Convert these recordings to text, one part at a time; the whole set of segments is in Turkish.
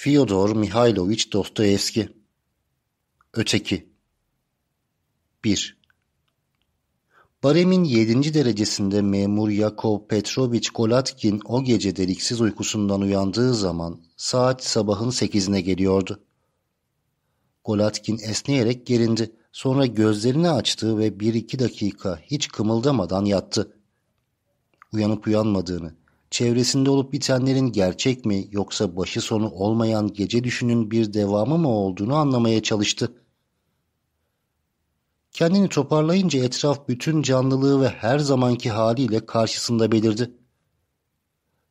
Fyodor Mihailovich Dostoyevski Öteki 1. Baremin yedinci derecesinde memur Yakov Petrovich Golatkin o gece deliksiz uykusundan uyandığı zaman saat sabahın sekizine geliyordu. Golatkin esneyerek gerindi. Sonra gözlerini açtı ve bir iki dakika hiç kımıldamadan yattı. Uyanıp uyanmadığını, çevresinde olup bitenlerin gerçek mi yoksa başı sonu olmayan gece düşünün bir devamı mı olduğunu anlamaya çalıştı. Kendini toparlayınca etraf bütün canlılığı ve her zamanki haliyle karşısında belirdi.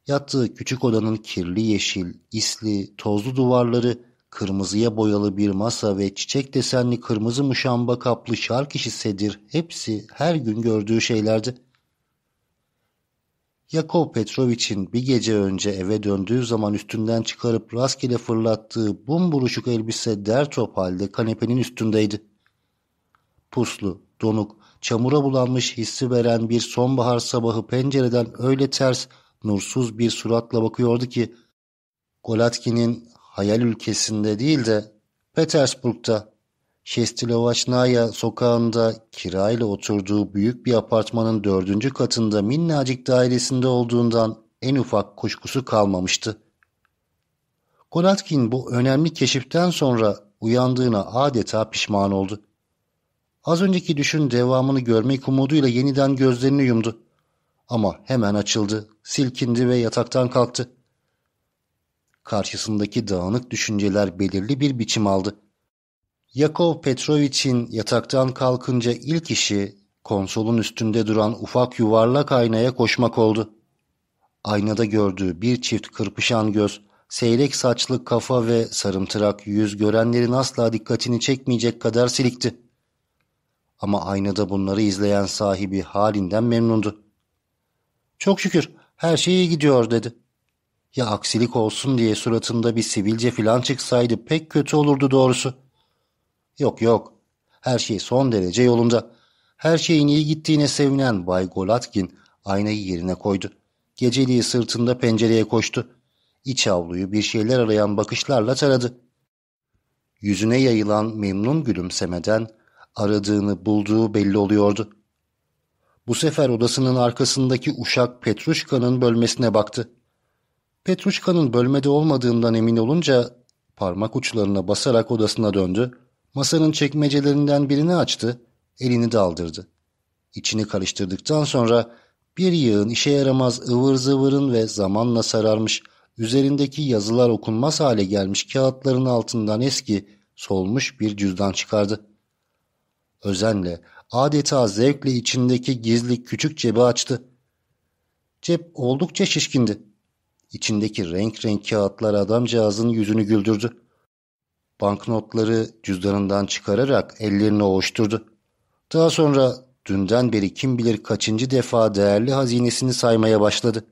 Yattığı küçük odanın kirli yeşil, isli, tozlu duvarları, kırmızıya boyalı bir masa ve çiçek desenli kırmızı muşamba kaplı şark sedir hepsi her gün gördüğü şeylerdi. Yakov Petrovich'in bir gece önce eve döndüğü zaman üstünden çıkarıp rastgele fırlattığı bumburuşuk elbise der top halde kanepenin üstündeydi. Puslu, donuk, çamura bulanmış hissi veren bir sonbahar sabahı pencereden öyle ters, nursuz bir suratla bakıyordu ki Golatkin'in hayal ülkesinde değil de Petersburg'da Şestilovaçnaya sokağında kirayla oturduğu büyük bir apartmanın dördüncü katında minnacık dairesinde olduğundan en ufak kuşkusu kalmamıştı. Golatkin bu önemli keşiften sonra uyandığına adeta pişman oldu. Az önceki düşün devamını görmek umuduyla yeniden gözlerini yumdu. Ama hemen açıldı, silkindi ve yataktan kalktı. Karşısındaki dağınık düşünceler belirli bir biçim aldı. Yakov Petrovich'in yataktan kalkınca ilk işi konsolun üstünde duran ufak yuvarlak aynaya koşmak oldu. Aynada gördüğü bir çift kırpışan göz, seyrek saçlı kafa ve sarımtırak yüz görenlerin asla dikkatini çekmeyecek kadar silikti. Ama aynada bunları izleyen sahibi halinden memnundu. Çok şükür her şey iyi gidiyor dedi. Ya aksilik olsun diye suratında bir sivilce filan çıksaydı pek kötü olurdu doğrusu. Yok yok her şey son derece yolunda. Her şeyin iyi gittiğine sevinen Bay Golatkin aynayı yerine koydu. Geceliği sırtında pencereye koştu. İç avluyu bir şeyler arayan bakışlarla taradı. Yüzüne yayılan memnun gülümsemeden aradığını bulduğu belli oluyordu. Bu sefer odasının arkasındaki uşak Petruşka'nın bölmesine baktı. Petruşka'nın bölmede olmadığından emin olunca parmak uçlarına basarak odasına döndü. Masanın çekmecelerinden birini açtı, elini daldırdı. İçini karıştırdıktan sonra bir yığın işe yaramaz ıvır zıvırın ve zamanla sararmış, üzerindeki yazılar okunmaz hale gelmiş kağıtların altından eski, solmuş bir cüzdan çıkardı. Özenle, adeta zevkle içindeki gizli küçük cebi açtı. Cep oldukça şişkindi. İçindeki renk renk kağıtlar adamcağızın yüzünü güldürdü. Banknotları cüzdanından çıkararak ellerini ovuşturdu. Daha sonra dünden beri kim bilir kaçıncı defa değerli hazinesini saymaya başladı.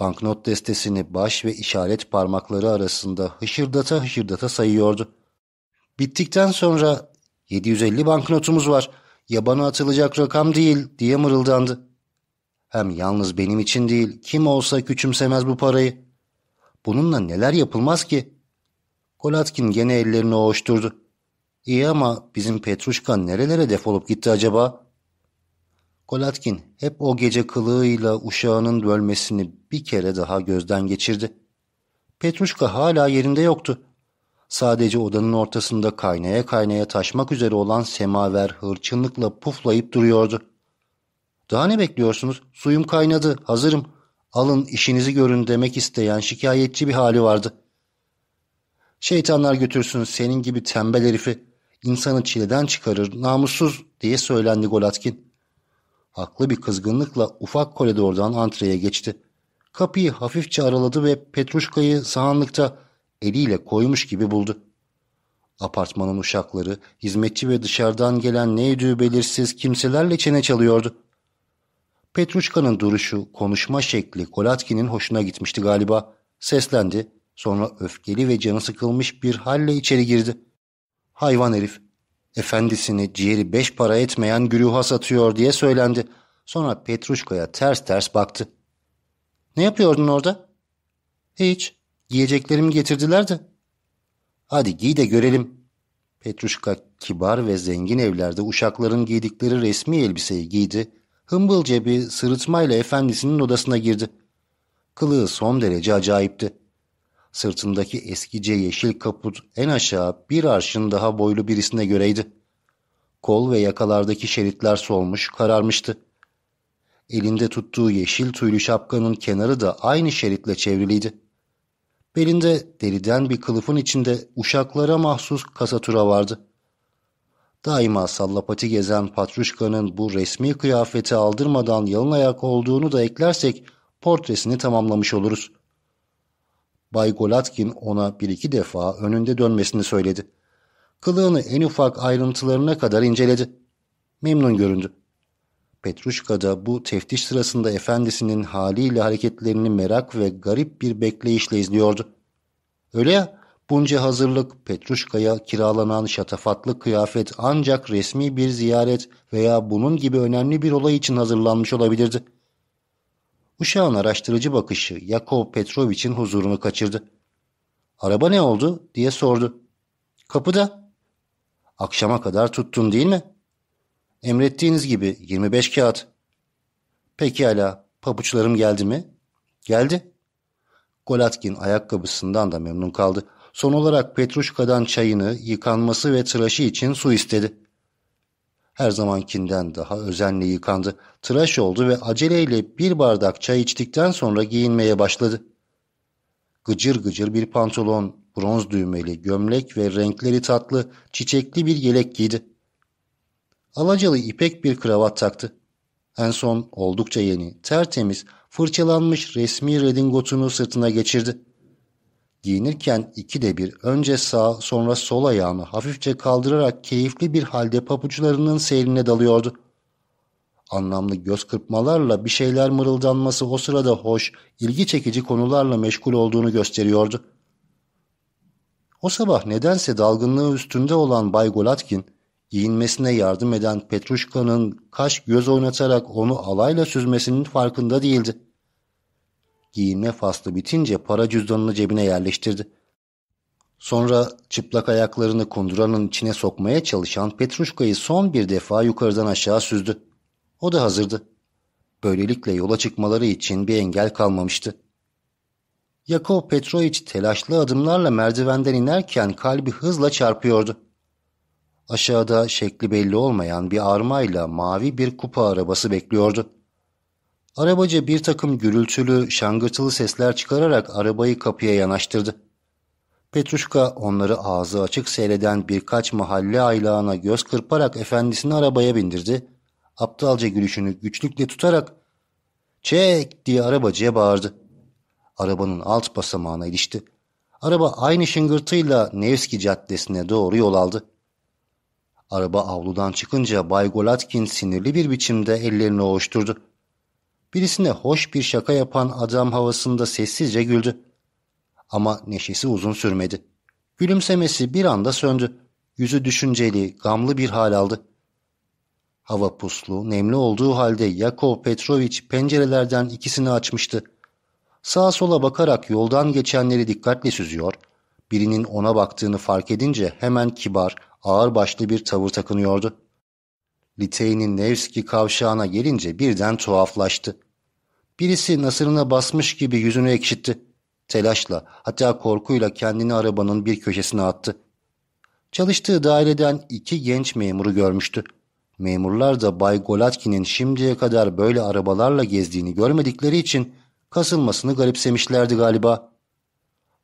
Banknot destesini baş ve işaret parmakları arasında hışırdata hışırdata sayıyordu. Bittikten sonra 750 banknotumuz var. Yabana atılacak rakam değil diye mırıldandı. Hem yalnız benim için değil kim olsa küçümsemez bu parayı. Bununla neler yapılmaz ki? Kolatkin gene ellerini oğuşturdu. İyi ama bizim Petruşka nerelere defolup gitti acaba? Kolatkin hep o gece kılığıyla uşağının bölmesini bir kere daha gözden geçirdi. Petruşka hala yerinde yoktu. Sadece odanın ortasında kaynaya kaynaya taşmak üzere olan semaver hırçınlıkla puflayıp duruyordu. Daha ne bekliyorsunuz? Suyum kaynadı, hazırım. Alın işinizi görün demek isteyen şikayetçi bir hali vardı. Şeytanlar götürsün senin gibi tembel herifi. İnsanı çileden çıkarır, namussuz diye söylendi Golatkin. Haklı bir kızgınlıkla ufak koridordan antreye geçti. Kapıyı hafifçe araladı ve Petruşka'yı sahanlıkta eliyle koymuş gibi buldu. Apartmanın uşakları, hizmetçi ve dışarıdan gelen neydi belirsiz kimselerle çene çalıyordu. Petruşka'nın duruşu, konuşma şekli Kolatkin'in hoşuna gitmişti galiba. Seslendi. Sonra öfkeli ve canı sıkılmış bir halle içeri girdi. Hayvan herif. Efendisini ciğeri beş para etmeyen güruha satıyor diye söylendi. Sonra Petruşka'ya ters ters baktı. Ne yapıyordun orada? Hiç. Giyeceklerimi getirdiler de. Hadi giy de görelim. Petruşka kibar ve zengin evlerde uşakların giydikleri resmi elbiseyi giydi. Hımbılca bir sırıtmayla efendisinin odasına girdi. Kılığı son derece acayipti. Sırtındaki eskice yeşil kaput en aşağı bir arşın daha boylu birisine göreydi. Kol ve yakalardaki şeritler solmuş, kararmıştı. Elinde tuttuğu yeşil tüylü şapkanın kenarı da aynı şeritle çevriliydi. Belinde deriden bir kılıfın içinde uşaklara mahsus kasatura vardı. Daima sallapati gezen Patruşka'nın bu resmi kıyafeti aldırmadan yalın ayak olduğunu da eklersek portresini tamamlamış oluruz. Bay Golatkin ona bir iki defa önünde dönmesini söyledi. Kılığını en ufak ayrıntılarına kadar inceledi. Memnun göründü. Petruşka da bu teftiş sırasında efendisinin haliyle hareketlerini merak ve garip bir bekleyişle izliyordu. Öyle ya, bunca hazırlık Petruşka'ya kiralanan şatafatlı kıyafet ancak resmi bir ziyaret veya bunun gibi önemli bir olay için hazırlanmış olabilirdi. Uşağın araştırıcı bakışı Yakov Petrovich'in huzurunu kaçırdı. Araba ne oldu diye sordu. Kapıda. Akşama kadar tuttun değil mi? Emrettiğiniz gibi 25 kağıt. Pekala, pabuçlarım geldi mi? Geldi. Golatkin ayakkabısından da memnun kaldı. Son olarak Petruşka'dan çayını, yıkanması ve tıraşı için su istedi. Her zamankinden daha özenle yıkandı. Tıraş oldu ve aceleyle bir bardak çay içtikten sonra giyinmeye başladı. Gıcır gıcır bir pantolon, bronz düğmeli, gömlek ve renkleri tatlı, çiçekli bir yelek giydi. Alacalı ipek bir kravat taktı. En son oldukça yeni, tertemiz, fırçalanmış resmi redingotunu sırtına geçirdi. Giyinirken iki de bir önce sağ sonra sol ayağını hafifçe kaldırarak keyifli bir halde papuçlarının seyrine dalıyordu. Anlamlı göz kırpmalarla bir şeyler mırıldanması o sırada hoş, ilgi çekici konularla meşgul olduğunu gösteriyordu. O sabah nedense dalgınlığı üstünde olan Bay Golatkin, giyinmesine yardım eden Petruşka'nın kaş göz oynatarak onu alayla süzmesinin farkında değildi. Giyinme faslı bitince para cüzdanını cebine yerleştirdi. Sonra çıplak ayaklarını kunduranın içine sokmaya çalışan Petruşka'yı son bir defa yukarıdan aşağı süzdü. O da hazırdı. Böylelikle yola çıkmaları için bir engel kalmamıştı. Yakov Petrovic telaşlı adımlarla merdivenden inerken kalbi hızla çarpıyordu. Aşağıda şekli belli olmayan bir armayla mavi bir kupa arabası bekliyordu. Arabacı bir takım gürültülü, şangırtılı sesler çıkararak arabayı kapıya yanaştırdı. Petruşka onları ağzı açık seyreden birkaç mahalle aylağına göz kırparak efendisini arabaya bindirdi. Aptalca gülüşünü güçlükle tutarak ''Çek!'' diye arabacıya bağırdı. Arabanın alt basamağına ilişti. Araba aynı şıngırtıyla Nevski Caddesi'ne doğru yol aldı. Araba avludan çıkınca Bay Golatkin sinirli bir biçimde ellerini ovuşturdu. Birisine hoş bir şaka yapan adam havasında sessizce güldü. Ama neşesi uzun sürmedi. Gülümsemesi bir anda söndü. Yüzü düşünceli, gamlı bir hal aldı. Hava puslu, nemli olduğu halde Yakov Petrovich pencerelerden ikisini açmıştı. Sağa sola bakarak yoldan geçenleri dikkatle süzüyor, birinin ona baktığını fark edince hemen kibar, ağırbaşlı bir tavır takınıyordu. Litey'nin Nevski kavşağına gelince birden tuhaflaştı. Birisi nasırına basmış gibi yüzünü ekşitti. Telaşla hatta korkuyla kendini arabanın bir köşesine attı. Çalıştığı daireden iki genç memuru görmüştü. Memurlar da Bay Golatkin'in şimdiye kadar böyle arabalarla gezdiğini görmedikleri için kasılmasını garipsemişlerdi galiba.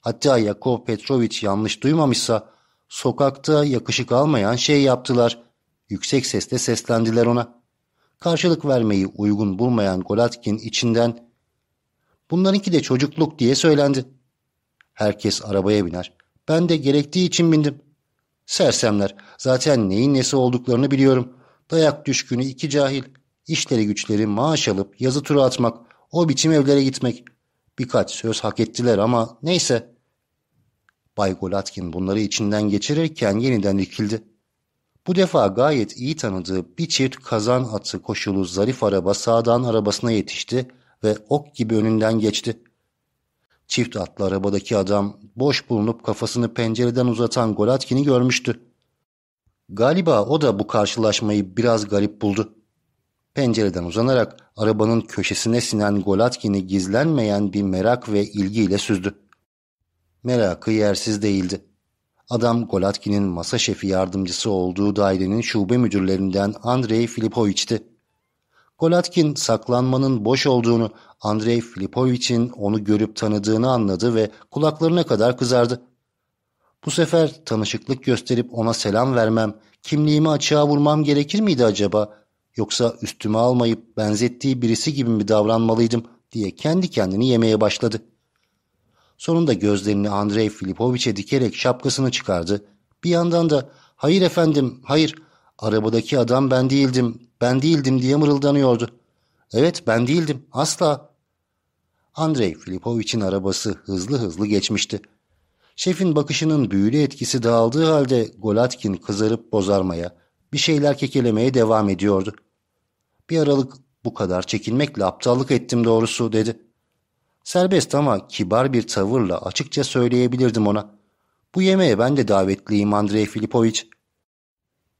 Hatta Yakov Petrovich yanlış duymamışsa sokakta yakışık almayan şey yaptılar. Yüksek sesle seslendiler ona. Karşılık vermeyi uygun bulmayan Golatkin içinden ''Bunlarınki de çocukluk'' diye söylendi. Herkes arabaya biner. Ben de gerektiği için bindim. Sersemler. Zaten neyin nesi olduklarını biliyorum. Dayak düşkünü iki cahil. İşleri güçleri maaş alıp yazı tura atmak. O biçim evlere gitmek. Birkaç söz hak ettiler ama neyse. Bay Golatkin bunları içinden geçirirken yeniden irkildi. Bu defa gayet iyi tanıdığı bir çift kazan atı koşulu zarif araba sağdan arabasına yetişti ve ok gibi önünden geçti. Çift atlı arabadaki adam boş bulunup kafasını pencereden uzatan Golatkin'i görmüştü. Galiba o da bu karşılaşmayı biraz garip buldu. Pencereden uzanarak arabanın köşesine sinen Golatkin'i gizlenmeyen bir merak ve ilgiyle süzdü. Merakı yersiz değildi. Adam Golatkin'in masa şefi yardımcısı olduğu dairenin şube müdürlerinden Andrei Filipoviç'ti. Golatkin saklanmanın boş olduğunu, Andrei Filipoviç'in onu görüp tanıdığını anladı ve kulaklarına kadar kızardı. Bu sefer tanışıklık gösterip ona selam vermem, kimliğimi açığa vurmam gerekir miydi acaba? Yoksa üstüme almayıp benzettiği birisi gibi mi davranmalıydım diye kendi kendini yemeye başladı. Sonunda gözlerini Andrei Filipoviç'e dikerek şapkasını çıkardı. Bir yandan da hayır efendim hayır arabadaki adam ben değildim ben değildim diye mırıldanıyordu. Evet ben değildim asla. Andrei Filipoviç'in arabası hızlı hızlı geçmişti. Şefin bakışının büyülü etkisi dağıldığı halde Golatkin kızarıp bozarmaya, bir şeyler kekelemeye devam ediyordu. Bir aralık bu kadar çekinmekle aptallık ettim doğrusu dedi. Serbest ama kibar bir tavırla açıkça söyleyebilirdim ona. Bu yemeğe ben de davetliyim Andrei Filipoviç.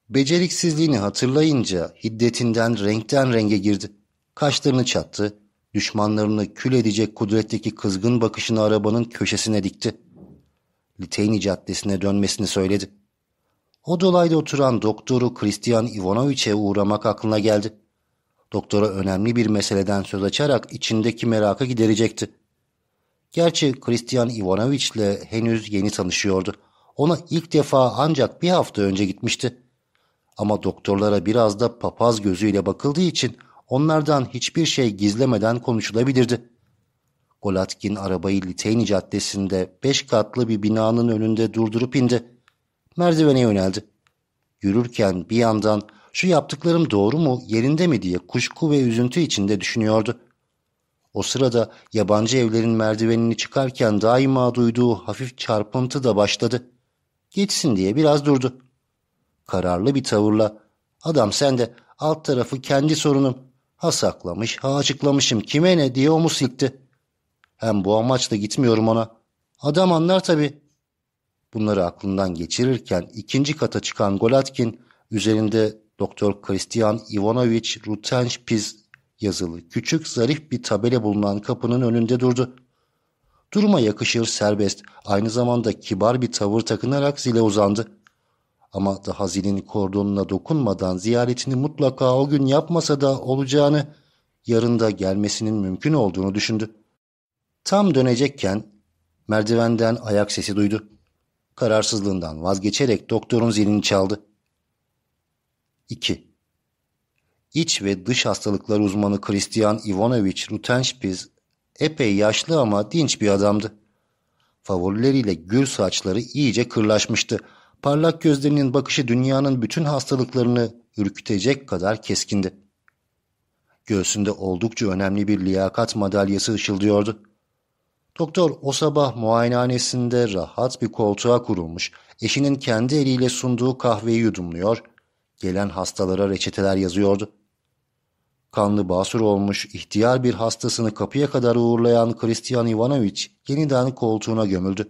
Beceriksizliğini hatırlayınca hiddetinden renkten renge girdi. Kaşlarını çattı, düşmanlarını kül edecek kudretteki kızgın bakışını arabanın köşesine dikti. Liteyni Caddesi'ne dönmesini söyledi. O dolayda oturan doktoru Christian Ivanoviç'e uğramak aklına geldi. Doktora önemli bir meseleden söz açarak içindeki merakı giderecekti. Gerçi Christian Ivanoviç'le henüz yeni tanışıyordu. Ona ilk defa ancak bir hafta önce gitmişti. Ama doktorlara biraz da papaz gözüyle bakıldığı için onlardan hiçbir şey gizlemeden konuşulabilirdi. Golatkin arabayı Liteyni Caddesi'nde beş katlı bir binanın önünde durdurup indi. Merdivene yöneldi. Yürürken bir yandan şu yaptıklarım doğru mu, yerinde mi diye kuşku ve üzüntü içinde düşünüyordu. O sırada yabancı evlerin merdivenini çıkarken daima duyduğu hafif çarpıntı da başladı. Geçsin diye biraz durdu. Kararlı bir tavırla adam sen de alt tarafı kendi sorunum. Ha saklamış ha açıklamışım kime ne diye omuz silkti. Hem bu amaçla gitmiyorum ona. Adam anlar tabii. Bunları aklından geçirirken ikinci kata çıkan Golatkin üzerinde Doktor Christian Ivanovich Rutenşpiz yazılı küçük zarif bir tabela bulunan kapının önünde durdu. Duruma yakışır serbest, aynı zamanda kibar bir tavır takınarak zile uzandı. Ama daha zilin kordonuna dokunmadan ziyaretini mutlaka o gün yapmasa da olacağını, yarın da gelmesinin mümkün olduğunu düşündü. Tam dönecekken merdivenden ayak sesi duydu. Kararsızlığından vazgeçerek doktorun zilini çaldı. 2. İç ve dış hastalıklar uzmanı Christian Ivanovich Rutenspiz epey yaşlı ama dinç bir adamdı. Favorileriyle gür saçları iyice kırlaşmıştı. Parlak gözlerinin bakışı dünyanın bütün hastalıklarını ürkütecek kadar keskindi. Göğsünde oldukça önemli bir liyakat madalyası ışıldıyordu. Doktor o sabah muayenehanesinde rahat bir koltuğa kurulmuş, eşinin kendi eliyle sunduğu kahveyi yudumluyor, gelen hastalara reçeteler yazıyordu. Kanlı basur olmuş ihtiyar bir hastasını kapıya kadar uğurlayan Christian Ivanoviç yeniden koltuğuna gömüldü.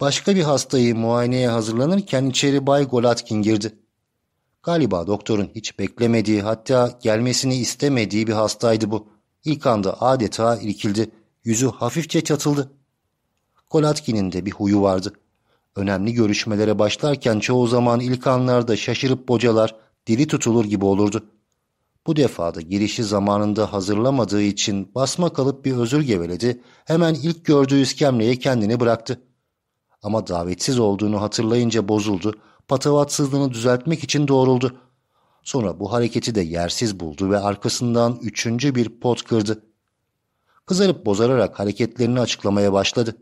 Başka bir hastayı muayeneye hazırlanırken içeri Bay Golatkin girdi. Galiba doktorun hiç beklemediği hatta gelmesini istemediği bir hastaydı bu. İlk anda adeta irkildi. Yüzü hafifçe çatıldı. Golatkin'in de bir huyu vardı. Önemli görüşmelere başlarken çoğu zaman ilk anlarda şaşırıp bocalar, dili tutulur gibi olurdu. Bu defada girişi zamanında hazırlamadığı için basma kalıp bir özür geveledi, hemen ilk gördüğü iskemleye kendini bıraktı. Ama davetsiz olduğunu hatırlayınca bozuldu, patavatsızlığını düzeltmek için doğruldu. Sonra bu hareketi de yersiz buldu ve arkasından üçüncü bir pot kırdı. Kızarıp bozararak hareketlerini açıklamaya başladı.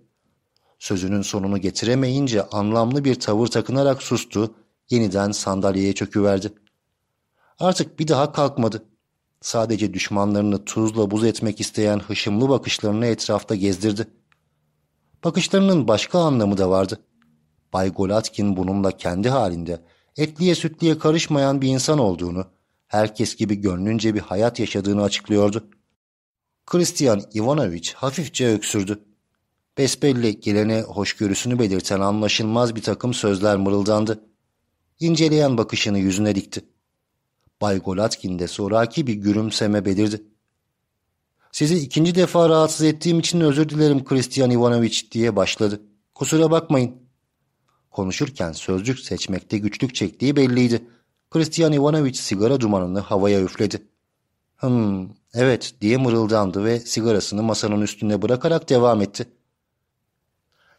Sözünün sonunu getiremeyince anlamlı bir tavır takınarak sustu, yeniden sandalyeye çöküverdi. Artık bir daha kalkmadı. Sadece düşmanlarını tuzla buz etmek isteyen hışımlı bakışlarını etrafta gezdirdi. Bakışlarının başka anlamı da vardı. Bay Golatkin bununla kendi halinde etliye sütliye karışmayan bir insan olduğunu, herkes gibi gönlünce bir hayat yaşadığını açıklıyordu. Christian Ivanovich hafifçe öksürdü. Besbelli gelene hoşgörüsünü belirten anlaşılmaz bir takım sözler mırıldandı. İnceleyen bakışını yüzüne dikti. Bay Golatkin de soraki bir gürümseme belirdi. Sizi ikinci defa rahatsız ettiğim için özür dilerim Christian Ivanoviç diye başladı. Kusura bakmayın. Konuşurken sözcük seçmekte güçlük çektiği belliydi. Christian Ivanoviç sigara dumanını havaya üfledi. Hım, evet diye mırıldandı ve sigarasını masanın üstüne bırakarak devam etti.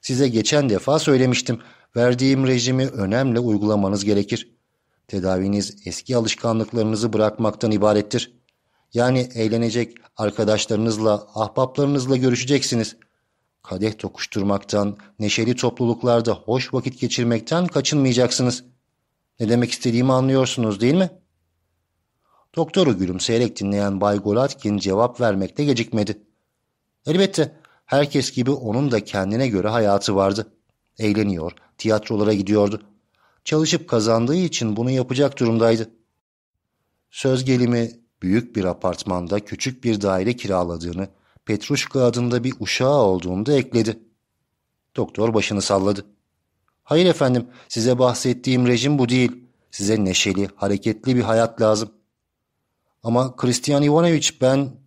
Size geçen defa söylemiştim. Verdiğim rejimi önemli uygulamanız gerekir. Tedaviniz eski alışkanlıklarınızı bırakmaktan ibarettir. Yani eğlenecek arkadaşlarınızla, ahbaplarınızla görüşeceksiniz. Kadeh tokuşturmaktan, neşeli topluluklarda hoş vakit geçirmekten kaçınmayacaksınız. Ne demek istediğimi anlıyorsunuz değil mi? Doktoru gülümseyerek dinleyen Bay Golatkin cevap vermekte gecikmedi. Elbette herkes gibi onun da kendine göre hayatı vardı. Eğleniyor, tiyatrolara gidiyordu. Çalışıp kazandığı için bunu yapacak durumdaydı. Söz gelimi büyük bir apartmanda küçük bir daire kiraladığını, Petruşka adında bir uşağı olduğunu da ekledi. Doktor başını salladı. Hayır efendim, size bahsettiğim rejim bu değil. Size neşeli, hareketli bir hayat lazım. Ama Christian Ivanoviç ben...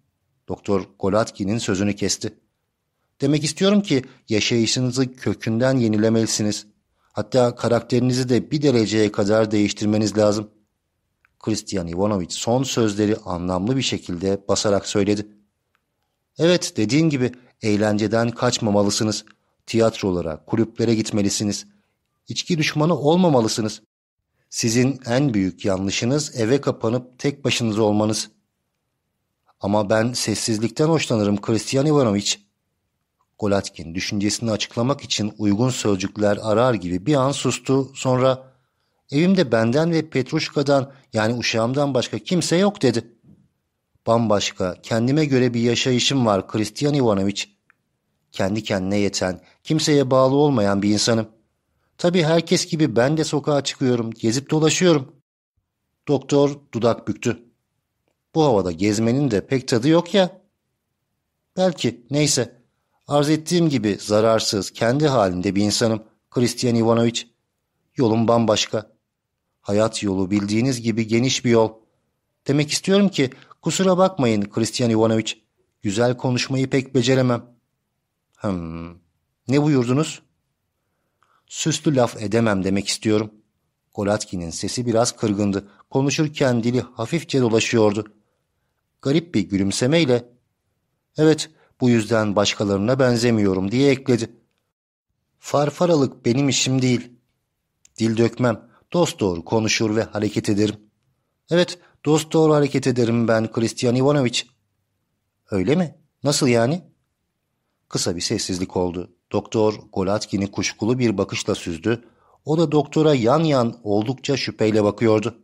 Doktor Golatkin'in sözünü kesti. Demek istiyorum ki yaşayışınızı kökünden yenilemelisiniz. Hatta karakterinizi de bir dereceye kadar değiştirmeniz lazım. Christian Ivanoviç son sözleri anlamlı bir şekilde basarak söyledi. Evet dediğin gibi eğlenceden kaçmamalısınız. Tiyatrolara, kulüplere gitmelisiniz. İçki düşmanı olmamalısınız. Sizin en büyük yanlışınız eve kapanıp tek başınıza olmanız. Ama ben sessizlikten hoşlanırım Christian Ivanoviç. Golatkin düşüncesini açıklamak için uygun sözcükler arar gibi bir an sustu. Sonra evimde benden ve Petruşka'dan yani uşağımdan başka kimse yok dedi. Bambaşka, kendime göre bir yaşayışım var Christian Ivanoviç. Kendi kendine yeten, kimseye bağlı olmayan bir insanım. Tabii herkes gibi ben de sokağa çıkıyorum, gezip dolaşıyorum. Doktor dudak büktü. Bu havada gezmenin de pek tadı yok ya. Belki, neyse. Arz ettiğim gibi zararsız, kendi halinde bir insanım. Christian Ivanoviç. Yolum bambaşka. Hayat yolu bildiğiniz gibi geniş bir yol. Demek istiyorum ki kusura bakmayın Christian Ivanoviç. Güzel konuşmayı pek beceremem. Hmm, ne buyurdunuz? Süslü laf edemem demek istiyorum. Golatkin'in sesi biraz kırgındı. Konuşurken dili hafifçe dolaşıyordu. Garip bir gülümsemeyle ''Evet, bu yüzden başkalarına benzemiyorum.'' diye ekledi. ''Farfaralık benim işim değil. Dil dökmem, dost doğru konuşur ve hareket ederim. Evet, dost doğru hareket ederim ben Christian Ivanoviç.'' ''Öyle mi? Nasıl yani?'' Kısa bir sessizlik oldu. Doktor Golatkin'i kuşkulu bir bakışla süzdü. O da doktora yan yan oldukça şüpheyle bakıyordu.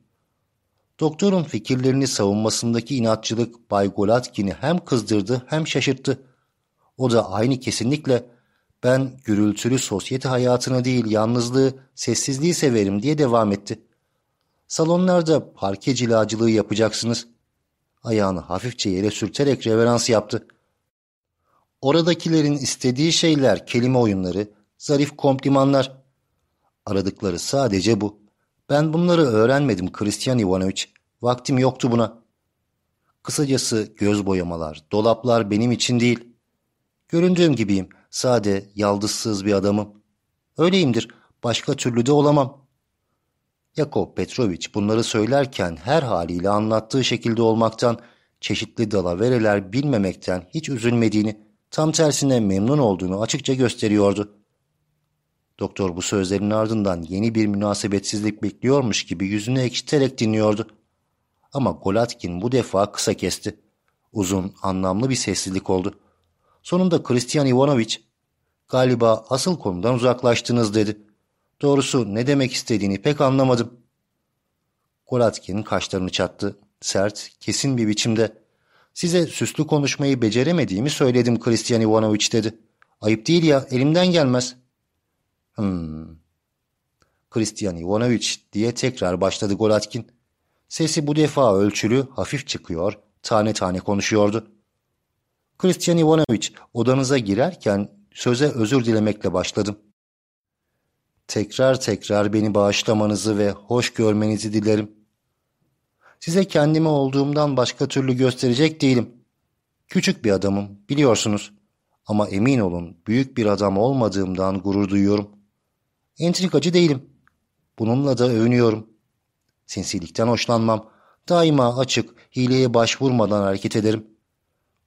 Doktorun fikirlerini savunmasındaki inatçılık Bay Golatkin'i hem kızdırdı hem şaşırttı. O da aynı kesinlikle ben gürültülü sosyete hayatını değil yalnızlığı, sessizliği severim diye devam etti. Salonlarda parke cilacılığı yapacaksınız. Ayağını hafifçe yere sürterek reverans yaptı. Oradakilerin istediği şeyler kelime oyunları, zarif komplimanlar. Aradıkları sadece bu. Ben bunları öğrenmedim Christian Ivanoviç. Vaktim yoktu buna. Kısacası göz boyamalar, dolaplar benim için değil. Göründüğüm gibiyim. Sade, yaldızsız bir adamım. Öyleyimdir. Başka türlü de olamam. Yakov Petroviç bunları söylerken her haliyle anlattığı şekilde olmaktan, çeşitli dalavereler bilmemekten hiç üzülmediğini, tam tersine memnun olduğunu açıkça gösteriyordu. Doktor bu sözlerin ardından yeni bir münasebetsizlik bekliyormuş gibi yüzünü ekşiterek dinliyordu. Ama Golatkin bu defa kısa kesti. Uzun, anlamlı bir sessizlik oldu. Sonunda Christian Ivanoviç, galiba asıl konudan uzaklaştınız dedi. Doğrusu ne demek istediğini pek anlamadım. Golatkin kaşlarını çattı. Sert, kesin bir biçimde. Size süslü konuşmayı beceremediğimi söyledim Christian Ivanoviç dedi. Ayıp değil ya, elimden gelmez. Hmm. Christian Ivanoviç diye tekrar başladı Golatkin. Sesi bu defa ölçülü, hafif çıkıyor, tane tane konuşuyordu. Christian Ivanoviç odanıza girerken söze özür dilemekle başladım. Tekrar tekrar beni bağışlamanızı ve hoş görmenizi dilerim. Size kendimi olduğumdan başka türlü gösterecek değilim. Küçük bir adamım, biliyorsunuz. Ama emin olun büyük bir adam olmadığımdan gurur duyuyorum. Entrikacı değilim. Bununla da övünüyorum. Sinsilikten hoşlanmam. Daima açık, hileye başvurmadan hareket ederim.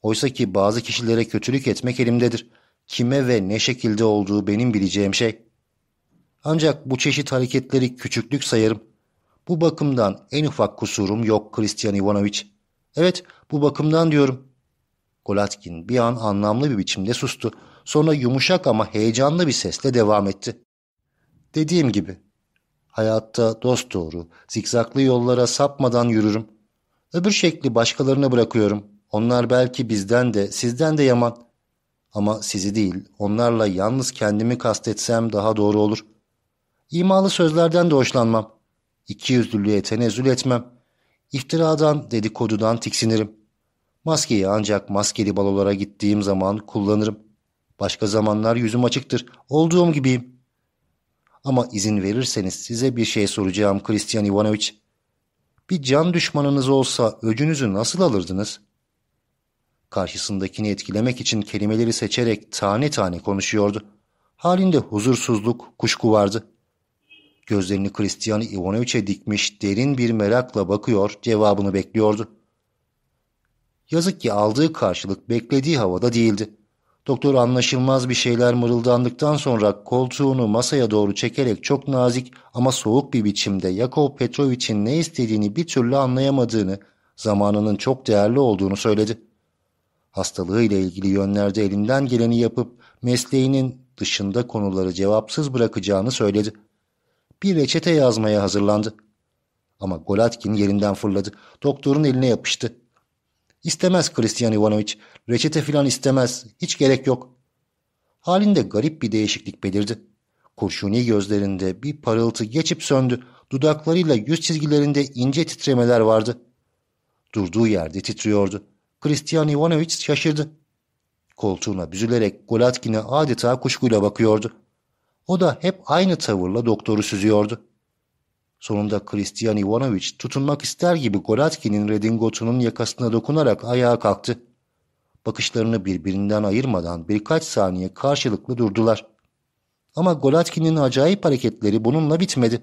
Oysa ki bazı kişilere kötülük etmek elimdedir. Kime ve ne şekilde olduğu benim bileceğim şey. Ancak bu çeşit hareketleri küçüklük sayarım. Bu bakımdan en ufak kusurum yok Christian Ivanoviç. Evet, bu bakımdan diyorum. Golatkin bir an anlamlı bir biçimde sustu. Sonra yumuşak ama heyecanlı bir sesle devam etti. Dediğim gibi, hayatta dost doğru, zikzaklı yollara sapmadan yürürüm. Öbür şekli başkalarına bırakıyorum. Onlar belki bizden de, sizden de yaman. Ama sizi değil, onlarla yalnız kendimi kastetsem daha doğru olur. İmalı sözlerden de hoşlanmam. İkiyüzlülüğe tenezzül etmem. İftiradan, dedikodudan tiksinirim. Maskeyi ancak maskeli balolara gittiğim zaman kullanırım. Başka zamanlar yüzüm açıktır. Olduğum gibiyim. Ama izin verirseniz size bir şey soracağım Christian Ivanoviç. Bir can düşmanınız olsa öcünüzü nasıl alırdınız? Karşısındakini etkilemek için kelimeleri seçerek tane tane konuşuyordu. Halinde huzursuzluk, kuşku vardı. Gözlerini Christian Ivanoviç'e dikmiş derin bir merakla bakıyor, cevabını bekliyordu. Yazık ki aldığı karşılık beklediği havada değildi. Doktor anlaşılmaz bir şeyler mırıldandıktan sonra koltuğunu masaya doğru çekerek çok nazik ama soğuk bir biçimde Yakov Petrovich'in ne istediğini bir türlü anlayamadığını, zamanının çok değerli olduğunu söyledi. Hastalığıyla ilgili yönlerde elinden geleni yapıp mesleğinin dışında konuları cevapsız bırakacağını söyledi. Bir reçete yazmaya hazırlandı. Ama Golatkin yerinden fırladı. Doktorun eline yapıştı. İstemez Christian Ivanoviç. Reçete filan istemez. Hiç gerek yok. Halinde garip bir değişiklik belirdi. Kurşuni gözlerinde bir parıltı geçip söndü. Dudaklarıyla yüz çizgilerinde ince titremeler vardı. Durduğu yerde titriyordu. Christian Ivanoviç şaşırdı. Koltuğuna büzülerek Golatkin'e adeta kuşkuyla bakıyordu. O da hep aynı tavırla doktoru süzüyordu. Sonunda Christian Ivanoviç tutunmak ister gibi Golatkin'in redingotunun yakasına dokunarak ayağa kalktı. Bakışlarını birbirinden ayırmadan birkaç saniye karşılıklı durdular. Ama Golatkin'in acayip hareketleri bununla bitmedi.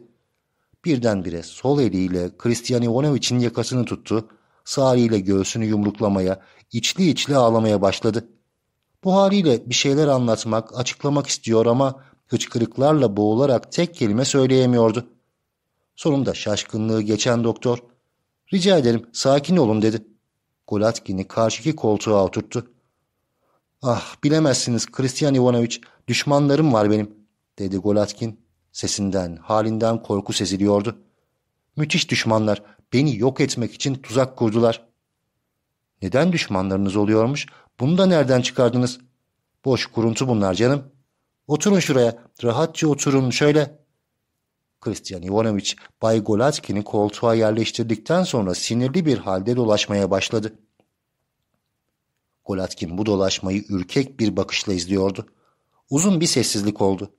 Birdenbire sol eliyle Christian Ivanoviç'in yakasını tuttu, sağ eliyle göğsünü yumruklamaya, içli içli ağlamaya başladı. Bu haliyle bir şeyler anlatmak, açıklamak istiyor ama hıçkırıklarla boğularak tek kelime söyleyemiyordu. Sonunda şaşkınlığı geçen doktor, ''Rica ederim sakin olun.'' dedi. Golatkin'i karşıki koltuğa oturttu. ''Ah bilemezsiniz Christian Ivanoviç, düşmanlarım var benim.'' dedi Golatkin. Sesinden, halinden korku seziliyordu. ''Müthiş düşmanlar, beni yok etmek için tuzak kurdular.'' ''Neden düşmanlarınız oluyormuş? Bunu da nereden çıkardınız?'' ''Boş kuruntu bunlar canım.'' ''Oturun şuraya, rahatça oturun şöyle.'' Christian Ivanoviç Bay Golatkin'i koltuğa yerleştirdikten sonra sinirli bir halde dolaşmaya başladı. Golatkin bu dolaşmayı ürkek bir bakışla izliyordu. Uzun bir sessizlik oldu.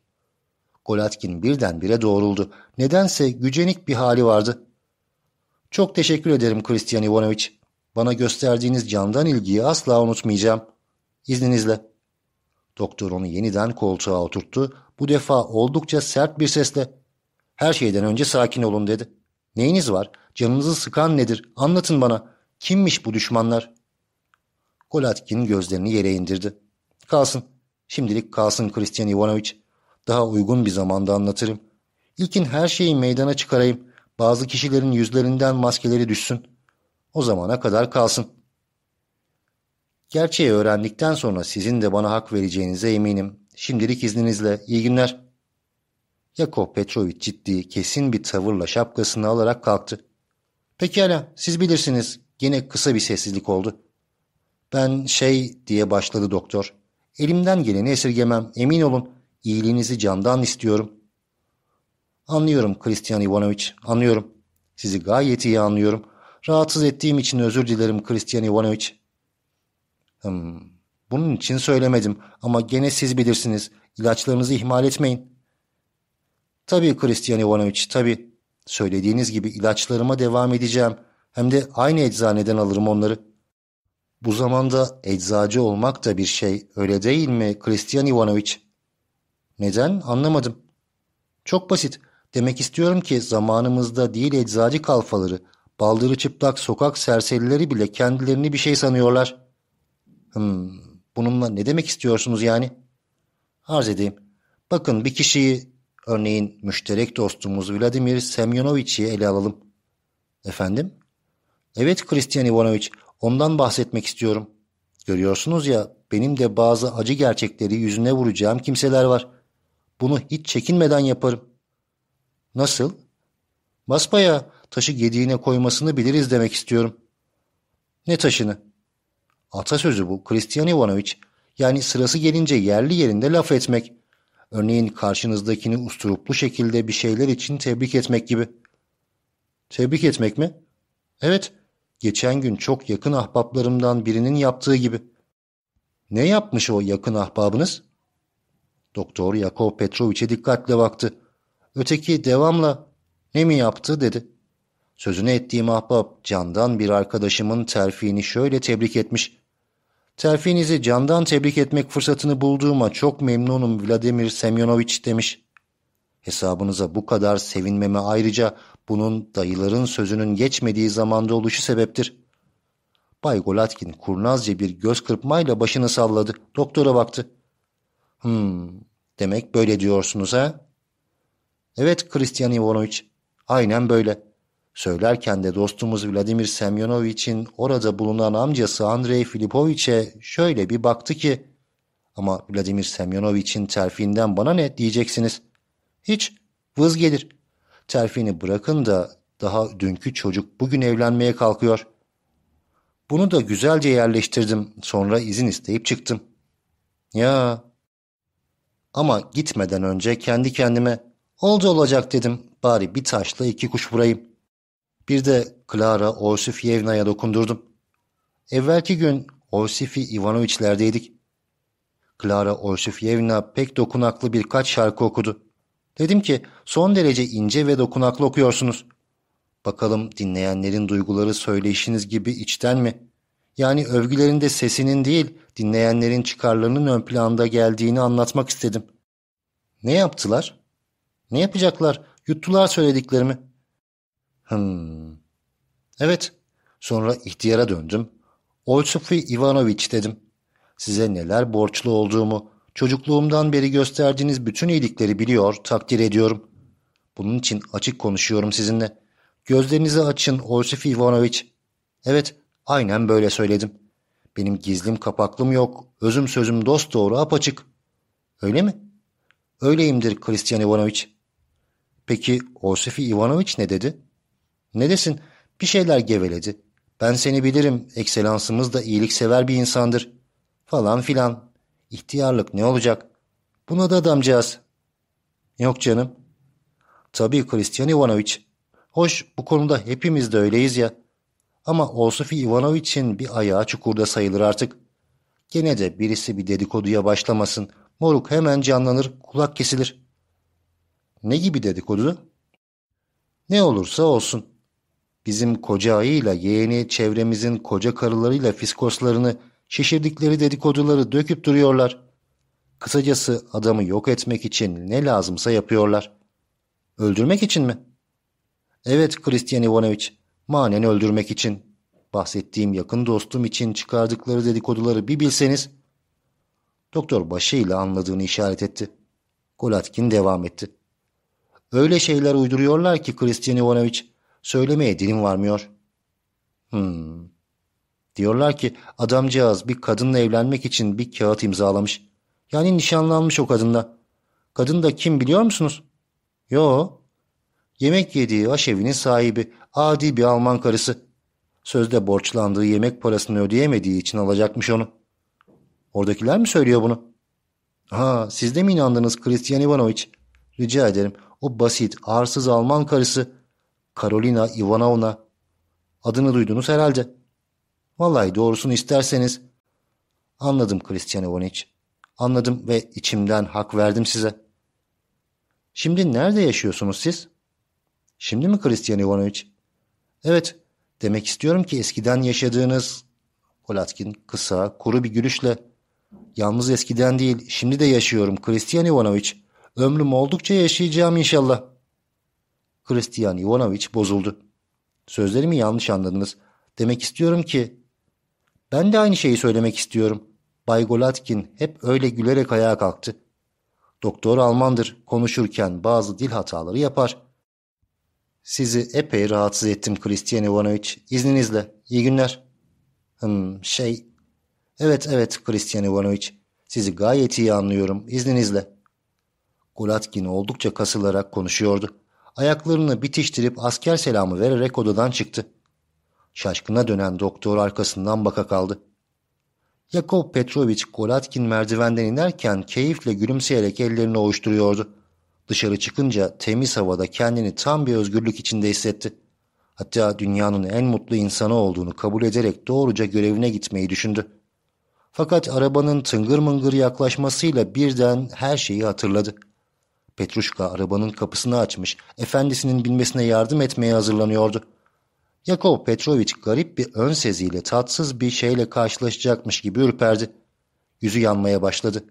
Golatkin birdenbire doğruldu. Nedense gücenik bir hali vardı. Çok teşekkür ederim Christian Ivanoviç. Bana gösterdiğiniz candan ilgiyi asla unutmayacağım. İzninizle. Doktor onu yeniden koltuğa oturttu. Bu defa oldukça sert bir sesle. Her şeyden önce sakin olun dedi. Neyiniz var? Canınızı sıkan nedir? Anlatın bana. Kimmiş bu düşmanlar? Golatkin gözlerini yere indirdi. Kalsın. Şimdilik kalsın Christian Ivanoviç. Daha uygun bir zamanda anlatırım. İlkin her şeyi meydana çıkarayım. Bazı kişilerin yüzlerinden maskeleri düşsün. O zamana kadar kalsın. Gerçeği öğrendikten sonra sizin de bana hak vereceğinize eminim. Şimdilik izninizle iyi günler. Yakov Petrovich ciddi, kesin bir tavırla şapkasını alarak kalktı. Pekala, siz bilirsiniz. Yine kısa bir sessizlik oldu. Ben şey diye başladı doktor. Elimden geleni esirgemem, emin olun. İyiliğinizi candan istiyorum. Anlıyorum Christian Ivanoviç, anlıyorum. Sizi gayet iyi anlıyorum. Rahatsız ettiğim için özür dilerim Christian Ivanoviç. Hmm, Bunun için söylemedim ama gene siz bilirsiniz. İlaçlarınızı ihmal etmeyin. Tabii Christian Ivanoviç, tabii. Söylediğiniz gibi ilaçlarıma devam edeceğim. Hem de aynı eczaneden alırım onları. Bu zamanda eczacı olmak da bir şey, öyle değil mi Christian Ivanoviç? Neden? Anlamadım. Çok basit. Demek istiyorum ki zamanımızda değil eczacı kalfaları, baldırı çıplak sokak serserileri bile kendilerini bir şey sanıyorlar. Hmm, bununla ne demek istiyorsunuz yani? Arz edeyim. Bakın bir kişiyi, örneğin müşterek dostumuz Vladimir Semyonoviç'i ele alalım. Efendim? Evet Christian Ivanoviç, ondan bahsetmek istiyorum. Görüyorsunuz ya, benim de bazı acı gerçekleri yüzüne vuracağım kimseler var. Bunu hiç çekinmeden yaparım. Nasıl? Basbaya taşı gediğine koymasını biliriz demek istiyorum. Ne taşını? Atasözü bu Christian Ivanoviç. Yani sırası gelince yerli yerinde laf etmek. Örneğin karşınızdakini usturuplu şekilde bir şeyler için tebrik etmek gibi. Tebrik etmek mi? Evet, geçen gün çok yakın ahbaplarımdan birinin yaptığı gibi. Ne yapmış o yakın ahbabınız? Doktor Yakov Petroviç'e dikkatle baktı. Öteki devamla ne mi yaptı dedi. Sözünü ettiğim ahbap candan bir arkadaşımın terfini şöyle tebrik etmiş. Terfinizi candan tebrik etmek fırsatını bulduğuma çok memnunum Vladimir Semyonoviç demiş. Hesabınıza bu kadar sevinmeme ayrıca bunun dayıların sözünün geçmediği zamanda oluşu sebeptir. Bay Golatkin kurnazca bir göz kırpmayla başını salladı. Doktora baktı. Hmm, demek böyle diyorsunuz ha? Evet Christian Ivanoviç, aynen böyle. Söylerken de dostumuz Vladimir Semyonoviç'in orada bulunan amcası Andrei Filipoviç'e şöyle bir baktı ki ama Vladimir Semyonoviç'in terfinden bana ne diyeceksiniz? Hiç, vız gelir. Terfini bırakın da daha dünkü çocuk bugün evlenmeye kalkıyor. Bunu da güzelce yerleştirdim. Sonra izin isteyip çıktım. Ya. Ama gitmeden önce kendi kendime oldu olacak dedim. Bari bir taşla iki kuş vurayım. Bir de Klara Orsifyevna'ya dokundurdum. Evvelki gün Orsifi Ivanoviç'lerdeydik. Klara Orsifyevna pek dokunaklı birkaç şarkı okudu. Dedim ki son derece ince ve dokunaklı okuyorsunuz. Bakalım dinleyenlerin duyguları söyleyişiniz gibi içten mi? Yani övgülerinde sesinin değil dinleyenlerin çıkarlarının ön planda geldiğini anlatmak istedim. Ne yaptılar? Ne yapacaklar? Yuttular söylediklerimi. Hmm. Evet. Sonra ihtiyara döndüm. Olsufi Ivanoviç dedim. Size neler borçlu olduğumu, çocukluğumdan beri gösterdiğiniz bütün iyilikleri biliyor, takdir ediyorum. Bunun için açık konuşuyorum sizinle. Gözlerinizi açın Olsufi Ivanoviç. Evet, aynen böyle söyledim. Benim gizlim kapaklım yok, özüm sözüm dost doğru apaçık. Öyle mi? Öyleyimdir Christian Ivanoviç. Peki Olsufi Ivanoviç ne dedi? Ne desin? Bir şeyler geveledi. Ben seni bilirim, ekselansımız da iyiliksever bir insandır. Falan filan. İhtiyarlık ne olacak? Buna da adamcağız. Yok canım. Tabii Christian Ivanoviç. Hoş bu konuda hepimiz de öyleyiz ya. Ama Olsufi Ivanoviç'in bir ayağı çukurda sayılır artık. Gene de birisi bir dedikoduya başlamasın. Moruk hemen canlanır, kulak kesilir. Ne gibi dedikodu? Ne olursa olsun. Bizim koca ayıyla yeğeni çevremizin koca karılarıyla fiskoslarını şişirdikleri dedikoduları döküp duruyorlar. Kısacası adamı yok etmek için ne lazımsa yapıyorlar. Öldürmek için mi? Evet Christian Ivanoviç, manen öldürmek için. Bahsettiğim yakın dostum için çıkardıkları dedikoduları bir bilseniz. Doktor başıyla anladığını işaret etti. Golatkin devam etti. Öyle şeyler uyduruyorlar ki Christian Ivanoviç, Söylemeye dilim varmıyor. Hmm. Diyorlar ki adamcağız bir kadınla evlenmek için bir kağıt imzalamış. Yani nişanlanmış o kadınla. Kadın da kim biliyor musunuz? Yo. Yemek yediği aşevinin sahibi adi bir Alman karısı. Sözde borçlandığı yemek parasını ödeyemediği için alacakmış onu. Oradakiler mi söylüyor bunu? Ha, siz de mi inandınız Christian Ivanoviç? Rica ederim. O basit, arsız Alman karısı Karolina Ivanovna. Adını duydunuz herhalde. Vallahi doğrusunu isterseniz. Anladım Christian Ivanoviç. Anladım ve içimden hak verdim size. Şimdi nerede yaşıyorsunuz siz? Şimdi mi Christian Ivanoviç? Evet, demek istiyorum ki eskiden yaşadığınız... Polatkin kısa, kuru bir gülüşle... Yalnız eskiden değil, şimdi de yaşıyorum Christian Ivanoviç. Ömrüm oldukça yaşayacağım inşallah. Christian Ivanoviç bozuldu. Sözlerimi yanlış anladınız. Demek istiyorum ki... Ben de aynı şeyi söylemek istiyorum. Bay Golatkin hep öyle gülerek ayağa kalktı. Doktor Almandır. Konuşurken bazı dil hataları yapar. Sizi epey rahatsız ettim Christian Ivanoviç. İzninizle. İyi günler. Hmm, şey... Evet evet Christian Ivanoviç. Sizi gayet iyi anlıyorum. İzninizle. Golatkin oldukça kasılarak konuşuyordu. Ayaklarını bitiştirip asker selamı vererek odadan çıktı. Şaşkına dönen doktor arkasından baka kaldı. Yakov Petrovich Golatkin merdivenden inerken keyifle gülümseyerek ellerini ovuşturuyordu. Dışarı çıkınca temiz havada kendini tam bir özgürlük içinde hissetti. Hatta dünyanın en mutlu insanı olduğunu kabul ederek doğruca görevine gitmeyi düşündü. Fakat arabanın tıngır mıngır yaklaşmasıyla birden her şeyi hatırladı. Petruşka arabanın kapısını açmış, efendisinin bilmesine yardım etmeye hazırlanıyordu. Yakov Petrovich garip bir ön seziyle tatsız bir şeyle karşılaşacakmış gibi ürperdi. Yüzü yanmaya başladı.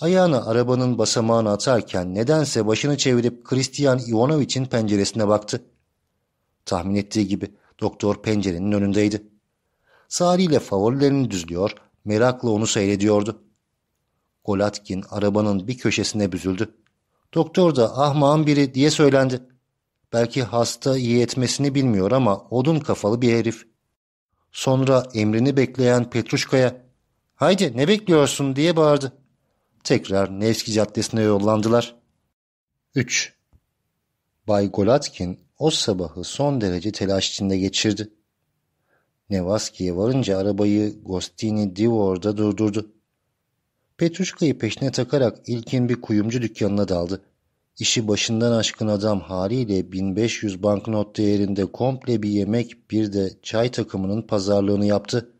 Ayağını arabanın basamağına atarken nedense başını çevirip Christian Ivanovich'in penceresine baktı. Tahmin ettiği gibi doktor pencerenin önündeydi. Sariyle favorilerini düzlüyor, merakla onu seyrediyordu. Golatkin arabanın bir köşesine büzüldü. Doktor da ahmağın biri diye söylendi. Belki hasta iyi etmesini bilmiyor ama odun kafalı bir herif. Sonra emrini bekleyen Petruşka'ya ''Haydi ne bekliyorsun?'' diye bağırdı. Tekrar Nevski Caddesi'ne yollandılar. 3. Bay Golatkin o sabahı son derece telaş içinde geçirdi. Nevaski'ye varınca arabayı Gostini Divor'da durdurdu. Petruşka'yı peşine takarak ilkin bir kuyumcu dükkanına daldı. İşi başından aşkın adam haliyle 1500 banknot değerinde komple bir yemek bir de çay takımının pazarlığını yaptı.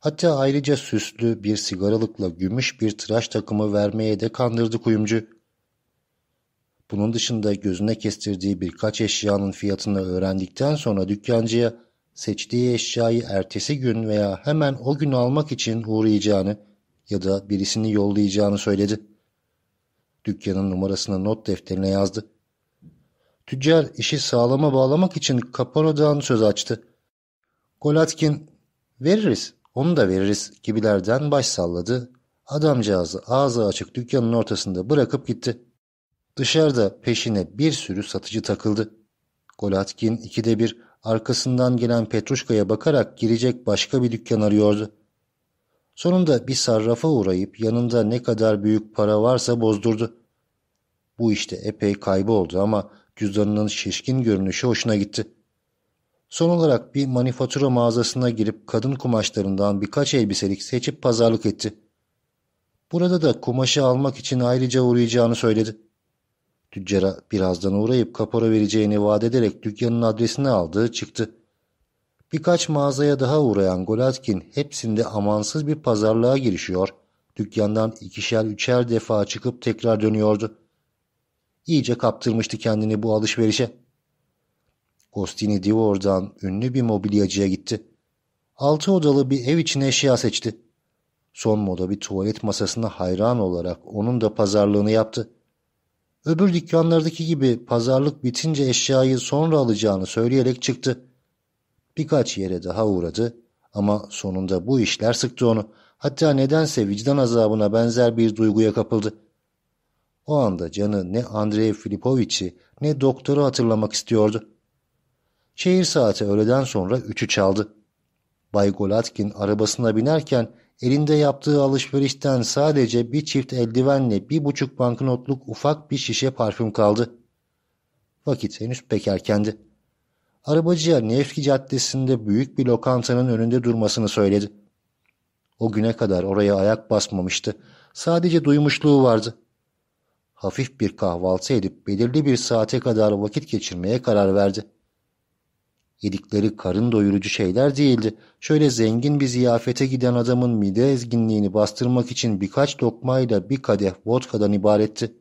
Hatta ayrıca süslü bir sigaralıkla gümüş bir tıraş takımı vermeye de kandırdı kuyumcu. Bunun dışında gözüne kestirdiği birkaç eşyanın fiyatını öğrendikten sonra dükkancıya seçtiği eşyayı ertesi gün veya hemen o gün almak için uğrayacağını ya da birisini yollayacağını söyledi. Dükkanın numarasını not defterine yazdı. Tüccar işi sağlama bağlamak için Kaparo'dan söz açtı. Golatkin, veririz, onu da veririz gibilerden baş salladı. Adamcağızı ağzı açık dükkanın ortasında bırakıp gitti. Dışarıda peşine bir sürü satıcı takıldı. Golatkin ikide bir arkasından gelen Petruşka'ya bakarak girecek başka bir dükkan arıyordu. Sonunda bir sarrafa uğrayıp yanında ne kadar büyük para varsa bozdurdu. Bu işte epey kaybı oldu ama cüzdanının şişkin görünüşü hoşuna gitti. Son olarak bir manifatura mağazasına girip kadın kumaşlarından birkaç elbiselik seçip pazarlık etti. Burada da kumaşı almak için ayrıca uğrayacağını söyledi. Tüccara birazdan uğrayıp kapora vereceğini vaat ederek dükkanın adresini aldı, çıktı. Birkaç mağazaya daha uğrayan Golatkin hepsinde amansız bir pazarlığa girişiyor, dükkandan ikişer üçer defa çıkıp tekrar dönüyordu. İyice kaptırmıştı kendini bu alışverişe. Gostini Divor'dan ünlü bir mobilyacıya gitti. Altı odalı bir ev için eşya seçti. Son moda bir tuvalet masasına hayran olarak onun da pazarlığını yaptı. Öbür dükkanlardaki gibi pazarlık bitince eşyayı sonra alacağını söyleyerek çıktı. Birkaç yere daha uğradı ama sonunda bu işler sıktı onu. Hatta nedense vicdan azabına benzer bir duyguya kapıldı. O anda canı ne Andrei Filipoviç'i ne doktoru hatırlamak istiyordu. Şehir saati öğleden sonra üçü çaldı. Bay Golatkin arabasına binerken elinde yaptığı alışverişten sadece bir çift eldivenle bir buçuk banknotluk ufak bir şişe parfüm kaldı. Vakit henüz pek erkendi. Arabacıya Nevski Caddesi'nde büyük bir lokantanın önünde durmasını söyledi. O güne kadar oraya ayak basmamıştı. Sadece duymuşluğu vardı. Hafif bir kahvaltı edip belirli bir saate kadar vakit geçirmeye karar verdi. Yedikleri karın doyurucu şeyler değildi. Şöyle zengin bir ziyafete giden adamın mide ezginliğini bastırmak için birkaç lokmayla bir kadeh vodkadan ibaretti.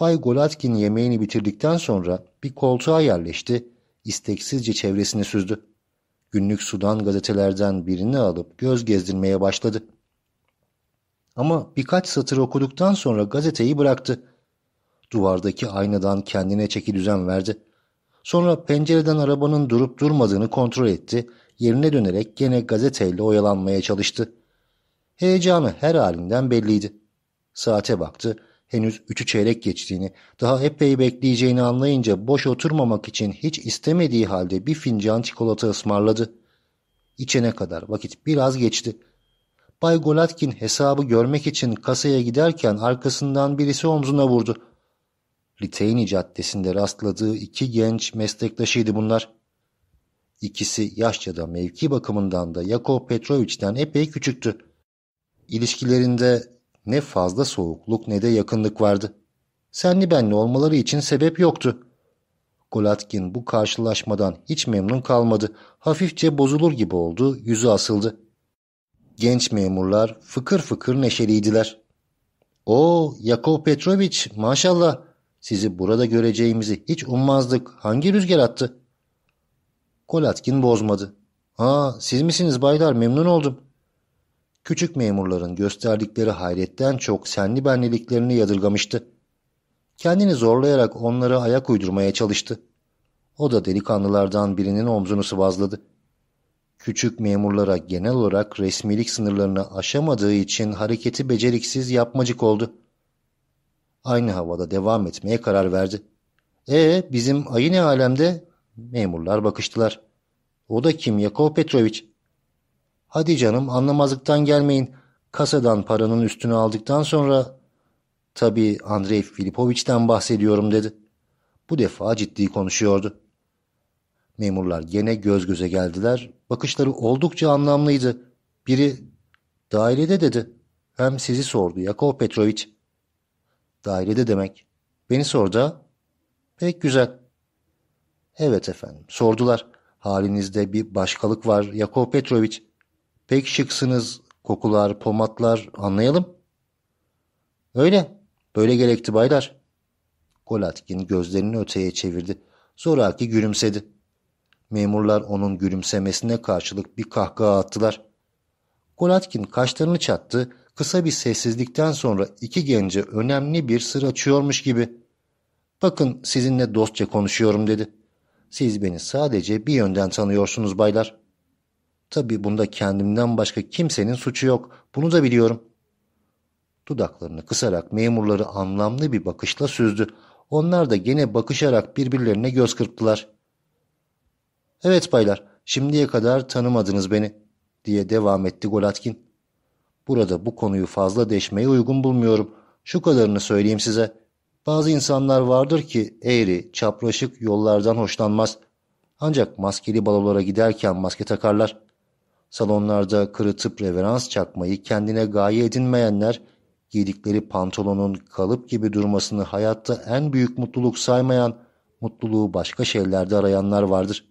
Bay Golatkin yemeğini bitirdikten sonra bir koltuğa yerleşti, isteksizce çevresini süzdü. Günlük Sudan gazetelerden birini alıp göz gezdirmeye başladı. Ama birkaç satır okuduktan sonra gazeteyi bıraktı. Duvardaki aynadan kendine çeki düzen verdi. Sonra pencereden arabanın durup durmadığını kontrol etti. Yerine dönerek gene gazeteyle oyalanmaya çalıştı. Heyecanı her halinden belliydi. Saate baktı. Henüz üçü çeyrek geçtiğini, daha epey bekleyeceğini anlayınca boş oturmamak için hiç istemediği halde bir fincan çikolata ısmarladı. İçene kadar vakit biraz geçti. Bay Golatkin hesabı görmek için kasaya giderken arkasından birisi omzuna vurdu. Liteyni Caddesi'nde rastladığı iki genç meslektaşıydı bunlar. İkisi yaşça da mevki bakımından da Yakov Petrovich'ten epey küçüktü. İlişkilerinde ne fazla soğukluk ne de yakınlık vardı. Senli benli olmaları için sebep yoktu. Golatkin bu karşılaşmadan hiç memnun kalmadı. Hafifçe bozulur gibi oldu, yüzü asıldı. Genç memurlar fıkır fıkır neşeliydiler. ''O Yakov Petrovich maşallah sizi burada göreceğimizi hiç ummazdık. Hangi rüzgar attı?'' Golatkin bozmadı. ''Aa siz misiniz baylar memnun oldum.'' Küçük memurların gösterdikleri hayretten çok senli benliliklerini yadırgamıştı. Kendini zorlayarak onları ayak uydurmaya çalıştı. O da delikanlılardan birinin omzunu sıvazladı. Küçük memurlara genel olarak resmilik sınırlarını aşamadığı için hareketi beceriksiz yapmacık oldu. Aynı havada devam etmeye karar verdi. E bizim ayı ne alemde? Memurlar bakıştılar. O da kim Yakov Petroviç? Hadi canım anlamazlıktan gelmeyin. Kasadan paranın üstünü aldıktan sonra... Tabii Andrei Filipoviç'ten bahsediyorum dedi. Bu defa ciddi konuşuyordu. Memurlar gene göz göze geldiler. Bakışları oldukça anlamlıydı. Biri dairede dedi. Hem sizi sordu Yakov Petroviç. Dairede demek. Beni sordu Pek güzel. Evet efendim sordular. Halinizde bir başkalık var Yakov Petroviç. Pek şıksınız. Kokular, pomatlar anlayalım. Öyle. Böyle gerekti baylar. Golatkin gözlerini öteye çevirdi. Zoraki gülümsedi. Memurlar onun gülümsemesine karşılık bir kahkaha attılar. Golatkin kaşlarını çattı. Kısa bir sessizlikten sonra iki gence önemli bir sır açıyormuş gibi. Bakın sizinle dostça konuşuyorum dedi. Siz beni sadece bir yönden tanıyorsunuz baylar. Tabii bunda kendimden başka kimsenin suçu yok. Bunu da biliyorum. Dudaklarını kısarak memurları anlamlı bir bakışla süzdü. Onlar da gene bakışarak birbirlerine göz kırptılar. Evet baylar, şimdiye kadar tanımadınız beni, diye devam etti Golatkin. Burada bu konuyu fazla deşmeye uygun bulmuyorum. Şu kadarını söyleyeyim size. Bazı insanlar vardır ki eğri, çapraşık yollardan hoşlanmaz. Ancak maskeli balolara giderken maske takarlar. Salonlarda kırıtıp reverans çakmayı kendine gaye edinmeyenler, giydikleri pantolonun kalıp gibi durmasını hayatta en büyük mutluluk saymayan, mutluluğu başka şeylerde arayanlar vardır.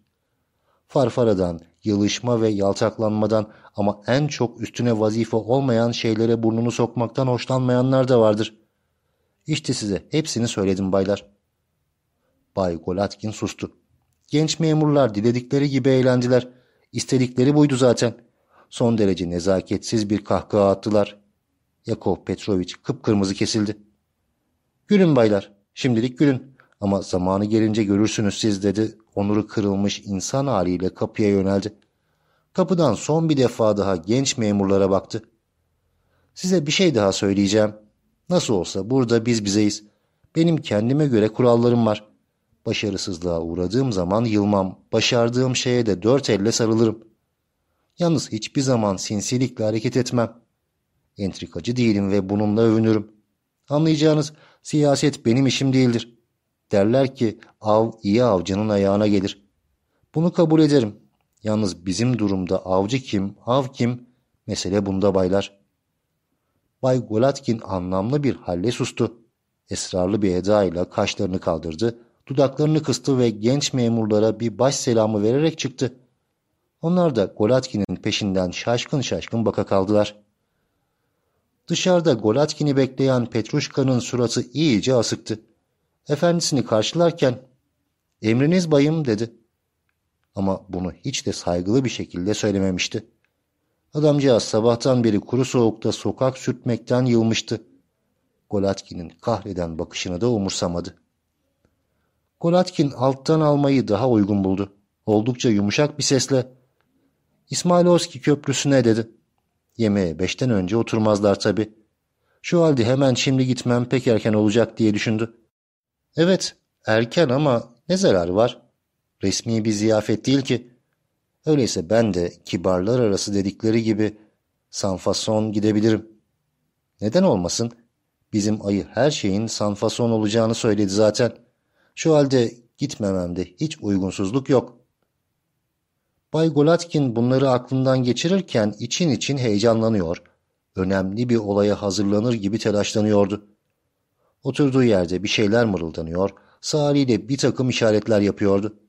Farfaradan, yılışma ve yaltaklanmadan ama en çok üstüne vazife olmayan şeylere burnunu sokmaktan hoşlanmayanlar da vardır. İşte size hepsini söyledim baylar. Bay Golatkin sustu. Genç memurlar diledikleri gibi eğlendiler. İstedikleri buydu zaten. Son derece nezaketsiz bir kahkaha attılar. Yakov Petrovic kıpkırmızı kesildi. Gülün baylar, şimdilik gülün. Ama zamanı gelince görürsünüz siz dedi. Onuru kırılmış insan haliyle kapıya yöneldi. Kapıdan son bir defa daha genç memurlara baktı. Size bir şey daha söyleyeceğim. Nasıl olsa burada biz bizeyiz. Benim kendime göre kurallarım var. Başarısızlığa uğradığım zaman yılmam, başardığım şeye de dört elle sarılırım. Yalnız hiçbir zaman sinsilikle hareket etmem. Entrikacı değilim ve bununla övünürüm. Anlayacağınız siyaset benim işim değildir. Derler ki av iyi avcının ayağına gelir. Bunu kabul ederim. Yalnız bizim durumda avcı kim, av kim? Mesele bunda baylar. Bay Golatkin anlamlı bir halle sustu. Esrarlı bir edayla kaşlarını kaldırdı Dudaklarını kıstı ve genç memurlara bir baş selamı vererek çıktı. Onlar da Golatkin'in peşinden şaşkın şaşkın baka kaldılar. Dışarıda Golatkin'i bekleyen Petruşka'nın suratı iyice asıktı. Efendisini karşılarken ''Emriniz bayım'' dedi. Ama bunu hiç de saygılı bir şekilde söylememişti. Adamcağız sabahtan beri kuru soğukta sokak sürtmekten yılmıştı. Golatkin'in kahreden bakışını da umursamadı. Golatkin alttan almayı daha uygun buldu. Oldukça yumuşak bir sesle İsmailovski köprüsüne dedi. Yemeğe beşten önce oturmazlar tabii. Şu halde hemen şimdi gitmem pek erken olacak diye düşündü. Evet, erken ama ne zararı var? Resmi bir ziyafet değil ki. Öyleyse ben de kibarlar arası dedikleri gibi sanfason gidebilirim. Neden olmasın? Bizim ayı her şeyin sanfason olacağını söyledi zaten. Şu halde gitmememde hiç uygunsuzluk yok. Bay Golatkin bunları aklından geçirirken için için heyecanlanıyor. Önemli bir olaya hazırlanır gibi telaşlanıyordu. Oturduğu yerde bir şeyler mırıldanıyor, sağ bir takım işaretler yapıyordu.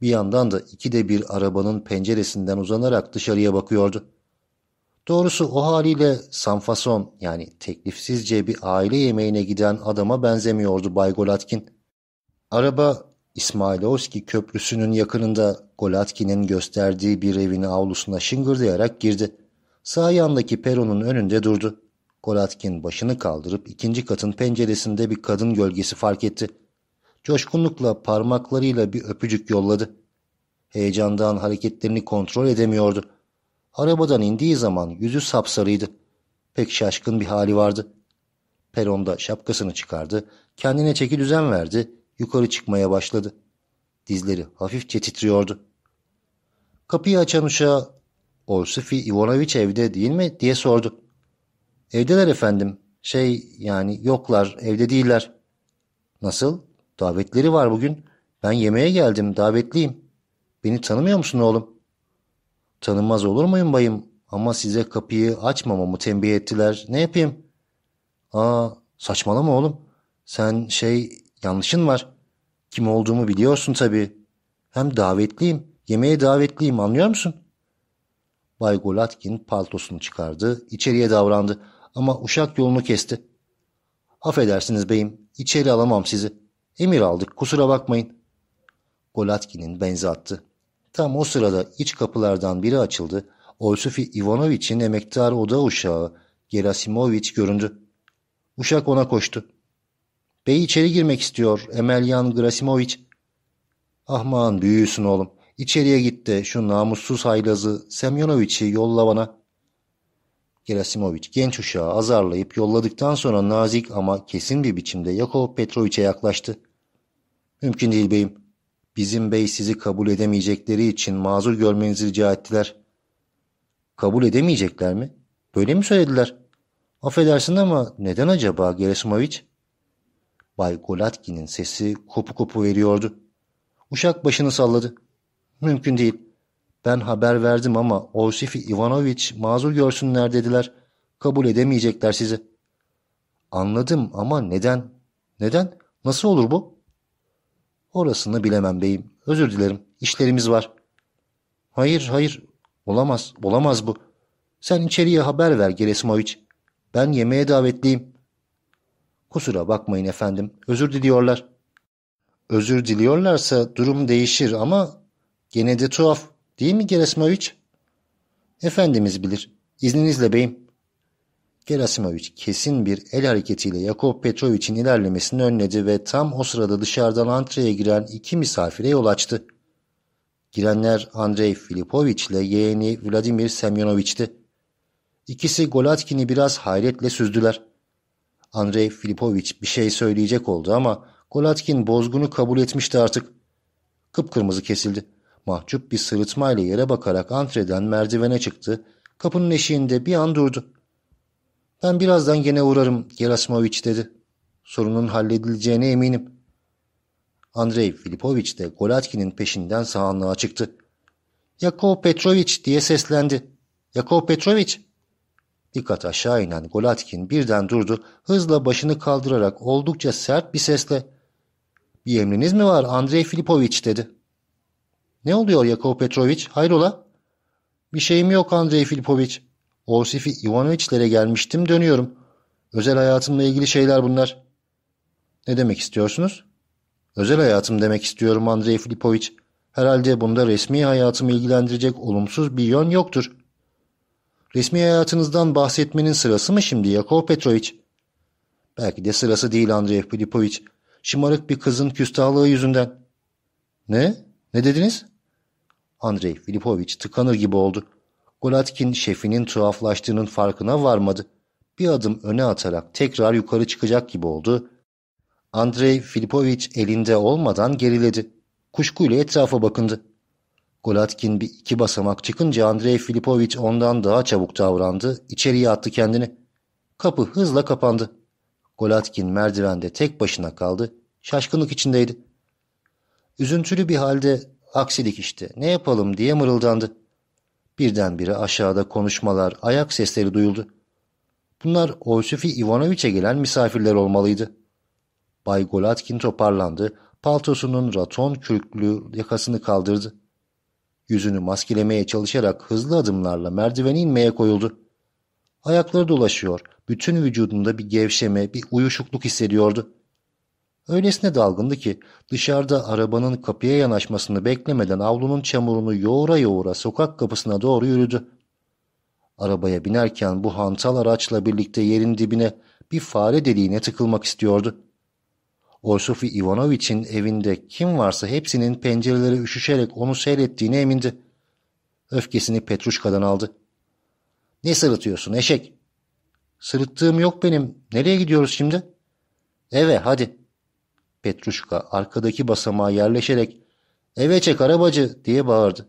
Bir yandan da ikide bir arabanın penceresinden uzanarak dışarıya bakıyordu. Doğrusu o haliyle sanfason yani teklifsizce bir aile yemeğine giden adama benzemiyordu Bay Golatkin. Araba İsmailovski köprüsünün yakınında Golatkin'in gösterdiği bir evin avlusuna şıngırdayarak girdi. Sağ yandaki peronun önünde durdu. Golatkin başını kaldırıp ikinci katın penceresinde bir kadın gölgesi fark etti. Coşkunlukla parmaklarıyla bir öpücük yolladı. Heyecandan hareketlerini kontrol edemiyordu. Arabadan indiği zaman yüzü sapsarıydı. Pek şaşkın bir hali vardı. Peronda şapkasını çıkardı, kendine çeki düzen verdi, yukarı çıkmaya başladı. Dizleri hafifçe titriyordu. Kapıyı açan uşağa Orsufi Ivanoviç evde değil mi diye sordu. Evdeler efendim. Şey yani yoklar evde değiller. Nasıl? Davetleri var bugün. Ben yemeğe geldim davetliyim. Beni tanımıyor musun oğlum? Tanınmaz olur muyum bayım? Ama size kapıyı açmamamı tembih ettiler. Ne yapayım? Aa saçmalama oğlum. Sen şey yanlışın var. Kim olduğumu biliyorsun tabii. Hem davetliyim. Yemeğe davetliyim anlıyor musun? Bay Golatkin paltosunu çıkardı. içeriye davrandı. Ama uşak yolunu kesti. Affedersiniz beyim. içeri alamam sizi. Emir aldık kusura bakmayın. Golatkin'in benzi attı. Tam o sırada iç kapılardan biri açıldı. Olsufi Ivanoviç'in emektar oda uşağı Gerasimoviç göründü. Uşak ona koştu. Bey içeri girmek istiyor Emelyan Grasimoviç. Ahman büyüsün oğlum. İçeriye git de şu namussuz haylazı Semyonoviç'i yolla bana. Gerasimoviç genç uşağı azarlayıp yolladıktan sonra nazik ama kesin bir biçimde Yakov Petroviç'e yaklaştı. Mümkün değil beyim. Bizim bey sizi kabul edemeyecekleri için mazur görmenizi rica ettiler. Kabul edemeyecekler mi? Böyle mi söylediler? Affedersin ama neden acaba Gerasimoviç? Bay Golatkin'in sesi kopu kopu veriyordu. Uşak başını salladı. Mümkün değil. Ben haber verdim ama Orsifi Ivanoviç mazur görsünler dediler. Kabul edemeyecekler sizi. Anladım ama neden? Neden? Nasıl olur bu? Orasını bilemem beyim. Özür dilerim. İşlerimiz var. Hayır, hayır. Olamaz, olamaz bu. Sen içeriye haber ver Geresimoviç. Ben yemeğe davetliyim. Kusura bakmayın efendim. Özür diliyorlar. Özür diliyorlarsa durum değişir ama gene de tuhaf. Değil mi Gerasimoviç? Efendimiz bilir. İzninizle beyim. Gerasimoviç kesin bir el hareketiyle Yakov Petrovich'in ilerlemesini önledi ve tam o sırada dışarıdan antreye giren iki misafire yol açtı. Girenler Andrei Filipovich ile yeğeni Vladimir Semyonoviç'ti. İkisi Golatkin'i biraz hayretle süzdüler. Andrei Filipovich bir şey söyleyecek oldu ama Golatkin bozgunu kabul etmişti artık. Kıpkırmızı kesildi. Mahcup bir sırıtmayla yere bakarak antreden merdivene çıktı. Kapının eşiğinde bir an durdu. Ben birazdan gene uğrarım Gerasimoviç dedi. Sorunun halledileceğine eminim. Andrei Filipoviç de Golatkin'in peşinden sahanlığa çıktı. Yakov Petroviç diye seslendi. Yakov Dikkat aşağı inen Golatkin birden durdu. Hızla başını kaldırarak oldukça sert bir sesle Bir emriniz mi var Andrei Filipoviç dedi. Ne oluyor Yakov Petroviç hayrola? Bir şeyim yok Andrei Filipoviç. Orsifi Ivanoviçlere gelmiştim dönüyorum. Özel hayatımla ilgili şeyler bunlar. Ne demek istiyorsunuz? Özel hayatım demek istiyorum Andrei Filipoviç. Herhalde bunda resmi hayatımı ilgilendirecek olumsuz bir yön yoktur. Resmi hayatınızdan bahsetmenin sırası mı şimdi Yakov Petroviç? Belki de sırası değil Andrei Filipoviç. Şımarık bir kızın küstahlığı yüzünden. Ne? Ne dediniz? Andrei Filipoviç tıkanır gibi oldu. Golatkin şefinin tuhaflaştığının farkına varmadı. Bir adım öne atarak tekrar yukarı çıkacak gibi oldu. Andrei Filipoviç elinde olmadan geriledi. Kuşkuyla etrafa bakındı. Golatkin bir iki basamak çıkınca Andrei Filipoviç ondan daha çabuk davrandı, içeriye attı kendini. Kapı hızla kapandı. Golatkin merdivende tek başına kaldı, şaşkınlık içindeydi. Üzüntülü bir halde aksilik işte ne yapalım diye mırıldandı. Birdenbire aşağıda konuşmalar, ayak sesleri duyuldu. Bunlar Oysufi Ivanoviç'e gelen misafirler olmalıydı. Bay Golatkin toparlandı, paltosunun raton kürklü yakasını kaldırdı. Yüzünü maskelemeye çalışarak hızlı adımlarla merdiveni inmeye koyuldu. Ayakları dolaşıyor, bütün vücudunda bir gevşeme, bir uyuşukluk hissediyordu. Öylesine dalgındı ki dışarıda arabanın kapıya yanaşmasını beklemeden avlunun çamurunu yoğura yoğura sokak kapısına doğru yürüdü. Arabaya binerken bu hantal araçla birlikte yerin dibine bir fare deliğine tıkılmak istiyordu. Orsofi Ivanoviç'in evinde kim varsa hepsinin pencereleri üşüşerek onu seyrettiğine emindi. Öfkesini Petruşka'dan aldı. Ne sırıtıyorsun eşek? Sırıttığım yok benim. Nereye gidiyoruz şimdi? Eve hadi. Petruşka arkadaki basamağa yerleşerek ''Eve çek arabacı'' diye bağırdı.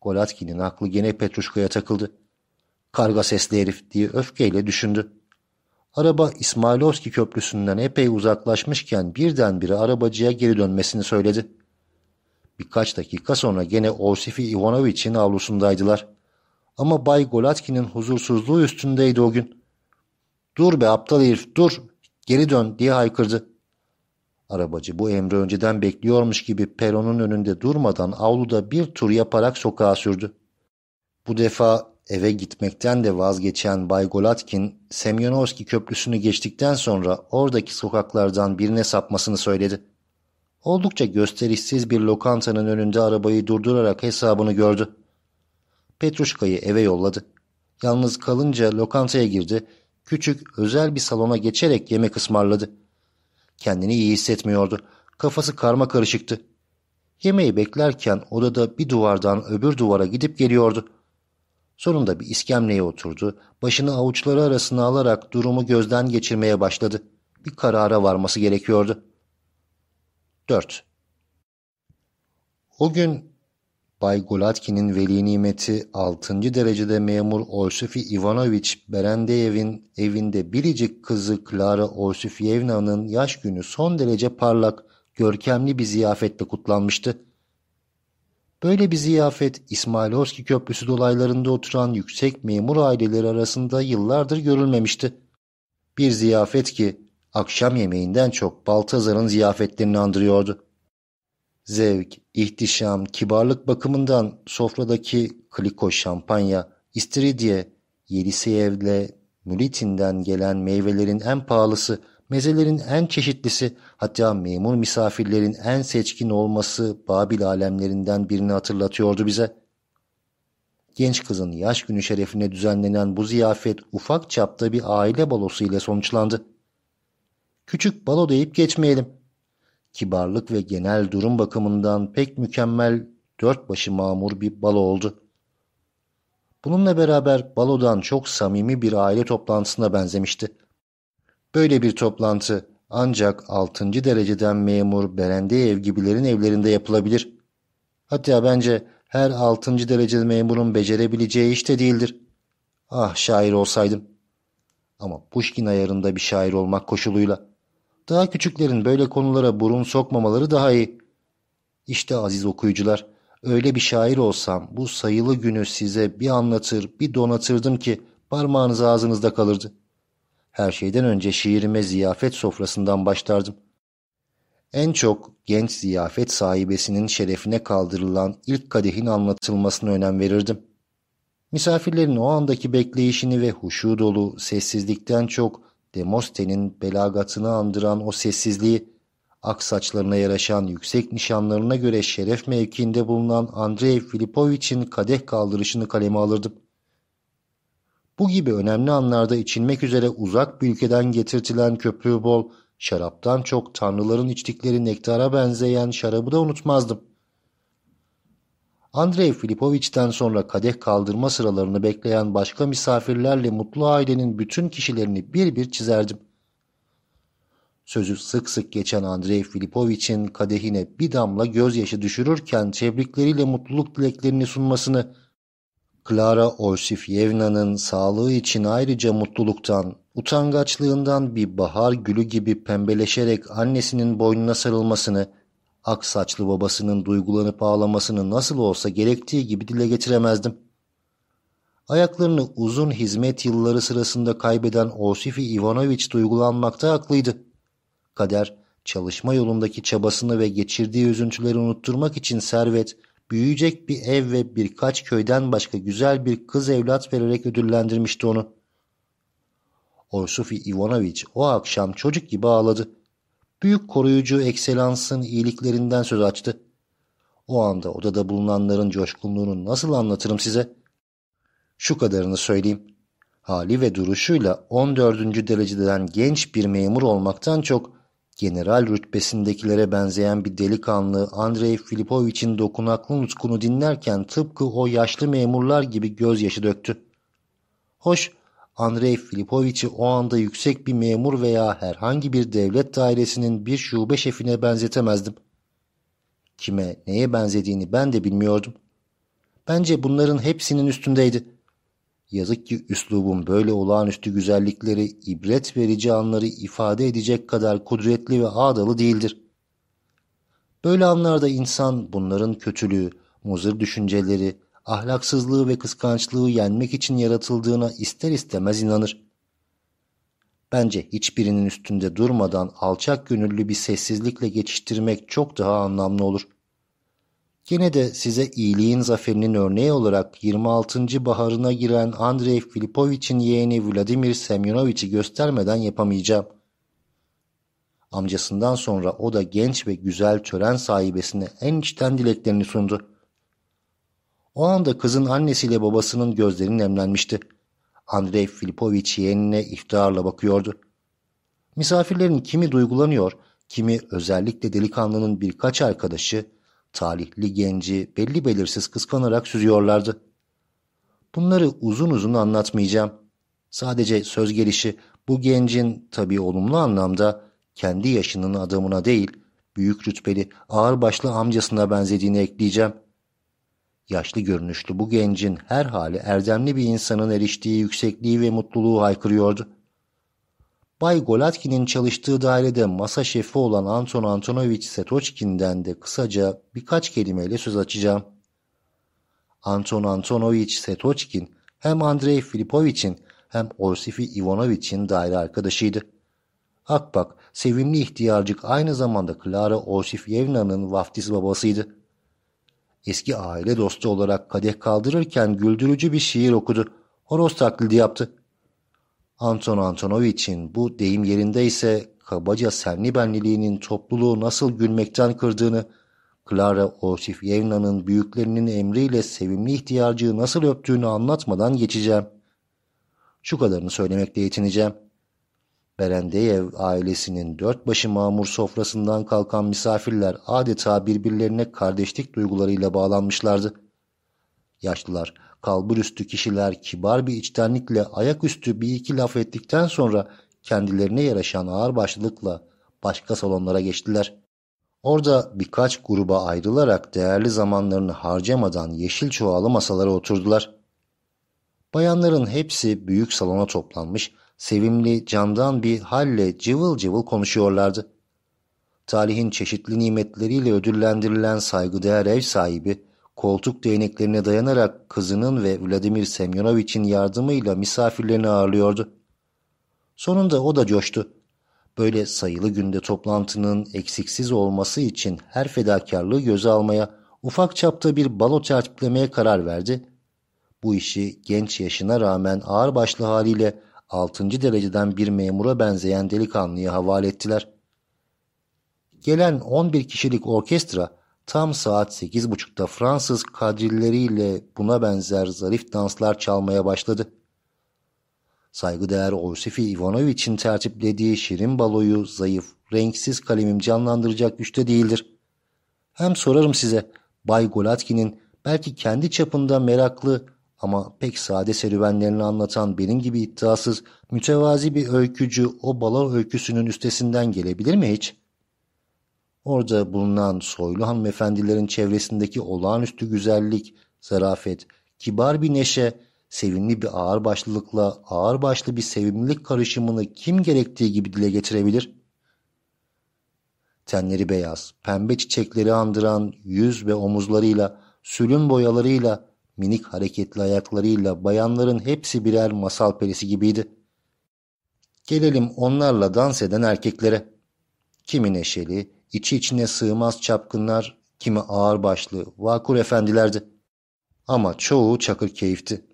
Golatkin'in aklı gene Petruşka'ya takıldı. Karga sesli herif diye öfkeyle düşündü. Araba İsmailovski köprüsünden epey uzaklaşmışken birdenbire arabacıya geri dönmesini söyledi. Birkaç dakika sonra gene Orsifi Ivanoviç'in avlusundaydılar. Ama Bay Golatkin'in huzursuzluğu üstündeydi o gün. ''Dur be aptal herif dur, geri dön'' diye haykırdı. Arabacı bu emri önceden bekliyormuş gibi peronun önünde durmadan avluda bir tur yaparak sokağa sürdü. Bu defa eve gitmekten de vazgeçen Bay Golatkin, Semyonovski köprüsünü geçtikten sonra oradaki sokaklardan birine sapmasını söyledi. Oldukça gösterişsiz bir lokantanın önünde arabayı durdurarak hesabını gördü. Petruşka'yı eve yolladı. Yalnız kalınca lokantaya girdi, küçük özel bir salona geçerek yemek ısmarladı. Kendini iyi hissetmiyordu. Kafası karma karışıktı. Yemeği beklerken odada bir duvardan öbür duvara gidip geliyordu. Sonunda bir iskemleye oturdu. Başını avuçları arasına alarak durumu gözden geçirmeye başladı. Bir karara varması gerekiyordu. 4. O gün Bay Golatkin'in veli nimeti 6. derecede memur Orsufi Ivanoviç Berendeyev'in evinde biricik kızı Klara Orsufiyevna'nın yaş günü son derece parlak, görkemli bir ziyafetle kutlanmıştı. Böyle bir ziyafet İsmailovski Köprüsü dolaylarında oturan yüksek memur aileleri arasında yıllardır görülmemişti. Bir ziyafet ki akşam yemeğinden çok Baltazar'ın ziyafetlerini andırıyordu. Zevk, ihtişam, kibarlık bakımından sofradaki kliko şampanya, istiridye, Yeliseyev'le Mülitin'den gelen meyvelerin en pahalısı, mezelerin en çeşitlisi, hatta memur misafirlerin en seçkin olması Babil alemlerinden birini hatırlatıyordu bize. Genç kızın yaş günü şerefine düzenlenen bu ziyafet ufak çapta bir aile balosu ile sonuçlandı. Küçük balo deyip geçmeyelim kibarlık ve genel durum bakımından pek mükemmel dört başı mamur bir balo oldu. Bununla beraber balodan çok samimi bir aile toplantısına benzemişti. Böyle bir toplantı ancak altıncı dereceden memur Berendeyev gibilerin evlerinde yapılabilir. Hatta bence her altıncı derecede memurun becerebileceği iş de değildir. Ah şair olsaydım. Ama Pushkin ayarında bir şair olmak koşuluyla. Daha küçüklerin böyle konulara burun sokmamaları daha iyi. İşte aziz okuyucular, öyle bir şair olsam bu sayılı günü size bir anlatır, bir donatırdım ki parmağınız ağzınızda kalırdı. Her şeyden önce şiirime ziyafet sofrasından başlardım. En çok genç ziyafet sahibesinin şerefine kaldırılan ilk kadehin anlatılmasına önem verirdim. Misafirlerin o andaki bekleyişini ve huşu dolu sessizlikten çok Demosten'in belagatını andıran o sessizliği, ak saçlarına yaraşan yüksek nişanlarına göre şeref mevkiinde bulunan Andrei Filipovich'in kadeh kaldırışını kaleme alırdım. Bu gibi önemli anlarda içilmek üzere uzak bir ülkeden getirtilen köpüğü bol, şaraptan çok tanrıların içtikleri nektara benzeyen şarabı da unutmazdım. Andrei Filipovich'ten sonra kadeh kaldırma sıralarını bekleyen başka misafirlerle mutlu ailenin bütün kişilerini bir bir çizerdim. Sözü sık sık geçen Andrei Filipovich'in kadehine bir damla gözyaşı düşürürken tebrikleriyle mutluluk dileklerini sunmasını, Klara Orsifyevna'nın sağlığı için ayrıca mutluluktan, utangaçlığından bir bahar gülü gibi pembeleşerek annesinin boynuna sarılmasını, ak saçlı babasının duygulanıp ağlamasını nasıl olsa gerektiği gibi dile getiremezdim. Ayaklarını uzun hizmet yılları sırasında kaybeden Osifi Ivanoviç duygulanmakta haklıydı. Kader, çalışma yolundaki çabasını ve geçirdiği üzüntüleri unutturmak için servet, büyüyecek bir ev ve birkaç köyden başka güzel bir kız evlat vererek ödüllendirmişti onu. Orsufi Ivanoviç o akşam çocuk gibi ağladı. Büyük koruyucu ekselansın iyiliklerinden söz açtı. O anda odada bulunanların coşkunluğunu nasıl anlatırım size? Şu kadarını söyleyeyim. Hali ve duruşuyla 14. dereceden genç bir memur olmaktan çok general rütbesindekilere benzeyen bir delikanlı Andrei Filipovich'in dokunaklı nutkunu dinlerken tıpkı o yaşlı memurlar gibi gözyaşı döktü. Hoş, Andrei Filipovich'i o anda yüksek bir memur veya herhangi bir devlet dairesinin bir şube şefine benzetemezdim. Kime, neye benzediğini ben de bilmiyordum. Bence bunların hepsinin üstündeydi. Yazık ki üslubum böyle olağanüstü güzellikleri, ibret verici anları ifade edecek kadar kudretli ve ağdalı değildir. Böyle anlarda insan bunların kötülüğü, muzır düşünceleri, ahlaksızlığı ve kıskançlığı yenmek için yaratıldığına ister istemez inanır. Bence hiçbirinin üstünde durmadan alçak gönüllü bir sessizlikle geçiştirmek çok daha anlamlı olur. Gene de size iyiliğin zaferinin örneği olarak 26. baharına giren Andrei Filipovich'in yeğeni Vladimir Semyonovich'i göstermeden yapamayacağım. Amcasından sonra o da genç ve güzel tören sahibesine en içten dileklerini sundu. O anda kızın annesiyle babasının gözleri nemlenmişti. Andrei Filipovich yeğenine iftiharla bakıyordu. Misafirlerin kimi duygulanıyor, kimi özellikle delikanlının birkaç arkadaşı, talihli genci belli belirsiz kıskanarak süzüyorlardı. Bunları uzun uzun anlatmayacağım. Sadece söz gelişi bu gencin tabii olumlu anlamda kendi yaşının adamına değil, büyük rütbeli ağırbaşlı amcasına benzediğini ekleyeceğim. Yaşlı görünüşlü bu gencin her hali erdemli bir insanın eriştiği yüksekliği ve mutluluğu haykırıyordu. Bay Golatkin'in çalıştığı dairede masa şefi olan Anton Antonovich Setoçkin'den de kısaca birkaç kelimeyle söz açacağım. Anton Antonovich Setoçkin hem Andrei Filipovich'in hem Orsifi Ivanovich'in daire arkadaşıydı. Akbak, sevimli ihtiyarcık aynı zamanda Klara Orsifyevna'nın vaftiz babasıydı. Eski aile dostu olarak kadeh kaldırırken güldürücü bir şiir okudu. Horoz taklidi yaptı. Anton Antonovich'in bu deyim yerindeyse kabaca senli benliliğinin topluluğu nasıl gülmekten kırdığını, Clara Osifyevna'nın büyüklerinin emriyle sevimli ihtiyarcığı nasıl öptüğünü anlatmadan geçeceğim. Şu kadarını söylemekle yetineceğim. Berendeyev ailesinin dört başı mamur sofrasından kalkan misafirler adeta birbirlerine kardeşlik duygularıyla bağlanmışlardı. Yaşlılar, kalburüstü kişiler kibar bir içtenlikle ayaküstü bir iki laf ettikten sonra kendilerine yaraşan ağırbaşlılıkla başka salonlara geçtiler. Orada birkaç gruba ayrılarak değerli zamanlarını harcamadan yeşil çuvalı masalara oturdular. Bayanların hepsi büyük salona toplanmış, sevimli, candan bir halle cıvıl cıvıl konuşuyorlardı. Talihin çeşitli nimetleriyle ödüllendirilen saygıdeğer ev sahibi, koltuk değneklerine dayanarak kızının ve Vladimir Semyonovich'in yardımıyla misafirlerini ağırlıyordu. Sonunda o da coştu. böyle sayılı günde toplantının eksiksiz olması için her fedakarlığı göze almaya, ufak çapta bir balo tertiplemeye karar verdi. Bu işi genç yaşına rağmen ağırbaşlı haliyle 6. dereceden bir memura benzeyen delikanlıya havale ettiler. Gelen 11 kişilik orkestra tam saat 8.30'da Fransız kadrilleriyle buna benzer zarif danslar çalmaya başladı. Saygıdeğer Orsifi Ivanoviç'in tertiplediği şirin baloyu zayıf, renksiz kalemim canlandıracak güçte değildir. Hem sorarım size, Bay Golatkin'in belki kendi çapında meraklı ama pek sade serüvenlerini anlatan benim gibi iddiasız, mütevazi bir öykücü o balo öyküsünün üstesinden gelebilir mi hiç? Orada bulunan soylu hanımefendilerin çevresindeki olağanüstü güzellik, zarafet, kibar bir neşe, sevimli bir ağırbaşlılıkla ağırbaşlı bir sevimlilik karışımını kim gerektiği gibi dile getirebilir? Tenleri beyaz, pembe çiçekleri andıran yüz ve omuzlarıyla, sülün boyalarıyla, minik hareketli ayaklarıyla bayanların hepsi birer masal perisi gibiydi. Gelelim onlarla dans eden erkeklere. Kimi neşeli, içi içine sığmaz çapkınlar, kimi ağırbaşlı, vakur efendilerdi. Ama çoğu çakır keyifti.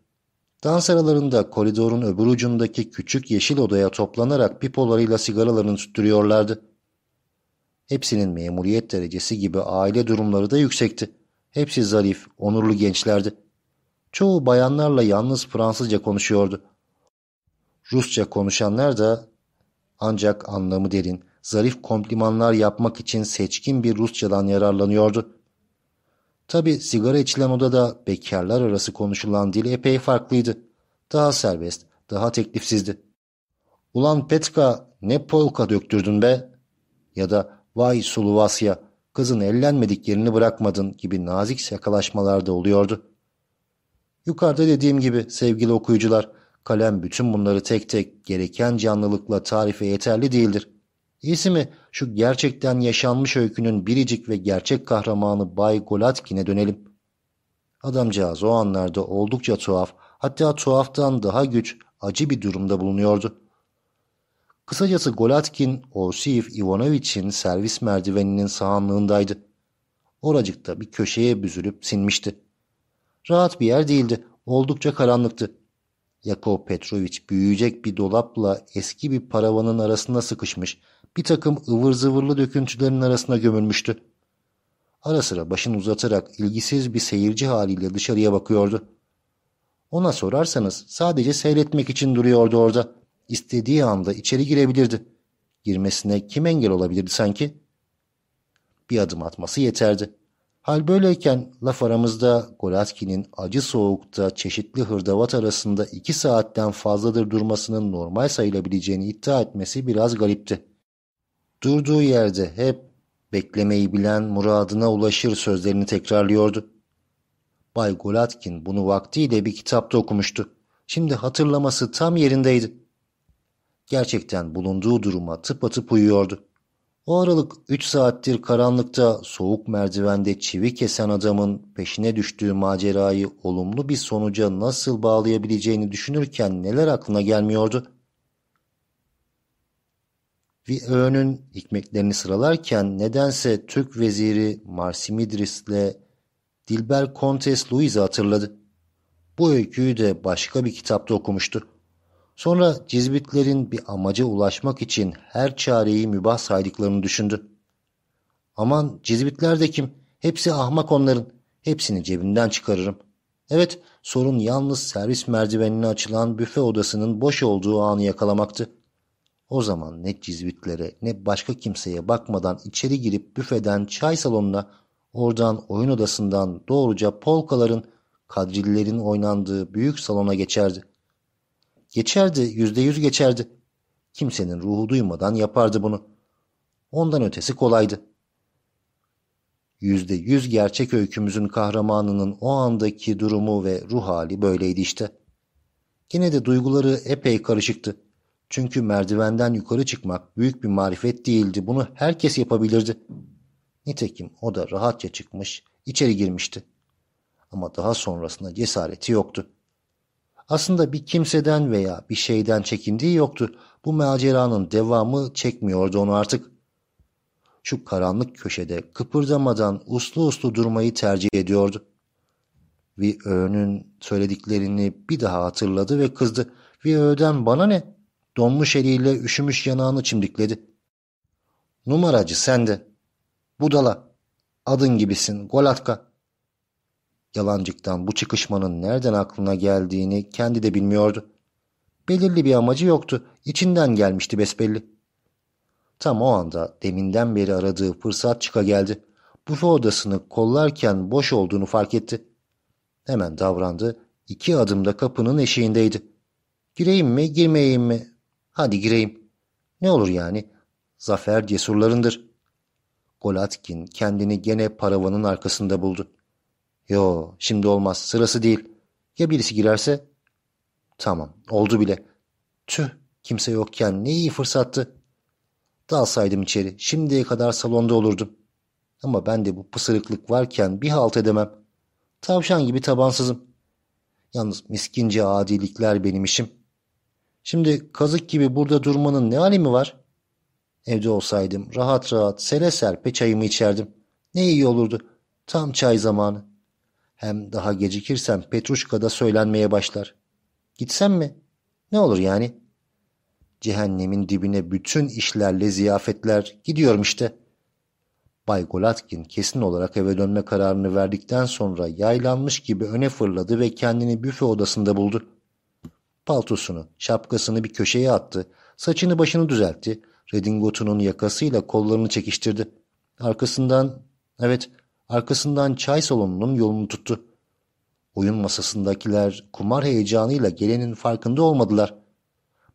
Dans aralarında koridorun öbür ucundaki küçük yeşil odaya toplanarak pipolarıyla sigaralarını tüttürüyorlardı. Hepsinin memuriyet derecesi gibi aile durumları da yüksekti. Hepsi zarif, onurlu gençlerdi. Çoğu bayanlarla yalnız Fransızca konuşuyordu. Rusça konuşanlar da ancak anlamı derin, zarif komplimanlar yapmak için seçkin bir Rusçadan yararlanıyordu. Tabi sigara içilen odada bekarlar arası konuşulan dil epey farklıydı. Daha serbest, daha teklifsizdi. Ulan Petka ne polka döktürdün be? Ya da vay Suluvasya kızın ellenmedik yerini bırakmadın gibi nazik şakalaşmalar da oluyordu. Yukarıda dediğim gibi sevgili okuyucular, kalem bütün bunları tek tek gereken canlılıkla tarife yeterli değildir. İyisi mi şu gerçekten yaşanmış öykünün biricik ve gerçek kahramanı Bay Golatkin'e dönelim. Adamcağız o anlarda oldukça tuhaf, hatta tuhaftan daha güç, acı bir durumda bulunuyordu. Kısacası Golatkin, Osif Ivanoviç'in servis merdiveninin sahanlığındaydı. Oracıkta bir köşeye büzülüp sinmişti. Rahat bir yer değildi, oldukça karanlıktı. Yakov Petroviç büyüyecek bir dolapla eski bir paravanın arasında sıkışmış, bir takım ıvır zıvırlı döküntülerin arasına gömülmüştü. Ara sıra başını uzatarak ilgisiz bir seyirci haliyle dışarıya bakıyordu. Ona sorarsanız sadece seyretmek için duruyordu orada. İstediği anda içeri girebilirdi. Girmesine kim engel olabilirdi sanki? Bir adım atması yeterdi. Hal böyleyken laf aramızda Golatkin'in acı soğukta çeşitli hırdavat arasında iki saatten fazladır durmasının normal sayılabileceğini iddia etmesi biraz garipti. Durduğu yerde hep beklemeyi bilen muradına ulaşır sözlerini tekrarlıyordu. Bay Golatkin bunu vaktiyle bir kitapta okumuştu. Şimdi hatırlaması tam yerindeydi. Gerçekten bulunduğu duruma tıpatıp uyuyordu. O aralık üç saattir karanlıkta soğuk merdivende çivi kesen adamın peşine düştüğü macerayı olumlu bir sonuca nasıl bağlayabileceğini düşünürken neler aklına gelmiyordu? Bir öğünün hikmetlerini sıralarken nedense Türk veziri Marsimidris'le Dilber Kontes Louise'ı hatırladı. Bu öyküyü de başka bir kitapta okumuştu. Sonra cizbitlerin bir amaca ulaşmak için her çareyi mübah saydıklarını düşündü. Aman cizbitler de kim? Hepsi ahmak onların. Hepsini cebinden çıkarırım. Evet sorun yalnız servis merdivenine açılan büfe odasının boş olduğu anı yakalamaktı. O zaman ne cizvitlere ne başka kimseye bakmadan içeri girip büfeden çay salonuna, oradan oyun odasından doğruca polkaların, kadrillerin oynandığı büyük salona geçerdi. Geçerdi, yüzde yüz geçerdi. Kimsenin ruhu duymadan yapardı bunu. Ondan ötesi kolaydı. Yüzde yüz gerçek öykümüzün kahramanının o andaki durumu ve ruh hali böyleydi işte. Gene de duyguları epey karışıktı. Çünkü merdivenden yukarı çıkmak büyük bir marifet değildi. Bunu herkes yapabilirdi. Nitekim o da rahatça çıkmış, içeri girmişti. Ama daha sonrasında cesareti yoktu. Aslında bir kimseden veya bir şeyden çekindiği yoktu. Bu maceranın devamı çekmiyordu onu artık. Şu karanlık köşede kıpırdamadan uslu uslu durmayı tercih ediyordu. Viö'nün söylediklerini bir daha hatırladı ve kızdı. Viö'den bana ne? Donmuş eliyle üşümüş yanağını çimdikledi. Numaracı sende. Budala. Adın gibisin. Golatka. Yalancıktan bu çıkışmanın nereden aklına geldiğini kendi de bilmiyordu. Belirli bir amacı yoktu. İçinden gelmişti besbelli. Tam o anda deminden beri aradığı fırsat çıka geldi. Büfe odasını kollarken boş olduğunu fark etti. Hemen davrandı. İki adımda kapının eşiğindeydi. Gireyim mi, girmeyeyim mi? Hadi gireyim. Ne olur yani? Zafer cesurlarındır. Golatkin kendini gene paravanın arkasında buldu. Yo, şimdi olmaz. Sırası değil. Ya birisi girerse? Tamam, oldu bile. Tüh, kimse yokken ne iyi fırsattı. Dalsaydım içeri, şimdiye kadar salonda olurdum. Ama ben de bu pısırıklık varken bir halt edemem. Tavşan gibi tabansızım. Yalnız miskince adilikler benim işim. Şimdi kazık gibi burada durmanın ne alemi var? Evde olsaydım rahat rahat sere serpe çayımı içerdim. Ne iyi olurdu. Tam çay zamanı. Hem daha gecikirsem Petruşka da söylenmeye başlar. Gitsem mi? Ne olur yani? Cehennemin dibine bütün işlerle ziyafetler gidiyorum işte. Bay Golatkin kesin olarak eve dönme kararını verdikten sonra yaylanmış gibi öne fırladı ve kendini büfe odasında buldu. Paltosunu, şapkasını bir köşeye attı, saçını başını düzeltti, redingotunun yakasıyla kollarını çekiştirdi. Arkasından, evet, arkasından çay salonunun yolunu tuttu. Oyun masasındakiler kumar heyecanıyla gelenin farkında olmadılar.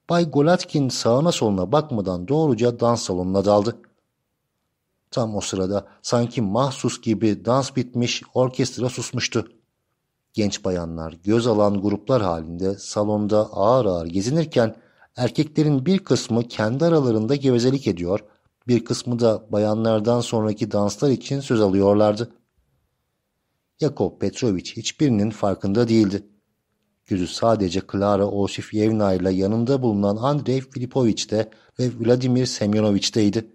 Bay Golatkin sağına soluna bakmadan doğruca dans salonuna daldı. Tam o sırada sanki mahsus gibi dans bitmiş, orkestra susmuştu. Genç bayanlar göz alan gruplar halinde salonda ağır ağır gezinirken erkeklerin bir kısmı kendi aralarında gevezelik ediyor, bir kısmı da bayanlardan sonraki danslar için söz alıyorlardı. Yakov Petrovich hiçbirinin farkında değildi. Gözü sadece Klara Osifyevna ile yanında bulunan Andrei Filipovich'te ve Vladimir Semyonovich'teydi.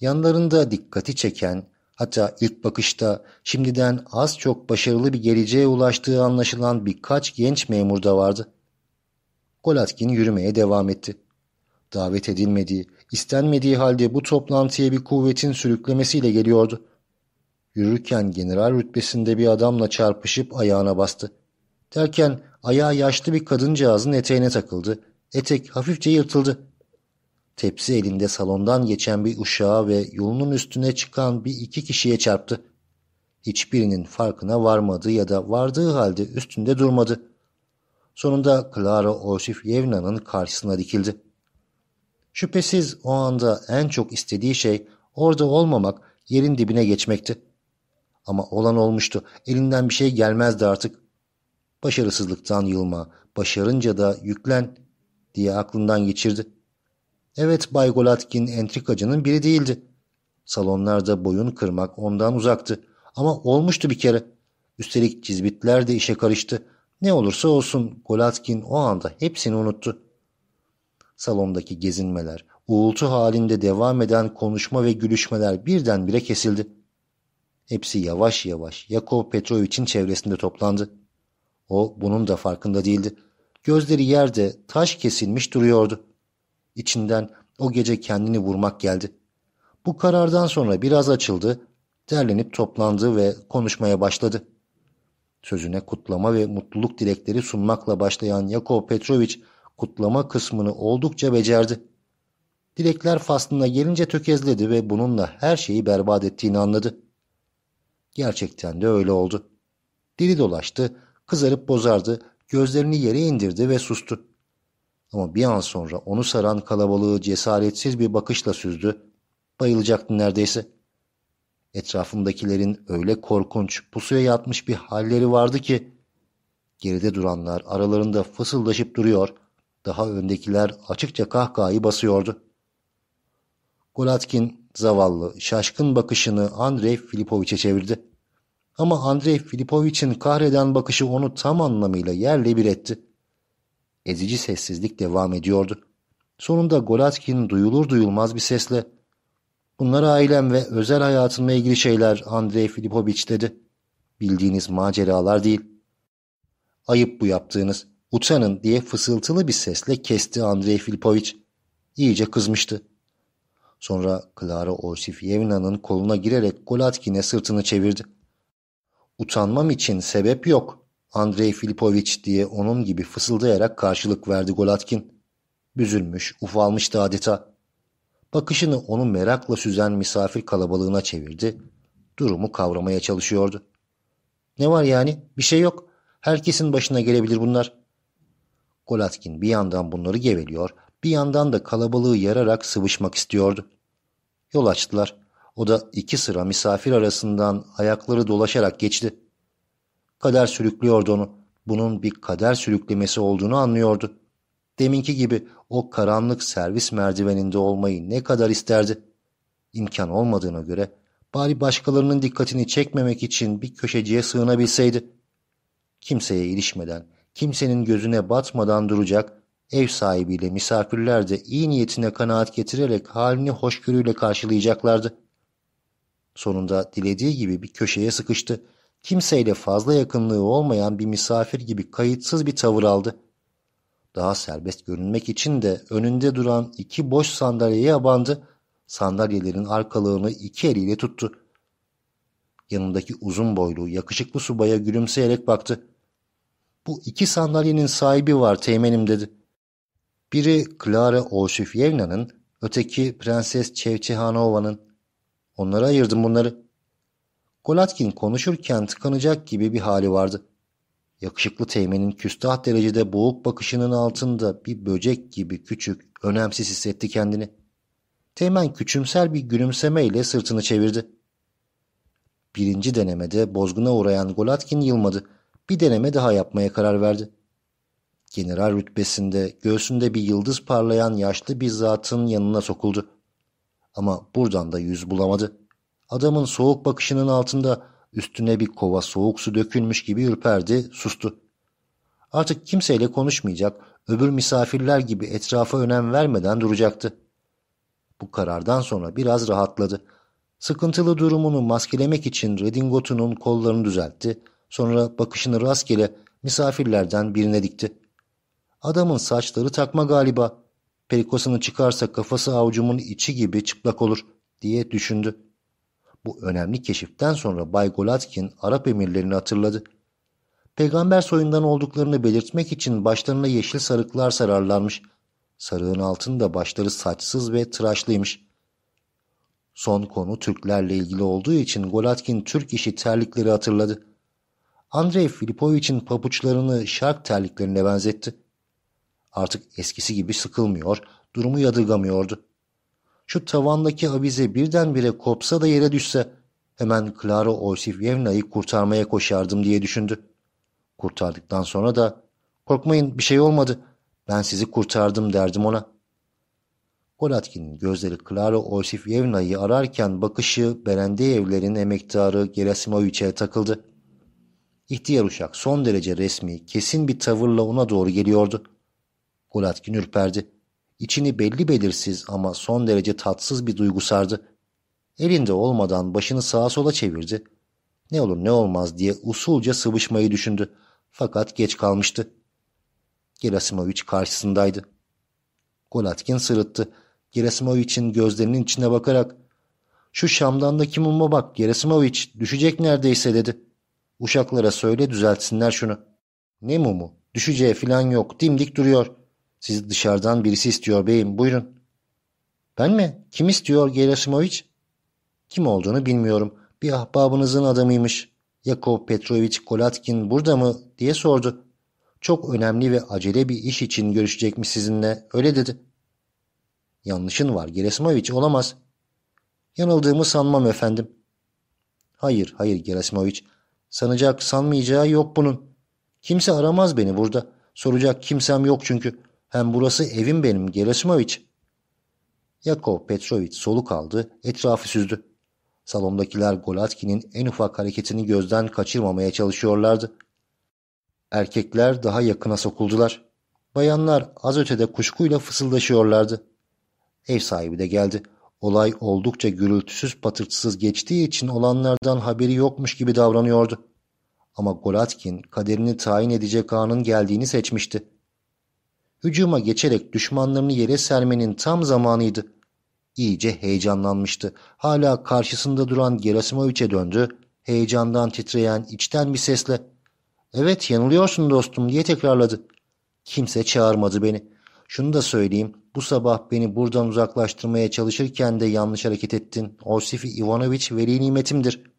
Yanlarında dikkati çeken, hatta ilk bakışta şimdiden az çok başarılı bir geleceğe ulaştığı anlaşılan birkaç genç memur da vardı. Golatkin yürümeye devam etti. Davet edilmediği, istenmediği halde bu toplantıya bir kuvvetin sürüklemesiyle geliyordu. Yürürken general rütbesinde bir adamla çarpışıp ayağına bastı. Derken ayağı yaşlı bir kadıncağızın eteğine takıldı. Etek hafifçe yırtıldı. Tepsi elinde salondan geçen bir uşağa ve yolunun üstüne çıkan bir iki kişiye çarptı. Hiçbirinin farkına varmadı ya da vardığı halde üstünde durmadı. Sonunda Clara Osifyevna'nın karşısına dikildi. Şüphesiz o anda en çok istediği şey orada olmamak, yerin dibine geçmekti. Ama olan olmuştu. Elinden bir şey gelmezdi artık. Başarısızlıktan yılma, başarınca da yüklen diye aklından geçirdi. Evet Bay Golatkin entrikacının biri değildi. Salonlarda boyun kırmak ondan uzaktı. Ama olmuştu bir kere. Üstelik cizbitler de işe karıştı. Ne olursa olsun Golatkin o anda hepsini unuttu. Salondaki gezinmeler, uğultu halinde devam eden konuşma ve gülüşmeler birdenbire kesildi. Hepsi yavaş yavaş Yakov Petrovich'in çevresinde toplandı. O bunun da farkında değildi. Gözleri yerde taş kesilmiş duruyordu. İçinden o gece kendini vurmak geldi. Bu karardan sonra biraz açıldı, derlenip toplandı ve konuşmaya başladı. Sözüne kutlama ve mutluluk dilekleri sunmakla başlayan Yakov Petrovich kutlama kısmını oldukça becerdi. Dilekler faslına gelince tökezledi ve bununla her şeyi berbat ettiğini anladı. Gerçekten de öyle oldu. Dili dolaştı, kızarıp bozardı, gözlerini yere indirdi ve sustu. Ama bir an sonra onu saran kalabalığı cesaretsiz bir bakışla süzdü. Bayılacaktı neredeyse. Etrafındakilerin öyle korkunç, pusuya yatmış bir halleri vardı ki, geride duranlar aralarında fısıldaşıp duruyor, daha öndekiler açıkça kahkahayı basıyordu. Golatkin zavallı, şaşkın bakışını Andrei Filipoviç'e çevirdi. Ama Andrei Filipoviç'in kahreden bakışı onu tam anlamıyla yerle bir etti. Ezici sessizlik devam ediyordu. Sonunda Golatkin duyulur duyulmaz bir sesle ''Bunlar ailem ve özel hayatımla ilgili şeyler Andrei Filipoviç'' dedi. ''Bildiğiniz maceralar değil.'' ''Ayıp bu yaptığınız. Utanın.'' diye fısıltılı bir sesle kesti Andrei Filipoviç. İyice kızmıştı. Sonra Clara Osifyevna'nın koluna girerek Golatkin'e sırtını çevirdi. Utanmam için sebep yok. Andrei Filipoviç diye onun gibi fısıldayarak karşılık verdi Golatkin. Büzülmüş, ufalmıştı adeta. Bakışını onu merakla süzen misafir kalabalığına çevirdi. Durumu kavramaya çalışıyordu. Ne var yani? Bir şey yok. Herkesin başına gelebilir bunlar. Golatkin bir yandan bunları geveliyor, bir yandan da kalabalığı yararak sıvışmak istiyordu. Yol açtılar. O da iki sıra misafir arasından ayakları dolaşarak geçti. Kader sürüklüyordu onu. Bunun bir kader sürüklemesi olduğunu anlıyordu. Deminki gibi o karanlık servis merdiveninde olmayı ne kadar isterdi. İmkan olmadığına göre bari başkalarının dikkatini çekmemek için bir köşeciye sığınabilseydi. Kimseye ilişmeden, kimsenin gözüne batmadan duracak, ev sahibiyle misafirler de iyi niyetine kanaat getirerek halini hoşgörüyle karşılayacaklardı. Sonunda dilediği gibi bir köşeye sıkıştı. Kimseyle fazla yakınlığı olmayan bir misafir gibi kayıtsız bir tavır aldı. Daha serbest görünmek için de önünde duran iki boş sandalyeye abandı. Sandalyelerin arkalığını iki eliyle tuttu. Yanındaki uzun boylu, yakışıklı subaya gülümseyerek baktı. Bu iki sandalyenin sahibi var teğmenim dedi. Biri Clara Osifyevna'nın, öteki Prenses Çevçehanova'nın. Onlara ayırdım bunları. Golatkin konuşurken tıkanacak gibi bir hali vardı. Yakışıklı teğmenin küstah derecede boğuk bakışının altında bir böcek gibi küçük, önemsiz hissetti kendini. Teğmen küçümser bir gülümsemeyle sırtını çevirdi. Birinci denemede bozguna uğrayan Golatkin yılmadı. Bir deneme daha yapmaya karar verdi. General rütbesinde göğsünde bir yıldız parlayan yaşlı bir zatın yanına sokuldu. Ama buradan da yüz bulamadı. Adamın soğuk bakışının altında üstüne bir kova soğuk su dökülmüş gibi ürperdi, sustu. Artık kimseyle konuşmayacak, öbür misafirler gibi etrafa önem vermeden duracaktı. Bu karardan sonra biraz rahatladı. Sıkıntılı durumunu maskelemek için redingotunun kollarını düzeltti. Sonra bakışını rastgele misafirlerden birine dikti. Adamın saçları takma galiba. Perikosunu çıkarsa kafası avucumun içi gibi çıplak olur diye düşündü. Bu önemli keşiften sonra Bay Golatkin Arap emirlerini hatırladı. Peygamber soyundan olduklarını belirtmek için başlarına yeşil sarıklar sararlarmış. Sarığın altında başları saçsız ve tıraşlıymış. Son konu Türklerle ilgili olduğu için Golatkin Türk işi terlikleri hatırladı. Andrei Filipovich'in papuçlarını şark terliklerine benzetti. Artık eskisi gibi sıkılmıyor, durumu yadırgamıyordu. Şu tavandaki avize birdenbire kopsa da yere düşse hemen Clara Osifyevna'yı kurtarmaya koşardım diye düşündü. Kurtardıktan sonra da korkmayın bir şey olmadı ben sizi kurtardım derdim ona. Golatkin'in gözleri Clara Osifyevna'yı ararken bakışı evlerin emektarı Gerasimoviç'e takıldı. İhtiyar uşak son derece resmi, kesin bir tavırla ona doğru geliyordu. Golatkin ürperdi. İçini belli belirsiz ama son derece tatsız bir duygu sardı. Elinde olmadan başını sağa sola çevirdi. Ne olur ne olmaz diye usulca sıvışmayı düşündü. Fakat geç kalmıştı. Gerasimoviç karşısındaydı. Golatkin sırıttı. Gerasimoviç'in gözlerinin içine bakarak ''Şu Şam'dandaki mumma bak Gerasimoviç düşecek neredeyse'' dedi. ''Uşaklara söyle düzeltsinler şunu.'' ''Ne mumu? Düşeceği falan yok dimdik duruyor.'' Sizi dışarıdan birisi istiyor beyim buyurun. Ben mi? Kim istiyor Gerasimoviç? Kim olduğunu bilmiyorum. Bir ahbabınızın adamıymış. Yakov Petrovich Kolatkin burada mı diye sordu. Çok önemli ve acele bir iş için görüşecekmiş sizinle öyle dedi. Yanlışın var Gerasimoviç olamaz. Yanıldığımı sanmam efendim. Hayır hayır Gerasimoviç. Sanacak sanmayacağı yok bunun. Kimse aramaz beni burada. Soracak kimsem yok çünkü. Hem burası evim benim Gerasimoviç. Yakov Petrovich soluk aldı, etrafı süzdü. Salondakiler Golatkin'in en ufak hareketini gözden kaçırmamaya çalışıyorlardı. Erkekler daha yakına sokuldular. Bayanlar az ötede kuşkuyla fısıldaşıyorlardı. Ev sahibi de geldi. Olay oldukça gürültüsüz patırtısız geçtiği için olanlardan haberi yokmuş gibi davranıyordu. Ama Golatkin kaderini tayin edecek anın geldiğini seçmişti. Hücuma geçerek düşmanlarını yere sermenin tam zamanıydı. İyice heyecanlanmıştı. Hala karşısında duran Gerasimoviç'e döndü. Heyecandan titreyen içten bir sesle ''Evet yanılıyorsun dostum'' diye tekrarladı. Kimse çağırmadı beni. Şunu da söyleyeyim. Bu sabah beni buradan uzaklaştırmaya çalışırken de yanlış hareket ettin. Osifi Ivanoviç veli nimetimdir.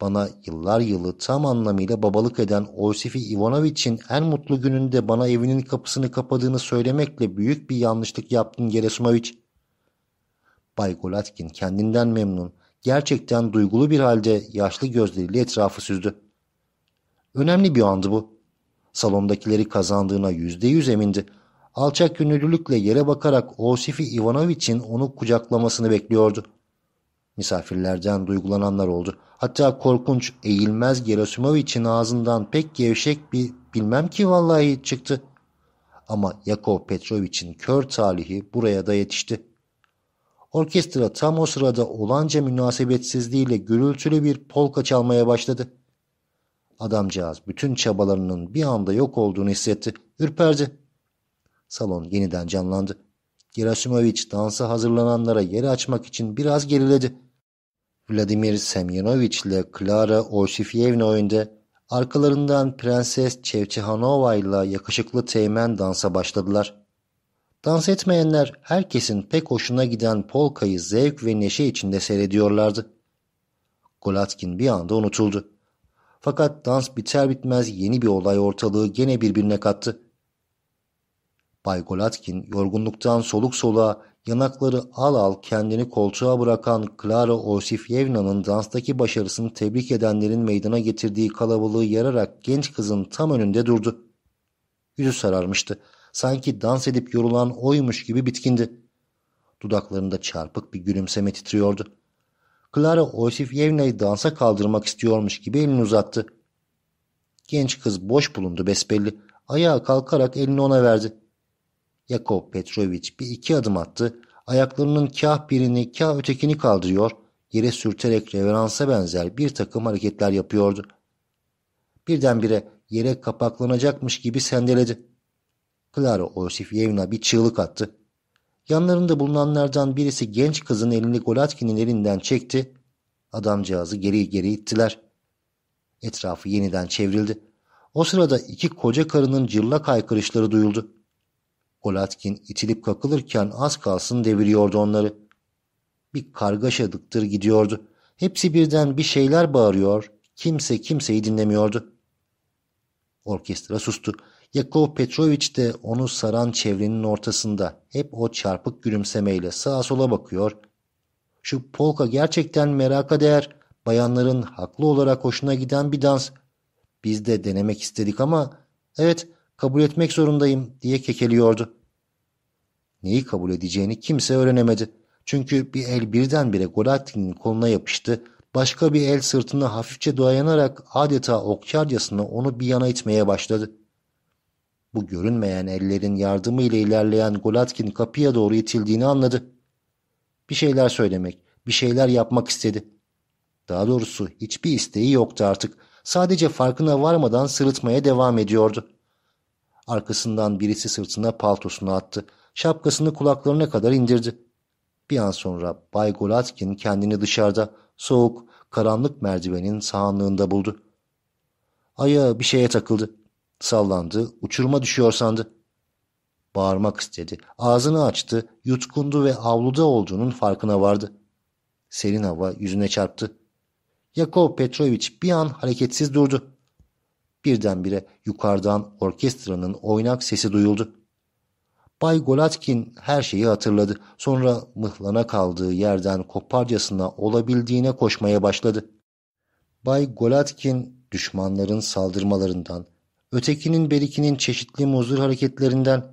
Bana yıllar yılı tam anlamıyla babalık eden Osifi Ivanoviç'in en mutlu gününde bana evinin kapısını kapadığını söylemekle büyük bir yanlışlık yaptın Gerasimoviç. Bay Golatkin kendinden memnun, gerçekten duygulu bir halde yaşlı gözleriyle etrafı süzdü. Önemli bir andı bu. Salondakileri kazandığına yüzde yüz emindi. Alçak gönüllülükle yere bakarak Osifi Ivanoviç'in onu kucaklamasını bekliyordu. Misafirlerden duygulananlar oldu. Hatta korkunç, eğilmez Gerasimoviç'in ağzından pek gevşek bir bilmem ki vallahi çıktı. Ama Yakov Petroviç'in kör talihi buraya da yetişti. Orkestra tam o sırada olanca münasebetsizliğiyle gürültülü bir polka çalmaya başladı. Adamcağız bütün çabalarının bir anda yok olduğunu hissetti. Ürperdi. Salon yeniden canlandı. Gerasimovich dansa hazırlananlara yeri açmak için biraz geriledi. Vladimir Semyonovich ile Klara Orşifyevna oyunda arkalarından Prenses Çevçehanova ile yakışıklı teğmen dansa başladılar. Dans etmeyenler herkesin pek hoşuna giden polkayı zevk ve neşe içinde seyrediyorlardı. Golatkin bir anda unutuldu. Fakat dans biter bitmez yeni bir olay ortalığı gene birbirine kattı. Bay Golatkin yorgunluktan soluk soluğa yanakları al al kendini koltuğa bırakan Klara Osifyevna'nın danstaki başarısını tebrik edenlerin meydana getirdiği kalabalığı yararak genç kızın tam önünde durdu. Yüzü sararmıştı. Sanki dans edip yorulan oymuş gibi bitkindi. Dudaklarında çarpık bir gülümseme titriyordu. Klara Osifyevna'yı dansa kaldırmak istiyormuş gibi elini uzattı. Genç kız boş bulundu besbelli. Ayağa kalkarak elini ona verdi. Yakov Petrovich bir iki adım attı. Ayaklarının kah birini kah ötekini kaldırıyor, yere sürterek reveransa benzer bir takım hareketler yapıyordu. Birdenbire yere kapaklanacakmış gibi sendeledi. Klara Osifyevna bir çığlık attı. Yanlarında bulunanlardan birisi genç kızın elini Golatkin'in elinden çekti. Adamcağızı geri geri ittiler. Etrafı yeniden çevrildi. O sırada iki koca karının cırlak haykırışları duyuldu. Golatkin itilip kakılırken az kalsın deviriyordu onları. Bir kargaşadıktır gidiyordu. Hepsi birden bir şeyler bağırıyor. Kimse kimseyi dinlemiyordu. Orkestra sustu. Yakov Petrovich de onu saran çevrenin ortasında hep o çarpık gülümsemeyle sağa sola bakıyor. Şu polka gerçekten meraka değer. Bayanların haklı olarak hoşuna giden bir dans. Biz de denemek istedik ama evet kabul etmek zorundayım diye kekeliyordu. Neyi kabul edeceğini kimse öğrenemedi. Çünkü bir el birdenbire Golatkin'in koluna yapıştı. Başka bir el sırtına hafifçe dayanarak adeta okçarcasına onu bir yana itmeye başladı. Bu görünmeyen ellerin yardımı ile ilerleyen Golatkin kapıya doğru itildiğini anladı. Bir şeyler söylemek, bir şeyler yapmak istedi. Daha doğrusu hiçbir isteği yoktu artık. Sadece farkına varmadan sırıtmaya devam ediyordu. Arkasından birisi sırtına paltosunu attı. Şapkasını kulaklarına kadar indirdi. Bir an sonra Bay Golatkin kendini dışarıda soğuk, karanlık merdivenin sağanlığında buldu. Ayağı bir şeye takıldı. Sallandı, uçuruma düşüyor sandı. Bağırmak istedi. Ağzını açtı, yutkundu ve avluda olduğunun farkına vardı. Serin hava yüzüne çarptı. Yakov Petrovich bir an hareketsiz durdu. Birdenbire yukarıdan orkestranın oynak sesi duyuldu. Bay Golatkin her şeyi hatırladı. Sonra mıhlana kaldığı yerden koparcasına olabildiğine koşmaya başladı. Bay Golatkin düşmanların saldırmalarından, ötekinin berikinin çeşitli muzur hareketlerinden,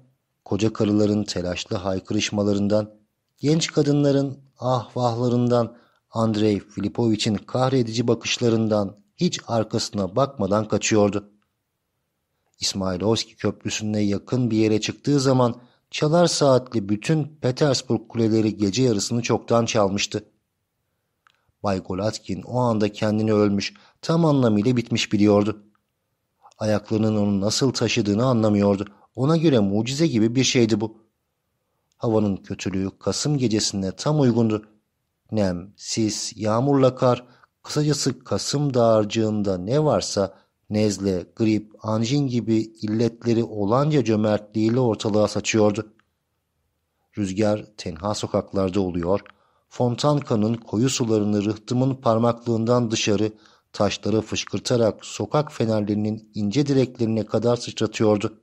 koca karıların telaşlı haykırışmalarından, genç kadınların ahvahlarından, Andrei Filipovich'in kahredici bakışlarından hiç arkasına bakmadan kaçıyordu. İsmailovski Köprüsü'ne yakın bir yere çıktığı zaman çalar saatli bütün Petersburg kuleleri gece yarısını çoktan çalmıştı. Bay Golatkin o anda kendini ölmüş, tam anlamıyla bitmiş biliyordu. Ayaklarının onu nasıl taşıdığını anlamıyordu. Ona göre mucize gibi bir şeydi bu. Havanın kötülüğü Kasım gecesine tam uygundu. Nem, sis, yağmurla kar, kısacası Kasım dağarcığında ne varsa nezle, grip, anjin gibi illetleri olanca cömertliğiyle ortalığa saçıyordu. Rüzgar tenha sokaklarda oluyor, fontankanın koyu sularını rıhtımın parmaklığından dışarı taşları fışkırtarak sokak fenerlerinin ince direklerine kadar sıçratıyordu.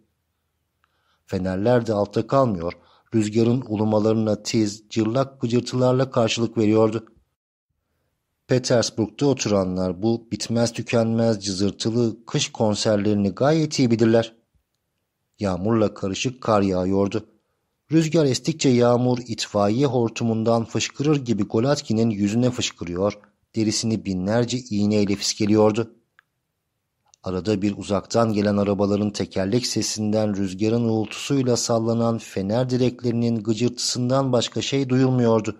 Fenerler de altta kalmıyor, rüzgarın ulumalarına tiz, cırlak gıcırtılarla karşılık veriyordu. Petersburg'da oturanlar bu bitmez tükenmez cızırtılı kış konserlerini gayet iyi bilirler. Yağmurla karışık kar yağıyordu. Rüzgar estikçe yağmur itfaiye hortumundan fışkırır gibi Golatkin'in yüzüne fışkırıyor, derisini binlerce iğneyle fiskeliyordu. Arada bir uzaktan gelen arabaların tekerlek sesinden rüzgarın uğultusuyla sallanan fener direklerinin gıcırtısından başka şey duyulmuyordu.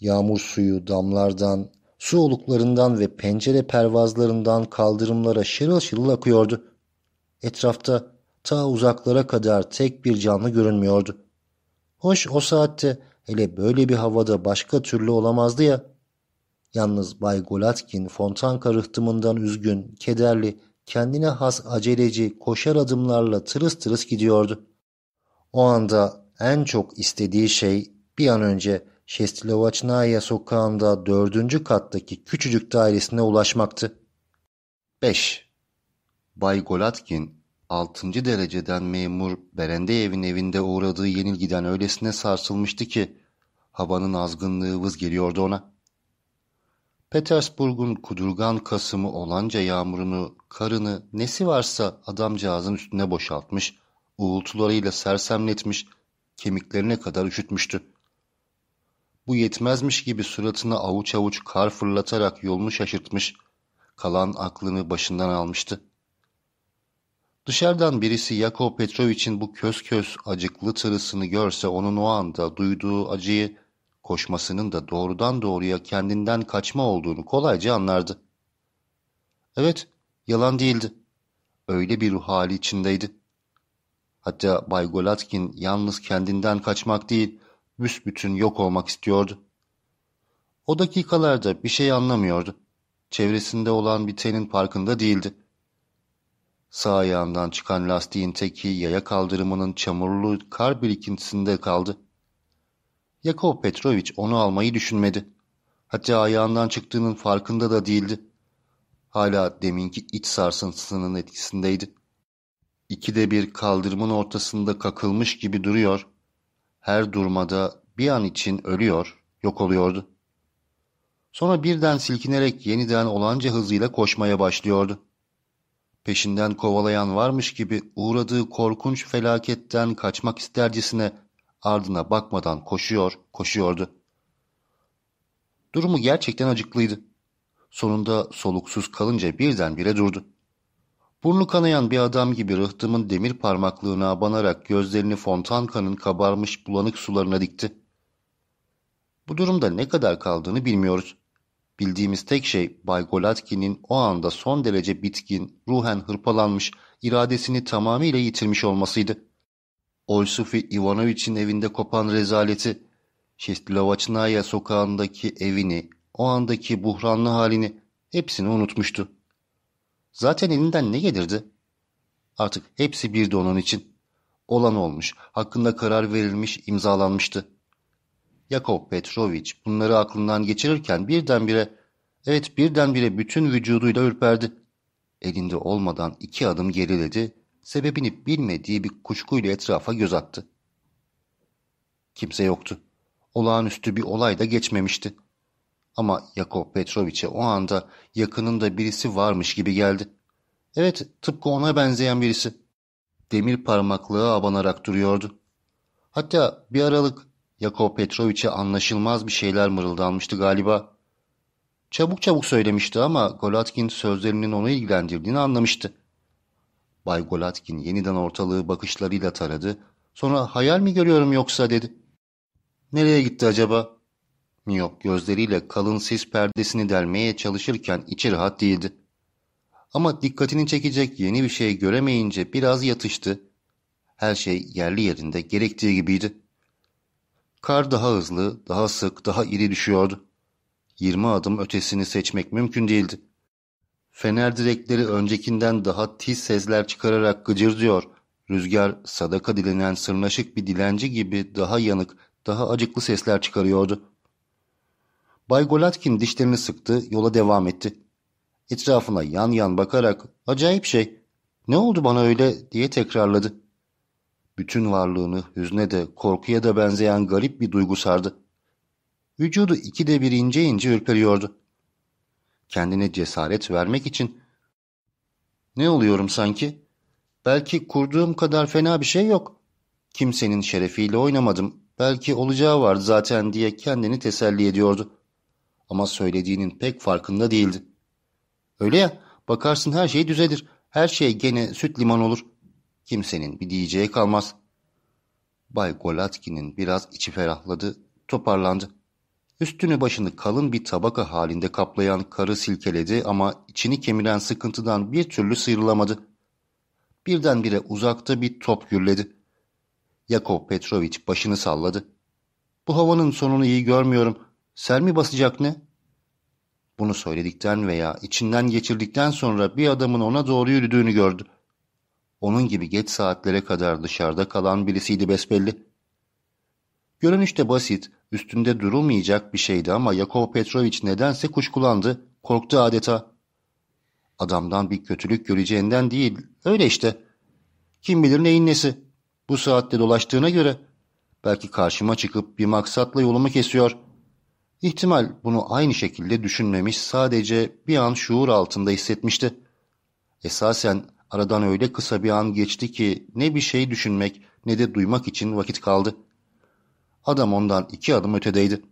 Yağmur suyu damlardan, su oluklarından ve pencere pervazlarından kaldırımlara şırıl şırıl akıyordu. Etrafta ta uzaklara kadar tek bir canlı görünmüyordu. Hoş o saatte hele böyle bir havada başka türlü olamazdı ya. Yalnız Bay Golatkin fontanka rıhtımından üzgün, kederli, kendine has aceleci, koşar adımlarla tırıs tırıs gidiyordu. O anda en çok istediği şey bir an önce Şestilovaçnaya sokağında dördüncü kattaki küçücük dairesine ulaşmaktı. 5. Bay Golatkin, altıncı dereceden memur Berendeyev'in evinde uğradığı yenilgiden öylesine sarsılmıştı ki havanın azgınlığı vız geliyordu ona. Petersburg'un kudurgan Kasım'ı olanca yağmurunu, karını, nesi varsa adamcağızın üstüne boşaltmış, uğultularıyla sersemletmiş, kemiklerine kadar üşütmüştü. Bu yetmezmiş gibi suratına avuç avuç kar fırlatarak yolunu şaşırtmış, kalan aklını başından almıştı. Dışarıdan birisi Yakov Petrovich'in bu köz köz acıklı tırısını görse onun o anda duyduğu acıyı koşmasının da doğrudan doğruya kendinden kaçma olduğunu kolayca anlardı. Evet, yalan değildi. Öyle bir ruh hali içindeydi. Hatta Bay Golatkin yalnız kendinden kaçmak değil, büsbütün yok olmak istiyordu. O dakikalarda bir şey anlamıyordu. Çevresinde olan bitenin farkında değildi. Sağ ayağından çıkan lastiğin teki yaya kaldırımının çamurlu kar birikintisinde kaldı. Yakov Petrovich onu almayı düşünmedi. Hatta ayağından çıktığının farkında da değildi. Hala deminki iç sarsıntısının etkisindeydi. İkide bir kaldırımın ortasında kakılmış gibi duruyor. Her durmada bir an için ölüyor, yok oluyordu. Sonra birden silkinerek yeniden olanca hızıyla koşmaya başlıyordu. Peşinden kovalayan varmış gibi uğradığı korkunç felaketten kaçmak istercesine ardına bakmadan koşuyor, koşuyordu. Durumu gerçekten acıklıydı. Sonunda soluksuz kalınca birdenbire durdu. Burnu kanayan bir adam gibi rıhtımın demir parmaklığına abanarak gözlerini fontankanın kabarmış bulanık sularına dikti. Bu durumda ne kadar kaldığını bilmiyoruz. Bildiğimiz tek şey Bay Golatkin'in o anda son derece bitkin, ruhen hırpalanmış, iradesini tamamıyla yitirmiş olmasıydı. Olsufi Ivanoviç'in evinde kopan rezaleti, Şestilovaçnaya sokağındaki evini, o andaki buhranlı halini hepsini unutmuştu. Zaten elinden ne gelirdi? Artık hepsi birdi onun için. Olan olmuş, hakkında karar verilmiş, imzalanmıştı. Yakov Petrovich bunları aklından geçirirken birdenbire, evet birdenbire bütün vücuduyla ürperdi. Elinde olmadan iki adım geriledi, sebebini bilmediği bir kuşkuyla etrafa göz attı. Kimse yoktu. Olağanüstü bir olay da geçmemişti. Ama Yakov Petrovich'e o anda yakınında birisi varmış gibi geldi. Evet, tıpkı ona benzeyen birisi. Demir parmaklığı abanarak duruyordu. Hatta bir aralık Yakov Petroviç'e anlaşılmaz bir şeyler mırıldanmıştı galiba. Çabuk çabuk söylemişti ama Golatkin sözlerinin onu ilgilendirdiğini anlamıştı. Bay Golatkin yeniden ortalığı bakışlarıyla taradı. Sonra hayal mi görüyorum yoksa dedi. Nereye gitti acaba? Miyop gözleriyle kalın sis perdesini delmeye çalışırken içi rahat değildi. Ama dikkatini çekecek yeni bir şey göremeyince biraz yatıştı. Her şey yerli yerinde gerektiği gibiydi. Kar daha hızlı, daha sık, daha iri düşüyordu. Yirmi adım ötesini seçmek mümkün değildi. Fener direkleri öncekinden daha tiz sesler çıkararak gıcırdıyor. Rüzgar sadaka dilenen sırnaşık bir dilenci gibi daha yanık, daha acıklı sesler çıkarıyordu. Bay Golatkin dişlerini sıktı, yola devam etti. Etrafına yan yan bakarak acayip şey, ne oldu bana öyle diye tekrarladı. Bütün varlığını hüzne de korkuya da benzeyen garip bir duygu sardı. Vücudu ikide bir ince ince ürperiyordu. Kendine cesaret vermek için ne oluyorum sanki? Belki kurduğum kadar fena bir şey yok. Kimsenin şerefiyle oynamadım. Belki olacağı vardı zaten diye kendini teselli ediyordu. Ama söylediğinin pek farkında değildi. Öyle ya, bakarsın her şey düzelir. Her şey gene süt liman olur. Kimsenin bir diyeceği kalmaz. Bay Golatkin'in biraz içi ferahladı, toparlandı. Üstünü başını kalın bir tabaka halinde kaplayan karı silkeledi ama içini kemiren sıkıntıdan bir türlü sıyrılamadı. Birdenbire uzakta bir top gürledi. Yakov Petrovic başını salladı. Bu havanın sonunu iyi görmüyorum. Sel mi basacak ne? Bunu söyledikten veya içinden geçirdikten sonra bir adamın ona doğru yürüdüğünü gördü. Onun gibi geç saatlere kadar dışarıda kalan birisiydi besbelli. Görünüşte basit, üstünde durulmayacak bir şeydi ama Yakov Petrovic nedense kuşkulandı, korktu adeta. Adamdan bir kötülük göreceğinden değil, öyle işte. Kim bilir neyin nesi. Bu saatte dolaştığına göre belki karşıma çıkıp bir maksatla yolumu kesiyor. İhtimal bunu aynı şekilde düşünmemiş, sadece bir an şuur altında hissetmişti. Esasen aradan öyle kısa bir an geçti ki ne bir şey düşünmek ne de duymak için vakit kaldı. Adam ondan iki adım ötedeydi.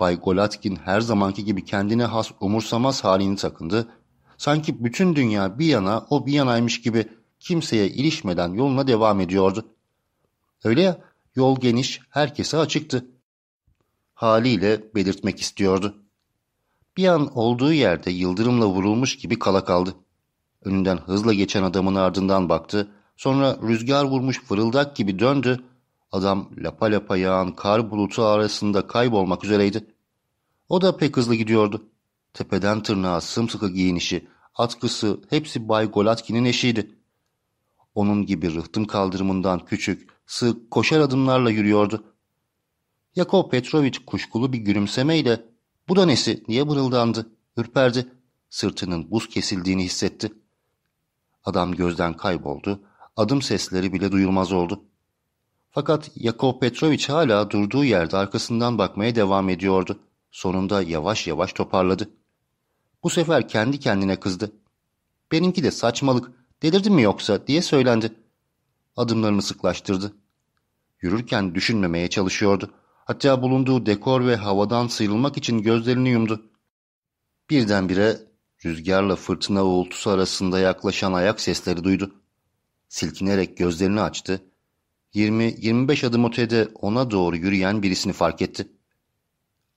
Bay Golatkin her zamanki gibi kendine has umursamaz halini takındı. Sanki bütün dünya bir yana o bir yanaymış gibi kimseye ilişmeden yoluna devam ediyordu. Öyle ya yol geniş herkese açıktı. Haliyle belirtmek istiyordu. Bir an olduğu yerde yıldırımla vurulmuş gibi kala kaldı. Önünden hızla geçen adamın ardından baktı. Sonra rüzgar vurmuş fırıldak gibi döndü Adam lapa lapa yağan kar bulutu arasında kaybolmak üzereydi. O da pek hızlı gidiyordu. Tepeden tırnağa sımsıkı giyinişi, atkısı hepsi Bay Golatkin'in eşiydi. Onun gibi rıhtım kaldırımından küçük, sık, koşar adımlarla yürüyordu. Yakov Petrovic kuşkulu bir gülümsemeyle ''Bu da nesi?'' diye bırıldandı, ürperdi. Sırtının buz kesildiğini hissetti. Adam gözden kayboldu, adım sesleri bile duyulmaz oldu. Fakat Yakov Petrovic hala durduğu yerde arkasından bakmaya devam ediyordu. Sonunda yavaş yavaş toparladı. Bu sefer kendi kendine kızdı. Benimki de saçmalık, delirdin mi yoksa diye söylendi. Adımlarını sıklaştırdı. Yürürken düşünmemeye çalışıyordu. Hatta bulunduğu dekor ve havadan sıyrılmak için gözlerini yumdu. Birdenbire rüzgarla fırtına uğultusu arasında yaklaşan ayak sesleri duydu. Silkinerek gözlerini açtı 20-25 adım ötede ona doğru yürüyen birisini fark etti.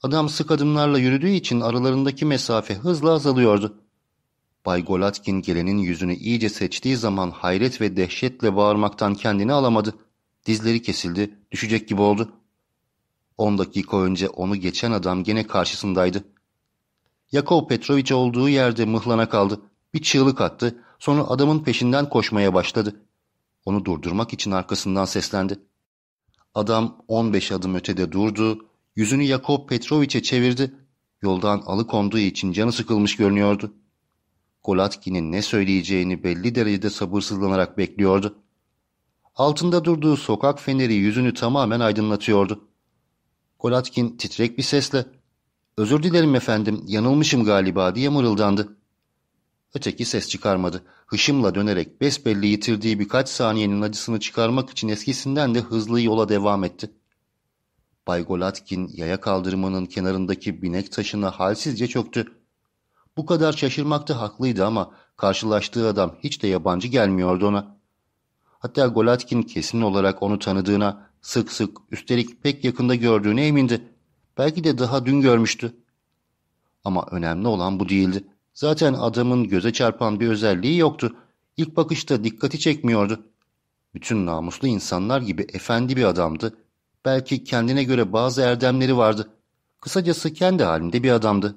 Adam sık adımlarla yürüdüğü için aralarındaki mesafe hızla azalıyordu. Bay Golatkin gelenin yüzünü iyice seçtiği zaman hayret ve dehşetle bağırmaktan kendini alamadı. Dizleri kesildi, düşecek gibi oldu. On dakika önce onu geçen adam gene karşısındaydı. Yakov Petrovic olduğu yerde mıhlana kaldı. Bir çığlık attı, sonra adamın peşinden koşmaya başladı. Onu durdurmak için arkasından seslendi. Adam 15 adım ötede durdu, yüzünü Yakov Petrovic'e çevirdi. Yoldan alıkonduğu için canı sıkılmış görünüyordu. Golatkin'in ne söyleyeceğini belli derecede sabırsızlanarak bekliyordu. Altında durduğu sokak feneri yüzünü tamamen aydınlatıyordu. Golatkin titrek bir sesle ''Özür dilerim efendim, yanılmışım galiba'' diye mırıldandı. Öteki ses çıkarmadı. Hışımla dönerek besbelli yitirdiği birkaç saniyenin acısını çıkarmak için eskisinden de hızlı yola devam etti. Bay Golatkin yaya kaldırımının kenarındaki binek taşına halsizce çöktü. Bu kadar şaşırmakta haklıydı ama karşılaştığı adam hiç de yabancı gelmiyordu ona. Hatta Golatkin kesin olarak onu tanıdığına, sık sık üstelik pek yakında gördüğüne emindi. Belki de daha dün görmüştü. Ama önemli olan bu değildi. Zaten adamın göze çarpan bir özelliği yoktu. İlk bakışta dikkati çekmiyordu. Bütün namuslu insanlar gibi efendi bir adamdı. Belki kendine göre bazı erdemleri vardı. Kısacası kendi halinde bir adamdı.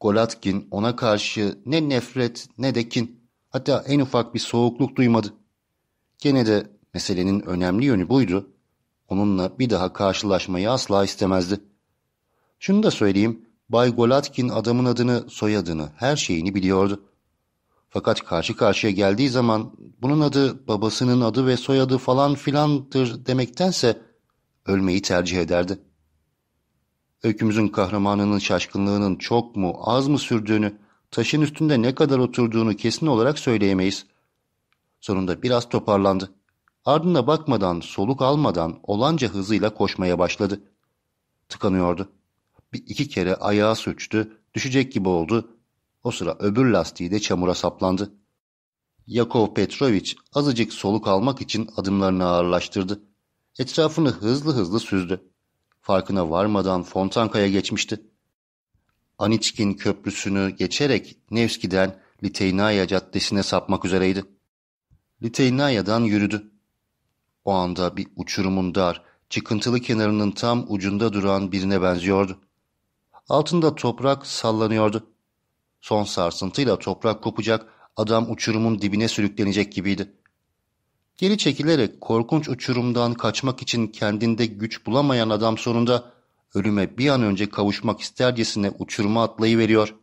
Golatkin ona karşı ne nefret ne de kin, hatta en ufak bir soğukluk duymadı. Gene de meselenin önemli yönü buydu. Onunla bir daha karşılaşmayı asla istemezdi. Şunu da söyleyeyim, Bay Golatkin adamın adını, soyadını, her şeyini biliyordu. Fakat karşı karşıya geldiği zaman bunun adı babasının adı ve soyadı falan filandır demektense ölmeyi tercih ederdi. Öykümüzün kahramanının şaşkınlığının çok mu az mı sürdüğünü, taşın üstünde ne kadar oturduğunu kesin olarak söyleyemeyiz. Sonunda biraz toparlandı. Ardına bakmadan, soluk almadan olanca hızıyla koşmaya başladı. Tıkanıyordu. Bir iki kere ayağı sürçtü, düşecek gibi oldu. O sıra öbür lastiği de çamura saplandı. Yakov Petrovic azıcık soluk almak için adımlarını ağırlaştırdı. Etrafını hızlı hızlı süzdü. Farkına varmadan Fontanka'ya geçmişti. Aniçkin köprüsünü geçerek Nevski'den Liteynaya caddesine sapmak üzereydi. Liteynaya'dan yürüdü. O anda bir uçurumun dar, çıkıntılı kenarının tam ucunda duran birine benziyordu. Altında toprak sallanıyordu. Son sarsıntıyla toprak kopacak, adam uçurumun dibine sürüklenecek gibiydi. Geri çekilerek korkunç uçurumdan kaçmak için kendinde güç bulamayan adam sonunda ölüme bir an önce kavuşmak istercesine uçuruma atlayıveriyor.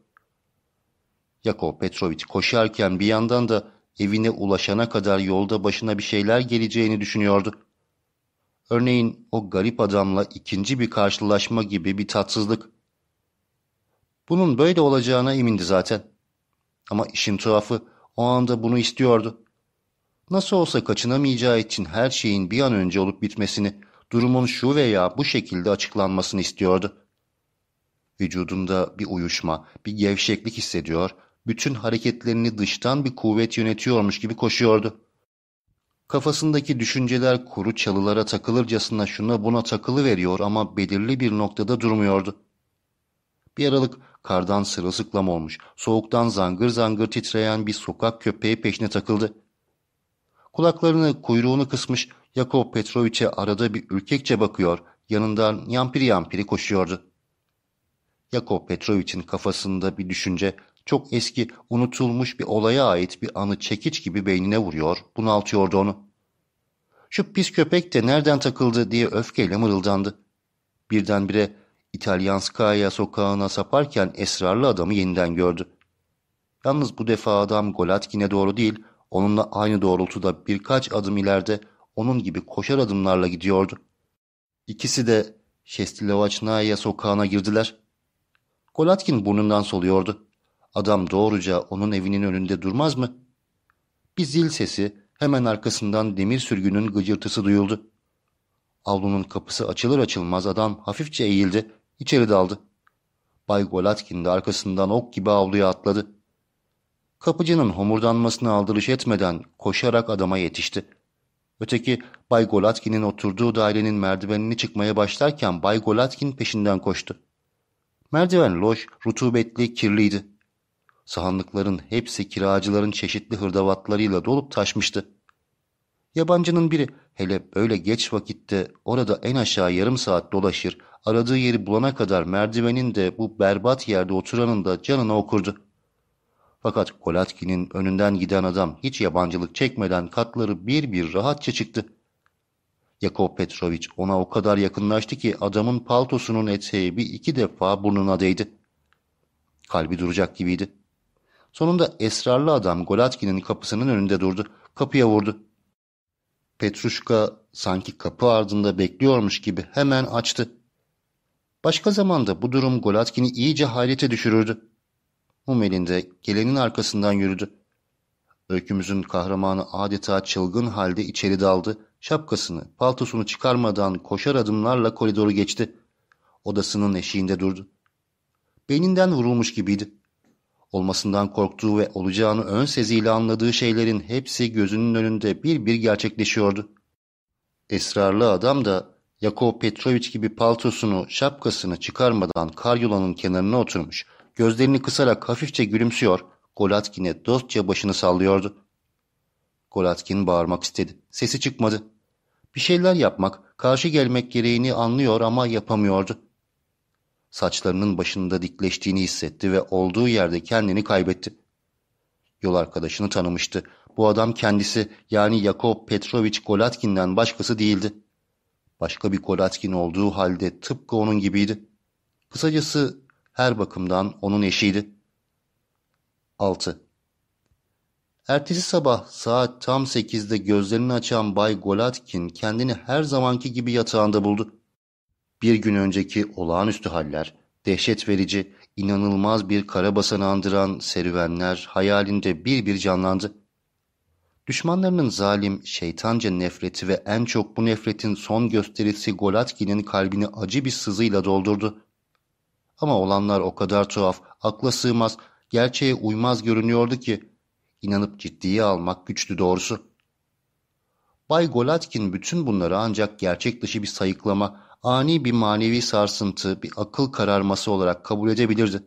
Yakov Petrovic koşarken bir yandan da evine ulaşana kadar yolda başına bir şeyler geleceğini düşünüyordu. Örneğin o garip adamla ikinci bir karşılaşma gibi bir tatsızlık. Bunun böyle olacağına emindi zaten. Ama işin tuhafı o anda bunu istiyordu. Nasıl olsa kaçınamayacağı için her şeyin bir an önce olup bitmesini, durumun şu veya bu şekilde açıklanmasını istiyordu. Vücudunda bir uyuşma, bir gevşeklik hissediyor, bütün hareketlerini dıştan bir kuvvet yönetiyormuş gibi koşuyordu. Kafasındaki düşünceler kuru çalılara takılırcasına şuna buna takılı veriyor ama belirli bir noktada durmuyordu. Bir aralık kardan sırılsıklam olmuş, soğuktan zangır zangır titreyen bir sokak köpeği peşine takıldı. Kulaklarını, kuyruğunu kısmış Yakov Petroviç'e arada bir ürkekçe bakıyor, yanından yampiri yampiri koşuyordu. Yakov Petroviç'in kafasında bir düşünce, çok eski, unutulmuş bir olaya ait bir anı çekiç gibi beynine vuruyor, bunaltıyordu onu. Şu pis köpek de nereden takıldı diye öfkeyle mırıldandı. Birdenbire İtalyanskaya sokağına saparken esrarlı adamı yeniden gördü. Yalnız bu defa adam Golatkin'e doğru değil, onunla aynı doğrultuda birkaç adım ileride onun gibi koşar adımlarla gidiyordu. İkisi de Şestilovaçnaya sokağına girdiler. Golatkin burnundan soluyordu. Adam doğruca onun evinin önünde durmaz mı? Bir zil sesi, hemen arkasından demir sürgünün gıcırtısı duyuldu. Avlunun kapısı açılır açılmaz adam hafifçe eğildi, içeri daldı. Bay Golatkin de arkasından ok gibi avluya atladı. Kapıcının homurdanmasına aldırış etmeden koşarak adama yetişti. Öteki Bay Golatkin'in oturduğu dairenin merdivenini çıkmaya başlarken Bay Golatkin peşinden koştu. Merdiven loş, rutubetli, kirliydi. Sahanlıkların hepsi kiracıların çeşitli hırdavatlarıyla dolup taşmıştı. Yabancının biri hele böyle geç vakitte orada en aşağı yarım saat dolaşır, aradığı yeri bulana kadar merdivenin de bu berbat yerde oturanın da canına okurdu. Fakat Kolatkin'in önünden giden adam hiç yabancılık çekmeden katları bir bir rahatça çıktı. Yakov Petrovic ona o kadar yakınlaştı ki adamın paltosunun eteği bir iki defa burnuna değdi. Kalbi duracak gibiydi. Sonunda esrarlı adam Golatkin'in kapısının önünde durdu. Kapıya vurdu. Petruşka sanki kapı ardında bekliyormuş gibi hemen açtı. Başka zamanda bu durum Golatkin'i iyice hayrete düşürürdü. Mum elinde gelenin arkasından yürüdü. Öykümüzün kahramanı adeta çılgın halde içeri daldı. Şapkasını, paltosunu çıkarmadan koşar adımlarla koridoru geçti. Odasının eşiğinde durdu. Beyninden vurulmuş gibiydi. Olmasından korktuğu ve olacağını ön seziyle anladığı şeylerin hepsi gözünün önünde bir bir gerçekleşiyordu. Esrarlı adam da Yakov Petrovic gibi paltosunu, şapkasını çıkarmadan karyolanın kenarına oturmuş, gözlerini kısarak hafifçe gülümsüyor, Golatkin'e dostça başını sallıyordu. Golatkin bağırmak istedi. Sesi çıkmadı. Bir şeyler yapmak, karşı gelmek gereğini anlıyor ama yapamıyordu. Saçlarının başında dikleştiğini hissetti ve olduğu yerde kendini kaybetti. Yol arkadaşını tanımıştı. Bu adam kendisi yani Yakov Petrovich Golatkin'den başkası değildi. Başka bir Golatkin olduğu halde tıpkı onun gibiydi. Kısacası her bakımdan onun eşiydi. 6. Ertesi sabah saat tam sekizde gözlerini açan Bay Golatkin kendini her zamanki gibi yatağında buldu. Bir gün önceki olağanüstü haller, dehşet verici, inanılmaz bir karabasanı andıran serüvenler hayalinde bir bir canlandı. Düşmanlarının zalim, şeytanca nefreti ve en çok bu nefretin son gösterisi Golatkin'in kalbini acı bir sızıyla doldurdu. Ama olanlar o kadar tuhaf, akla sığmaz, gerçeğe uymaz görünüyordu ki, inanıp ciddiye almak güçtü doğrusu. Bay Golatkin bütün bunları ancak gerçek dışı bir sayıklama, ani bir manevi sarsıntı, bir akıl kararması olarak kabul edebilirdi.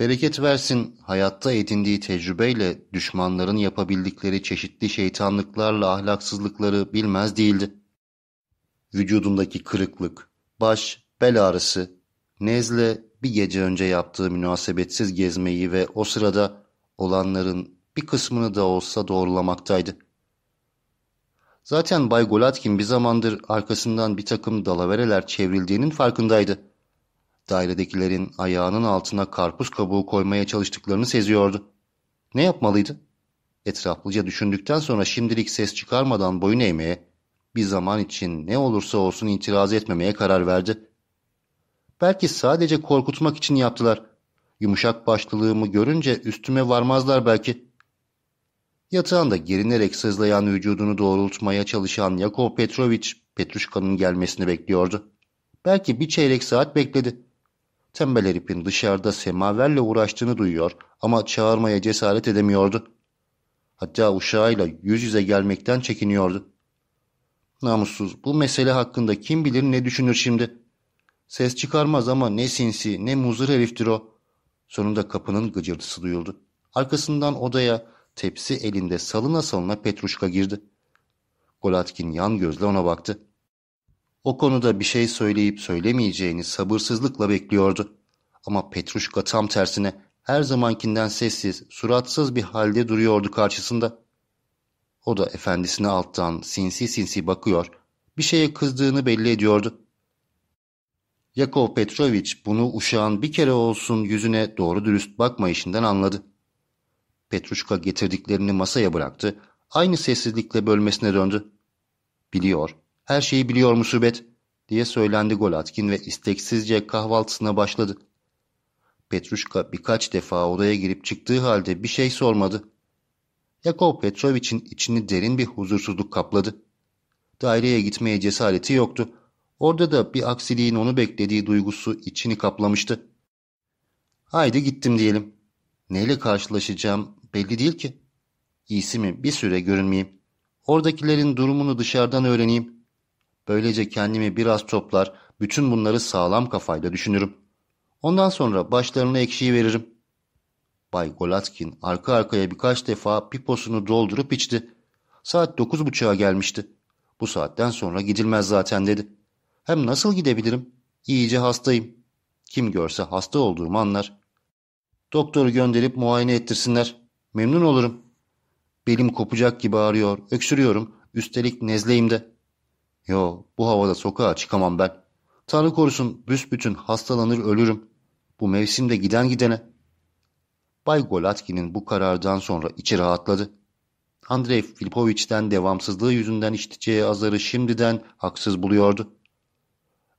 Bereket versin hayatta edindiği tecrübeyle düşmanların yapabildikleri çeşitli şeytanlıklarla ahlaksızlıkları bilmez değildi. Vücudundaki kırıklık, baş, bel ağrısı, nezle bir gece önce yaptığı münasebetsiz gezmeyi ve o sırada olanların bir kısmını da olsa doğrulamaktaydı. Zaten Bay Golatkin bir zamandır arkasından bir takım dalavereler çevrildiğinin farkındaydı. Dairedekilerin ayağının altına karpuz kabuğu koymaya çalıştıklarını seziyordu. Ne yapmalıydı? Etraflıca düşündükten sonra şimdilik ses çıkarmadan boyun eğmeye, bir zaman için ne olursa olsun itiraz etmemeye karar verdi. Belki sadece korkutmak için yaptılar. Yumuşak başlılığımı görünce üstüme varmazlar belki. Yatağında gerinerek sızlayan vücudunu doğrultmaya çalışan Yakov Petrovich, Petruşka'nın gelmesini bekliyordu. Belki bir çeyrek saat bekledi. Tembel herifin dışarıda semaverle uğraştığını duyuyor ama çağırmaya cesaret edemiyordu. Hatta uşağıyla yüz yüze gelmekten çekiniyordu. Namussuz bu mesele hakkında kim bilir ne düşünür şimdi. Ses çıkarmaz ama ne sinsi ne muzır heriftir o. Sonunda kapının gıcırtısı duyuldu. Arkasından odaya tepsi elinde salına salına Petruşka girdi. Golatkin yan gözle ona baktı. O konuda bir şey söyleyip söylemeyeceğini sabırsızlıkla bekliyordu. Ama Petruşka tam tersine her zamankinden sessiz, suratsız bir halde duruyordu karşısında. O da efendisine alttan sinsi sinsi bakıyor, bir şeye kızdığını belli ediyordu. Yakov Petrovich bunu uşağın bir kere olsun yüzüne doğru dürüst bakmayışından anladı. Petruşka getirdiklerini masaya bıraktı, aynı sessizlikle bölmesine döndü. Biliyor, her şeyi biliyor musibet, diye söylendi Golatkin ve isteksizce kahvaltısına başladı. Petruşka birkaç defa odaya girip çıktığı halde bir şey sormadı. Yakov Petrovich'in içini derin bir huzursuzluk kapladı. Daireye gitmeye cesareti yoktu. Orada da bir aksiliğin onu beklediği duygusu içini kaplamıştı. Haydi gittim diyelim. Neyle karşılaşacağım belli değil ki. İyisi mi bir süre görünmeyeyim. Oradakilerin durumunu dışarıdan öğreneyim. Böylece kendimi biraz toplar, bütün bunları sağlam kafayla düşünürüm. Ondan sonra başlarına ekşiyi veririm. Bay Golatkin arka arkaya birkaç defa piposunu doldurup içti. Saat dokuz buçuğa gelmişti. Bu saatten sonra gidilmez zaten dedi. Hem nasıl gidebilirim? İyice hastayım. Kim görse hasta olduğumu anlar. Doktoru gönderip muayene ettirsinler. Memnun olurum. Belim kopacak gibi ağrıyor, öksürüyorum. Üstelik nezleyim de. Yo, bu havada sokağa çıkamam ben. Tanrı korusun büsbütün hastalanır ölürüm. Bu mevsimde giden gidene. Bay Golatkin'in bu karardan sonra içi rahatladı. Andrei Filipoviç'ten devamsızlığı yüzünden işiteceği azarı şimdiden haksız buluyordu.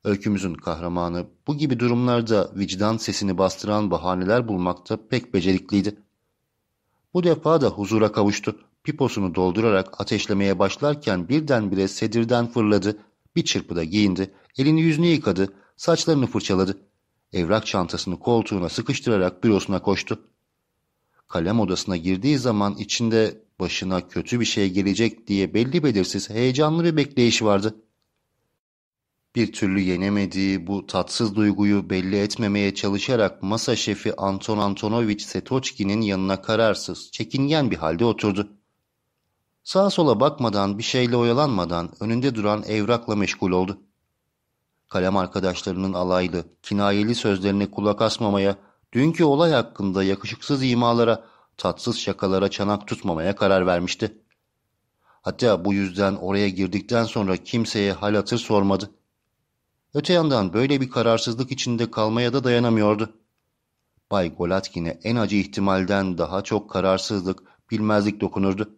Öykümüzün kahramanı bu gibi durumlarda vicdan sesini bastıran bahaneler bulmakta pek becerikliydi. Bu defa da huzura kavuştu. Piposunu doldurarak ateşlemeye başlarken birdenbire sedirden fırladı, bir çırpıda giyindi, elini yüzünü yıkadı, saçlarını fırçaladı. Evrak çantasını koltuğuna sıkıştırarak bürosuna koştu. Kalem odasına girdiği zaman içinde başına kötü bir şey gelecek diye belli belirsiz heyecanlı bir bekleyiş vardı. Bir türlü yenemediği bu tatsız duyguyu belli etmemeye çalışarak masa şefi Anton Antonovich Setoçki'nin yanına kararsız, çekingen bir halde oturdu. Sağa sola bakmadan, bir şeyle oyalanmadan önünde duran evrakla meşgul oldu. Kalem arkadaşlarının alaylı, kinayeli sözlerine kulak asmamaya, dünkü olay hakkında yakışıksız imalara, tatsız şakalara çanak tutmamaya karar vermişti. Hatta bu yüzden oraya girdikten sonra kimseye hal hatır sormadı. Öte yandan böyle bir kararsızlık içinde kalmaya da dayanamıyordu. Bay Golatkin'e en acı ihtimalden daha çok kararsızlık, bilmezlik dokunurdu.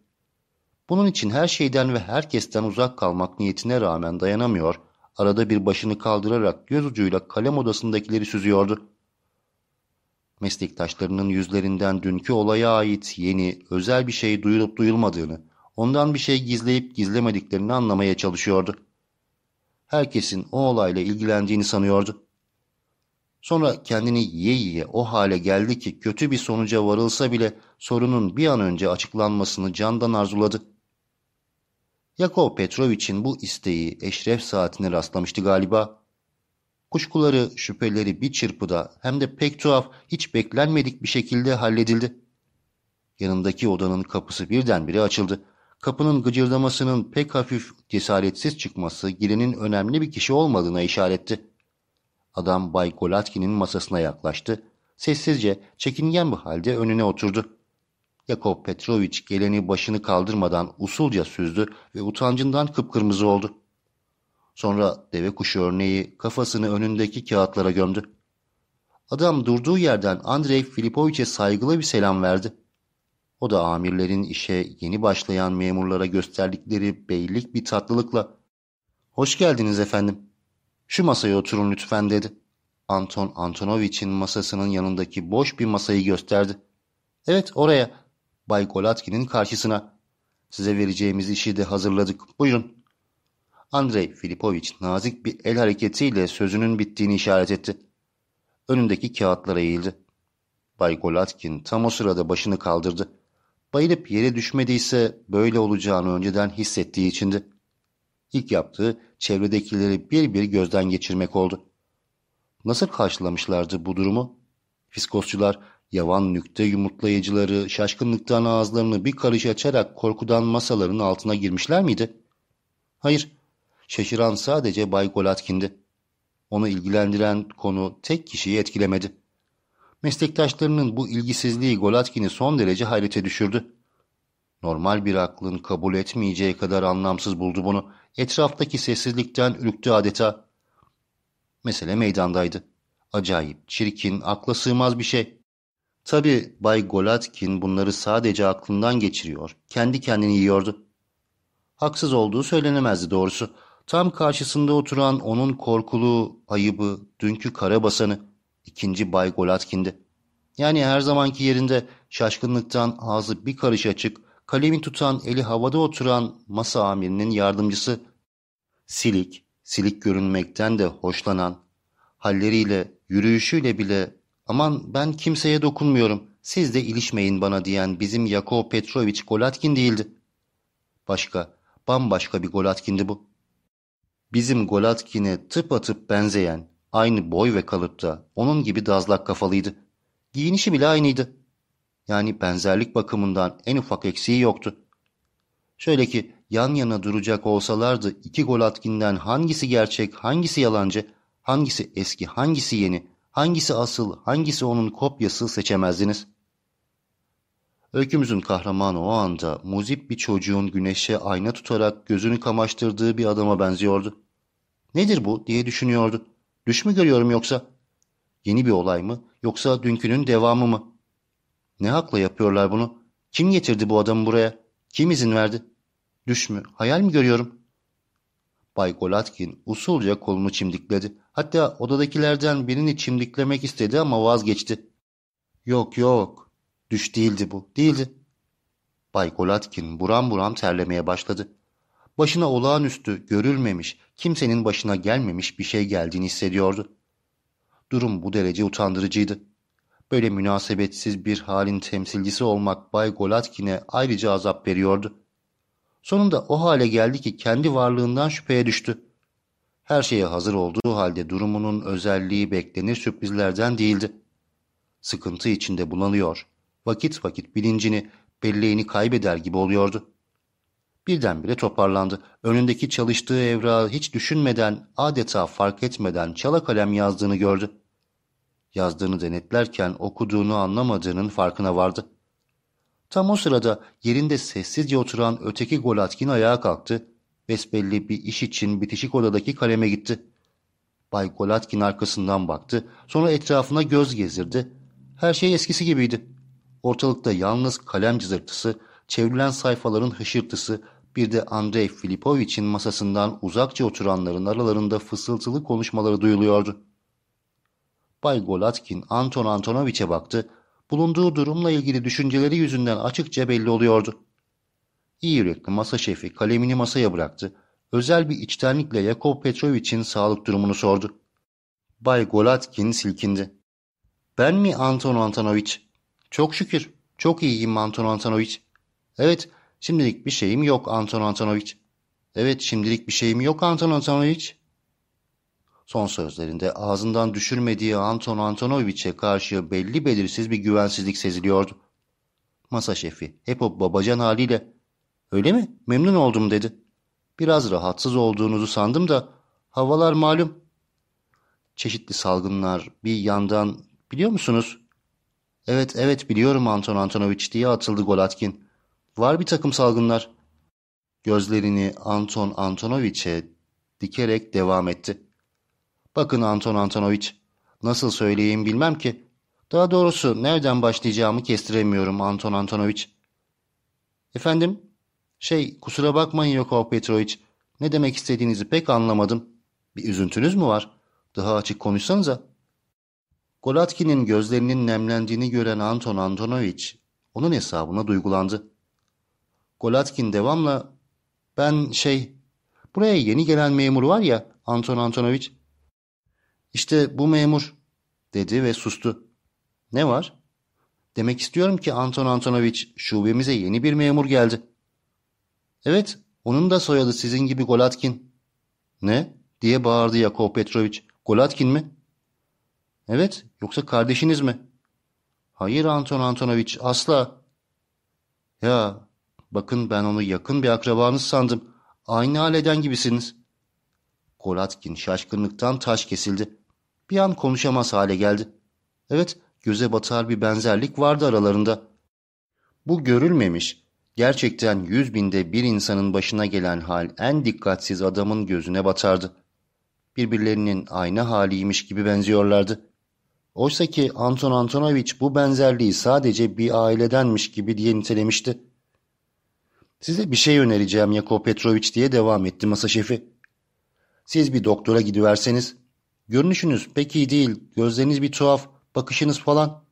Bunun için her şeyden ve herkesten uzak kalmak niyetine rağmen dayanamıyor, arada bir başını kaldırarak göz ucuyla kalem odasındakileri süzüyordu. Meslektaşlarının yüzlerinden dünkü olaya ait yeni, özel bir şey duyulup duyulmadığını, ondan bir şey gizleyip gizlemediklerini anlamaya çalışıyordu. Herkesin o olayla ilgilendiğini sanıyordu. Sonra kendini yiye yiye o hale geldi ki kötü bir sonuca varılsa bile sorunun bir an önce açıklanmasını candan arzuladı. Yakov Petrovich'in bu isteği eşref saatine rastlamıştı galiba. Kuşkuları, şüpheleri bir çırpıda hem de pek tuhaf, hiç beklenmedik bir şekilde halledildi. Yanındaki odanın kapısı birdenbire açıldı. Kapının gıcırdamasının pek hafif, cesaretsiz çıkması girenin önemli bir kişi olmadığına işaretti. Adam Bay Golatkin'in masasına yaklaştı. Sessizce, çekingen bir halde önüne oturdu. Yakov Petrovich geleni başını kaldırmadan usulca süzdü ve utancından kıpkırmızı oldu. Sonra deve kuşu örneği kafasını önündeki kağıtlara gömdü. Adam durduğu yerden Andrei Filipoviç'e saygılı bir selam verdi. O da amirlerin işe yeni başlayan memurlara gösterdikleri beylik bir tatlılıkla ''Hoş geldiniz efendim. Şu masaya oturun lütfen.'' dedi. Anton Antonoviç'in masasının yanındaki boş bir masayı gösterdi. ''Evet oraya. Bay Golatkin'in karşısına. Size vereceğimiz işi de hazırladık. Buyurun.'' Andrei Filipoviç nazik bir el hareketiyle sözünün bittiğini işaret etti. Önündeki kağıtlara eğildi. Bay Golatkin tam o sırada başını kaldırdı. Bayılıp yere düşmediyse böyle olacağını önceden hissettiği içindi. İlk yaptığı çevredekileri bir bir gözden geçirmek oldu. Nasıl karşılamışlardı bu durumu? Fiskosçular, yavan nükte yumurtlayıcıları şaşkınlıktan ağızlarını bir karış açarak korkudan masaların altına girmişler miydi? Hayır, Şaşıran sadece Bay Golatkin'di. Onu ilgilendiren konu tek kişiyi etkilemedi. Meslektaşlarının bu ilgisizliği Golatkin'i son derece hayrete düşürdü. Normal bir aklın kabul etmeyeceği kadar anlamsız buldu bunu. Etraftaki sessizlikten ürktü adeta. Mesele meydandaydı. Acayip, çirkin, akla sığmaz bir şey. Tabi Bay Golatkin bunları sadece aklından geçiriyor, kendi kendini yiyordu. Haksız olduğu söylenemezdi doğrusu. Tam karşısında oturan onun korkulu, ayıbı, dünkü karabasanı, ikinci Bay Golatkin'di. Yani her zamanki yerinde şaşkınlıktan ağzı bir karış açık, kalemi tutan eli havada oturan masa amirinin yardımcısı, silik, silik görünmekten de hoşlanan, halleriyle, yürüyüşüyle bile aman ben kimseye dokunmuyorum, siz de ilişmeyin bana diyen bizim Yakov Petrovich Golatkin değildi. Başka, bambaşka bir Golatkin'di bu. Bizim Golatkin'e tıpatıp benzeyen, aynı boy ve kalıpta, onun gibi dazlak kafalıydı. Giyinişi bile aynıydı. Yani benzerlik bakımından en ufak eksiği yoktu. Şöyle ki yan yana duracak olsalardı iki Golatkin'den hangisi gerçek, hangisi yalancı, hangisi eski, hangisi yeni, hangisi asıl, hangisi onun kopyası seçemezdiniz. Öykümüzün kahramanı o anda muzip bir çocuğun güneşe ayna tutarak gözünü kamaştırdığı bir adama benziyordu. Nedir bu diye düşünüyordu. Düş mü görüyorum yoksa? Yeni bir olay mı yoksa dünkünün devamı mı? Ne hakla yapıyorlar bunu? Kim getirdi bu adamı buraya? Kim izin verdi? Düş mü? Hayal mi görüyorum? Bay Golatkin usulca kolunu çimdikledi. Hatta odadakilerden birini çimdiklemek istedi ama vazgeçti. Yok yok. Düş değildi bu. Değildi. Bay Golatkin buram buram terlemeye başladı. Başına olağanüstü, görülmemiş, kimsenin başına gelmemiş bir şey geldiğini hissediyordu. Durum bu derece utandırıcıydı. Böyle münasebetsiz bir halin temsilcisi olmak Bay Golatkin'e ayrıca azap veriyordu. Sonunda o hale geldi ki kendi varlığından şüpheye düştü. Her şeye hazır olduğu halde durumunun özelliği beklenir sürprizlerden değildi. Sıkıntı içinde bulanıyor, vakit vakit bilincini, belleğini kaybeder gibi oluyordu. Birdenbire toparlandı. Önündeki çalıştığı evrağı hiç düşünmeden, adeta fark etmeden çala kalem yazdığını gördü. Yazdığını denetlerken okuduğunu anlamadığının farkına vardı. Tam o sırada yerinde sessizce oturan öteki Golatkin ayağa kalktı. Besbelli bir iş için bitişik odadaki kaleme gitti. Bay Golatkin arkasından baktı. Sonra etrafına göz gezdirdi. Her şey eskisi gibiydi. Ortalıkta yalnız kalem cızırtısı, çevrilen sayfaların hışırtısı, bir de Andrei Filipovich'in masasından uzakça oturanların aralarında fısıltılı konuşmaları duyuluyordu. Bay Golatkin Anton Antonoviç'e baktı. Bulunduğu durumla ilgili düşünceleri yüzünden açıkça belli oluyordu. İyi yürekli masa şefi kalemini masaya bıraktı. Özel bir içtenlikle Yakov Petrovich'in sağlık durumunu sordu. Bay Golatkin silkindi. Ben mi Anton Antonovich? Çok şükür. Çok iyiyim Anton Antonovich. Evet, şimdilik bir şeyim yok Anton Antonovich. Evet, şimdilik bir şeyim yok Anton Antonovich. Son sözlerinde ağzından düşürmediği Anton Antonoviç'e karşı belli belirsiz bir güvensizlik seziliyordu. Masa şefi hep o babacan haliyle ''Öyle mi? Memnun oldum.'' dedi. ''Biraz rahatsız olduğunuzu sandım da havalar malum. Çeşitli salgınlar bir yandan biliyor musunuz?'' ''Evet evet biliyorum Anton Antonovich'' diye atıldı Golatkin. ''Var bir takım salgınlar.'' Gözlerini Anton Antonoviç'e dikerek devam etti. Bakın Anton Antonovich, nasıl söyleyeyim bilmem ki. Daha doğrusu nereden başlayacağımı kestiremiyorum Anton Antonovich. Efendim? Şey, kusura bakmayın Yokov Petrovich. Ne demek istediğinizi pek anlamadım. Bir üzüntünüz mü var? Daha açık konuşsanıza. Golatkin'in gözlerinin nemlendiğini gören Anton Antonovich, onun hesabına duygulandı. Golatkin devamla, ben şey, buraya yeni gelen memur var ya Anton Antonovich, işte bu memur dedi ve sustu. Ne var? Demek istiyorum ki Anton Antonovich şubemize yeni bir memur geldi. Evet, onun da soyadı sizin gibi Golatkin. Ne? diye bağırdı Yakov Petrovich. Golatkin mi? Evet, yoksa kardeşiniz mi? Hayır Anton Antonovich, asla. Ya, bakın ben onu yakın bir akrabanız sandım. Aynı aileden gibisiniz. Golatkin şaşkınlıktan taş kesildi bir an konuşamaz hale geldi. Evet, göze batar bir benzerlik vardı aralarında. Bu görülmemiş, gerçekten yüz binde bir insanın başına gelen hal en dikkatsiz adamın gözüne batardı. Birbirlerinin aynı haliymiş gibi benziyorlardı. Oysa ki Anton Antonovich bu benzerliği sadece bir ailedenmiş gibi diye nitelemişti. Size bir şey önereceğim Yakov Petrovich diye devam etti masa şefi. Siz bir doktora gidiverseniz Görünüşünüz pek iyi değil, gözleriniz bir tuhaf, bakışınız falan.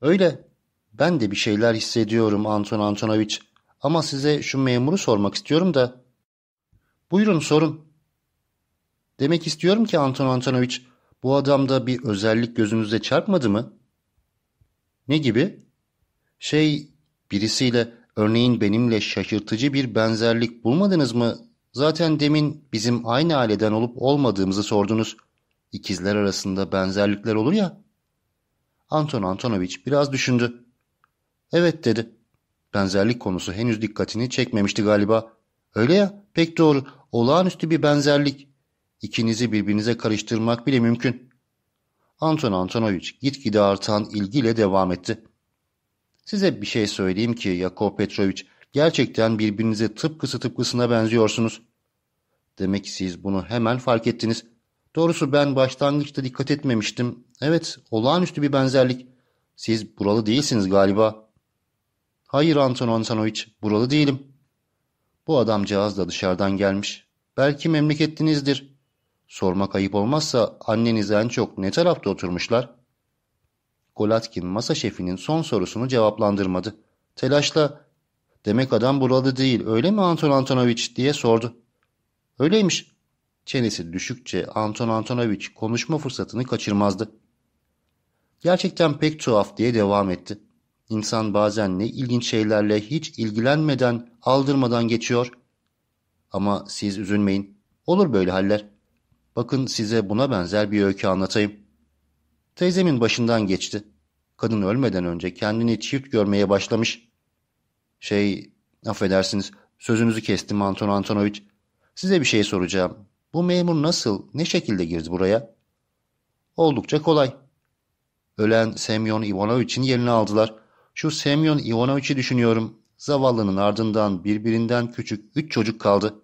Öyle. Ben de bir şeyler hissediyorum Anton Antonovich. Ama size şu memuru sormak istiyorum da. Buyurun sorun. Demek istiyorum ki Anton Antonovich, bu adamda bir özellik gözünüze çarpmadı mı? Ne gibi? Şey, birisiyle, örneğin benimle şaşırtıcı bir benzerlik bulmadınız mı? Zaten demin bizim aynı aileden olup olmadığımızı sordunuz. İkizler arasında benzerlikler olur ya. Anton Antonovich biraz düşündü. Evet dedi. Benzerlik konusu henüz dikkatini çekmemişti galiba. Öyle ya, pek doğru. Olağanüstü bir benzerlik. İkinizi birbirinize karıştırmak bile mümkün. Anton Antonovich gitgide artan ilgiyle devam etti. Size bir şey söyleyeyim ki Yakov Petrovich, gerçekten birbirinize tıpkısı tıpkısına benziyorsunuz. Demek siz bunu hemen fark ettiniz. Doğrusu ben başlangıçta dikkat etmemiştim. Evet, olağanüstü bir benzerlik. Siz buralı değilsiniz galiba. Hayır Anton Antonovich, buralı değilim. Bu adamcağız da dışarıdan gelmiş. Belki memleketinizdir. Sormak ayıp olmazsa anneniz en çok ne tarafta oturmuşlar? Golatkin masa şefinin son sorusunu cevaplandırmadı. Telaşla, demek adam buralı değil öyle mi Anton Antonovich diye sordu. Öyleymiş. Çenesi düşükçe Anton Antonovich konuşma fırsatını kaçırmazdı. Gerçekten pek tuhaf diye devam etti. İnsan bazen ne ilginç şeylerle hiç ilgilenmeden, aldırmadan geçiyor. Ama siz üzülmeyin. Olur böyle haller. Bakın size buna benzer bir öykü anlatayım. Teyzemin başından geçti. Kadın ölmeden önce kendini çift görmeye başlamış. Şey, affedersiniz, sözünüzü kestim Anton Antonovich. Size bir şey soracağım. Bu memur nasıl, ne şekilde girdi buraya? Oldukça kolay. Ölen Semyon Ivanovich'in yerini aldılar. Şu Semyon Ivanovich'i düşünüyorum. Zavallının ardından birbirinden küçük üç çocuk kaldı.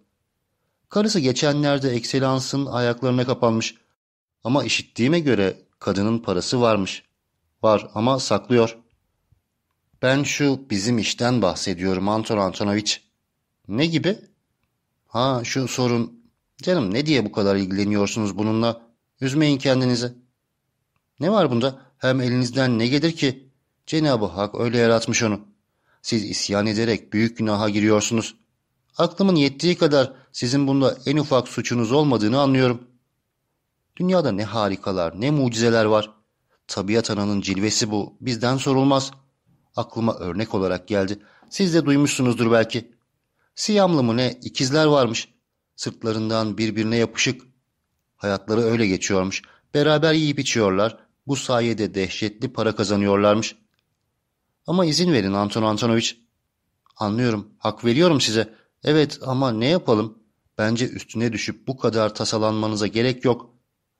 Karısı geçenlerde ekselansın ayaklarına kapanmış. Ama işittiğime göre kadının parası varmış. Var ama saklıyor. Ben şu bizim işten bahsediyorum Anton Antonovich. Ne gibi? Ha şu sorun. Canım ne diye bu kadar ilgileniyorsunuz bununla? Üzmeyin kendinizi. Ne var bunda? Hem elinizden ne gelir ki? Cenab-ı Hak öyle yaratmış onu. Siz isyan ederek büyük günaha giriyorsunuz. Aklımın yettiği kadar sizin bunda en ufak suçunuz olmadığını anlıyorum. Dünyada ne harikalar, ne mucizeler var. Tabiat ananın cilvesi bu. Bizden sorulmaz. Aklıma örnek olarak geldi. Siz de duymuşsunuzdur belki. Siyamlı mı ne ikizler varmış. Sırtlarından birbirine yapışık. Hayatları öyle geçiyormuş. Beraber yiyip içiyorlar. Bu sayede dehşetli para kazanıyorlarmış. Ama izin verin Anton Antonovich. Anlıyorum, hak veriyorum size. Evet ama ne yapalım? Bence üstüne düşüp bu kadar tasalanmanıza gerek yok.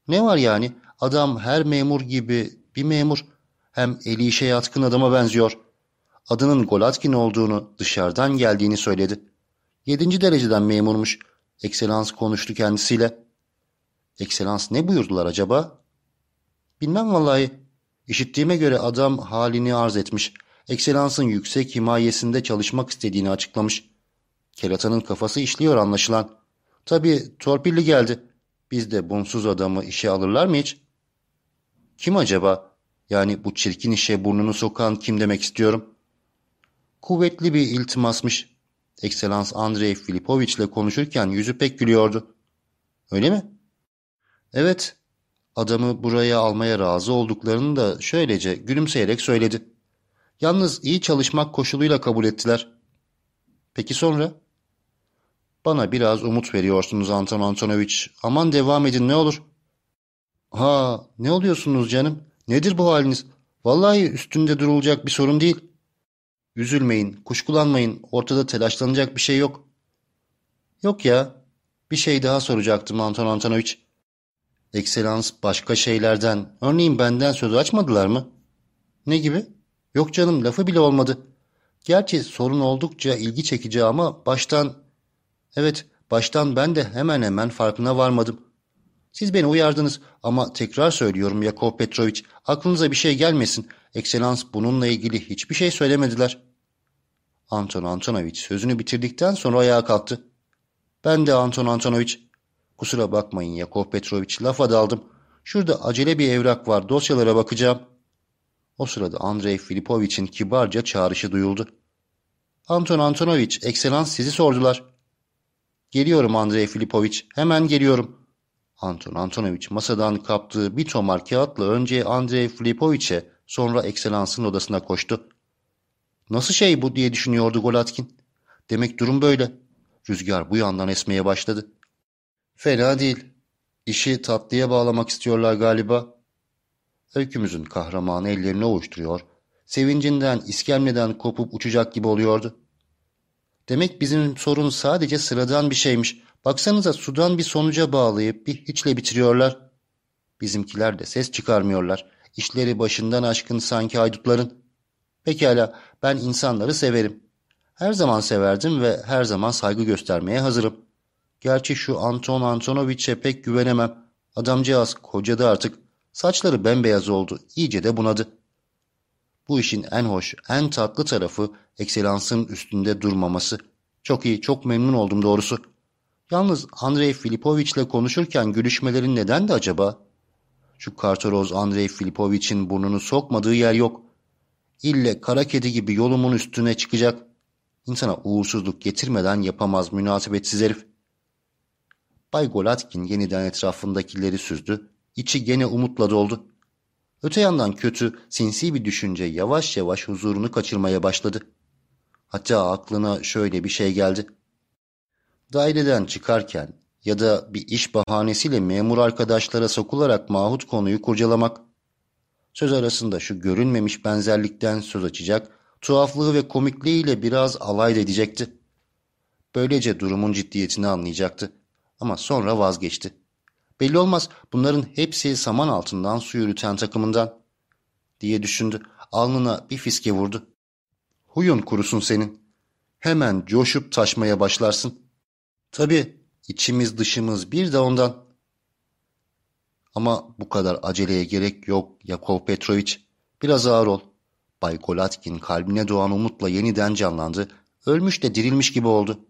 Ne var yani? Adam her memur gibi bir memur. Hem eli işe yatkın adama benziyor. Adının Golatkin olduğunu, dışarıdan geldiğini söyledi. Yedinci dereceden memurmuş. Ekselans konuştu kendisiyle. Ekselans ne buyurdular acaba? Bilmem vallahi. İşittiğime göre adam halini arz etmiş. Ekselansın yüksek himayesinde çalışmak istediğini açıklamış. Keratanın kafası işliyor anlaşılan. Tabii torpilli geldi. Biz de bunsuz adamı işe alırlar mı hiç? Kim acaba? Yani bu çirkin işe burnunu sokan kim demek istiyorum? Kuvvetli bir iltimasmış. Ekselans Andrei Filipovich ile konuşurken yüzü pek gülüyordu. Öyle mi? Evet. Adamı buraya almaya razı olduklarını da şöylece gülümseyerek söyledi. Yalnız iyi çalışmak koşuluyla kabul ettiler. Peki sonra? Bana biraz umut veriyorsunuz Anton Antonovich. Aman devam edin ne olur. Ha ne oluyorsunuz canım? Nedir bu haliniz? Vallahi üstünde durulacak bir sorun değil. Üzülmeyin, kuşkulanmayın. Ortada telaşlanacak bir şey yok. Yok ya. Bir şey daha soracaktım Anton Antonovich. Ekselans başka şeylerden, örneğin benden söz açmadılar mı? Ne gibi? Yok canım lafı bile olmadı. Gerçi sorun oldukça ilgi çekici ama baştan... Evet, baştan ben de hemen hemen farkına varmadım. Siz beni uyardınız ama tekrar söylüyorum Yakov Petrovich, aklınıza bir şey gelmesin. Ekselans bununla ilgili hiçbir şey söylemediler. Anton Antonovich sözünü bitirdikten sonra ayağa kalktı. Ben de Anton Antonovich. Kusura bakmayın Yakov Petrovich, lafa daldım. Şurada acele bir evrak var, dosyalara bakacağım. O sırada Andrei Filipovich'in kibarca çağrışı duyuldu. Anton Antonovich, ekselans sizi sordular. Geliyorum Andrei Filipovich, hemen geliyorum. Anton Antonovich masadan kaptığı bir tomar kağıtla önce Andrei Filipovich'e sonra ekselansın odasına koştu. Nasıl şey bu diye düşünüyordu Golatkin. Demek durum böyle. Rüzgar bu yandan esmeye başladı. Fena değil. İşi tatlıya bağlamak istiyorlar galiba. Öykümüzün kahramanı ellerini ovuşturuyor, sevincinden, iskemleden kopup uçacak gibi oluyordu. Demek bizim sorun sadece sıradan bir şeymiş. Baksanıza sudan bir sonuca bağlayıp bir hiçle bitiriyorlar. Bizimkiler de ses çıkarmıyorlar. İşleri başından aşkın sanki haydutların. Pekala ben insanları severim. Her zaman severdim ve her zaman saygı göstermeye hazırım. Gerçi şu Anton Antonoviç'e pek güvenemem. Adamcağız kocadı artık. Saçları bembeyaz oldu, iyice de bunadı. Bu işin en hoş, en tatlı tarafı ekselansın üstünde durmaması. Çok iyi, çok memnun oldum doğrusu. Yalnız Andrei Filipovich ile konuşurken gülüşmelerin neden de acaba? Şu kartoroz Andrei Filipovich'in burnunu sokmadığı yer yok. İlle kara kedi gibi yolumun üstüne çıkacak. İnsana uğursuzluk getirmeden yapamaz münasebetsiz herif. Bay Golatkin yeniden etrafındakileri süzdü İçi gene umutla doldu. Öte yandan kötü, sinsi bir düşünce yavaş yavaş huzurunu kaçırmaya başladı. Hatta aklına şöyle bir şey geldi. Daireden çıkarken ya da bir iş bahanesiyle memur arkadaşlara sokularak mahut konuyu kurcalamak. Söz arasında şu görünmemiş benzerlikten söz açacak, tuhaflığı ve komikliğiyle biraz alay edecekti. Böylece durumun ciddiyetini anlayacaktı. Ama sonra vazgeçti. Belli olmaz bunların hepsi saman altından su yürüten takımından diye düşündü. Alnına bir fiske vurdu. Huyun kurusun senin. Hemen coşup taşmaya başlarsın. Tabii içimiz dışımız bir de ondan. Ama bu kadar aceleye gerek yok Yakov Petrovic. Biraz ağır ol. Bay Golatkin kalbine doğan umutla yeniden canlandı. Ölmüş de dirilmiş gibi oldu.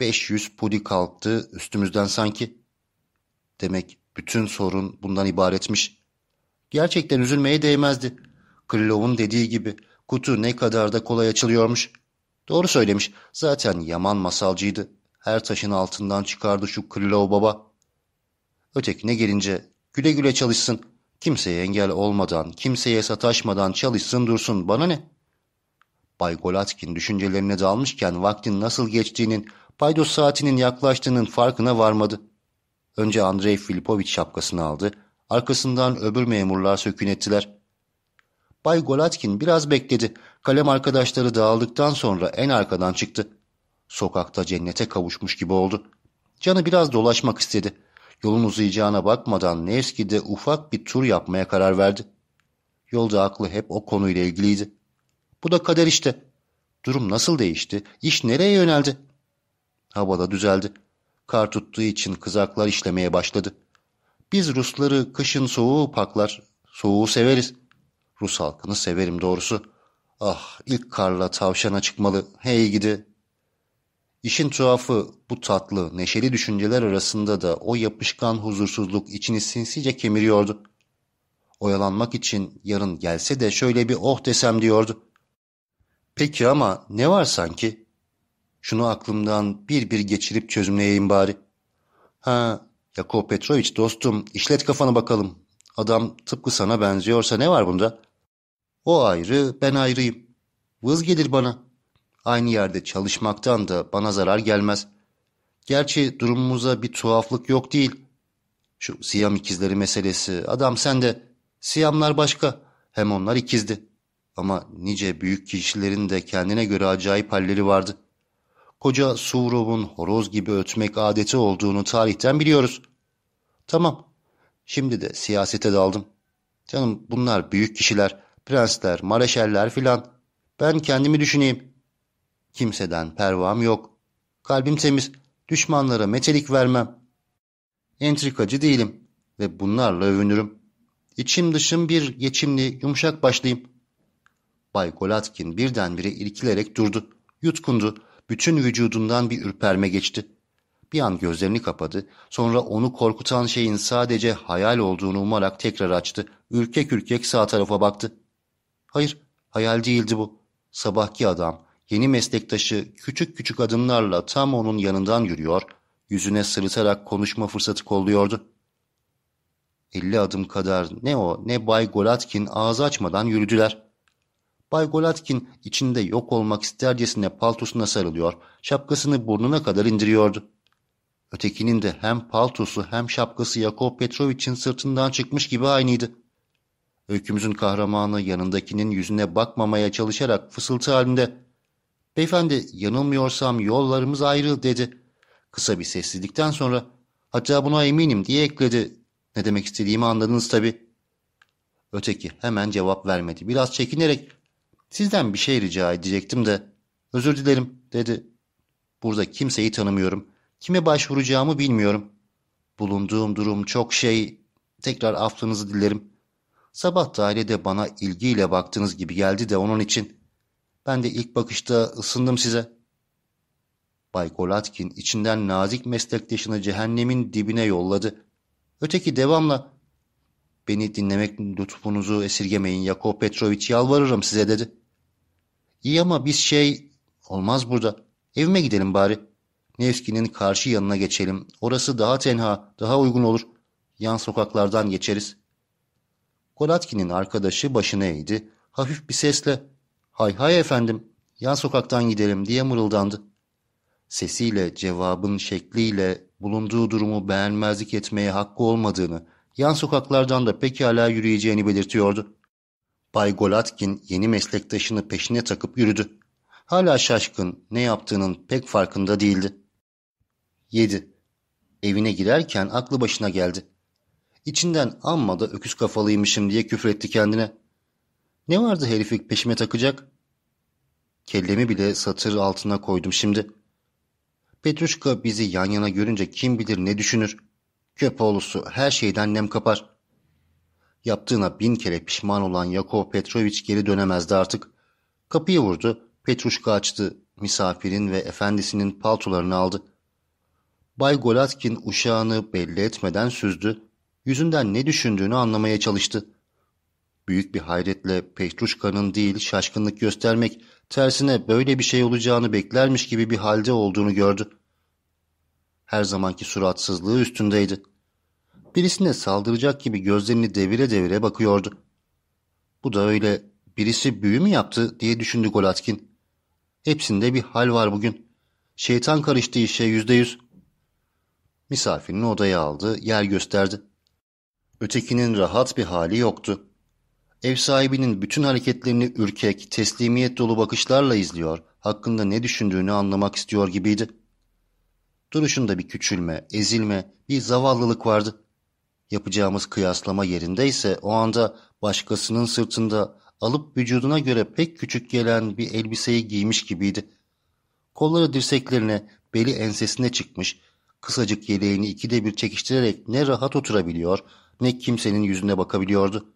500 pudi kalktı üstümüzden sanki. Demek bütün sorun bundan ibaretmiş. Gerçekten üzülmeye değmezdi. Krilov'un dediği gibi kutu ne kadar da kolay açılıyormuş. Doğru söylemiş. Zaten yaman masalcıydı. Her taşın altından çıkardı şu Krilov baba. Ötekine gelince güle güle çalışsın. Kimseye engel olmadan, kimseye sataşmadan çalışsın dursun. Bana ne? Bay Golatkin düşüncelerine dalmışken vaktin nasıl geçtiğinin, paydos saatinin yaklaştığının farkına varmadı. Önce Andrei Filipoviç şapkasını aldı, arkasından öbür memurlar sökün ettiler. Bay Golatkin biraz bekledi. Kalem arkadaşları dağıldıktan sonra en arkadan çıktı. Sokakta cennete kavuşmuş gibi oldu. Canı biraz dolaşmak istedi. Yolun uzayacağına bakmadan Nevski'de ufak bir tur yapmaya karar verdi. Yolda aklı hep o konuyla ilgiliydi. Bu da kader işte. Durum nasıl değişti? İş nereye yöneldi? Havada düzeldi. Kar tuttuğu için kızaklar işlemeye başladı. Biz Rusları kışın soğuğu paklar, soğuğu severiz. Rus halkını severim doğrusu. Ah ilk karla tavşana çıkmalı, hey gidi. İşin tuhafı bu tatlı, neşeli düşünceler arasında da o yapışkan huzursuzluk içini sinsice kemiriyordu. Oyalanmak için yarın gelse de şöyle bir oh desem diyordu. Peki ama ne var sanki? Şunu aklımdan bir bir geçirip çözümleyeyim bari. Ha, Yakov Petrovic dostum, işlet kafanı bakalım. Adam tıpkı sana benziyorsa ne var bunda? O ayrı, ben ayrıyım. Vız gelir bana. Aynı yerde çalışmaktan da bana zarar gelmez. Gerçi durumumuza bir tuhaflık yok değil. Şu Siyam ikizleri meselesi, adam sende. Siyamlar başka, hem onlar ikizdi. Ama nice büyük kişilerin de kendine göre acayip halleri vardı. Koca Suvrov'un horoz gibi ötmek adeti olduğunu tarihten biliyoruz. Tamam, şimdi de siyasete daldım. Canım bunlar büyük kişiler, prensler, mareşeller filan. Ben kendimi düşüneyim. Kimseden pervam yok. Kalbim temiz, düşmanlara metelik vermem. Entrikacı değilim ve bunlarla övünürüm. İçim dışım bir geçimli, yumuşak başlıyım. Bay Golatkin birdenbire irkilerek durdu. Yutkundu. Bütün vücudundan bir ürperme geçti. Bir an gözlerini kapadı. Sonra onu korkutan şeyin sadece hayal olduğunu umarak tekrar açtı. Ürkek ürkek sağ tarafa baktı. Hayır, hayal değildi bu. Sabahki adam, yeni meslektaşı küçük küçük adımlarla tam onun yanından yürüyor, yüzüne sırıtarak konuşma fırsatı kolluyordu. Elli adım kadar ne o ne Bay Golatkin ağzı açmadan yürüdüler. Bay Golatkin içinde yok olmak istercesine paltosuna sarılıyor, şapkasını burnuna kadar indiriyordu. Ötekinin de hem paltosu hem şapkası Yakov Petrovich'in sırtından çıkmış gibi aynıydı. Öykümüzün kahramanı yanındakinin yüzüne bakmamaya çalışarak fısıltı halinde ''Beyefendi yanılmıyorsam yollarımız ayrı'' dedi. Kısa bir sessizlikten sonra ''Hatta buna eminim'' diye ekledi. Ne demek istediğimi anladınız tabii. Öteki hemen cevap vermedi. Biraz çekinerek ''Sizden bir şey rica edecektim de özür dilerim'' dedi. ''Burada kimseyi tanımıyorum. Kime başvuracağımı bilmiyorum. Bulunduğum durum çok şey. Tekrar affınızı dilerim.'' Sabah dairede bana ilgiyle baktığınız gibi geldi de onun için. Ben de ilk bakışta ısındım size. Bay Golatkin içinden nazik meslektaşını cehennemin dibine yolladı. Öteki devamla beni dinlemek lütfunuzu esirgemeyin Yakov Petrovic yalvarırım size dedi. İyi ama biz şey olmaz burada. Evime gidelim bari. Nevski'nin karşı yanına geçelim. Orası daha tenha, daha uygun olur. Yan sokaklardan geçeriz.'' Golatkin'in arkadaşı başını eğdi. Hafif bir sesle ''Hay hay efendim, yan sokaktan gidelim'' diye mırıldandı. Sesiyle, cevabın şekliyle bulunduğu durumu beğenmezlik etmeye hakkı olmadığını, yan sokaklardan da pekala yürüyeceğini belirtiyordu. Bay Golatkin yeni meslektaşını peşine takıp yürüdü. Hala şaşkın, ne yaptığının pek farkında değildi. 7. Evine girerken aklı başına geldi. İçinden amma da öküz kafalıymışım diye küfretti kendine. Ne vardı herifi peşime takacak? Kellemi bile satır altına koydum şimdi. Petruşka bizi yan yana görünce kim bilir ne düşünür. Köpoğlusu her şeyden nem kapar. Yaptığına bin kere pişman olan Yakov Petrovic geri dönemezdi artık. Kapıyı vurdu, Petruşka açtı, misafirin ve efendisinin paltolarını aldı. Bay Golatkin uşağını belli etmeden süzdü, yüzünden ne düşündüğünü anlamaya çalıştı. Büyük bir hayretle Petruşka'nın değil şaşkınlık göstermek, tersine böyle bir şey olacağını beklermiş gibi bir halde olduğunu gördü. Her zamanki suratsızlığı üstündeydi. Birisine saldıracak gibi gözlerini devire devire bakıyordu. Bu da öyle birisi büyü mü yaptı diye düşündü Golatkin. Hepsinde bir hal var bugün. Şeytan karıştı işe yüzde yüz. Misafirini odaya aldı, yer gösterdi. Ötekinin rahat bir hali yoktu. Ev sahibinin bütün hareketlerini ürkek, teslimiyet dolu bakışlarla izliyor, hakkında ne düşündüğünü anlamak istiyor gibiydi. Duruşunda bir küçülme, ezilme, bir zavallılık vardı. Yapacağımız kıyaslama yerindeyse o anda başkasının sırtında alıp vücuduna göre pek küçük gelen bir elbiseyi giymiş gibiydi. Kolları dirseklerine, beli ensesine çıkmış, kısacık yeleğini ikide bir çekiştirerek ne rahat oturabiliyor ne kimsenin yüzüne bakabiliyordu.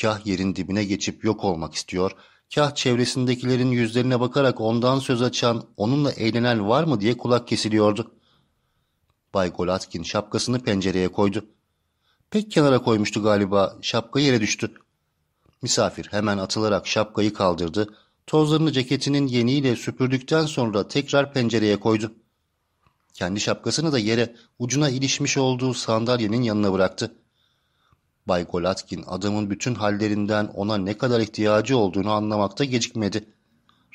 Kah yerin dibine geçip yok olmak istiyor, kah çevresindekilerin yüzlerine bakarak ondan söz açan, onunla eğlenen var mı diye kulak kesiliyordu. Bay Golatkin şapkasını pencereye koydu. Pek kenara koymuştu galiba, şapka yere düştü. Misafir hemen atılarak şapkayı kaldırdı, tozlarını ceketinin yeniyle süpürdükten sonra tekrar pencereye koydu. Kendi şapkasını da yere ucuna ilişmiş olduğu sandalyenin yanına bıraktı. Bay Golatkin adamın bütün hallerinden ona ne kadar ihtiyacı olduğunu anlamakta gecikmedi.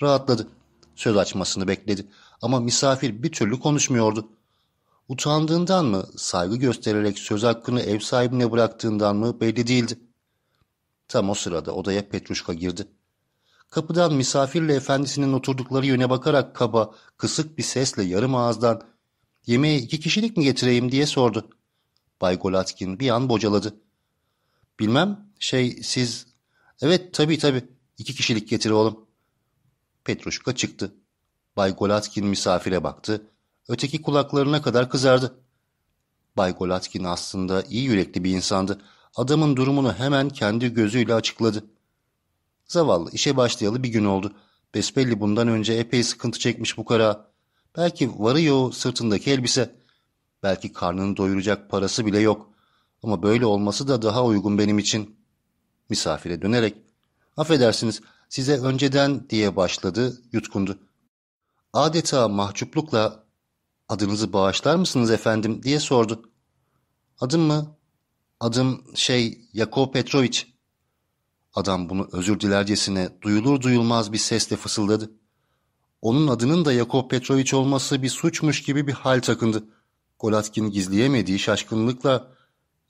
Rahatladı. Söz açmasını bekledi ama misafir bir türlü konuşmuyordu. Utandığından mı, saygı göstererek söz hakkını ev sahibine bıraktığından mı belli değildi. Tam o sırada odaya Petruşka girdi. Kapıdan misafirle efendisinin oturdukları yöne bakarak kaba, kısık bir sesle yarım ağızdan ''Yemeği iki kişilik mi getireyim?'' diye sordu. Bay Golatkin bir an bocaladı. ''Bilmem, şey siz...'' ''Evet tabii tabii, iki kişilik getir oğlum.'' Petruşka çıktı. Bay Golatkin misafire baktı. Öteki kulaklarına kadar kızardı. Bay Golatkin aslında iyi yürekli bir insandı. Adamın durumunu hemen kendi gözüyle açıkladı. Zavallı işe başlayalı bir gün oldu. Besbelli bundan önce epey sıkıntı çekmiş bu kara. Belki varıyor sırtındaki elbise. Belki karnını doyuracak parası bile yok. Ama böyle olması da daha uygun benim için. Misafire dönerek. Affedersiniz size önceden diye başladı yutkundu. Adeta mahcuplukla adınızı bağışlar mısınız efendim diye sordu. Adım mı? Adım şey Yakov Petrovic. Adam bunu özür dilercesine duyulur duyulmaz bir sesle fısıldadı. Onun adının da Yakov Petrovic olması bir suçmuş gibi bir hal takındı. Golatkin gizleyemediği şaşkınlıkla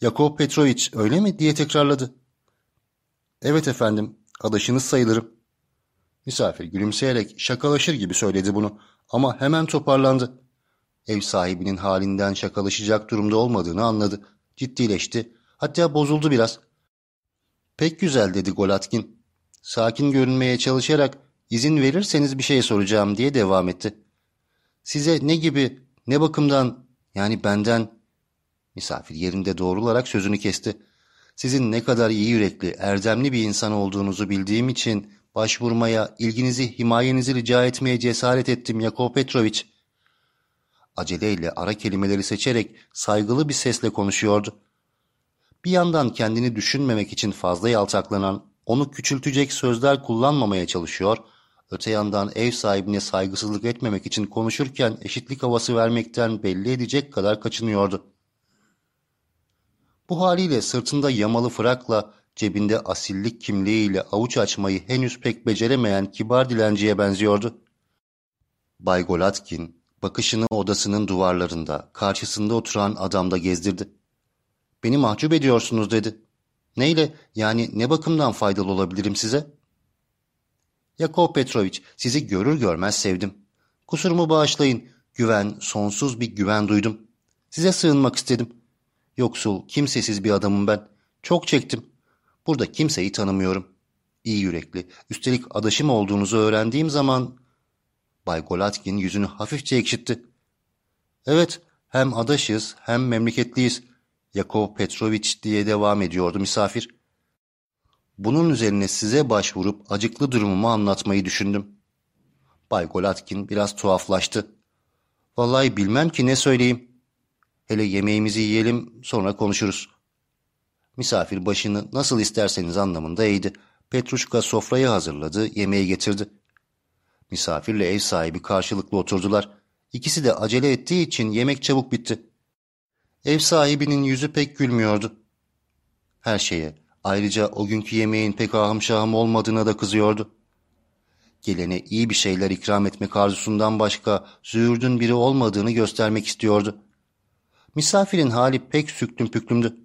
Yakov Petrovic öyle mi diye tekrarladı. Evet efendim adaşınız sayılırım. Misafir gülümseyerek şakalaşır gibi söyledi bunu ama hemen toparlandı. Ev sahibinin halinden şakalaşacak durumda olmadığını anladı. Ciddileşti. Hatta bozuldu biraz. Pek güzel dedi Golatkin. Sakin görünmeye çalışarak izin verirseniz bir şey soracağım diye devam etti. Size ne gibi, ne bakımdan, yani benden... Misafir yerinde doğrularak sözünü kesti. Sizin ne kadar iyi yürekli, erdemli bir insan olduğunuzu bildiğim için başvurmaya, ilginizi, himayenizi rica etmeye cesaret ettim Yakov Petrovic. Aceleyle ara kelimeleri seçerek saygılı bir sesle konuşuyordu. Bir yandan kendini düşünmemek için fazla yaltaklanan, onu küçültecek sözler kullanmamaya çalışıyor, öte yandan ev sahibine saygısızlık etmemek için konuşurken eşitlik havası vermekten belli edecek kadar kaçınıyordu. Bu haliyle sırtında yamalı frakla, cebinde asillik kimliğiyle avuç açmayı henüz pek beceremeyen kibar dilenciye benziyordu. Bay Golatkin, bakışını odasının duvarlarında, karşısında oturan adamda gezdirdi. Beni mahcup ediyorsunuz dedi. Neyle, yani ne bakımdan faydalı olabilirim size? Yakov Petrovic, sizi görür görmez sevdim. Kusurumu bağışlayın, güven, sonsuz bir güven duydum. Size sığınmak istedim. Yoksul, kimsesiz bir adamım ben. Çok çektim. Burada kimseyi tanımıyorum. İyi yürekli, üstelik adaşım olduğunuzu öğrendiğim zaman... Bay Golatkin yüzünü hafifçe ekşitti. Evet, hem adaşız hem memleketliyiz. Yakov Petrovic diye devam ediyordu misafir. Bunun üzerine size başvurup acıklı durumumu anlatmayı düşündüm. Bay Golatkin biraz tuhaflaştı. Vallahi bilmem ki ne söyleyeyim. Hele yemeğimizi yiyelim sonra konuşuruz. Misafir başını nasıl isterseniz anlamında eğdi. Petruşka sofrayı hazırladı, yemeği getirdi. Misafirle ev sahibi karşılıklı oturdular. İkisi de acele ettiği için yemek çabuk bitti. Ev sahibinin yüzü pek gülmüyordu. Her şeye, ayrıca o günkü yemeğin pek ahım şahım olmadığına da kızıyordu. Gelene iyi bir şeyler ikram etmek arzusundan başka züğürdün biri olmadığını göstermek istiyordu. Misafirin hali pek süklüm püklümdü.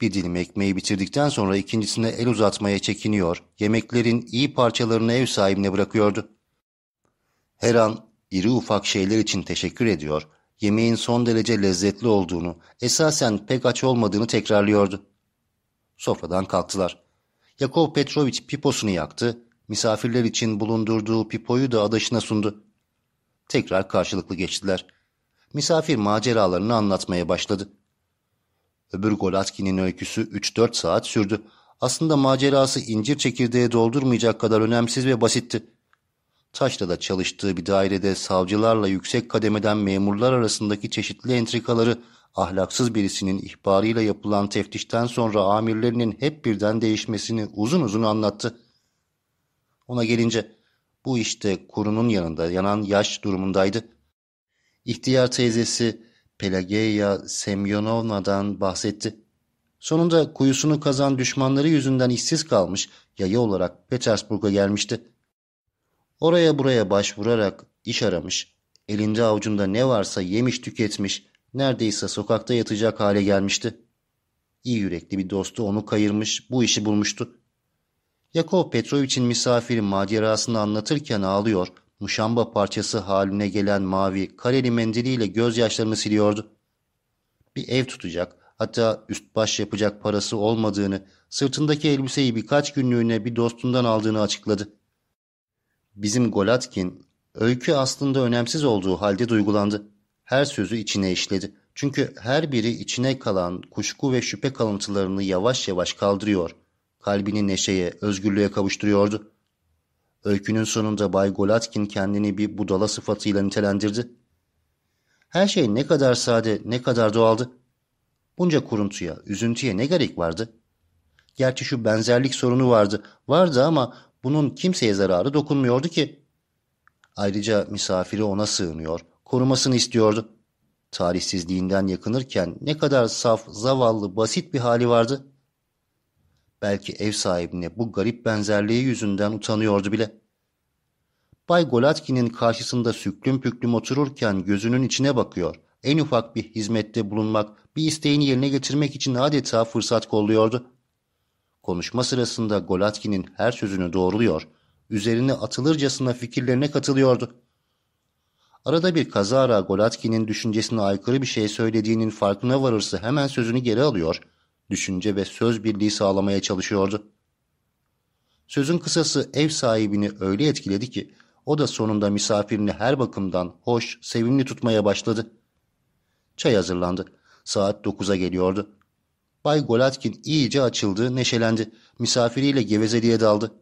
Bir dilim ekmeği bitirdikten sonra ikincisine el uzatmaya çekiniyor, yemeklerin iyi parçalarını ev sahibine bırakıyordu. Her an iri ufak şeyler için teşekkür ediyor, yemeğin son derece lezzetli olduğunu, esasen pek aç olmadığını tekrarlıyordu. Sofradan kalktılar. Yakov Petrovic piposunu yaktı, misafirler için bulundurduğu pipoyu da adaşına sundu. Tekrar karşılıklı geçtiler. Misafir maceralarını anlatmaya başladı. Öbür Golatkin'in öyküsü 3-4 saat sürdü. Aslında macerası incir çekirdeği doldurmayacak kadar önemsiz ve basitti. Taşra'da çalıştığı bir dairede savcılarla yüksek kademeden memurlar arasındaki çeşitli entrikaları ahlaksız birisinin ihbarıyla yapılan teftişten sonra amirlerinin hep birden değişmesini uzun uzun anlattı. Ona gelince bu işte kurunun yanında yanan yaş durumundaydı. İhtiyar teyzesi Pelageya Semyonovna'dan bahsetti. Sonunda kuyusunu kazan düşmanları yüzünden işsiz kalmış, yaya olarak Petersburg'a gelmişti. Oraya buraya başvurarak iş aramış, elinde avucunda ne varsa yemiş tüketmiş, neredeyse sokakta yatacak hale gelmişti. İyi yürekli bir dostu onu kayırmış, bu işi bulmuştu. Yakov Petrovic'in misafiri macerasını anlatırken ağlıyor, muşamba parçası haline gelen mavi kareli mendiliyle gözyaşlarını siliyordu. Bir ev tutacak, hatta üst baş yapacak parası olmadığını, sırtındaki elbiseyi birkaç günlüğüne bir dostundan aldığını açıkladı. Bizim Golatkin, öykü aslında önemsiz olduğu halde duygulandı. Her sözü içine işledi. Çünkü her biri içine kalan kuşku ve şüphe kalıntılarını yavaş yavaş kaldırıyor. Kalbini neşeye, özgürlüğe kavuşturuyordu. Öykünün sonunda Bay Golatkin kendini bir budala sıfatıyla nitelendirdi. Her şey ne kadar sade, ne kadar doğaldı. Bunca kuruntuya, üzüntüye ne gerek vardı? Gerçi şu benzerlik sorunu vardı. Vardı ama bunun kimseye zararı dokunmuyordu ki. Ayrıca misafiri ona sığınıyor, korumasını istiyordu. Tarihsizliğinden yakınırken ne kadar saf, zavallı, basit bir hali vardı. Belki ev sahibine bu garip benzerliği yüzünden utanıyordu bile. Bay Golatkin'in karşısında süklüm püklüm otururken gözünün içine bakıyor. En ufak bir hizmette bulunmak, bir isteğini yerine getirmek için adeta fırsat kolluyordu. Konuşma sırasında Golatkin'in her sözünü doğruluyor, üzerine atılırcasına fikirlerine katılıyordu. Arada bir kazara Golatkin'in düşüncesine aykırı bir şey söylediğinin farkına varırsa hemen sözünü geri alıyor, düşünce ve söz birliği sağlamaya çalışıyordu. Sözün kısası ev sahibini öyle etkiledi ki o da sonunda misafirini her bakımdan hoş, sevimli tutmaya başladı. Çay hazırlandı. Saat dokuza geliyordu. Bay Golatkin iyice açıldı, neşelendi. Misafiriyle gevezeliğe daldı.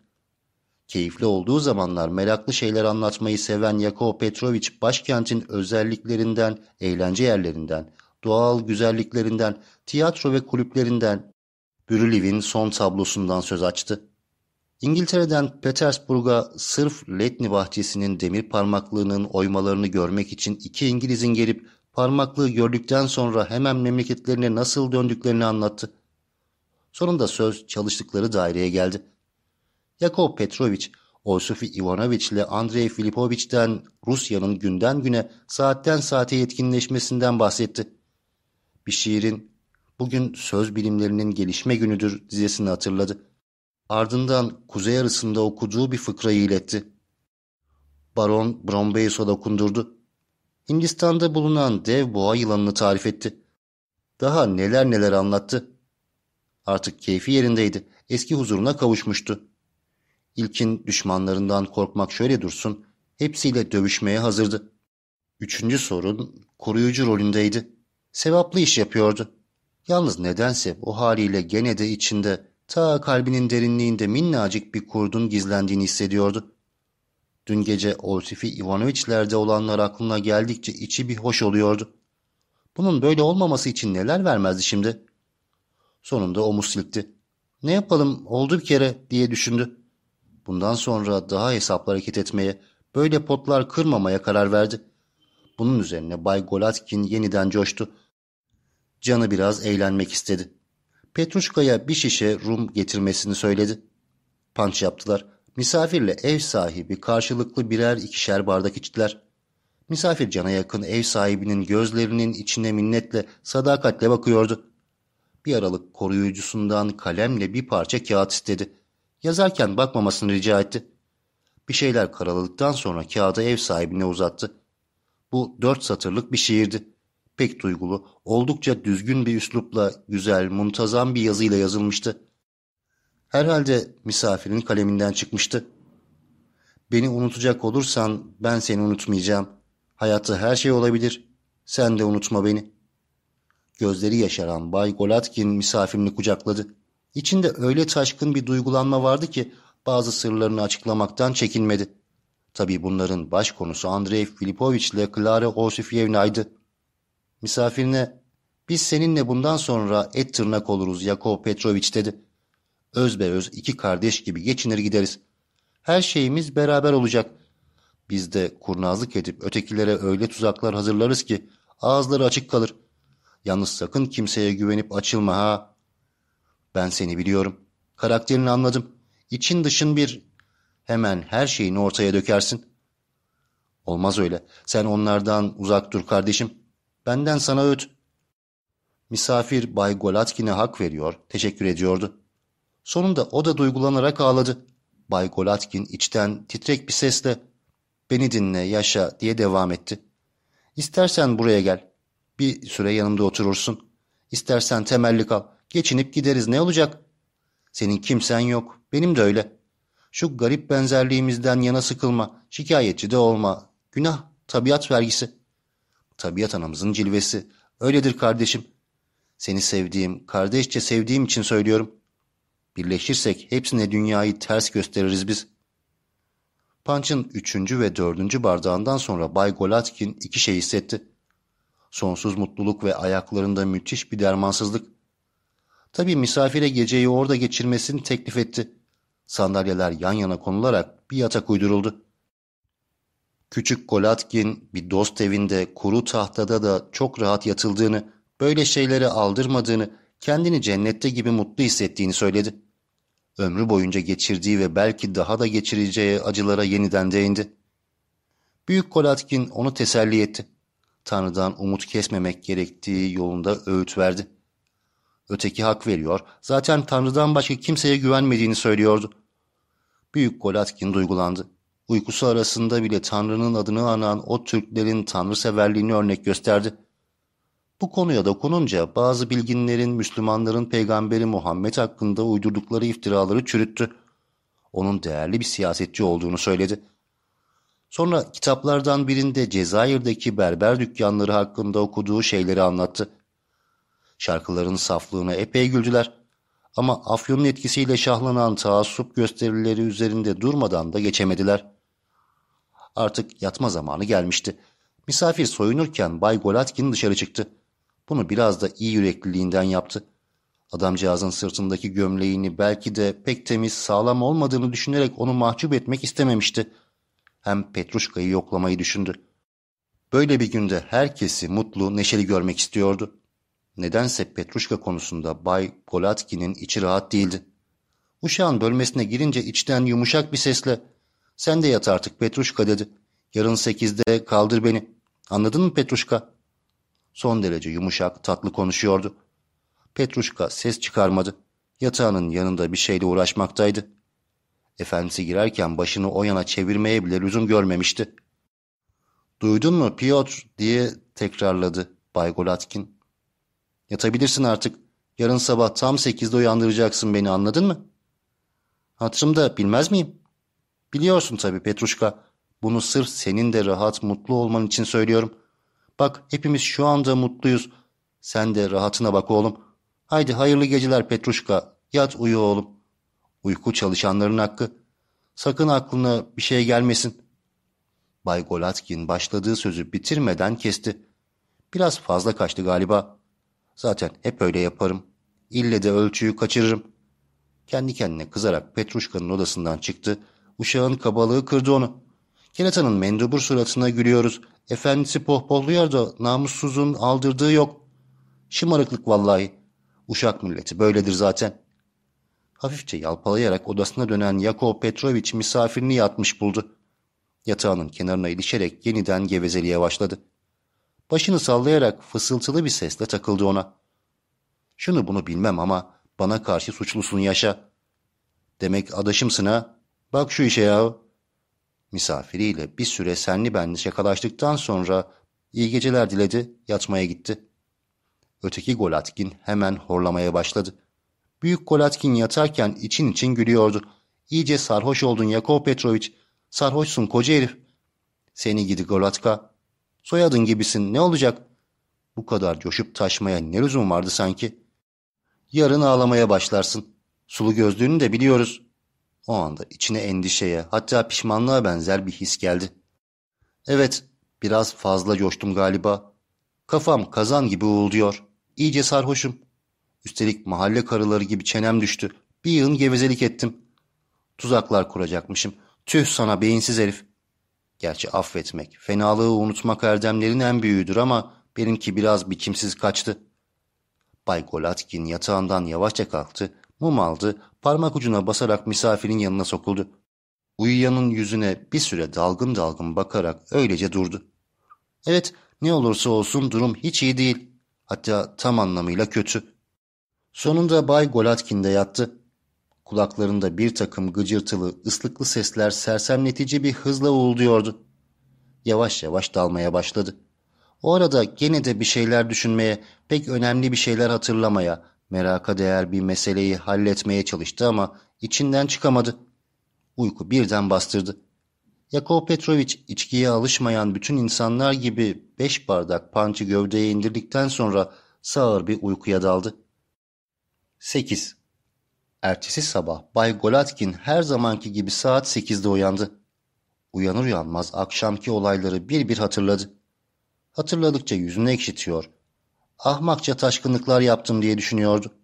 Keyifli olduğu zamanlar meraklı şeyler anlatmayı seven Yakov Petrovic başkentin özelliklerinden, eğlence yerlerinden, doğal güzelliklerinden, tiyatro ve kulüplerinden, Brüliv'in son tablosundan söz açtı. İngiltere'den Petersburg'a sırf Letni bahçesinin demir parmaklığının oymalarını görmek için iki İngiliz'in gelip Parmaklığı gördükten sonra hemen memleketlerine nasıl döndüklerini anlattı. Sonunda söz çalıştıkları daireye geldi. Yakov Petrovich, Orsufi Ivanovich ile Andrei Filipovich'ten Rusya'nın günden güne saatten saate yetkinleşmesinden bahsetti. Bir şiirin bugün söz bilimlerinin gelişme günüdür dizesini hatırladı. Ardından kuzey arasında okuduğu bir fıkrayı iletti. Baron Brombeus'a dokundurdu. Hindistan'da bulunan dev boğa yılanını tarif etti. Daha neler neler anlattı. Artık keyfi yerindeydi. Eski huzuruna kavuşmuştu. İlkin düşmanlarından korkmak şöyle dursun, hepsiyle dövüşmeye hazırdı. Üçüncü sorun koruyucu rolündeydi. Sevaplı iş yapıyordu. Yalnız nedense o haliyle gene de içinde, ta kalbinin derinliğinde minnacık bir kurdun gizlendiğini hissediyordu. Dün gece Orsifi Ivanoviçlerde olanlar aklına geldikçe içi bir hoş oluyordu. Bunun böyle olmaması için neler vermezdi şimdi? Sonunda omuz silkti. Ne yapalım oldu bir kere diye düşündü. Bundan sonra daha hesaplı hareket etmeye, böyle potlar kırmamaya karar verdi. Bunun üzerine Bay Golatkin yeniden coştu. Canı biraz eğlenmek istedi. Petruşka'ya bir şişe rum getirmesini söyledi. Panç yaptılar. Misafirle ev sahibi karşılıklı birer ikişer bardak içtiler. Misafir cana yakın ev sahibinin gözlerinin içine minnetle, sadakatle bakıyordu. Bir aralık koruyucusundan kalemle bir parça kağıt istedi. Yazarken bakmamasını rica etti. Bir şeyler karaladıktan sonra kağıdı ev sahibine uzattı. Bu dört satırlık bir şiirdi. Pek duygulu, oldukça düzgün bir üslupla, güzel, muntazam bir yazıyla yazılmıştı. Herhalde misafirin kaleminden çıkmıştı. Beni unutacak olursan ben seni unutmayacağım. Hayatta her şey olabilir. Sen de unutma beni. Gözleri yaşaran Bay Golatkin misafirini kucakladı. İçinde öyle taşkın bir duygulanma vardı ki bazı sırlarını açıklamaktan çekinmedi. Tabii bunların baş konusu Andrei Filipovich ile Clara Osifyevna'ydı. Misafirine biz seninle bundan sonra et tırnak oluruz Yakov Petrovich dedi. Özbeöz iki kardeş gibi geçinir gideriz. Her şeyimiz beraber olacak. Biz de kurnazlık edip ötekilere öyle tuzaklar hazırlarız ki ağızları açık kalır. Yalnız sakın kimseye güvenip açılma ha. Ben seni biliyorum. Karakterini anladım. İçin dışın bir. Hemen her şeyini ortaya dökersin. Olmaz öyle. Sen onlardan uzak dur kardeşim. Benden sana öt. Misafir Bay Golatkin'e hak veriyor, teşekkür ediyordu. Sonunda o da duygulanarak ağladı. Bay Golatkin içten titrek bir sesle ''Beni dinle, yaşa'' diye devam etti. ''İstersen buraya gel. Bir süre yanımda oturursun. İstersen temelli kal. Geçinip gideriz ne olacak? Senin kimsen yok. Benim de öyle. Şu garip benzerliğimizden yana sıkılma. Şikayetçi de olma. Günah, tabiat vergisi. Tabiat anamızın cilvesi. Öyledir kardeşim. Seni sevdiğim, kardeşçe sevdiğim için söylüyorum. Birleşirsek hepsine dünyayı ters gösteririz biz. Punch'ın üçüncü ve dördüncü bardağından sonra Bay Golatkin iki şey hissetti. Sonsuz mutluluk ve ayaklarında müthiş bir dermansızlık. Tabii misafire geceyi orada geçirmesini teklif etti. Sandalyeler yan yana konularak bir yatak uyduruldu. Küçük Golatkin bir dost evinde kuru tahtada da çok rahat yatıldığını, böyle şeylere aldırmadığını, kendini cennette gibi mutlu hissettiğini söyledi. Ömrü boyunca geçirdiği ve belki daha da geçireceği acılara yeniden değindi. Büyük Golatkin onu teselli etti. Tanrı'dan umut kesmemek gerektiği yolunda öğüt verdi. Öteki hak veriyor, zaten Tanrı'dan başka kimseye güvenmediğini söylüyordu. Büyük Golatkin duygulandı. Uykusu arasında bile Tanrı'nın adını anan o Türklerin tanrıseverliğini örnek gösterdi. Bu konuya dokununca bazı bilginlerin Müslümanların peygamberi Muhammed hakkında uydurdukları iftiraları çürüttü. Onun değerli bir siyasetçi olduğunu söyledi. Sonra kitaplardan birinde Cezayir'deki berber dükkanları hakkında okuduğu şeyleri anlattı. Şarkıların saflığına epey güldüler. Ama afyonun etkisiyle şahlanan taassup gösterileri üzerinde durmadan da geçemediler. Artık yatma zamanı gelmişti. Misafir soyunurken Bay Golatkin dışarı çıktı. Bunu biraz da iyi yürekliliğinden yaptı. Adamcağızın sırtındaki gömleğini belki de pek temiz, sağlam olmadığını düşünerek onu mahcup etmek istememişti. Hem Petruşka'yı yoklamayı düşündü. Böyle bir günde herkesi mutlu, neşeli görmek istiyordu. Nedense Petruşka konusunda Bay Golatkin'in içi rahat değildi. Uşağın bölmesine girince içten yumuşak bir sesle ''Sen de yat artık Petruşka'' dedi. ''Yarın sekizde kaldır beni. Anladın mı Petruşka?'' Son derece yumuşak, tatlı konuşuyordu. Petruşka ses çıkarmadı. Yatağının yanında bir şeyle uğraşmaktaydı. Efendisi girerken başını o yana çevirmeye bile lüzum görmemişti. ''Duydun mu Piotr?'' diye tekrarladı Bay Golatkin. ''Yatabilirsin artık. Yarın sabah tam sekizde uyandıracaksın beni anladın mı?'' ''Hatırımda bilmez miyim?'' ''Biliyorsun tabii Petruşka. Bunu sırf senin de rahat, mutlu olman için söylüyorum. Bak hepimiz şu anda mutluyuz. Sen de rahatına bak oğlum. Haydi hayırlı geceler Petruşka. Yat uyu oğlum. Uyku çalışanların hakkı. Sakın aklına bir şey gelmesin. Bay Golatkin başladığı sözü bitirmeden kesti. Biraz fazla kaçtı galiba. Zaten hep öyle yaparım. İlle de ölçüyü kaçırırım. Kendi kendine kızarak Petruşka'nın odasından çıktı. Uşağın kabalığı kırdı onu. Kerata'nın mendubur suratına gülüyoruz. Efendisi pohpohluyor da namussuzun aldırdığı yok. Şımarıklık vallahi. Uşak milleti böyledir zaten. Hafifçe yalpalayarak odasına dönen Yakov Petrovic misafirini yatmış buldu. Yatağının kenarına ilişerek yeniden gevezeliğe başladı. Başını sallayarak fısıltılı bir sesle takıldı ona. Şunu bunu bilmem ama bana karşı suçlusun yaşa. Demek adaşımsın ha? Bak şu işe yahu. Misafiriyle bir süre senli benli şakalaştıktan sonra iyi geceler diledi, yatmaya gitti. Öteki Golatkin hemen horlamaya başladı. Büyük Golatkin yatarken için için gülüyordu. İyice sarhoş oldun Yakov Petrovic. Sarhoşsun koca herif. Seni gidi Golatka. Soyadın gibisin ne olacak? Bu kadar coşup taşmaya ne lüzum vardı sanki? Yarın ağlamaya başlarsın. Sulu gözlüğünü de biliyoruz. O anda içine endişeye hatta pişmanlığa benzer bir his geldi. Evet biraz fazla coştum galiba. Kafam kazan gibi uğulduyor. İyice sarhoşum. Üstelik mahalle karıları gibi çenem düştü. Bir yığın gevezelik ettim. Tuzaklar kuracakmışım. Tüh sana beyinsiz herif. Gerçi affetmek, fenalığı unutmak erdemlerin en büyüğüdür ama benimki biraz biçimsiz kaçtı. Bay Golatkin yatağından yavaşça kalktı, mum aldı, parmak ucuna basarak misafirin yanına sokuldu. Uyuyanın yüzüne bir süre dalgın dalgın bakarak öylece durdu. Evet, ne olursa olsun durum hiç iyi değil. Hatta tam anlamıyla kötü. Sonunda Bay Golatkin de yattı. Kulaklarında bir takım gıcırtılı, ıslıklı sesler sersemletici bir hızla uğulduyordu. Yavaş yavaş dalmaya başladı. O arada gene de bir şeyler düşünmeye, pek önemli bir şeyler hatırlamaya, meraka değer bir meseleyi halletmeye çalıştı ama içinden çıkamadı. Uyku birden bastırdı. Yakov Petrovic içkiye alışmayan bütün insanlar gibi beş bardak pançı gövdeye indirdikten sonra sağır bir uykuya daldı. 8. Ertesi sabah Bay Golatkin her zamanki gibi saat sekizde uyandı. Uyanır uyanmaz akşamki olayları bir bir hatırladı. Hatırladıkça yüzünü ekşitiyor. Ahmakça taşkınlıklar yaptım diye düşünüyordu.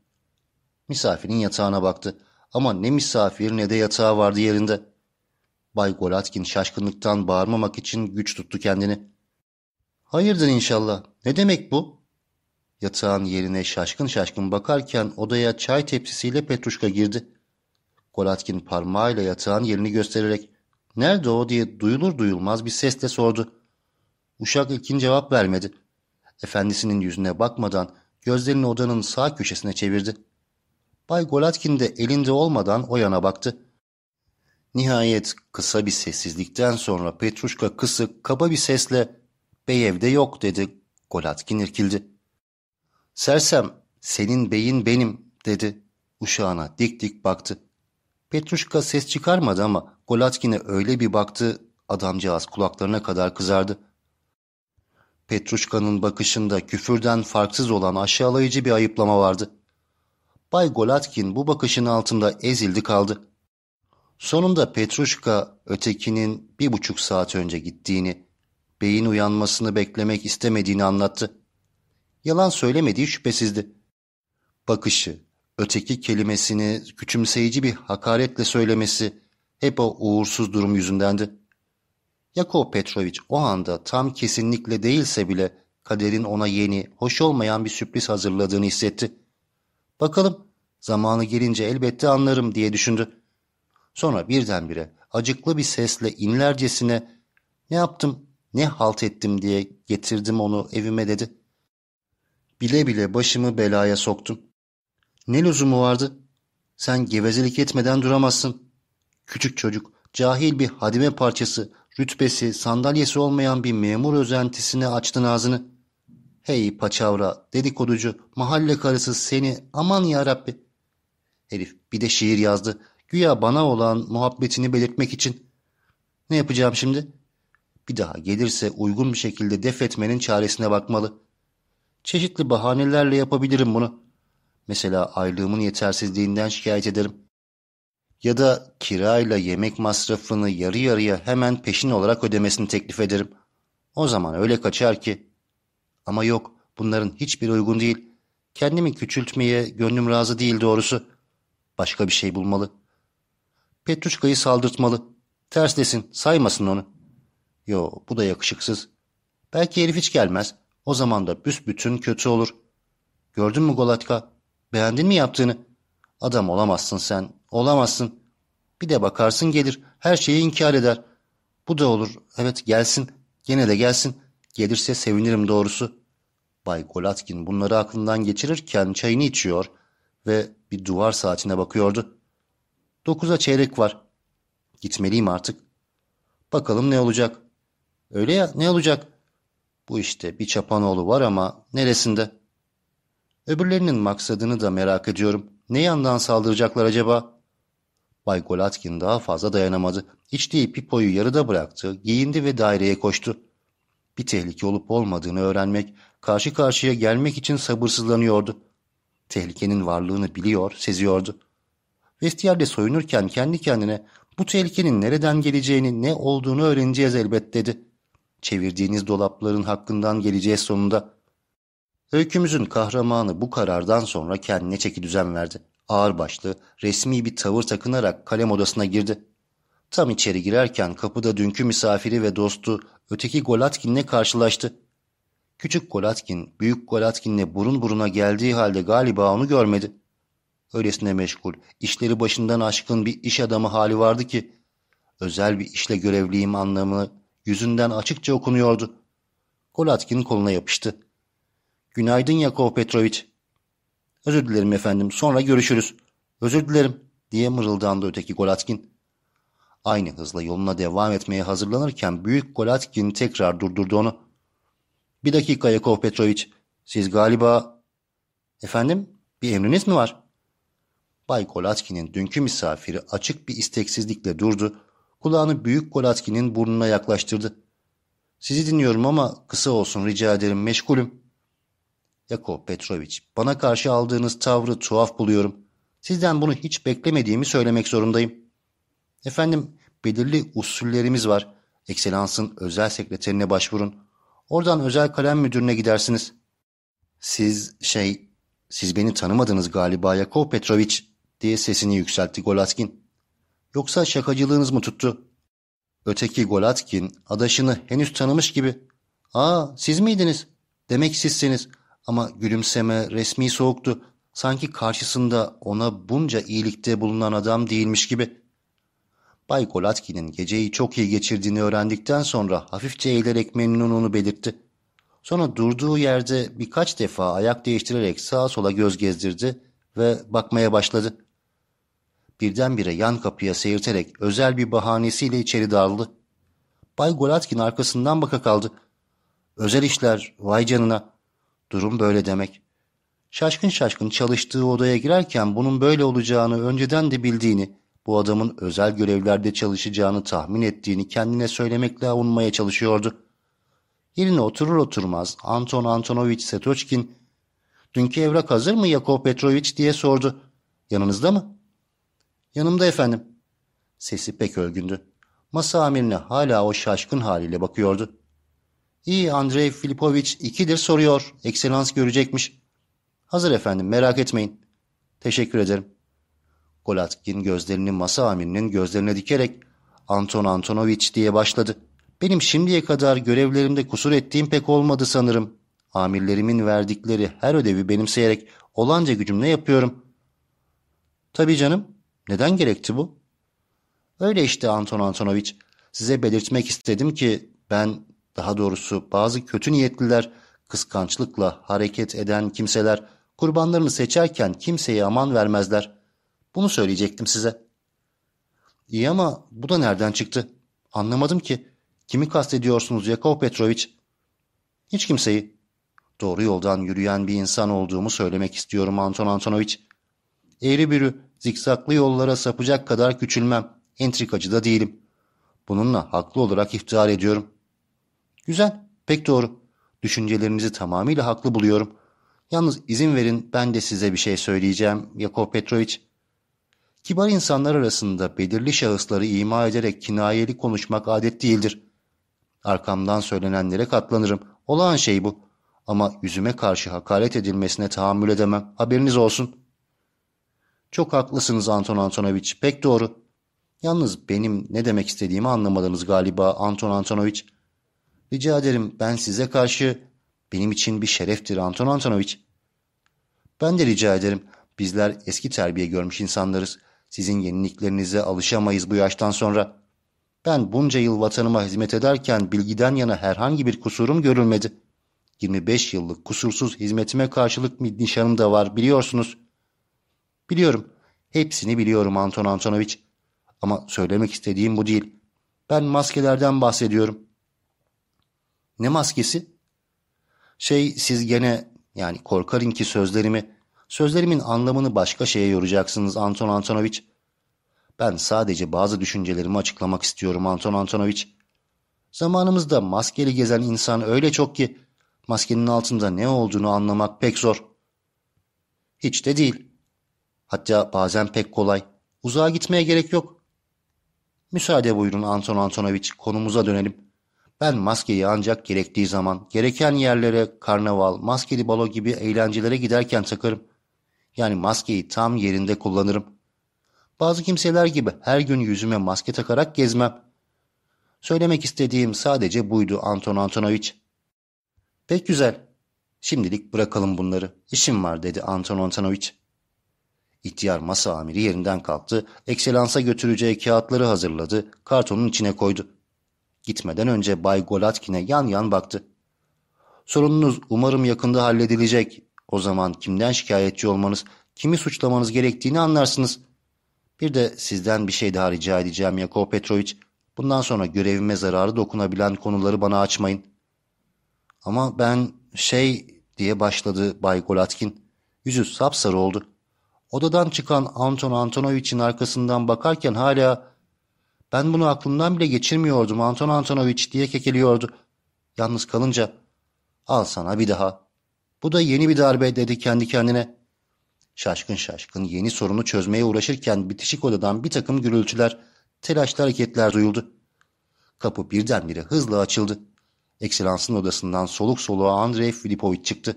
Misafirin yatağına baktı ama ne misafir ne de yatağı vardı yerinde. Bay Golatkin şaşkınlıktan bağırmamak için güç tuttu kendini. Hayırdır inşallah. Ne demek bu? Yatağın yerine şaşkın şaşkın bakarken odaya çay tepsisiyle Petruşka girdi. Golatkin parmağıyla yatağın yerini göstererek ''Nerede o?'' diye duyulur duyulmaz bir sesle sordu. Uşak ilkin cevap vermedi. Efendisinin yüzüne bakmadan gözlerini odanın sağ köşesine çevirdi. Bay Golatkin de elinde olmadan o yana baktı. Nihayet kısa bir sessizlikten sonra Petruşka kısık, kaba bir sesle ''Bey evde yok'' dedi. Golatkin irkildi. ''Sersem, senin beyin benim'' dedi. Uşağına dik dik baktı. Petruşka ses çıkarmadı ama Golatkin'e öyle bir baktı, adamcağız kulaklarına kadar kızardı. Petruşka'nın bakışında küfürden farksız olan aşağılayıcı bir ayıplama vardı. Bay Golatkin bu bakışın altında ezildi kaldı. Sonunda Petruşka ötekinin bir buçuk saat önce gittiğini, beyin uyanmasını beklemek istemediğini anlattı. Yalan söylemediği şüphesizdi. Bakışı, öteki kelimesini küçümseyici bir hakaretle söylemesi hep o uğursuz durum yüzündendi. Yakov Petrovic o anda tam kesinlikle değilse bile kaderin ona yeni, hoş olmayan bir sürpriz hazırladığını hissetti. Bakalım, zamanı gelince elbette anlarım diye düşündü. Sonra birdenbire acıklı bir sesle inlercesine ne yaptım, ne halt ettim diye getirdim onu evime dedi. Bile bile başımı belaya soktum. Ne lüzumu vardı? Sen gevezelik etmeden duramazsın. Küçük çocuk, cahil bir hadime parçası, rütbesi, sandalyesi olmayan bir memur özentisine açtın ağzını. Hey paçavra, dedikoducu, mahalle karısı seni, aman ya Rabbi. Herif bir de şiir yazdı. Güya bana olan muhabbetini belirtmek için. Ne yapacağım şimdi? Bir daha gelirse uygun bir şekilde def etmenin çaresine bakmalı. Çeşitli bahanelerle yapabilirim bunu. Mesela aylığımın yetersizliğinden şikayet ederim. Ya da kirayla yemek masrafını yarı yarıya hemen peşin olarak ödemesini teklif ederim. O zaman öyle kaçar ki. Ama yok, bunların hiçbiri uygun değil. Kendimi küçültmeye gönlüm razı değil doğrusu. Başka bir şey bulmalı. Petruşka'yı saldırtmalı. Ters desin, saymasın onu. Yo, bu da yakışıksız. Belki herif hiç gelmez. O zaman da büsbütün kötü olur. Gördün mü Golatka? Beğendin mi yaptığını? Adam olamazsın sen. Olamazsın. Bir de bakarsın gelir. Her şeyi inkar eder. Bu da olur. Evet gelsin. Gene de gelsin. Gelirse sevinirim doğrusu. Bay Golatkin bunları aklından geçirirken çayını içiyor ve bir duvar saatine bakıyordu. Dokuza çeyrek var. Gitmeliyim artık. Bakalım ne olacak. Öyle ya ne olacak? Bu işte bir çapanoğlu var ama neresinde? Öbürlerinin maksadını da merak ediyorum. Ne yandan saldıracaklar acaba? Bay Golatkin daha fazla dayanamadı. İçtiği pipoyu yarıda bıraktı, giyindi ve daireye koştu. Bir tehlike olup olmadığını öğrenmek, karşı karşıya gelmek için sabırsızlanıyordu. Tehlikenin varlığını biliyor, seziyordu. Vestiyerde soyunurken kendi kendine bu tehlikenin nereden geleceğini, ne olduğunu öğreneceğiz elbet dedi. Çevirdiğiniz dolapların hakkından geleceğiz sonunda. Öykümüzün kahramanı bu karardan sonra kendine çeki düzen verdi. Ağırbaşlı, resmi bir tavır takınarak kalem odasına girdi. Tam içeri girerken kapıda dünkü misafiri ve dostu öteki Golatkin'le karşılaştı. Küçük Golatkin, büyük Golatkin'le burun buruna geldiği halde galiba onu görmedi. Öylesine meşgul, işleri başından aşkın bir iş adamı hali vardı ki, özel bir işle görevliyim anlamı yüzünden açıkça okunuyordu. Golatkin koluna yapıştı. Günaydın Yakov Petrovic. Özür dilerim efendim, sonra görüşürüz. Özür dilerim, diye mırıldandı öteki Golatkin. Aynı hızla yoluna devam etmeye hazırlanırken büyük Golatkin tekrar durdurdu onu. Bir dakika Yakov Petrovic, siz galiba... Efendim, bir emriniz mi var? Bay Golatkin'in dünkü misafiri açık bir isteksizlikle durdu, kulağını büyük Golatkin'in burnuna yaklaştırdı. Sizi dinliyorum ama kısa olsun rica ederim meşgulüm. Yakov Petrovic, bana karşı aldığınız tavrı tuhaf buluyorum. Sizden bunu hiç beklemediğimi söylemek zorundayım. Efendim, belirli usullerimiz var. Ekselansın özel sekreterine başvurun. Oradan özel kalem müdürüne gidersiniz. Siz şey, siz beni tanımadınız galiba Yakov Petrovic diye sesini yükseltti Golatkin. Yoksa şakacılığınız mı tuttu? Öteki Golatkin adaşını henüz tanımış gibi. Aa siz miydiniz? Demek sizsiniz. Ama gülümseme resmi soğuktu. Sanki karşısında ona bunca iyilikte bulunan adam değilmiş gibi. Bay Golatkin'in geceyi çok iyi geçirdiğini öğrendikten sonra hafifçe eğilerek memnunluğunu belirtti. Sonra durduğu yerde birkaç defa ayak değiştirerek sağa sola göz gezdirdi ve bakmaya başladı. Birdenbire yan kapıya seyirterek özel bir bahanesiyle içeri daldı. Bay Golatkin arkasından baka kaldı. Özel işler, vay canına. Durum böyle demek. Şaşkın şaşkın çalıştığı odaya girerken bunun böyle olacağını önceden de bildiğini, bu adamın özel görevlerde çalışacağını tahmin ettiğini kendine söylemekle avunmaya çalışıyordu. Yerine oturur oturmaz Anton Antonovich Setoçkin, ''Dünkü evrak hazır mı Yakov Petrovich?'' diye sordu. ''Yanınızda mı?'' ''Yanımda efendim.'' Sesi pek ölgündü. Masa amirine hala o şaşkın haliyle bakıyordu. ''İyi Andrei Filipovich ikidir soruyor. Ekselans görecekmiş.'' ''Hazır efendim merak etmeyin.'' ''Teşekkür ederim.'' Golatkin gözlerini masa amirinin gözlerine dikerek Anton Antonovich diye başladı. Benim şimdiye kadar görevlerimde kusur ettiğim pek olmadı sanırım. Amirlerimin verdikleri her ödevi benimseyerek olanca gücümle yapıyorum. Tabii canım. Neden gerekti bu? Öyle işte Anton Antonovich. Size belirtmek istedim ki ben, daha doğrusu bazı kötü niyetliler, kıskançlıkla hareket eden kimseler kurbanlarını seçerken kimseye aman vermezler. Bunu söyleyecektim size. İyi ama bu da nereden çıktı? Anlamadım ki. Kimi kastediyorsunuz Yakov Petrovich? Hiç kimseyi. Doğru yoldan yürüyen bir insan olduğumu söylemek istiyorum Anton Antonovich. Eğri bürü, zikzaklı yollara sapacak kadar küçülmem. Entrikacı da değilim. Bununla haklı olarak iftihar ediyorum. Güzel, pek doğru. Düşüncelerinizi tamamıyla haklı buluyorum. Yalnız izin verin ben de size bir şey söyleyeceğim Yakov Petrovich. Kibar insanlar arasında belirli şahısları ima ederek kinayeli konuşmak adet değildir. Arkamdan söylenenlere katlanırım. Olağan şey bu. Ama yüzüme karşı hakaret edilmesine tahammül edemem. Haberiniz olsun. Çok haklısınız Anton Antonovich. Pek doğru. Yalnız benim ne demek istediğimi anlamadınız galiba Anton Antonovich. Rica ederim ben size karşı benim için bir şereftir Anton Antonovich. Ben de rica ederim. Bizler eski terbiye görmüş insanlarız. Sizin yeniliklerinize alışamayız bu yaştan sonra. Ben bunca yıl vatanıma hizmet ederken bilgiden yana herhangi bir kusurum görülmedi. 25 yıllık kusursuz hizmetime karşılık bir nişanım da var biliyorsunuz. Biliyorum. Hepsini biliyorum Anton Antonovich. Ama söylemek istediğim bu değil. Ben maskelerden bahsediyorum. Ne maskesi? Şey siz gene yani korkarım ki sözlerimi, sözlerimin anlamını başka şeye yoracaksınız Anton Antonovich. Ben sadece bazı düşüncelerimi açıklamak istiyorum Anton Antonovich. Zamanımızda maskeli gezen insan öyle çok ki maskenin altında ne olduğunu anlamak pek zor. Hiç de değil. Hatta bazen pek kolay. Uzağa gitmeye gerek yok. Müsaade buyurun Anton Antonovich konumuza dönelim. Ben maskeyi ancak gerektiği zaman, gereken yerlere, karnaval, maskeli balo gibi eğlencelere giderken takarım. Yani maskeyi tam yerinde kullanırım. Bazı kimseler gibi her gün yüzüme maske takarak gezmem. Söylemek istediğim sadece buydu Anton Antonovich. Pek güzel. Şimdilik bırakalım bunları. İşim var dedi Anton Antonovich. İhtiyar masa amiri yerinden kalktı, ekselansa götüreceği kağıtları hazırladı, kartonun içine koydu. Gitmeden önce Bay Golatkin'e yan yan baktı. Sorununuz umarım yakında halledilecek. O zaman kimden şikayetçi olmanız, kimi suçlamanız gerektiğini anlarsınız. Bir de sizden bir şey daha rica edeceğim Yakov Petrovich. Bundan sonra görevime zararı dokunabilen konuları bana açmayın. Ama ben şey diye başladı Bay Golatkin. Yüzü sapsarı oldu. Odadan çıkan Anton Antonovich'in arkasından bakarken hala ben bunu aklımdan bile geçirmiyordum Anton Antonovich diye kekeliyordu. Yalnız kalınca al sana bir daha. Bu da yeni bir darbe dedi kendi kendine. Şaşkın şaşkın yeni sorunu çözmeye uğraşırken bitişik odadan bir takım gürültüler, telaşlı hareketler duyuldu. Kapı birdenbire hızla açıldı. Ekselansın odasından soluk soluğa Andrei Filipovich çıktı.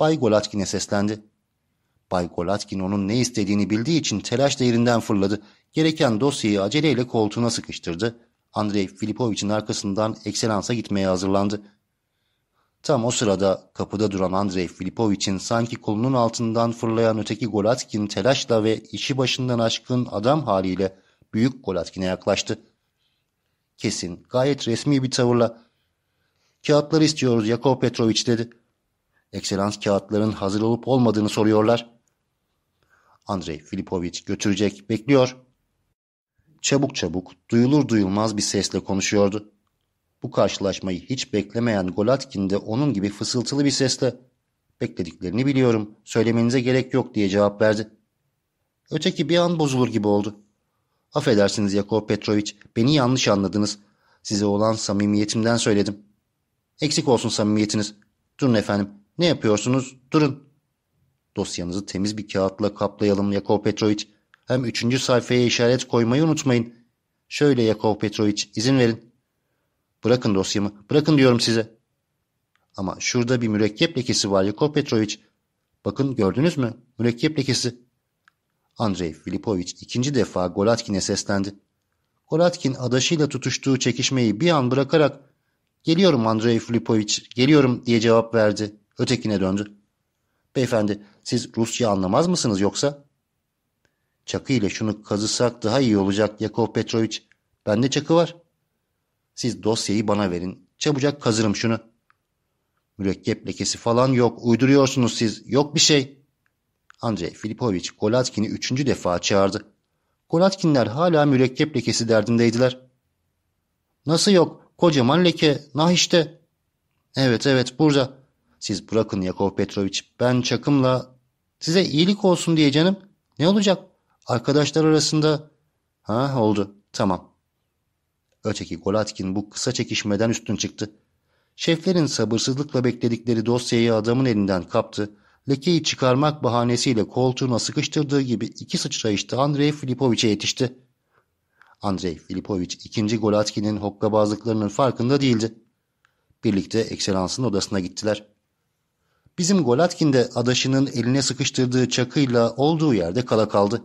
Bay Golatkin'e seslendi. Bay Golatkin onun ne istediğini bildiği için telaşla yerinden fırladı. Gereken dosyayı aceleyle koltuğuna sıkıştırdı. Andrei Filipovich'in arkasından Ekselansa gitmeye hazırlandı. Tam o sırada kapıda duran Andrei Filipovich'in sanki kolunun altından fırlayan öteki Golatkin telaşla ve işi başından aşkın adam haliyle büyük Golatkin'e yaklaştı. Kesin, gayet resmi bir tavırla ''Kağıtları istiyoruz Yakov Petrovich'' dedi. Ekselans kağıtların hazır olup olmadığını soruyorlar. Andrei Filipovich götürecek, bekliyor. Çabuk çabuk, duyulur duyulmaz bir sesle konuşuyordu. Bu karşılaşmayı hiç beklemeyen Golatkin de onun gibi fısıltılı bir sesle ''Beklediklerini biliyorum, söylemenize gerek yok'' diye cevap verdi. Öteki bir an bozulur gibi oldu. ''Affedersiniz Yakov Petrovich, beni yanlış anladınız. Size olan samimiyetimden söyledim.'' ''Eksik olsun samimiyetiniz. Durun efendim, ne yapıyorsunuz? Durun.'' Dosyanızı temiz bir kağıtla kaplayalım Yakov Petrovich. Hem üçüncü sayfaya işaret koymayı unutmayın. Şöyle Yakov Petrovich izin verin. Bırakın dosyamı. Bırakın diyorum size. Ama şurada bir mürekkep lekesi var Yakov Petrovich. Bakın gördünüz mü? Mürekkep lekesi. Andrei Filipovich ikinci defa Golatkin'e seslendi. Golatkin adaşıyla tutuştuğu çekişmeyi bir an bırakarak ''Geliyorum Andrei Filipoviç, geliyorum'' diye cevap verdi. Ötekine döndü. ''Beyefendi, siz Rusça anlamaz mısınız yoksa?'' ''Çakı ile şunu kazısak daha iyi olacak Yakov Petroviç. Bende çakı var.'' ''Siz dosyayı bana verin. Çabucak kazırım şunu.'' ''Mürekkep lekesi falan yok. Uyduruyorsunuz siz. Yok bir şey.'' Andrei Filipoviç Golatkin'i üçüncü defa çağırdı. Golatkinler hala mürekkep lekesi derdindeydiler. Nasıl yok? Kocaman leke. Nah işte. Evet evet burada. Siz bırakın Yakov Petroviç. Ben çakımla... Size iyilik olsun diye canım. Ne olacak? Arkadaşlar arasında... Ha oldu. Tamam. Öteki Golatkin bu kısa çekişmeden üstün çıktı. Şeflerin sabırsızlıkla bekledikleri dosyayı adamın elinden kaptı lekeyi çıkarmak bahanesiyle koltuğuna sıkıştırdığı gibi iki sıçrayışta Andrei Filipoviç'e yetişti. Andrei Filipoviç ikinci Golatkin'in hokkabazlıklarının farkında değildi. Birlikte ekselansın odasına gittiler. Bizim Golatkin de adaşının eline sıkıştırdığı çakıyla olduğu yerde kala kaldı.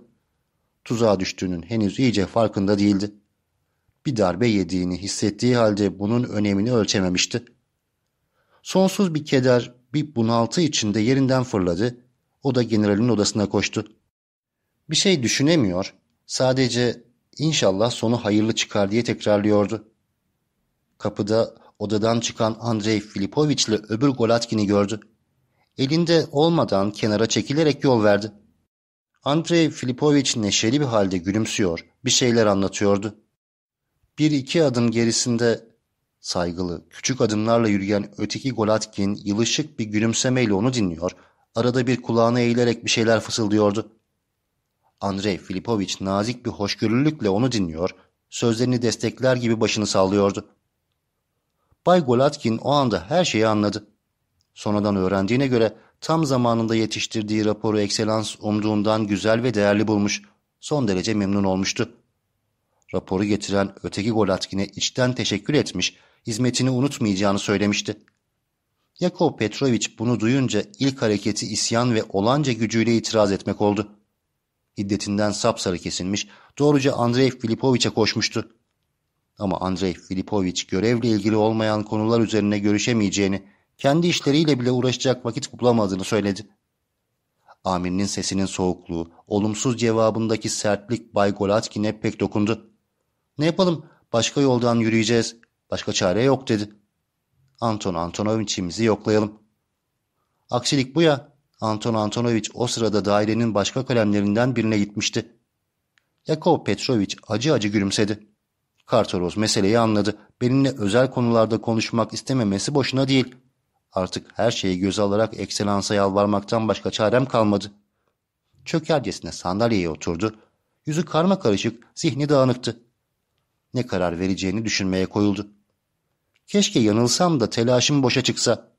Tuzağa düştüğünün henüz iyice farkında değildi. Bir darbe yediğini hissettiği halde bunun önemini ölçememişti. Sonsuz bir keder bir bunaltı içinde yerinden fırladı. O da generalin odasına koştu. Bir şey düşünemiyor, sadece inşallah sonu hayırlı çıkar diye tekrarlıyordu. Kapıda odadan çıkan Andrei Filipoviç ile öbür Golatkin'i gördü. Elinde olmadan kenara çekilerek yol verdi. Andrei Filipoviç neşeli bir halde gülümsüyor, bir şeyler anlatıyordu. Bir iki adım gerisinde Saygılı, küçük adımlarla yürüyen öteki Golatkin yılışık bir gülümsemeyle onu dinliyor, arada bir kulağına eğilerek bir şeyler fısıldıyordu. Andrei Filipoviç nazik bir hoşgörülükle onu dinliyor, sözlerini destekler gibi başını sallıyordu. Bay Golatkin o anda her şeyi anladı. Sonradan öğrendiğine göre tam zamanında yetiştirdiği raporu ekselans umduğundan güzel ve değerli bulmuş, son derece memnun olmuştu. Raporu getiren öteki Golatkin'e içten teşekkür etmiş, hizmetini unutmayacağını söylemişti. Yakov Petroviç bunu duyunca ilk hareketi isyan ve olanca gücüyle itiraz etmek oldu. Hiddetinden sapsarı kesilmiş, doğruca Andrei Filipoviç'e koşmuştu. Ama Andrei Filipoviç görevle ilgili olmayan konular üzerine görüşemeyeceğini, kendi işleriyle bile uğraşacak vakit bulamadığını söyledi. Amirinin sesinin soğukluğu, olumsuz cevabındaki sertlik Bay Golatkin'e pek dokundu. Ne yapalım, başka yoldan yürüyeceğiz, Başka çare yok dedi. Anton Antonoviç'imizi yoklayalım. Aksilik bu ya. Anton Antonoviç o sırada dairenin başka kalemlerinden birine gitmişti. Yakov Petroviç acı acı gülümsedi. Kartoroz meseleyi anladı. Benimle özel konularda konuşmak istememesi boşuna değil. Artık her şeyi göze alarak ekselansa yalvarmaktan başka çarem kalmadı. Çökercesine sandalyeye oturdu. Yüzü karma karışık, zihni dağınıktı. Ne karar vereceğini düşünmeye koyuldu. Keşke yanılsam da telaşım boşa çıksa.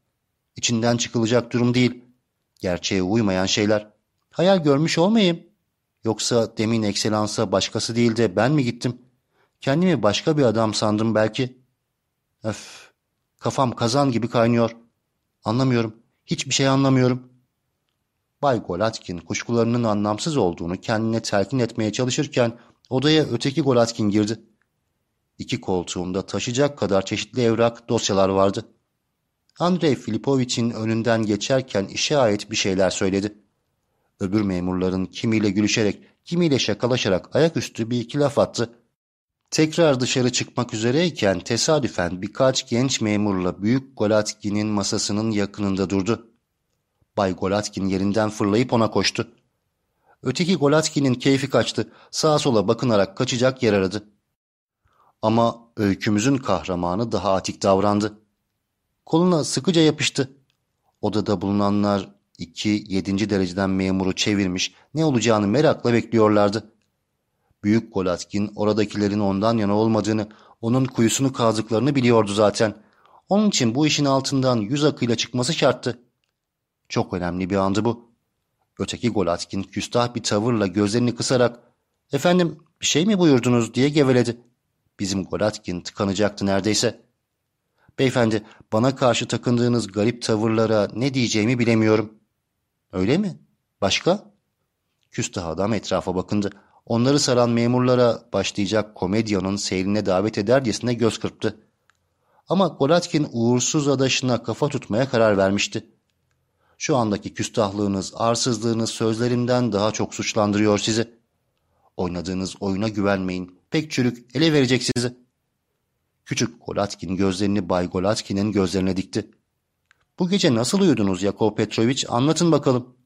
İçinden çıkılacak durum değil. Gerçeğe uymayan şeyler. Hayal görmüş olmayayım. Yoksa demin ekselansa başkası değil de ben mi gittim? Kendimi başka bir adam sandım belki. Öf, kafam kazan gibi kaynıyor. Anlamıyorum, hiçbir şey anlamıyorum. Bay Golatkin kuşkularının anlamsız olduğunu kendine telkin etmeye çalışırken odaya öteki Golatkin girdi. İki koltuğumda taşıyacak kadar çeşitli evrak, dosyalar vardı. Andrei Filipoviç'in önünden geçerken işe ait bir şeyler söyledi. Öbür memurların kimiyle gülüşerek, kimiyle şakalaşarak ayaküstü bir iki laf attı. Tekrar dışarı çıkmak üzereyken tesadüfen birkaç genç memurla Büyük Golatkin'in masasının yakınında durdu. Bay Golatkin yerinden fırlayıp ona koştu. Öteki Golatkin'in keyfi kaçtı. Sağa sola bakınarak kaçacak yer aradı. Ama öykümüzün kahramanı daha atik davrandı. Koluna sıkıca yapıştı. Odada bulunanlar iki yedinci dereceden memuru çevirmiş ne olacağını merakla bekliyorlardı. Büyük Golatkin oradakilerin ondan yana olmadığını, onun kuyusunu kazdıklarını biliyordu zaten. Onun için bu işin altından yüz akıyla çıkması şarttı. Çok önemli bir andı bu. Öteki Golatkin küstah bir tavırla gözlerini kısarak ''Efendim bir şey mi buyurdunuz?'' diye geveledi. Bizim Golatkin tıkanacaktı neredeyse. Beyefendi bana karşı takındığınız garip tavırlara ne diyeceğimi bilemiyorum. Öyle mi? Başka? Küstah adam etrafa bakındı. Onları saran memurlara başlayacak komedyanın seyrine davet edercesine göz kırptı. Ama Golatkin uğursuz adaşına kafa tutmaya karar vermişti. Şu andaki küstahlığınız, arsızlığınız sözlerimden daha çok suçlandırıyor sizi. Oynadığınız oyuna güvenmeyin. Pek çürük, ele verecek sizi. Küçük Golatkin gözlerini Bay Golatkin'in gözlerine dikti. Bu gece nasıl uyudunuz Yakov Petrovic anlatın bakalım.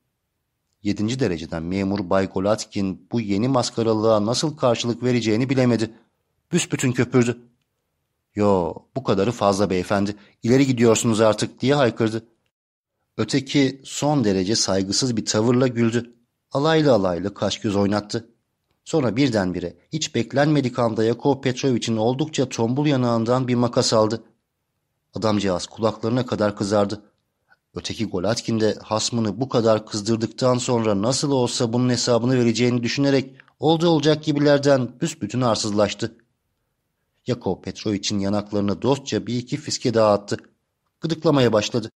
Yedinci dereceden memur Bay Golatkin bu yeni maskaralığa nasıl karşılık vereceğini bilemedi. Büsbütün köpürdü. Yo bu kadarı fazla beyefendi. İleri gidiyorsunuz artık diye haykırdı. Öteki son derece saygısız bir tavırla güldü. Alaylı alaylı kaş göz oynattı. Sonra birdenbire hiç beklenmedik anda Yakov Petrovic'in oldukça tombul yanağından bir makas aldı. Adamcağız kulaklarına kadar kızardı. Öteki Golatkin de hasmını bu kadar kızdırdıktan sonra nasıl olsa bunun hesabını vereceğini düşünerek oldu olacak gibilerden büsbütün arsızlaştı. Yakov Petrovic'in yanaklarını dostça bir iki fiske dağıttı. Gıdıklamaya başladı.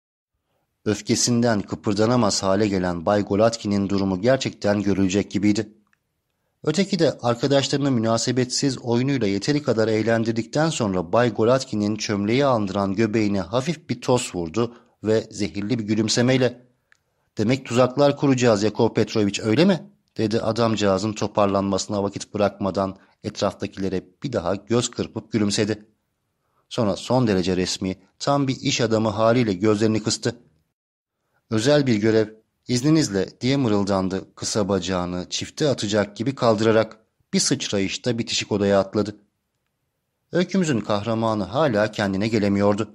Öfkesinden kıpırdanamaz hale gelen Bay Golatkin'in durumu gerçekten görülecek gibiydi. Öteki de arkadaşlarını münasebetsiz oyunuyla yeteri kadar eğlendirdikten sonra Bay Golatkin'in çömleği andıran göbeğine hafif bir toz vurdu ve zehirli bir gülümsemeyle ''Demek tuzaklar kuracağız Yakov Petrovic öyle mi?'' dedi adamcağızın toparlanmasına vakit bırakmadan etraftakilere bir daha göz kırpıp gülümsedi. Sonra son derece resmi, tam bir iş adamı haliyle gözlerini kıstı. Özel bir görev, izninizle diye mırıldandı kısa bacağını çifte atacak gibi kaldırarak bir sıçrayışta bitişik odaya atladı. Öykümüzün kahramanı hala kendine gelemiyordu.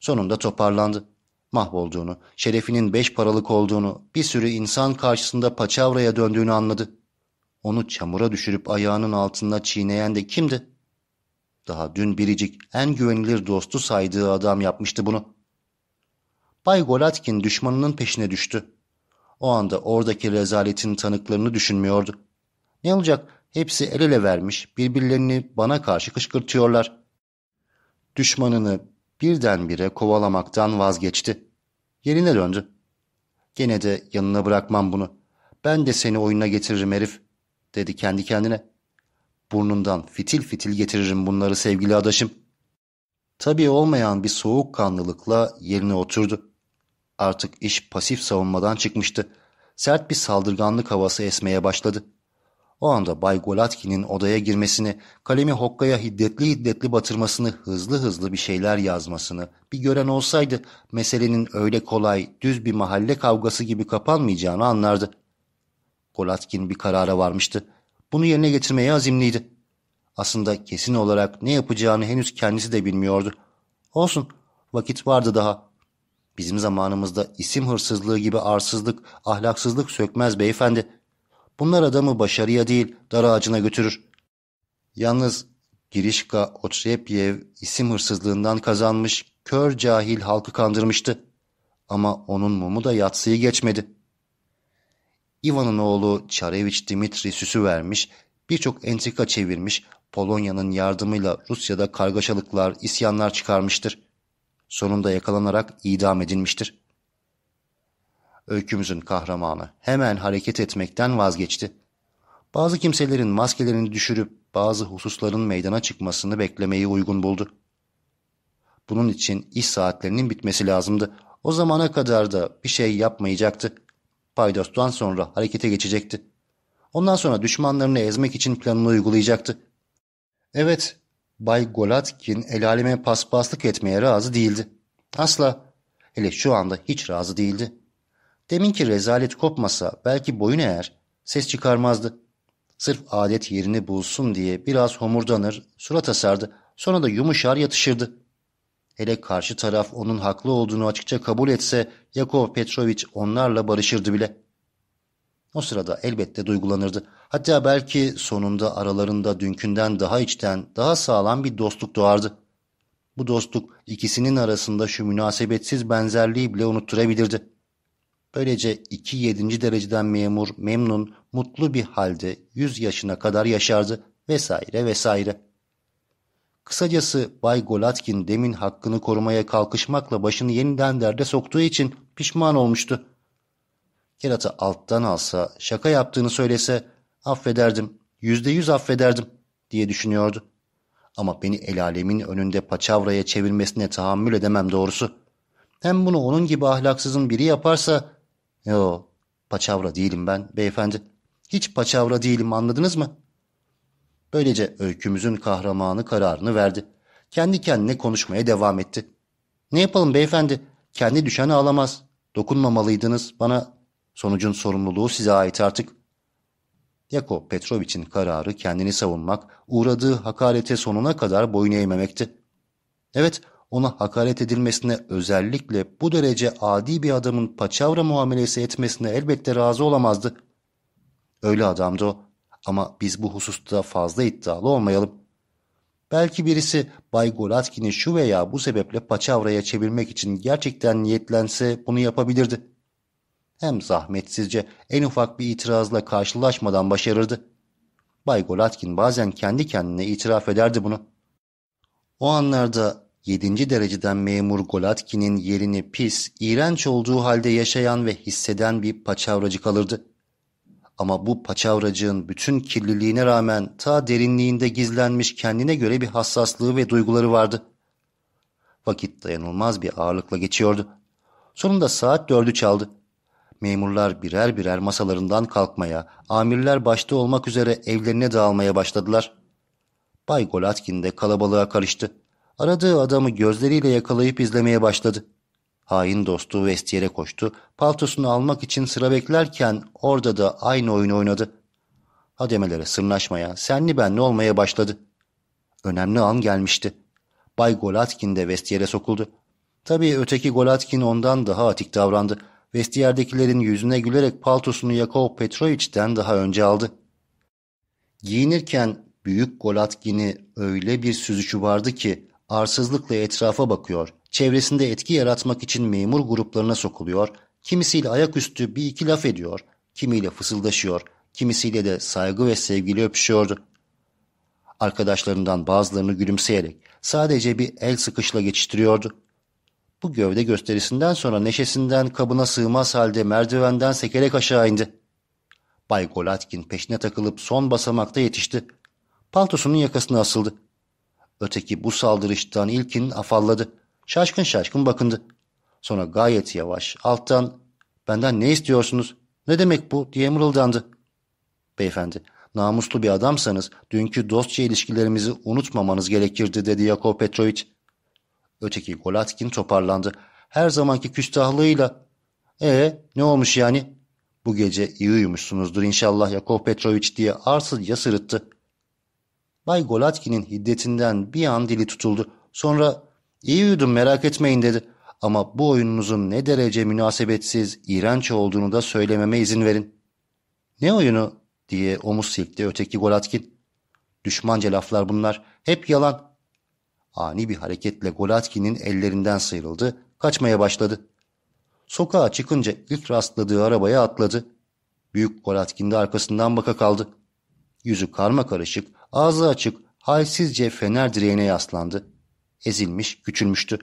Sonunda toparlandı. Mahvolduğunu, şerefinin beş paralık olduğunu, bir sürü insan karşısında paçavraya döndüğünü anladı. Onu çamura düşürüp ayağının altında çiğneyen de kimdi? Daha dün biricik, en güvenilir dostu saydığı adam yapmıştı bunu. Bay Golatkin düşmanının peşine düştü. O anda oradaki rezaletin tanıklarını düşünmüyordu. Ne olacak? Hepsi el ele vermiş, birbirlerini bana karşı kışkırtıyorlar. Düşmanını birdenbire kovalamaktan vazgeçti. Yerine döndü. Gene de yanına bırakmam bunu. Ben de seni oyuna getiririm herif, dedi kendi kendine. Burnundan fitil fitil getiririm bunları sevgili adaşım. Tabii olmayan bir soğukkanlılıkla yerine oturdu. Artık iş pasif savunmadan çıkmıştı. Sert bir saldırganlık havası esmeye başladı. O anda Bay Golatkin'in odaya girmesini, kalemi hokkaya hiddetli hiddetli batırmasını, hızlı hızlı bir şeyler yazmasını bir gören olsaydı meselenin öyle kolay, düz bir mahalle kavgası gibi kapanmayacağını anlardı. Golatkin bir karara varmıştı. Bunu yerine getirmeye azimliydi. Aslında kesin olarak ne yapacağını henüz kendisi de bilmiyordu. Olsun, vakit vardı daha. Bizim zamanımızda isim hırsızlığı gibi arsızlık, ahlaksızlık sökmez beyefendi. Bunlar adamı başarıya değil, dar ağacına götürür. Yalnız Girişka Otrepyev isim hırsızlığından kazanmış, kör cahil halkı kandırmıştı. Ama onun mumu da yatsıyı geçmedi. Ivan'ın oğlu Çareviç Dimitri süsü vermiş, birçok entrika çevirmiş, Polonya'nın yardımıyla Rusya'da kargaşalıklar, isyanlar çıkarmıştır. Sonunda yakalanarak idam edilmiştir. Öykümüzün kahramanı hemen hareket etmekten vazgeçti. Bazı kimselerin maskelerini düşürüp bazı hususların meydana çıkmasını beklemeyi uygun buldu. Bunun için iş saatlerinin bitmesi lazımdı. O zamana kadar da bir şey yapmayacaktı. Paydos'tan sonra harekete geçecekti. Ondan sonra düşmanlarını ezmek için planını uygulayacaktı. Evet, Bay Golatkin el aleme paspaslık etmeye razı değildi. Asla. Hele şu anda hiç razı değildi. Deminki rezalet kopmasa belki boyun eğer, ses çıkarmazdı. Sırf adet yerini bulsun diye biraz homurdanır, surat asardı, sonra da yumuşar yatışırdı. Hele karşı taraf onun haklı olduğunu açıkça kabul etse Yakov Petrovic onlarla barışırdı bile. O sırada elbette duygulanırdı. Hatta belki sonunda aralarında dünkünden daha içten, daha sağlam bir dostluk doğardı. Bu dostluk ikisinin arasında şu münasebetsiz benzerliği bile unutturabilirdi. Böylece iki yedinci dereceden memur memnun, mutlu bir halde yüz yaşına kadar yaşardı vesaire vesaire. Kısacası Bay Golatkin demin hakkını korumaya kalkışmakla başını yeniden derde soktuğu için pişman olmuştu. Kerata alttan alsa, şaka yaptığını söylese affederdim, yüzde yüz affederdim diye düşünüyordu. Ama beni el alemin önünde paçavraya çevirmesine tahammül edemem doğrusu. Hem bunu onun gibi ahlaksızın biri yaparsa... Yo, paçavra değilim ben beyefendi. Hiç paçavra değilim anladınız mı? Böylece öykümüzün kahramanı kararını verdi. Kendi kendine konuşmaya devam etti. Ne yapalım beyefendi? Kendi düşen ağlamaz. Dokunmamalıydınız bana. Sonucun sorumluluğu size ait artık. Yakov Petrovich'in kararı kendini savunmak, uğradığı hakarete sonuna kadar boyun eğmemekti. Evet, ona hakaret edilmesine özellikle bu derece adi bir adamın paçavra muamelesi etmesine elbette razı olamazdı. Öyle adamdı o ama biz bu hususta fazla iddialı olmayalım. Belki birisi Bay Golatkin'i şu veya bu sebeple paçavraya çevirmek için gerçekten niyetlense bunu yapabilirdi. Hem zahmetsizce en ufak bir itirazla karşılaşmadan başarırdı. Bay Golatkin bazen kendi kendine itiraf ederdi bunu. O anlarda yedinci dereceden memur Golatkin'in yerini pis, iğrenç olduğu halde yaşayan ve hisseden bir paçavracı kalırdı. Ama bu paçavracığın bütün kirliliğine rağmen ta derinliğinde gizlenmiş kendine göre bir hassaslığı ve duyguları vardı. Vakit dayanılmaz bir ağırlıkla geçiyordu. Sonunda saat dördü çaldı. Memurlar birer birer masalarından kalkmaya, amirler başta olmak üzere evlerine dağılmaya başladılar. Bay Golatkin de kalabalığa karıştı. Aradığı adamı gözleriyle yakalayıp izlemeye başladı. Hain dostu vestiyere koştu. Paltosunu almak için sıra beklerken orada da aynı oyunu oynadı. Hademelere sırnaşmaya, senli benli olmaya başladı. Önemli an gelmişti. Bay Golatkin de vestiyere sokuldu. Tabii öteki Golatkin ondan daha atik davrandı. Vestiyerdekilerin yüzüne gülerek paltosunu Yakov Petrovich'ten daha önce aldı. Giyinirken büyük Golatkin'i öyle bir süzüşü vardı ki arsızlıkla etrafa bakıyor, çevresinde etki yaratmak için memur gruplarına sokuluyor, kimisiyle ayaküstü bir iki laf ediyor, kimiyle fısıldaşıyor, kimisiyle de saygı ve sevgiyle öpüşüyordu. Arkadaşlarından bazılarını gülümseyerek sadece bir el sıkışla geçiştiriyordu. Bu gövde gösterisinden sonra neşesinden kabına sığmaz halde merdivenden sekerek aşağı indi. Bay Golatkin peşine takılıp son basamakta yetişti. Paltosunun yakasına asıldı. Öteki bu saldırıştan ilkin afalladı. Şaşkın şaşkın bakındı. Sonra gayet yavaş alttan benden ne istiyorsunuz? Ne demek bu diye mırıldandı. Beyefendi namuslu bir adamsanız dünkü dostça ilişkilerimizi unutmamanız gerekirdi dedi Yakov Petrovich. Öteki Golatkin toparlandı. Her zamanki küstahlığıyla. E ne olmuş yani? Bu gece iyi uyumuşsunuzdur inşallah Yakov Petrovich diye arsızca sırıttı. Bay Golatkin'in hiddetinden bir an dili tutuldu. Sonra iyi uyudum merak etmeyin dedi. Ama bu oyununuzun ne derece münasebetsiz, iğrenç olduğunu da söylememe izin verin. Ne oyunu diye omuz silkti öteki Golatkin. Düşmanca laflar bunlar. Hep yalan. Ani bir hareketle Golatkin'in ellerinden sıyrıldı, kaçmaya başladı. Sokağa çıkınca ilk rastladığı arabaya atladı. Büyük Golatkin de arkasından baka kaldı. Yüzü karma karışık, ağzı açık, halsizce fener direğine yaslandı. Ezilmiş, küçülmüştü.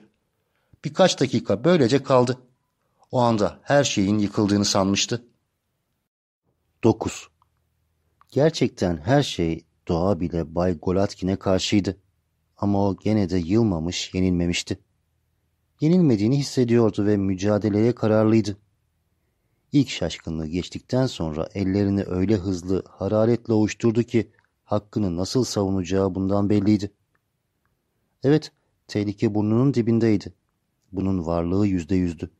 Birkaç dakika böylece kaldı. O anda her şeyin yıkıldığını sanmıştı. 9. Gerçekten her şey doğa bile Bay Golatkin'e karşıydı. Ama o gene de yılmamış, yenilmemişti. Yenilmediğini hissediyordu ve mücadeleye kararlıydı. İlk şaşkınlığı geçtikten sonra ellerini öyle hızlı, hararetle ovuşturdu ki hakkını nasıl savunacağı bundan belliydi. Evet, tehlike burnunun dibindeydi. Bunun varlığı yüzde yüzdü.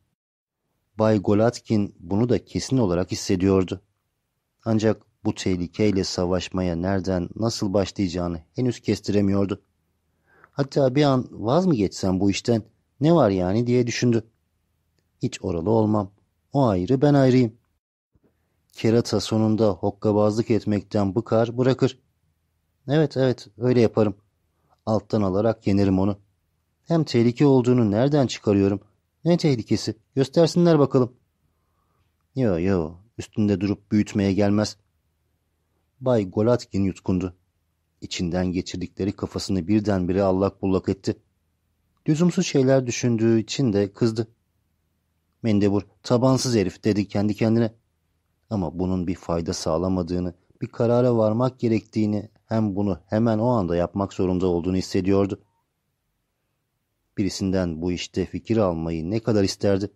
Bay Golatkin bunu da kesin olarak hissediyordu. Ancak bu tehlikeyle savaşmaya nereden, nasıl başlayacağını henüz kestiremiyordu. Hatta bir an vaz mı geçsem bu işten ne var yani diye düşündü. Hiç oralı olmam. O ayrı ben ayrıyım. Kerata sonunda hokkabazlık etmekten bıkar bırakır. Evet evet öyle yaparım. Alttan alarak yenerim onu. Hem tehlike olduğunu nereden çıkarıyorum? Ne tehlikesi? Göstersinler bakalım. Yo yo üstünde durup büyütmeye gelmez. Bay Golatkin yutkundu. İçinden geçirdikleri kafasını birdenbire allak bullak etti. Lüzumsuz şeyler düşündüğü için de kızdı. Mendebur tabansız herif dedi kendi kendine. Ama bunun bir fayda sağlamadığını, bir karara varmak gerektiğini hem bunu hemen o anda yapmak zorunda olduğunu hissediyordu. Birisinden bu işte fikir almayı ne kadar isterdi.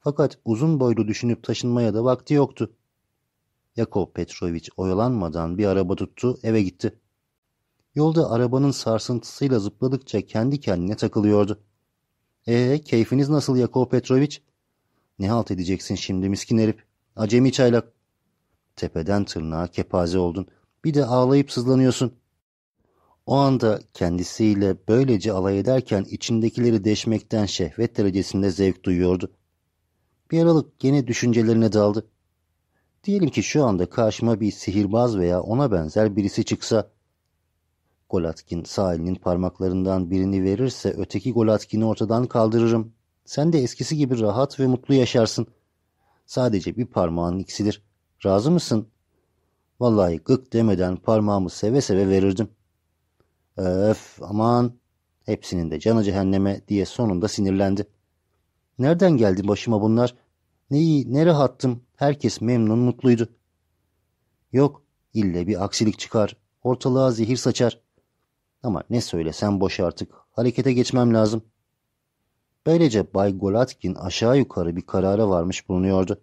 Fakat uzun boylu düşünüp taşınmaya da vakti yoktu. Yakov Petrovich oyalanmadan bir araba tuttu, eve gitti. Yolda arabanın sarsıntısıyla zıpladıkça kendi kendine takılıyordu. Ee, keyfiniz nasıl Yakov Petrovich? Ne halt edeceksin şimdi miskin herif? Acemi çaylak. Tepeden tırnağa kepaze oldun. Bir de ağlayıp sızlanıyorsun. O anda kendisiyle böylece alay ederken içindekileri deşmekten şehvet derecesinde zevk duyuyordu. Bir aralık gene düşüncelerine daldı. Diyelim ki şu anda karşıma bir sihirbaz veya ona benzer birisi çıksa. Golatkin sağ elinin parmaklarından birini verirse öteki Golatkin'i ortadan kaldırırım. Sen de eskisi gibi rahat ve mutlu yaşarsın. Sadece bir parmağın iksidir. Razı mısın? Vallahi gık demeden parmağımı seve seve verirdim. Öf aman hepsinin de canı cehenneme diye sonunda sinirlendi. Nereden geldi başıma bunlar? Ne iyi ne rahattım. Herkes memnun mutluydu. Yok ille bir aksilik çıkar. Ortalığa zehir saçar. Ama ne söylesem boş artık. Harekete geçmem lazım. Böylece Bay Golatkin aşağı yukarı bir karara varmış bulunuyordu.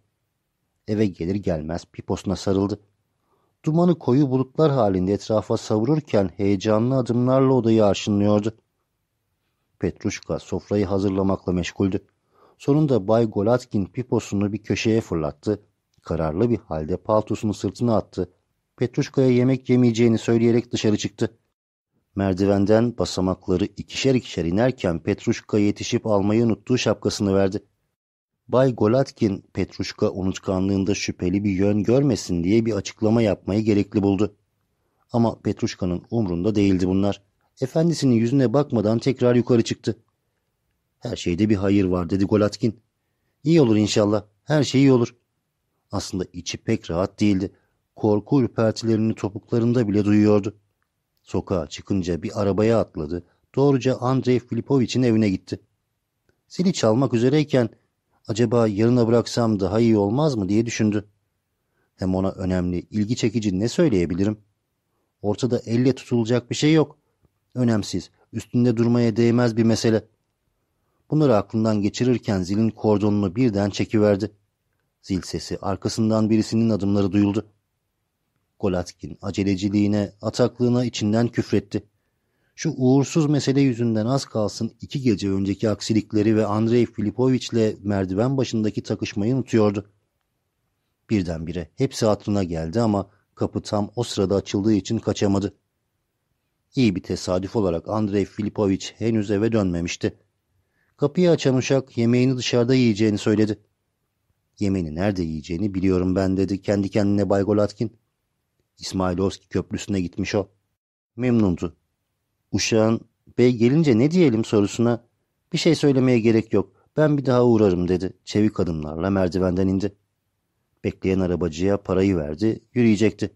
Eve gelir gelmez piposuna sarıldı. Dumanı koyu bulutlar halinde etrafa savururken heyecanlı adımlarla odayı arşınlıyordu. Petruşka sofrayı hazırlamakla meşguldü. Sonunda Bay Golatkin piposunu bir köşeye fırlattı. Kararlı bir halde paltosunu sırtına attı. Petruşka'ya yemek yemeyeceğini söyleyerek dışarı çıktı. Merdivenden basamakları ikişer ikişer inerken Petruşka yetişip almayı unuttuğu şapkasını verdi. Bay Golatkin, Petruşka unutkanlığında şüpheli bir yön görmesin diye bir açıklama yapmayı gerekli buldu. Ama Petruşka'nın umrunda değildi bunlar. Efendisinin yüzüne bakmadan tekrar yukarı çıktı. Her şeyde bir hayır var dedi Golatkin. İyi olur inşallah. Her şey iyi olur. Aslında içi pek rahat değildi. Korku ürpertilerini topuklarında bile duyuyordu. Sokağa çıkınca bir arabaya atladı. Doğruca Andrei Filipovich'in evine gitti. Zili çalmak üzereyken acaba yarına bıraksam daha iyi olmaz mı diye düşündü. Hem ona önemli, ilgi çekici ne söyleyebilirim? Ortada elle tutulacak bir şey yok. Önemsiz, üstünde durmaya değmez bir mesele. Bunları aklından geçirirken zilin kordonunu birden çekiverdi. Zil sesi arkasından birisinin adımları duyuldu. Golatkin aceleciliğine, ataklığına içinden küfretti. Şu uğursuz mesele yüzünden az kalsın iki gece önceki aksilikleri ve Andrei Filipoviç'le merdiven başındaki takışmayı unutuyordu. Birdenbire hepsi aklına geldi ama kapı tam o sırada açıldığı için kaçamadı. İyi bir tesadüf olarak Andrei Filipoviç henüz eve dönmemişti. Kapıyı açan uşak yemeğini dışarıda yiyeceğini söyledi. Yemeğini nerede yiyeceğini biliyorum ben dedi kendi kendine Bay Golatkin. İsmailovski köprüsüne gitmiş o. Memnundu. Uşağın bey gelince ne diyelim sorusuna bir şey söylemeye gerek yok ben bir daha uğrarım dedi. Çevik adımlarla merdivenden indi. Bekleyen arabacıya parayı verdi yürüyecekti.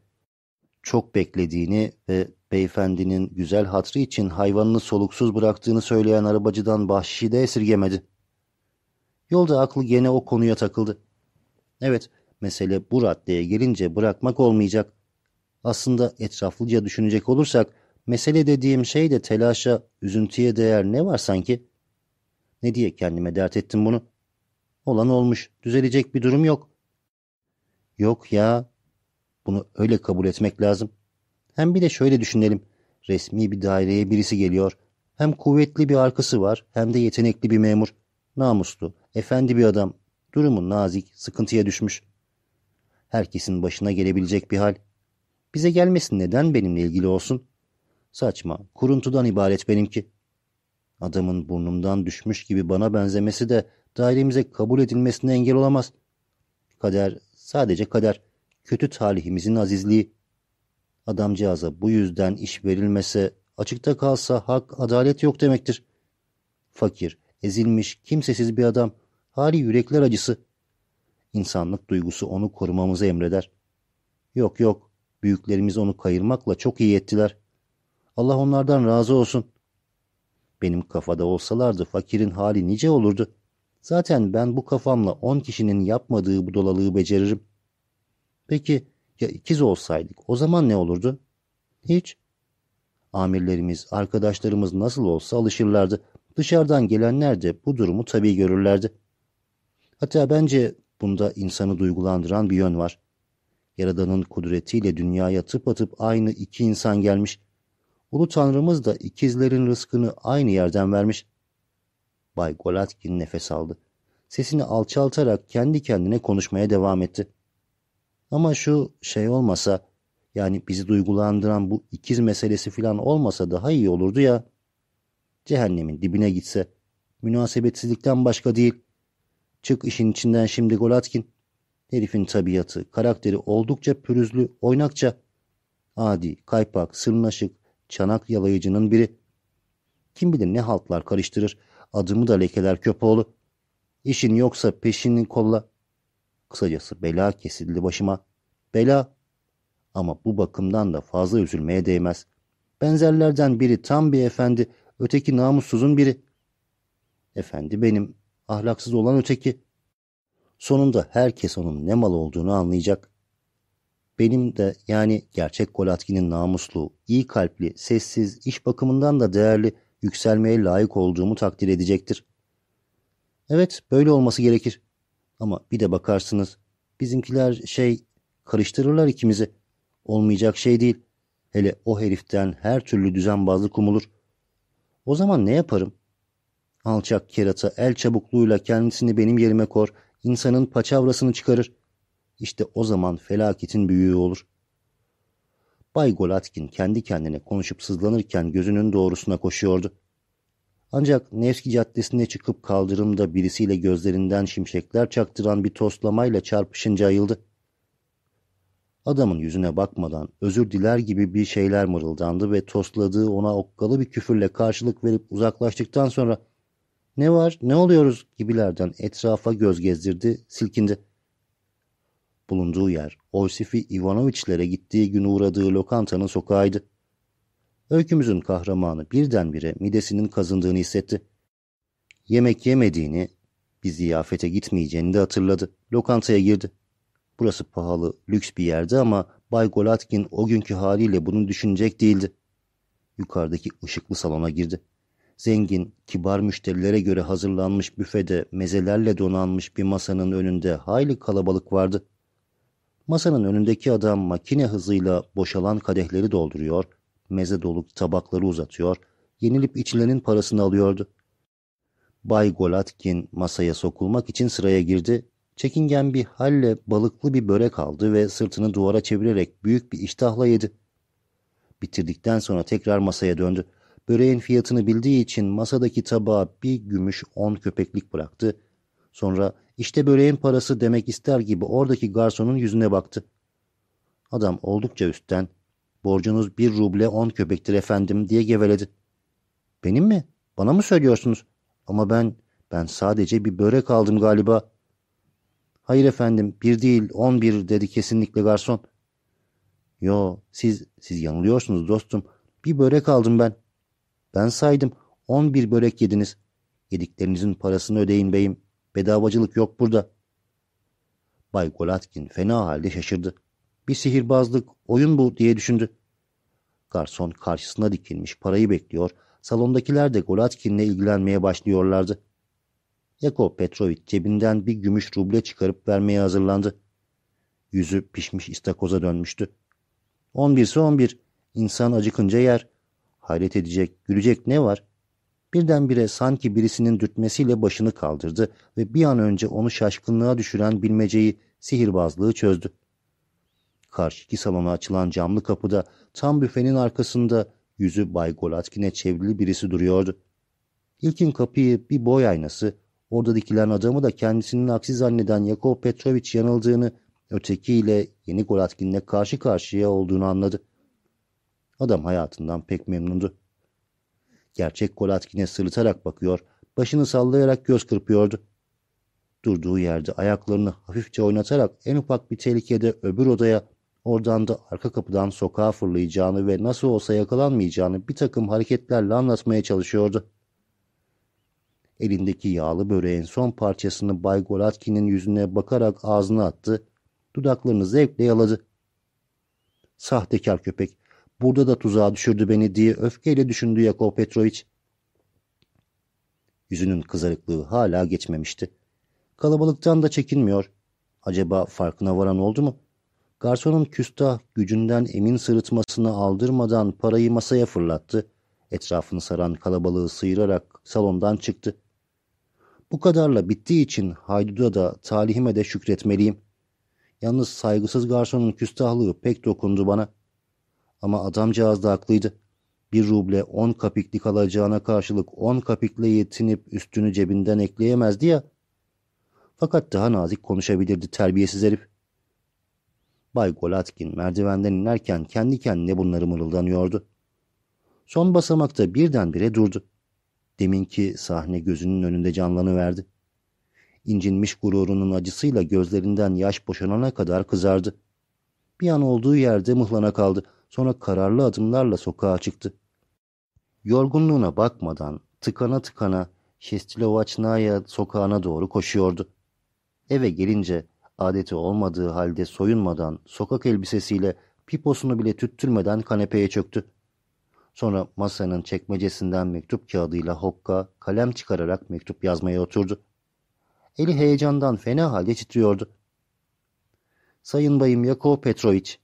Çok beklediğini ve beyefendinin güzel hatrı için hayvanını soluksuz bıraktığını söyleyen arabacıdan bahşişi de esirgemedi. Yolda aklı gene o konuya takıldı. Evet, mesele bu raddeye gelince bırakmak olmayacak. Aslında etraflıca düşünecek olursak, mesele dediğim şey de telaşa, üzüntüye değer ne var sanki? Ne diye kendime dert ettim bunu? Olan olmuş, düzelecek bir durum yok. Yok ya, bunu öyle kabul etmek lazım. Hem bir de şöyle düşünelim. Resmi bir daireye birisi geliyor. Hem kuvvetli bir arkası var hem de yetenekli bir memur. Namuslu, efendi bir adam. Durumu nazik, sıkıntıya düşmüş. Herkesin başına gelebilecek bir hal. Bize gelmesin neden benimle ilgili olsun? Saçma, kuruntudan ibaret benimki. Adamın burnumdan düşmüş gibi bana benzemesi de dairemize kabul edilmesine engel olamaz. Kader, sadece kader. Kötü talihimizin azizliği. Adamcağıza bu yüzden iş verilmese, açıkta kalsa hak, adalet yok demektir. Fakir, ezilmiş, kimsesiz bir adam, hali yürekler acısı. İnsanlık duygusu onu korumamızı emreder. Yok yok, büyüklerimiz onu kayırmakla çok iyi ettiler. Allah onlardan razı olsun. Benim kafada olsalardı fakirin hali nice olurdu. Zaten ben bu kafamla on kişinin yapmadığı bu dolalığı beceririm. Peki Ya ikiz olsaydık o zaman ne olurdu? Hiç. Amirlerimiz, arkadaşlarımız nasıl olsa alışırlardı. Dışarıdan gelenler de bu durumu tabii görürlerdi. Hatta bence bunda insanı duygulandıran bir yön var. Yaradan'ın kudretiyle dünyaya tıpatıp aynı iki insan gelmiş. Ulu Tanrımız da ikizlerin rızkını aynı yerden vermiş. Bay Golatkin nefes aldı. Sesini alçaltarak kendi kendine konuşmaya devam etti. Ama şu şey olmasa, yani bizi duygulandıran bu ikiz meselesi falan olmasa daha iyi olurdu ya. Cehennemin dibine gitse. Münasebetsizlikten başka değil. Çık işin içinden şimdi Golatkin. Herifin tabiatı, karakteri oldukça pürüzlü, oynakça. Adi, kaypak, sırnaşık, çanak yalayıcının biri. Kim bilir ne haltlar karıştırır. Adımı da lekeler köpoğlu. İşin yoksa peşini kolla. Kısacası bela kesildi başıma. Bela. Ama bu bakımdan da fazla üzülmeye değmez. Benzerlerden biri tam bir efendi, öteki namussuzun biri. Efendi benim, ahlaksız olan öteki. Sonunda herkes onun ne mal olduğunu anlayacak. Benim de yani gerçek Golatkin'in namuslu, iyi kalpli, sessiz, iş bakımından da değerli, yükselmeye layık olduğumu takdir edecektir. Evet, böyle olması gerekir. Ama bir de bakarsınız, bizimkiler şey, karıştırırlar ikimizi. Olmayacak şey değil. Hele o heriften her türlü düzenbazlık umulur. O zaman ne yaparım? Alçak kerata el çabukluğuyla kendisini benim yerime kor, insanın paçavrasını çıkarır. İşte o zaman felaketin büyüğü olur. Bay Golatkin kendi kendine konuşup sızlanırken gözünün doğrusuna koşuyordu. Ancak Nevski Caddesi'ne çıkıp kaldırımda birisiyle gözlerinden şimşekler çaktıran bir toslamayla çarpışınca ayıldı. Adamın yüzüne bakmadan özür diler gibi bir şeyler mırıldandı ve tosladığı ona okkalı bir küfürle karşılık verip uzaklaştıktan sonra ''Ne var, ne oluyoruz?'' gibilerden etrafa göz gezdirdi, silkindi. Bulunduğu yer Orsifi Ivanoviçlere gittiği gün uğradığı lokantanın sokağıydı. Öykümüzün kahramanı birdenbire midesinin kazındığını hissetti. Yemek yemediğini, bir ziyafete gitmeyeceğini de hatırladı. Lokantaya girdi. Burası pahalı, lüks bir yerdi ama Bay Golatkin o günkü haliyle bunu düşünecek değildi. Yukarıdaki ışıklı salona girdi. Zengin, kibar müşterilere göre hazırlanmış büfede mezelerle donanmış bir masanın önünde hayli kalabalık vardı. Masanın önündeki adam makine hızıyla boşalan kadehleri dolduruyor, meze dolu tabakları uzatıyor, yenilip içilenin parasını alıyordu. Bay Golatkin masaya sokulmak için sıraya girdi. Çekingen bir halle balıklı bir börek aldı ve sırtını duvara çevirerek büyük bir iştahla yedi. Bitirdikten sonra tekrar masaya döndü. Böreğin fiyatını bildiği için masadaki tabağa bir gümüş on köpeklik bıraktı. Sonra işte böreğin parası demek ister gibi oradaki garsonun yüzüne baktı. Adam oldukça üstten borcunuz bir ruble on köpektir efendim diye geveledi. Benim mi? Bana mı söylüyorsunuz? Ama ben, ben sadece bir börek aldım galiba. Hayır efendim bir değil on bir dedi kesinlikle garson. Yo siz, siz yanılıyorsunuz dostum. Bir börek aldım ben. Ben saydım on bir börek yediniz. Yediklerinizin parasını ödeyin beyim. Bedavacılık yok burada. Bay Golatkin fena halde şaşırdı. Bir sihirbazlık, oyun bu diye düşündü. Garson karşısına dikilmiş parayı bekliyor. Salondakiler de Golatkin'le ilgilenmeye başlıyorlardı. Yakov Petrovic cebinden bir gümüş ruble çıkarıp vermeye hazırlandı. Yüzü pişmiş istakoza dönmüştü. On birse on bir. İnsan acıkınca yer. Hayret edecek, gülecek ne var? Birdenbire sanki birisinin dürtmesiyle başını kaldırdı ve bir an önce onu şaşkınlığa düşüren bilmeceyi, sihirbazlığı çözdü. Karşıki salona açılan camlı kapıda tam büfenin arkasında yüzü Bay Golatkin'e çevrili birisi duruyordu. İlkin kapıyı bir boy aynası, orada dikilen adamı da kendisinin aksi zanneden Yakov Petrovic yanıldığını, ötekiyle yeni Golatkin'le karşı karşıya olduğunu anladı. Adam hayatından pek memnundu. Gerçek Golatkin'e sırıtarak bakıyor, başını sallayarak göz kırpıyordu. Durduğu yerde ayaklarını hafifçe oynatarak en ufak bir tehlikede öbür odaya, oradan da arka kapıdan sokağa fırlayacağını ve nasıl olsa yakalanmayacağını bir takım hareketlerle anlatmaya çalışıyordu. Elindeki yağlı böreğin son parçasını Bay Golatkin'in yüzüne bakarak ağzına attı, dudaklarını zevkle yaladı. Sahtekar köpek. Burada da tuzağa düşürdü beni diye öfkeyle düşündü Yakov Petrovic. Yüzünün kızarıklığı hala geçmemişti. Kalabalıktan da çekinmiyor. Acaba farkına varan oldu mu? Garsonun küstah gücünden emin sırıtmasını aldırmadan parayı masaya fırlattı. Etrafını saran kalabalığı sıyırarak salondan çıktı. Bu kadarla bittiği için hayduda da talihime de şükretmeliyim. Yalnız saygısız garsonun küstahlığı pek dokundu bana. Ama adamcağız da haklıydı. Bir ruble on kapiklik alacağına karşılık on kapikle yetinip üstünü cebinden ekleyemezdi ya. Fakat daha nazik konuşabilirdi terbiyesiz herif. Bay Golatkin merdivenden inerken kendi kendine bunları mırıldanıyordu. Son basamakta birdenbire durdu. Deminki sahne gözünün önünde canlanıverdi. İncinmiş gururunun acısıyla gözlerinden yaş boşanana kadar kızardı. Bir an olduğu yerde mıhlana kaldı. Sonra kararlı adımlarla sokağa çıktı. Yorgunluğuna bakmadan tıkana tıkana Şestilovaçnaya sokağına doğru koşuyordu. Eve gelince adeti olmadığı halde soyunmadan sokak elbisesiyle piposunu bile tüttürmeden kanepeye çöktü. Sonra masanın çekmecesinden mektup kağıdıyla hokka kalem çıkararak mektup yazmaya oturdu. Eli heyecandan fena halde titriyordu. Sayın Bayım Yakov Petroviç,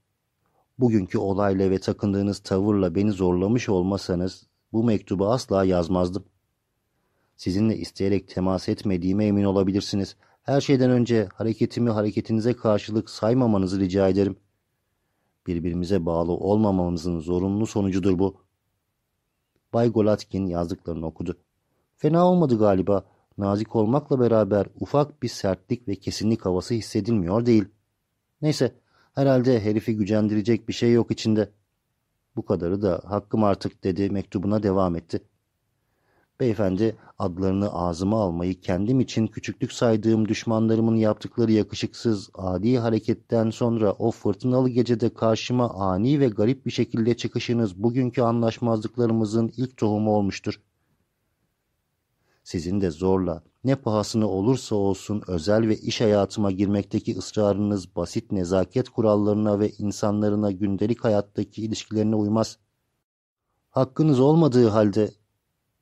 bugünkü olayla ve takındığınız tavırla beni zorlamış olmasanız bu mektubu asla yazmazdım. Sizinle isteyerek temas etmediğime emin olabilirsiniz. Her şeyden önce hareketimi hareketinize karşılık saymamanızı rica ederim. Birbirimize bağlı olmamamızın zorunlu sonucudur bu. Bay Golatkin yazdıklarını okudu. Fena olmadı galiba. Nazik olmakla beraber ufak bir sertlik ve kesinlik havası hissedilmiyor değil. Neyse, herhalde herifi gücendirecek bir şey yok içinde. Bu kadarı da hakkım artık dedi mektubuna devam etti. Beyefendi adlarını ağzıma almayı kendim için küçüklük saydığım düşmanlarımın yaptıkları yakışıksız adi hareketten sonra o fırtınalı gecede karşıma ani ve garip bir şekilde çıkışınız bugünkü anlaşmazlıklarımızın ilk tohumu olmuştur. Sizin de zorla ne pahasına olursa olsun özel ve iş hayatıma girmekteki ısrarınız basit nezaket kurallarına ve insanlarına gündelik hayattaki ilişkilerine uymaz. Hakkınız olmadığı halde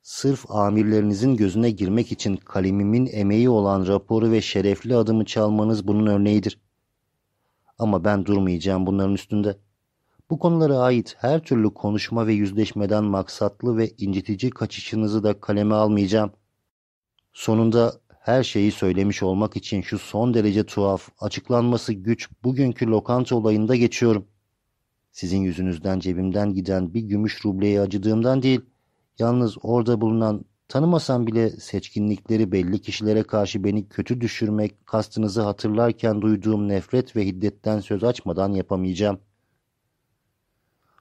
Sırf amirlerinizin gözüne girmek için kalemimin emeği olan raporu ve şerefli adımı çalmanız bunun örneğidir. Ama ben durmayacağım bunların üstünde. Bu konulara ait her türlü konuşma ve yüzleşmeden maksatlı ve incitici kaçışınızı da kaleme almayacağım. Sonunda her şeyi söylemiş olmak için şu son derece tuhaf, açıklanması güç bugünkü lokanta olayında geçiyorum. Sizin yüzünüzden cebimden giden bir gümüş rubleye acıdığımdan değil, Yalnız orada bulunan tanımasam bile seçkinlikleri belli kişilere karşı beni kötü düşürmek kastınızı hatırlarken duyduğum nefret ve hiddetten söz açmadan yapamayacağım.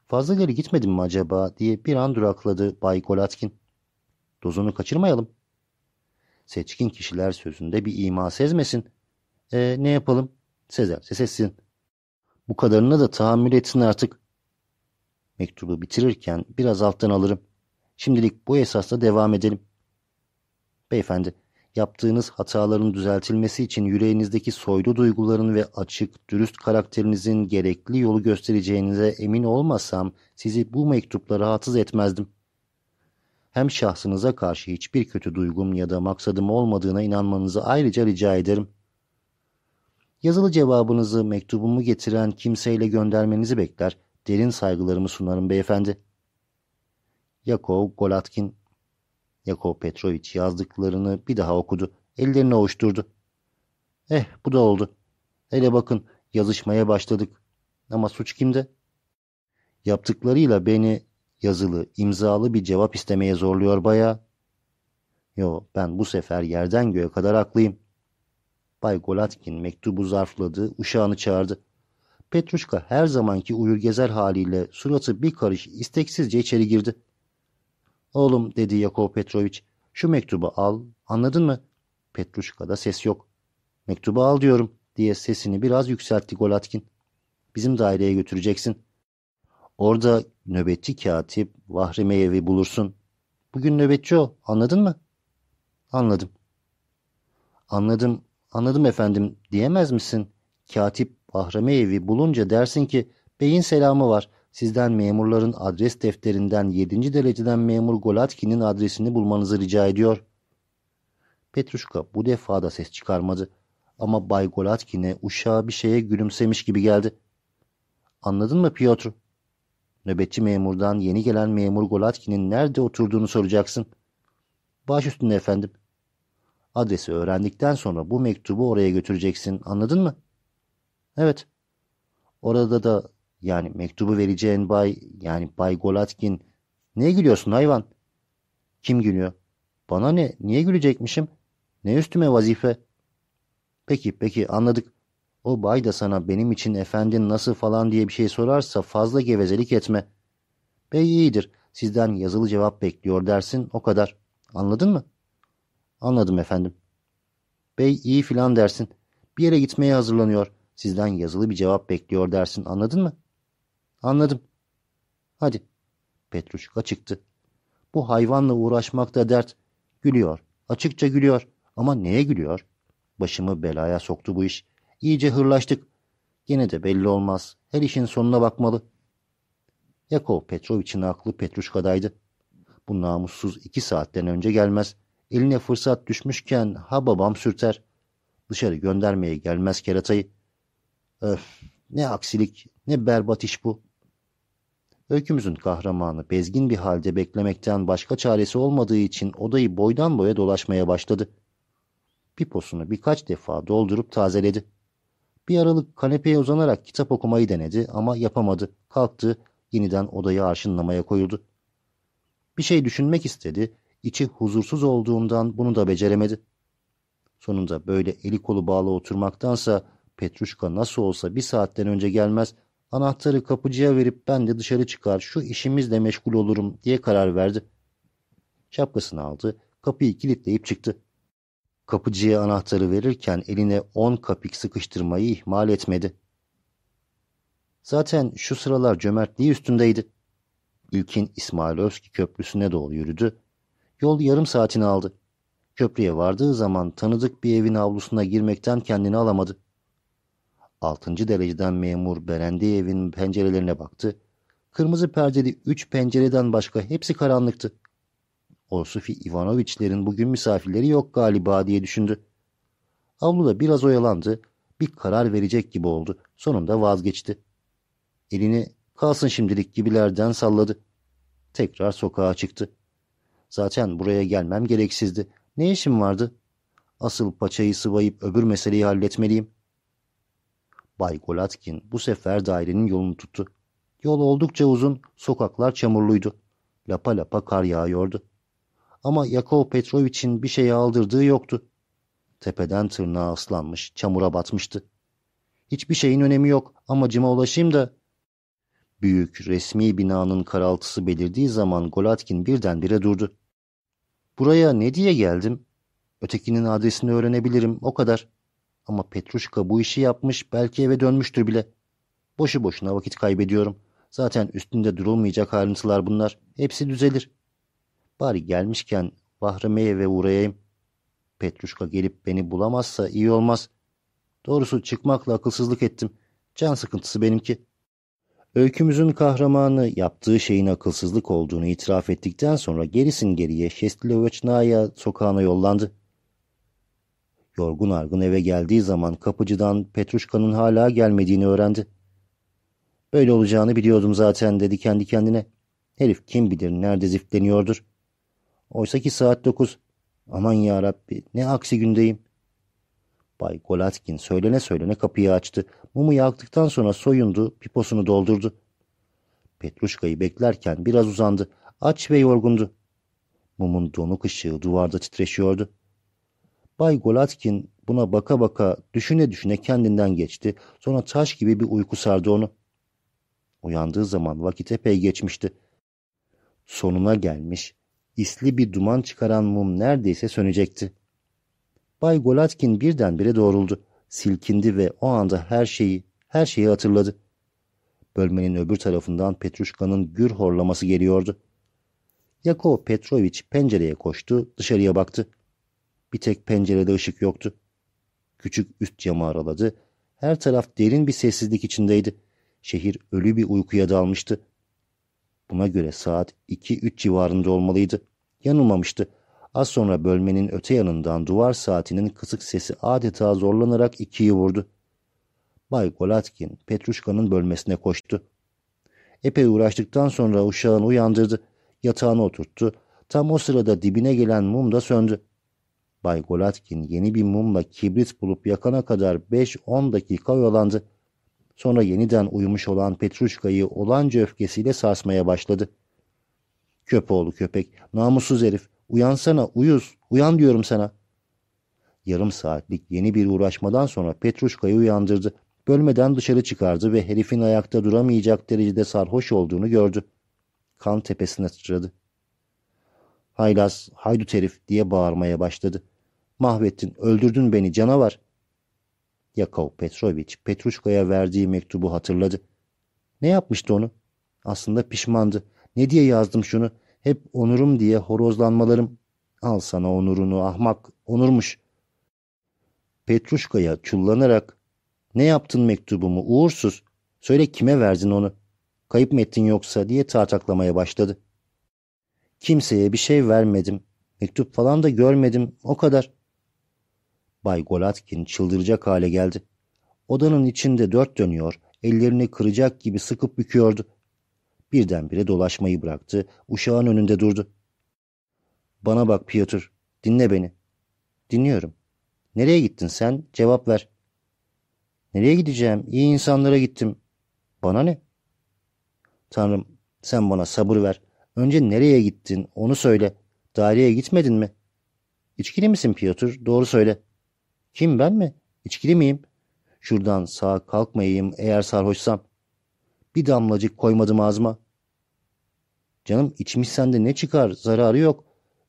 Fazla ileri gitmedim mi acaba diye bir an durakladı Bay Golatkin. Dozunu kaçırmayalım. Seçkin kişiler sözünde bir ima sezmesin. E, ne yapalım? Sezerse sessin. Bu kadarına da tahammül etsin artık. Mektubu bitirirken biraz alttan alırım. Şimdilik bu esasla devam edelim. Beyefendi, yaptığınız hataların düzeltilmesi için yüreğinizdeki soylu duyguların ve açık, dürüst karakterinizin gerekli yolu göstereceğinize emin olmasam sizi bu mektupla rahatsız etmezdim. Hem şahsınıza karşı hiçbir kötü duygum ya da maksadım olmadığına inanmanızı ayrıca rica ederim. Yazılı cevabınızı mektubumu getiren kimseyle göndermenizi bekler, derin saygılarımı sunarım beyefendi.'' Yakov Golatkin, Yakov Petrovic yazdıklarını bir daha okudu. Ellerini ovuşturdu. Eh bu da oldu. Hele bakın yazışmaya başladık. Ama suç kimde? Yaptıklarıyla beni yazılı, imzalı bir cevap istemeye zorluyor baya. Yo ben bu sefer yerden göğe kadar haklıyım. Bay Golatkin mektubu zarfladı, uşağını çağırdı. Petruşka her zamanki uyur gezer haliyle suratı bir karış isteksizce içeri girdi. Oğlum dedi Yakov Petroviç. Şu mektubu al. Anladın mı? Petruşka'da ses yok. Mektubu al diyorum diye sesini biraz yükseltti Golatkin. Bizim daireye götüreceksin. Orada nöbetçi katip Vahrimeyevi bulursun. Bugün nöbetçi o. Anladın mı? Anladım. Anladım, anladım efendim diyemez misin? Katip Vahrimeyevi bulunca dersin ki Beyin selamı var. Sizden memurların adres defterinden 7. dereceden memur Golatkin'in adresini bulmanızı rica ediyor. Petruşka bu defa da ses çıkarmadı. Ama Bay Golatkin'e uşağı bir şeye gülümsemiş gibi geldi. Anladın mı Piotr? Nöbetçi memurdan yeni gelen memur Golatkin'in nerede oturduğunu soracaksın. Baş üstünde efendim. Adresi öğrendikten sonra bu mektubu oraya götüreceksin. Anladın mı? Evet. Orada da yani mektubu vereceğin bay yani Bay Golatkin. Niye gülüyorsun hayvan? Kim gülüyor? Bana ne? Niye gülecekmişim? Ne üstüme vazife? Peki peki anladık. O bay da sana benim için efendin nasıl falan diye bir şey sorarsa fazla gevezelik etme. Bey iyidir. Sizden yazılı cevap bekliyor dersin o kadar. Anladın mı? Anladım efendim. Bey iyi filan dersin. Bir yere gitmeye hazırlanıyor. Sizden yazılı bir cevap bekliyor dersin. Anladın mı? Anladım. Hadi. Petruşka çıktı. Bu hayvanla uğraşmak da dert. Gülüyor. Açıkça gülüyor. Ama neye gülüyor? Başımı belaya soktu bu iş. İyice hırlaştık. Yine de belli olmaz. Her işin sonuna bakmalı. Yakov Petrovich'in aklı Petruşka'daydı. Bu namussuz iki saatten önce gelmez. Eline fırsat düşmüşken ha babam sürter. Dışarı göndermeye gelmez keratayı. Öf ne aksilik ne berbat iş bu. Öykümüzün kahramanı bezgin bir halde beklemekten başka çaresi olmadığı için odayı boydan boya dolaşmaya başladı. Piposunu birkaç defa doldurup tazeledi. Bir aralık kanepeye uzanarak kitap okumayı denedi ama yapamadı. Kalktı, yeniden odayı arşınlamaya koyuldu. Bir şey düşünmek istedi, içi huzursuz olduğundan bunu da beceremedi. Sonunda böyle eli kolu bağlı oturmaktansa Petruşka nasıl olsa bir saatten önce gelmez, anahtarı kapıcıya verip ben de dışarı çıkar, şu işimizle meşgul olurum diye karar verdi. Şapkasını aldı, kapıyı kilitleyip çıktı. Kapıcıya anahtarı verirken eline on kapik sıkıştırmayı ihmal etmedi. Zaten şu sıralar cömertliği üstündeydi. İlkin İsmailovski köprüsüne doğru yürüdü. Yol yarım saatini aldı. Köprüye vardığı zaman tanıdık bir evin avlusuna girmekten kendini alamadı. Altıncı dereceden memur berendiği evin pencerelerine baktı. Kırmızı perdeli üç pencereden başka hepsi karanlıktı. Orsufi Ivanoviçlerin bugün misafirleri yok galiba diye düşündü. Avluda biraz oyalandı. Bir karar verecek gibi oldu. Sonunda vazgeçti. Elini kalsın şimdilik gibilerden salladı. Tekrar sokağa çıktı. Zaten buraya gelmem gereksizdi. Ne işim vardı? Asıl paçayı sıvayıp öbür meseleyi halletmeliyim. Bay Golatkin bu sefer dairenin yolunu tuttu. Yol oldukça uzun, sokaklar çamurluydu. Lapa lapa kar yağıyordu. Ama Yakov Petrovich'in bir şeye aldırdığı yoktu. Tepeden tırnağa ıslanmış, çamura batmıştı. Hiçbir şeyin önemi yok, amacıma ulaşayım da... Büyük, resmi binanın karaltısı belirdiği zaman Golatkin birdenbire durdu. Buraya ne diye geldim? Ötekinin adresini öğrenebilirim, o kadar. Ama Petruşka bu işi yapmış, belki eve dönmüştür bile. Boşu boşuna vakit kaybediyorum. Zaten üstünde durulmayacak ayrıntılar bunlar. Hepsi düzelir. Bari gelmişken Bahreme'ye ve uğrayayım. Petruşka gelip beni bulamazsa iyi olmaz. Doğrusu çıkmakla akılsızlık ettim. Can sıkıntısı benimki. Öykümüzün kahramanı yaptığı şeyin akılsızlık olduğunu itiraf ettikten sonra gerisin geriye Şestilovaçnaya sokağına yollandı. Yorgun argın eve geldiği zaman kapıcıdan Petruşka'nın hala gelmediğini öğrendi. Böyle olacağını biliyordum zaten dedi kendi kendine. Herif kim bilir nerede ziftleniyordur. Oysa ki saat dokuz. Aman ya Rabbi ne aksi gündeyim. Bay Golatkin söylene söylene kapıyı açtı. Mumu yaktıktan sonra soyundu, piposunu doldurdu. Petruşka'yı beklerken biraz uzandı. Aç ve yorgundu. Mumun donuk ışığı duvarda titreşiyordu. Bay Golatkin buna baka baka düşüne düşüne kendinden geçti. Sonra taş gibi bir uyku sardı onu. Uyandığı zaman vakit epey geçmişti. Sonuna gelmiş, isli bir duman çıkaran mum neredeyse sönecekti. Bay Golatkin birdenbire doğruldu. Silkindi ve o anda her şeyi, her şeyi hatırladı. Bölmenin öbür tarafından Petruşka'nın gür horlaması geliyordu. Yakov Petrovich pencereye koştu, dışarıya baktı. Bir tek pencerede ışık yoktu. Küçük üst camı araladı. Her taraf derin bir sessizlik içindeydi. Şehir ölü bir uykuya dalmıştı. Buna göre saat 2-3 civarında olmalıydı. Yanılmamıştı. Az sonra bölmenin öte yanından duvar saatinin kısık sesi adeta zorlanarak ikiyi vurdu. Bay Golatkin Petruşka'nın bölmesine koştu. Epey uğraştıktan sonra uşağını uyandırdı. Yatağına oturttu. Tam o sırada dibine gelen mum da söndü. Bay Golatkin yeni bir mumla kibrit bulup yakana kadar 5-10 dakika oyalandı. Sonra yeniden uyumuş olan Petruşka'yı olanca öfkesiyle sarsmaya başladı. Köpoğlu köpek, namussuz herif, uyansana, uyuz, uyan diyorum sana. Yarım saatlik yeni bir uğraşmadan sonra Petruşka'yı uyandırdı. Bölmeden dışarı çıkardı ve herifin ayakta duramayacak derecede sarhoş olduğunu gördü. Kan tepesine sıçradı. Haylaz, haydut herif diye bağırmaya başladı. Mahvettin, öldürdün beni canavar. Yakov Petrovich Petruşka'ya verdiği mektubu hatırladı. Ne yapmıştı onu? Aslında pişmandı. Ne diye yazdım şunu? Hep onurum diye horozlanmalarım. Al sana onurunu ahmak, onurmuş. Petruşka'ya çullanarak ne yaptın mektubumu uğursuz? Söyle kime verdin onu? Kayıp mı ettin yoksa diye tartaklamaya başladı. Kimseye bir şey vermedim. Mektup falan da görmedim. O kadar. Bay Golatkin çıldıracak hale geldi. Odanın içinde dört dönüyor, ellerini kıracak gibi sıkıp büküyordu. Birdenbire dolaşmayı bıraktı, uşağın önünde durdu. Bana bak Piotr, dinle beni. Dinliyorum. Nereye gittin sen? Cevap ver. Nereye gideceğim? İyi insanlara gittim. Bana ne? Tanrım, sen bana sabır ver. Önce nereye gittin onu söyle. Daireye gitmedin mi? İçkili misin Piotr? Doğru söyle. Kim ben mi? İçkili miyim? Şuradan sağa kalkmayayım eğer sarhoşsam. Bir damlacık koymadım ağzıma. Canım içmişsen de ne çıkar zararı yok.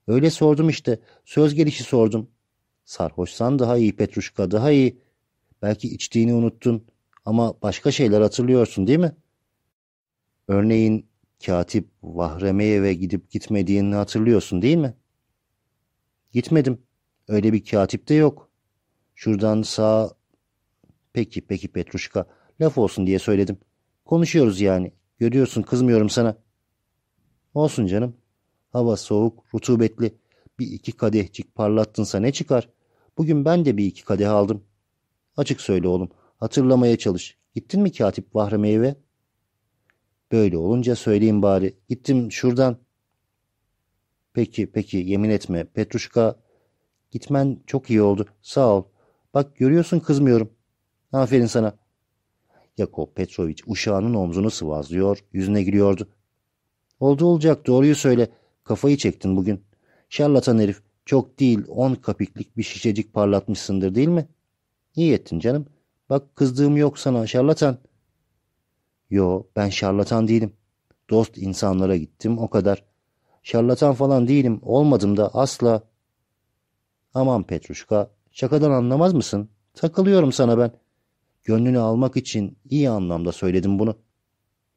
Öyle sordum işte söz gelişi sordum. Sarhoşsan daha iyi Petruşka daha iyi. Belki içtiğini unuttun ama başka şeyler hatırlıyorsun değil mi? Örneğin katip Vahremeyev'e gidip gitmediğini hatırlıyorsun değil mi? Gitmedim. Öyle bir katip de yok. Şuradan sağ... Peki peki Petruşka. Laf olsun diye söyledim. Konuşuyoruz yani. Görüyorsun kızmıyorum sana. Olsun canım. Hava soğuk, rutubetli. Bir iki kadehcik parlattınsa ne çıkar? Bugün ben de bir iki kadeh aldım. Açık söyle oğlum. Hatırlamaya çalış. Gittin mi katip Vahremeye've? Böyle olunca söyleyeyim bari. Gittim şuradan. Peki peki yemin etme. Petruşka gitmen çok iyi oldu. Sağ ol. Bak görüyorsun kızmıyorum. Aferin sana. Yakov Petrovich uşağının omzunu sıvazlıyor, yüzüne gülüyordu. Oldu olacak doğruyu söyle. Kafayı çektin bugün. Şarlatan herif. Çok değil on kapiklik bir şişecik parlatmışsındır değil mi? İyi ettin canım. Bak kızdığım yok sana şarlatan. Yo ben şarlatan değilim. Dost insanlara gittim o kadar. Şarlatan falan değilim. Olmadım da asla. Aman Petruşka şakadan anlamaz mısın? Takılıyorum sana ben. Gönlünü almak için iyi anlamda söyledim bunu.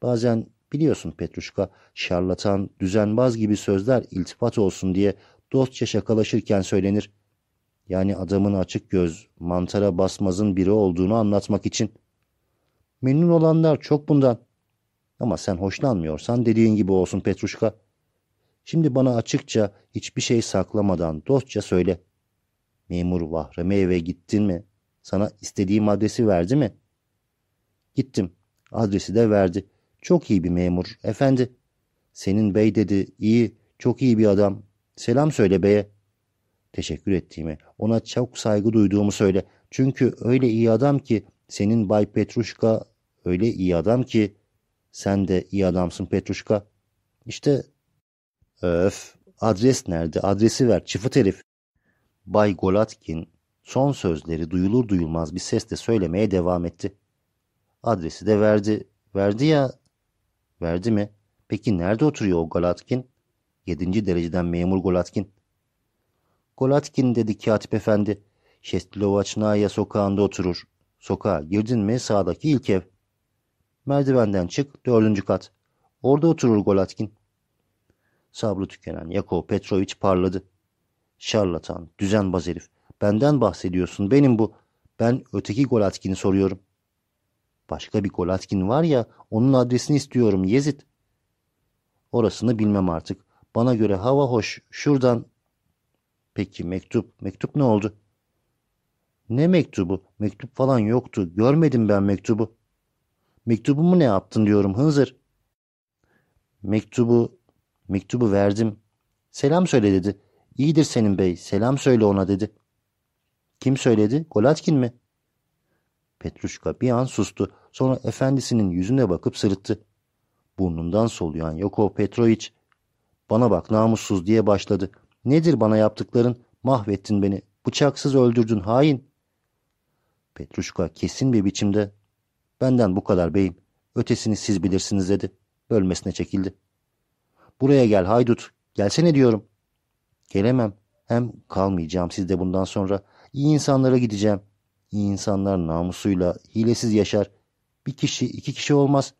Bazen biliyorsun Petruşka şarlatan, düzenbaz gibi sözler iltifat olsun diye dostça şakalaşırken söylenir. Yani adamın açık göz, mantara basmazın biri olduğunu anlatmak için. Memnun olanlar çok bundan. Ama sen hoşlanmıyorsan dediğin gibi olsun Petruşka. Şimdi bana açıkça hiçbir şey saklamadan dostça söyle. Memur Vahremeyev'e gittin mi? Sana istediğim adresi verdi mi? Gittim. Adresi de verdi. Çok iyi bir memur. Efendi. Senin bey dedi. İyi, çok iyi bir adam. Selam söyle beye. Teşekkür ettiğimi, ona çok saygı duyduğumu söyle. Çünkü öyle iyi adam ki senin Bay Petruşka öyle iyi adam ki sen de iyi adamsın Petruşka. İşte öf adres nerede adresi ver çıfıt herif. Bay Golatkin son sözleri duyulur duyulmaz bir sesle söylemeye devam etti. Adresi de verdi. Verdi ya. Verdi mi? Peki nerede oturuyor o Golatkin? Yedinci dereceden memur Golatkin. Golatkin dedi katip efendi. Şestilovaçnaya sokağında oturur. Sokağa girdin mi sağdaki ilk ev. Merdivenden çık dördüncü kat. Orada oturur Golatkin. Sabrı tükenen Yakov Petrovich parladı. Şarlatan, düzenbaz herif. Benden bahsediyorsun. Benim bu. Ben öteki Golatkin'i soruyorum. Başka bir Golatkin var ya onun adresini istiyorum Yezid. Orasını bilmem artık. Bana göre hava hoş. Şuradan... Peki mektup. Mektup ne oldu? Ne mektubu? Mektup falan yoktu. Görmedim ben mektubu. Mektubumu ne yaptın diyorum Hınzır. Mektubu, mektubu verdim. Selam söyle dedi. İyidir senin bey, selam söyle ona dedi. Kim söyledi? Golatkin mi? Petruşka bir an sustu. Sonra efendisinin yüzüne bakıp sırıttı. Burnundan soluyan Yoko Petroviç. Bana bak namussuz diye başladı. Nedir bana yaptıkların? Mahvettin beni. Bıçaksız öldürdün hain. Petruşka kesin bir biçimde benden bu kadar beyim. Ötesini siz bilirsiniz dedi. Bölmesine çekildi. Buraya gel haydut. Gelsene diyorum. Gelemem. Hem kalmayacağım sizde bundan sonra. İyi insanlara gideceğim. İyi insanlar namusuyla hilesiz yaşar. Bir kişi iki kişi olmaz.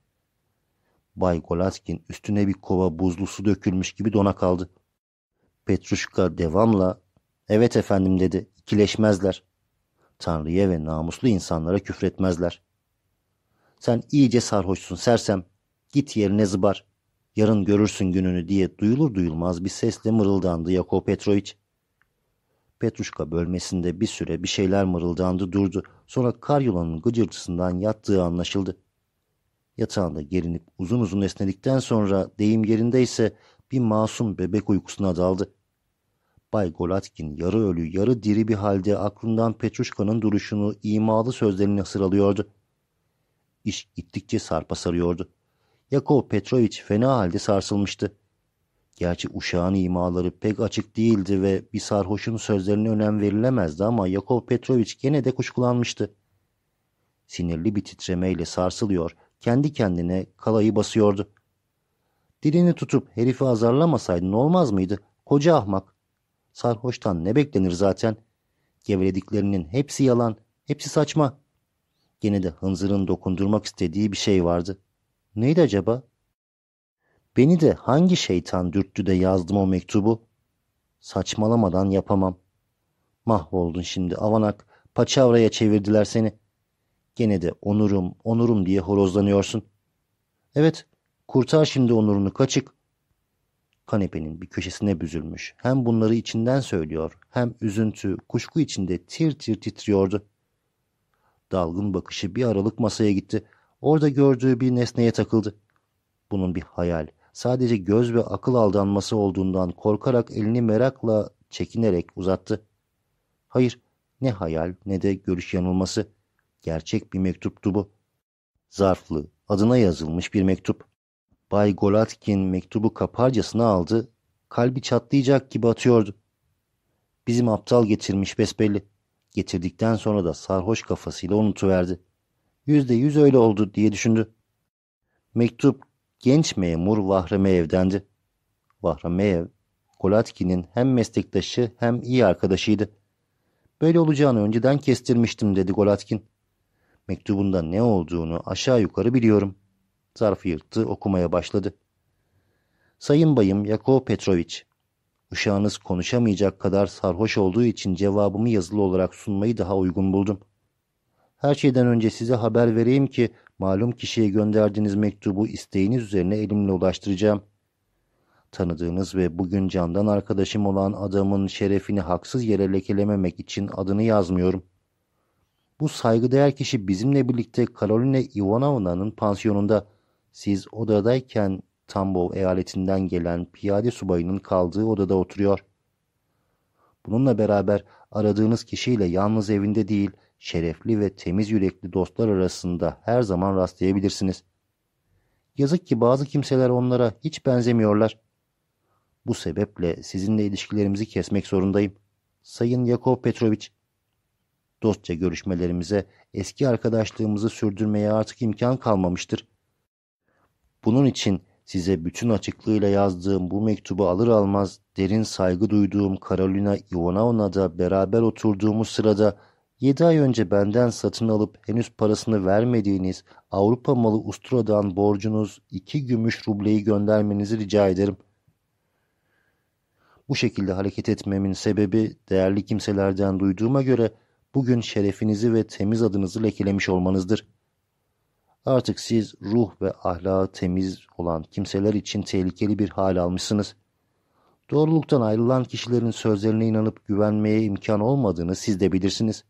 Bay Golatkin üstüne bir kova buzlu su dökülmüş gibi dona kaldı. Petruşka devamla evet efendim dedi. İkileşmezler. Tanrı'ya ve namuslu insanlara küfretmezler. Sen iyice sarhoşsun sersem. Git yerine zıbar. Yarın görürsün gününü diye duyulur duyulmaz bir sesle mırıldandı Yakov Petroviç. Petruşka bölmesinde bir süre bir şeyler mırıldandı durdu. Sonra karyolanın gıcırtısından yattığı anlaşıldı. Yatağında gerinip uzun uzun esnedikten sonra deyim yerindeyse bir masum bebek uykusuna daldı. Bay Golatkin yarı ölü yarı diri bir halde aklından Petruşka'nın duruşunu imalı sözlerini sıralıyordu. İş gittikçe sarpa sarıyordu. Yakov Petroviç fena halde sarsılmıştı. Gerçi uşağın imaları pek açık değildi ve bir sarhoşun sözlerine önem verilemezdi ama Yakov Petroviç gene de kuşkulanmıştı. Sinirli bir titremeyle sarsılıyor, kendi kendine kalayı basıyordu. Dilini tutup herifi azarlamasaydın olmaz mıydı? Koca ahmak. Sarhoştan ne beklenir zaten? Gevelediklerinin hepsi yalan, hepsi saçma. Gene de hınzırın dokundurmak istediği bir şey vardı. Neydi acaba? Beni de hangi şeytan dürttü de yazdım o mektubu? Saçmalamadan yapamam. Mahvoldun şimdi avanak. Paçavraya çevirdiler seni. Gene de onurum, onurum diye horozlanıyorsun. Evet, kurtar şimdi onurunu kaçık. Kanepenin bir köşesine büzülmüş. Hem bunları içinden söylüyor, hem üzüntü, kuşku içinde tir tir titriyordu. Dalgın bakışı bir aralık masaya gitti. Orada gördüğü bir nesneye takıldı. Bunun bir hayal, sadece göz ve akıl aldanması olduğundan korkarak elini merakla çekinerek uzattı. Hayır, ne hayal ne de görüş yanılması. Gerçek bir mektuptu bu. Zarflı, adına yazılmış bir mektup. Bay Golatkin mektubu kaparcasına aldı, kalbi çatlayacak gibi atıyordu. Bizim aptal getirmiş besbelli. Getirdikten sonra da sarhoş kafasıyla unutuverdi. Yüzde yüz öyle oldu diye düşündü. Mektup genç memur Vahrameyev'dendi. Vahrameyev, Golatkin'in hem meslektaşı hem iyi arkadaşıydı. Böyle olacağını önceden kestirmiştim dedi Golatkin. Mektubunda ne olduğunu aşağı yukarı biliyorum. Zarfı yırttı, okumaya başladı. Sayın Bayım Yakov Petroviç, uşağınız konuşamayacak kadar sarhoş olduğu için cevabımı yazılı olarak sunmayı daha uygun buldum. Her şeyden önce size haber vereyim ki malum kişiye gönderdiğiniz mektubu isteğiniz üzerine elimle ulaştıracağım. Tanıdığınız ve bugün candan arkadaşım olan adamın şerefini haksız yere lekelememek için adını yazmıyorum. Bu saygıdeğer kişi bizimle birlikte Karolina Ivanovna'nın pansiyonunda siz odadayken Tambov eyaletinden gelen piyade subayının kaldığı odada oturuyor. Bununla beraber aradığınız kişiyle yalnız evinde değil, şerefli ve temiz yürekli dostlar arasında her zaman rastlayabilirsiniz. Yazık ki bazı kimseler onlara hiç benzemiyorlar. Bu sebeple sizinle ilişkilerimizi kesmek zorundayım. Sayın Yakov Petroviç, dostça görüşmelerimize, eski arkadaşlığımızı sürdürmeye artık imkan kalmamıştır. Bunun için size bütün açıklığıyla yazdığım bu mektubu alır almaz derin saygı duyduğum Karolina Ivanovna'da beraber oturduğumuz sırada yedi ay önce benden satın alıp henüz parasını vermediğiniz Avrupa malı Ustura'dan borcunuz iki gümüş rubleyi göndermenizi rica ederim. Bu şekilde hareket etmemin sebebi değerli kimselerden duyduğuma göre bugün şerefinizi ve temiz adınızı lekelemiş olmanızdır. Artık siz ruh ve ahlakı temiz olan kimseler için tehlikeli bir hal almışsınız. Doğruluktan ayrılan kişilerin sözlerine inanıp güvenmeye imkan olmadığını siz de bilirsiniz.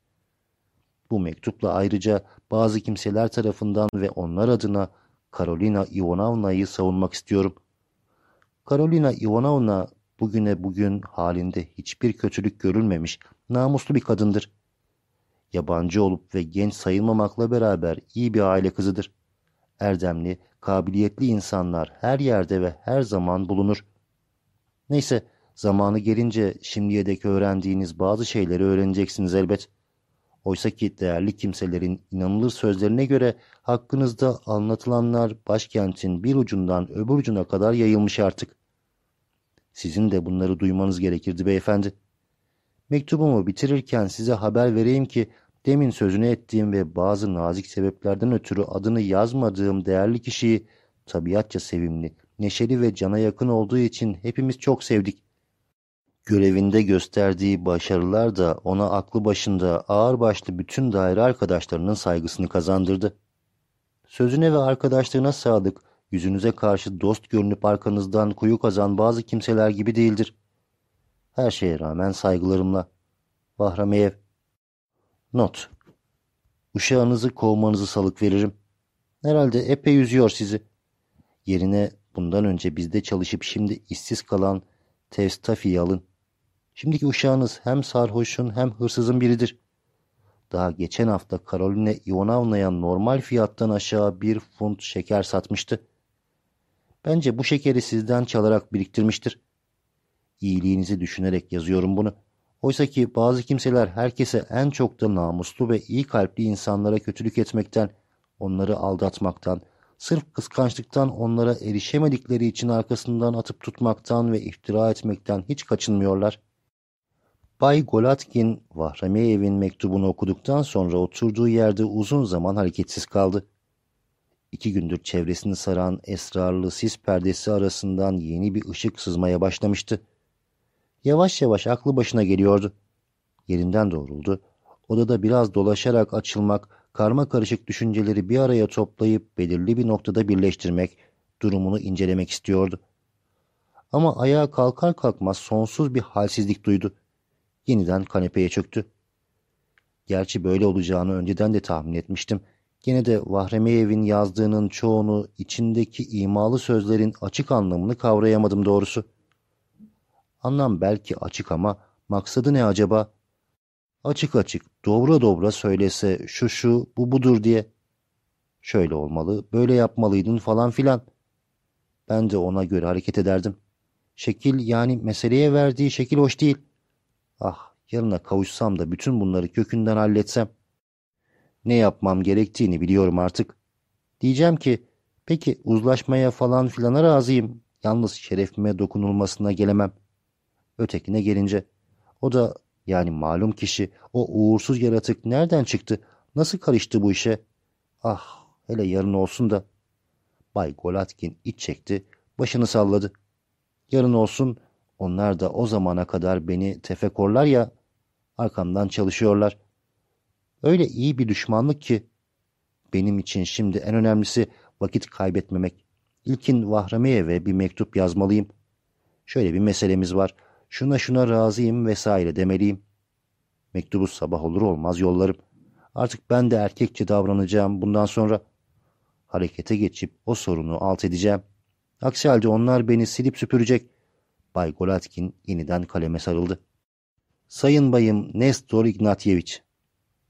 Bu mektupla ayrıca bazı kimseler tarafından ve onlar adına Karolina Ivanovna'yı savunmak istiyorum. Karolina Ivanovna bugüne bugün halinde hiçbir kötülük görülmemiş, namuslu bir kadındır. Yabancı olup ve genç sayılmamakla beraber iyi bir aile kızıdır. Erdemli, kabiliyetli insanlar her yerde ve her zaman bulunur. Neyse, zamanı gelince şimdiye dek öğrendiğiniz bazı şeyleri öğreneceksiniz elbet. Oysa ki değerli kimselerin inanılır sözlerine göre hakkınızda anlatılanlar başkentin bir ucundan öbür ucuna kadar yayılmış artık. Sizin de bunları duymanız gerekirdi beyefendi. Mektubumu bitirirken size haber vereyim ki demin sözünü ettiğim ve bazı nazik sebeplerden ötürü adını yazmadığım değerli kişiyi tabiatça sevimli, neşeli ve cana yakın olduğu için hepimiz çok sevdik. Görevinde gösterdiği başarılar da ona aklı başında ağırbaşlı bütün daire arkadaşlarının saygısını kazandırdı. Sözüne ve arkadaşlarına sadık, yüzünüze karşı dost görünüp arkanızdan kuyu kazan bazı kimseler gibi değildir. Her şeye rağmen saygılarımla. Bahrameyev. Not. Uşağınızı kovmanızı salık veririm. Herhalde epey üzüyor sizi. Yerine bundan önce bizde çalışıp şimdi işsiz kalan Tevstafi'yi alın. Şimdiki uşağınız hem sarhoşun hem hırsızın biridir. Daha geçen hafta Karolina Ivanovna'ya normal fiyattan aşağı bir funt şeker satmıştı. Bence bu şekeri sizden çalarak biriktirmiştir. İyiliğinizi düşünerek yazıyorum bunu. Oysa ki bazı kimseler herkese en çok da namuslu ve iyi kalpli insanlara kötülük etmekten, onları aldatmaktan, sırf kıskançlıktan onlara erişemedikleri için arkasından atıp tutmaktan ve iftira etmekten hiç kaçınmıyorlar. Bay Golatkin, Vahrameyev'in mektubunu okuduktan sonra oturduğu yerde uzun zaman hareketsiz kaldı. İki gündür çevresini saran esrarlı sis perdesi arasından yeni bir ışık sızmaya başlamıştı. Yavaş yavaş aklı başına geliyordu. Yerinden doğruldu. Odada biraz dolaşarak açılmak, karma karışık düşünceleri bir araya toplayıp belirli bir noktada birleştirmek, durumunu incelemek istiyordu. Ama ayağa kalkar kalkmaz sonsuz bir halsizlik duydu. Yeniden kanepeye çöktü. Gerçi böyle olacağını önceden de tahmin etmiştim. Gene de Vahremeyev'in yazdığının çoğunu içindeki imalı sözlerin açık anlamını kavrayamadım doğrusu. Anlam belki açık ama maksadı ne acaba? Açık açık, dobra dobra söylese şu şu bu budur diye. Şöyle olmalı, böyle yapmalıydın falan filan. Ben de ona göre hareket ederdim. Şekil yani meseleye verdiği şekil hoş değil. Ah yarına kavuşsam da bütün bunları kökünden halletsem. Ne yapmam gerektiğini biliyorum artık. Diyeceğim ki peki uzlaşmaya falan filana razıyım. Yalnız şerefime dokunulmasına gelemem. Ötekine gelince o da yani malum kişi o uğursuz yaratık nereden çıktı? Nasıl karıştı bu işe? Ah hele yarın olsun da. Bay Golatkin iç çekti, başını salladı. Yarın olsun onlar da o zamana kadar beni tefekorlar ya arkamdan çalışıyorlar. Öyle iyi bir düşmanlık ki benim için şimdi en önemlisi vakit kaybetmemek. İlkin Vahrameyev'e bir mektup yazmalıyım. Şöyle bir meselemiz var. Şuna şuna razıyım vesaire demeliyim. Mektubu sabah olur olmaz yollarım. Artık ben de erkekçe davranacağım bundan sonra. Harekete geçip o sorunu alt edeceğim. Aksi halde onlar beni silip süpürecek. Bay Golatkin yeniden kaleme sarıldı. Sayın Bayım Nestor Ignatyeviç,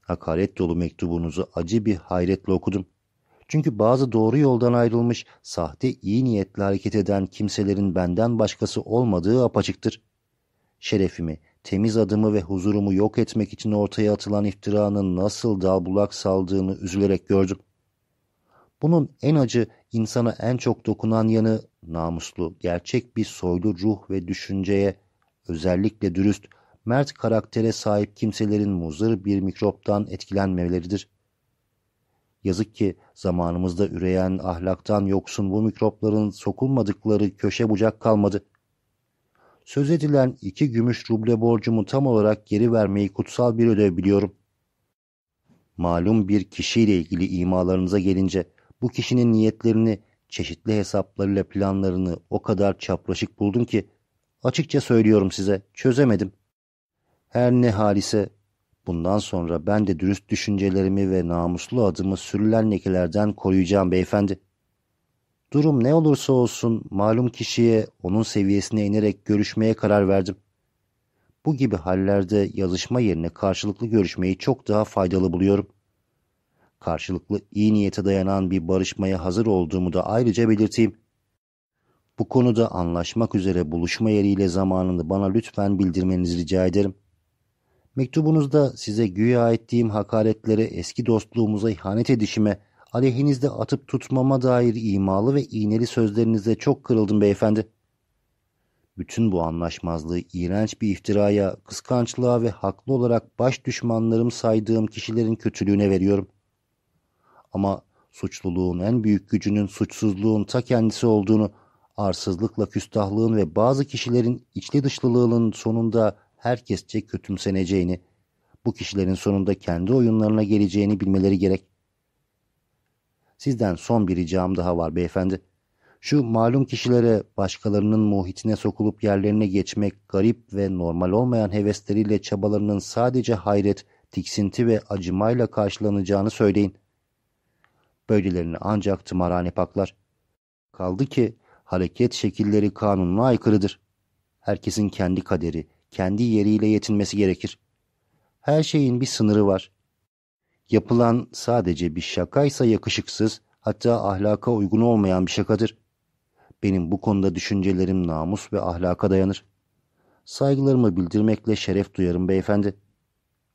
hakaret dolu mektubunuzu acı bir hayretle okudum. Çünkü bazı doğru yoldan ayrılmış, sahte iyi niyetle hareket eden kimselerin benden başkası olmadığı apaçıktır. Şerefimi, temiz adımı ve huzurumu yok etmek için ortaya atılan iftiranın nasıl dalbulak saldığını üzülerek gördüm. Bunun en acı, insana en çok dokunan yanı namuslu, gerçek bir soylu ruh ve düşünceye, özellikle dürüst, mert karaktere sahip kimselerin muzır bir mikroptan etkilenmeleridir. Yazık ki zamanımızda üreyen ahlaktan yoksun bu mikropların sokulmadıkları köşe bucak kalmadı. Söz edilen iki gümüş ruble borcumu tam olarak geri vermeyi kutsal bir ödev biliyorum. Malum bir kişiyle ilgili imalarınıza gelince Bu kişinin niyetlerini, çeşitli hesaplarıyla planlarını o kadar çapraşık buldum ki açıkça söylüyorum size çözemedim. Her ne halise bundan sonra ben de dürüst düşüncelerimi ve namuslu adımı sürülen lekelerden koruyacağım beyefendi. Durum ne olursa olsun malum kişiye onun seviyesine inerek görüşmeye karar verdim. Bu gibi hallerde yazışma yerine karşılıklı görüşmeyi çok daha faydalı buluyorum. Karşılıklı iyi niyete dayanan bir barışmaya hazır olduğumu da ayrıca belirteyim. Bu konuda anlaşmak üzere buluşma yeriyle zamanını bana lütfen bildirmenizi rica ederim. Mektubunuzda size güya ettiğim hakaretlere, eski dostluğumuza ihanet edişime, aleyhinizde atıp tutmama dair imalı ve iğneli sözlerinize çok kırıldım beyefendi. Bütün bu anlaşmazlığı iğrenç bir iftiraya, kıskançlığa ve haklı olarak baş düşmanlarım saydığım kişilerin kötülüğüne veriyorum. Ama suçluluğun en büyük gücünün suçsuzluğun ta kendisi olduğunu, arsızlıkla küstahlığın ve bazı kişilerin içli dışlılığının sonunda herkesçe kötümseneceğini, bu kişilerin sonunda kendi oyunlarına geleceğini bilmeleri gerek. Sizden son bir ricam daha var beyefendi. Şu malum kişilere başkalarının muhitine sokulup yerlerine geçmek garip ve normal olmayan hevesleriyle çabalarının sadece hayret, tiksinti ve acımayla karşılanacağını söyleyin. Böylelerini ancak tımarhane paklar. Kaldı ki hareket şekilleri kanununa aykırıdır. Herkesin kendi kaderi, kendi yeriyle yetinmesi gerekir. Her şeyin bir sınırı var. Yapılan sadece bir şakaysa yakışıksız, hatta ahlaka uygun olmayan bir şakadır. Benim bu konuda düşüncelerim namus ve ahlaka dayanır. Saygılarımı bildirmekle şeref duyarım beyefendi.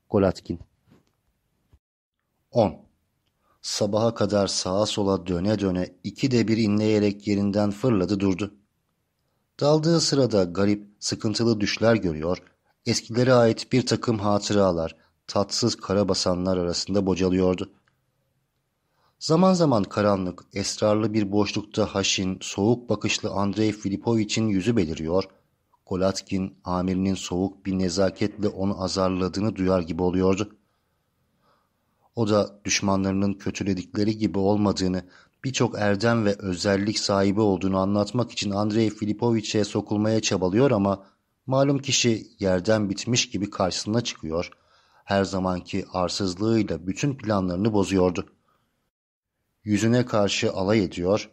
Golatkin 10. Sabaha kadar sağa sola döne döne iki de bir inleyerek yerinden fırladı durdu. Daldığı sırada garip, sıkıntılı düşler görüyor, eskilere ait bir takım hatıralar, tatsız karabasanlar arasında bocalıyordu. Zaman zaman karanlık, esrarlı bir boşlukta haşin, soğuk bakışlı Andrei Filipovich'in yüzü beliriyor, Golatkin amirinin soğuk bir nezaketle onu azarladığını duyar gibi oluyordu. O da düşmanlarının kötüledikleri gibi olmadığını, birçok erdem ve özellik sahibi olduğunu anlatmak için Andrei Filipoviç'e sokulmaya çabalıyor ama malum kişi yerden bitmiş gibi karşısına çıkıyor. Her zamanki arsızlığıyla bütün planlarını bozuyordu. Yüzüne karşı alay ediyor,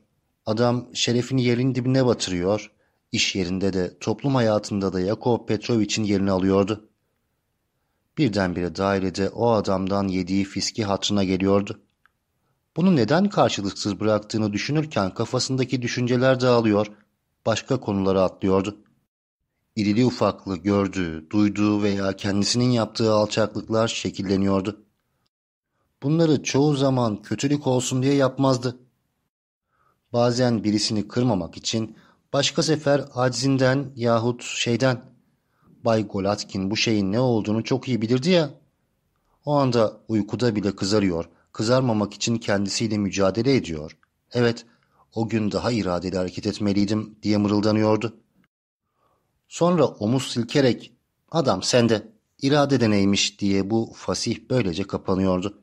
adam şerefini yerin dibine batırıyor, iş yerinde de toplum hayatında da Yakov Petrovich'in yerini alıyordu. Birdenbire dairede o adamdan yediği fiski hatırına geliyordu. Bunu neden karşılıksız bıraktığını düşünürken kafasındaki düşünceler dağılıyor, başka konulara atlıyordu. İrili ufaklı gördüğü, duyduğu veya kendisinin yaptığı alçaklıklar şekilleniyordu. Bunları çoğu zaman kötülük olsun diye yapmazdı. Bazen birisini kırmamak için, başka sefer aczinden yahut şeyden. Bay Golatkin bu şeyin ne olduğunu çok iyi bilirdi ya. O anda uykuda bile kızarıyor, kızarmamak için kendisiyle mücadele ediyor. Evet, o gün daha iradeli hareket etmeliydim diye mırıldanıyordu. Sonra omuz silkerek, adam sende, irade de neymiş diye bu fasih böylece kapanıyordu.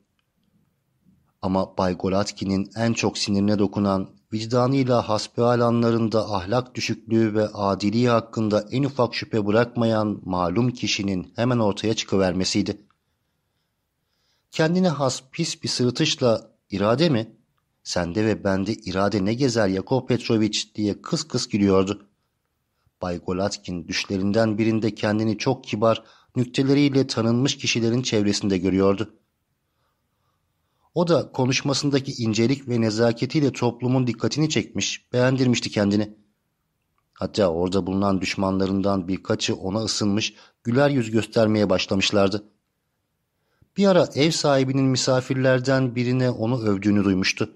Ama Bay Golatkin'in en çok sinirine dokunan, vicdanıyla hasbihal anlarında ahlak düşüklüğü ve adiliği hakkında en ufak şüphe bırakmayan malum kişinin hemen ortaya çıkıvermesiydi. Kendine has pis bir sırıtışla irade mi? Sende ve bende irade ne gezer Yakov Petrovich diye kıs kıs gülüyordu. Bay Golatkin düşlerinden birinde kendini çok kibar, nükteleriyle tanınmış kişilerin çevresinde görüyordu. O da konuşmasındaki incelik ve nezaketiyle toplumun dikkatini çekmiş, beğendirmişti kendini. Hatta orada bulunan düşmanlarından birkaçı ona ısınmış, güler yüz göstermeye başlamışlardı. Bir ara ev sahibinin misafirlerden birine onu övdüğünü duymuştu.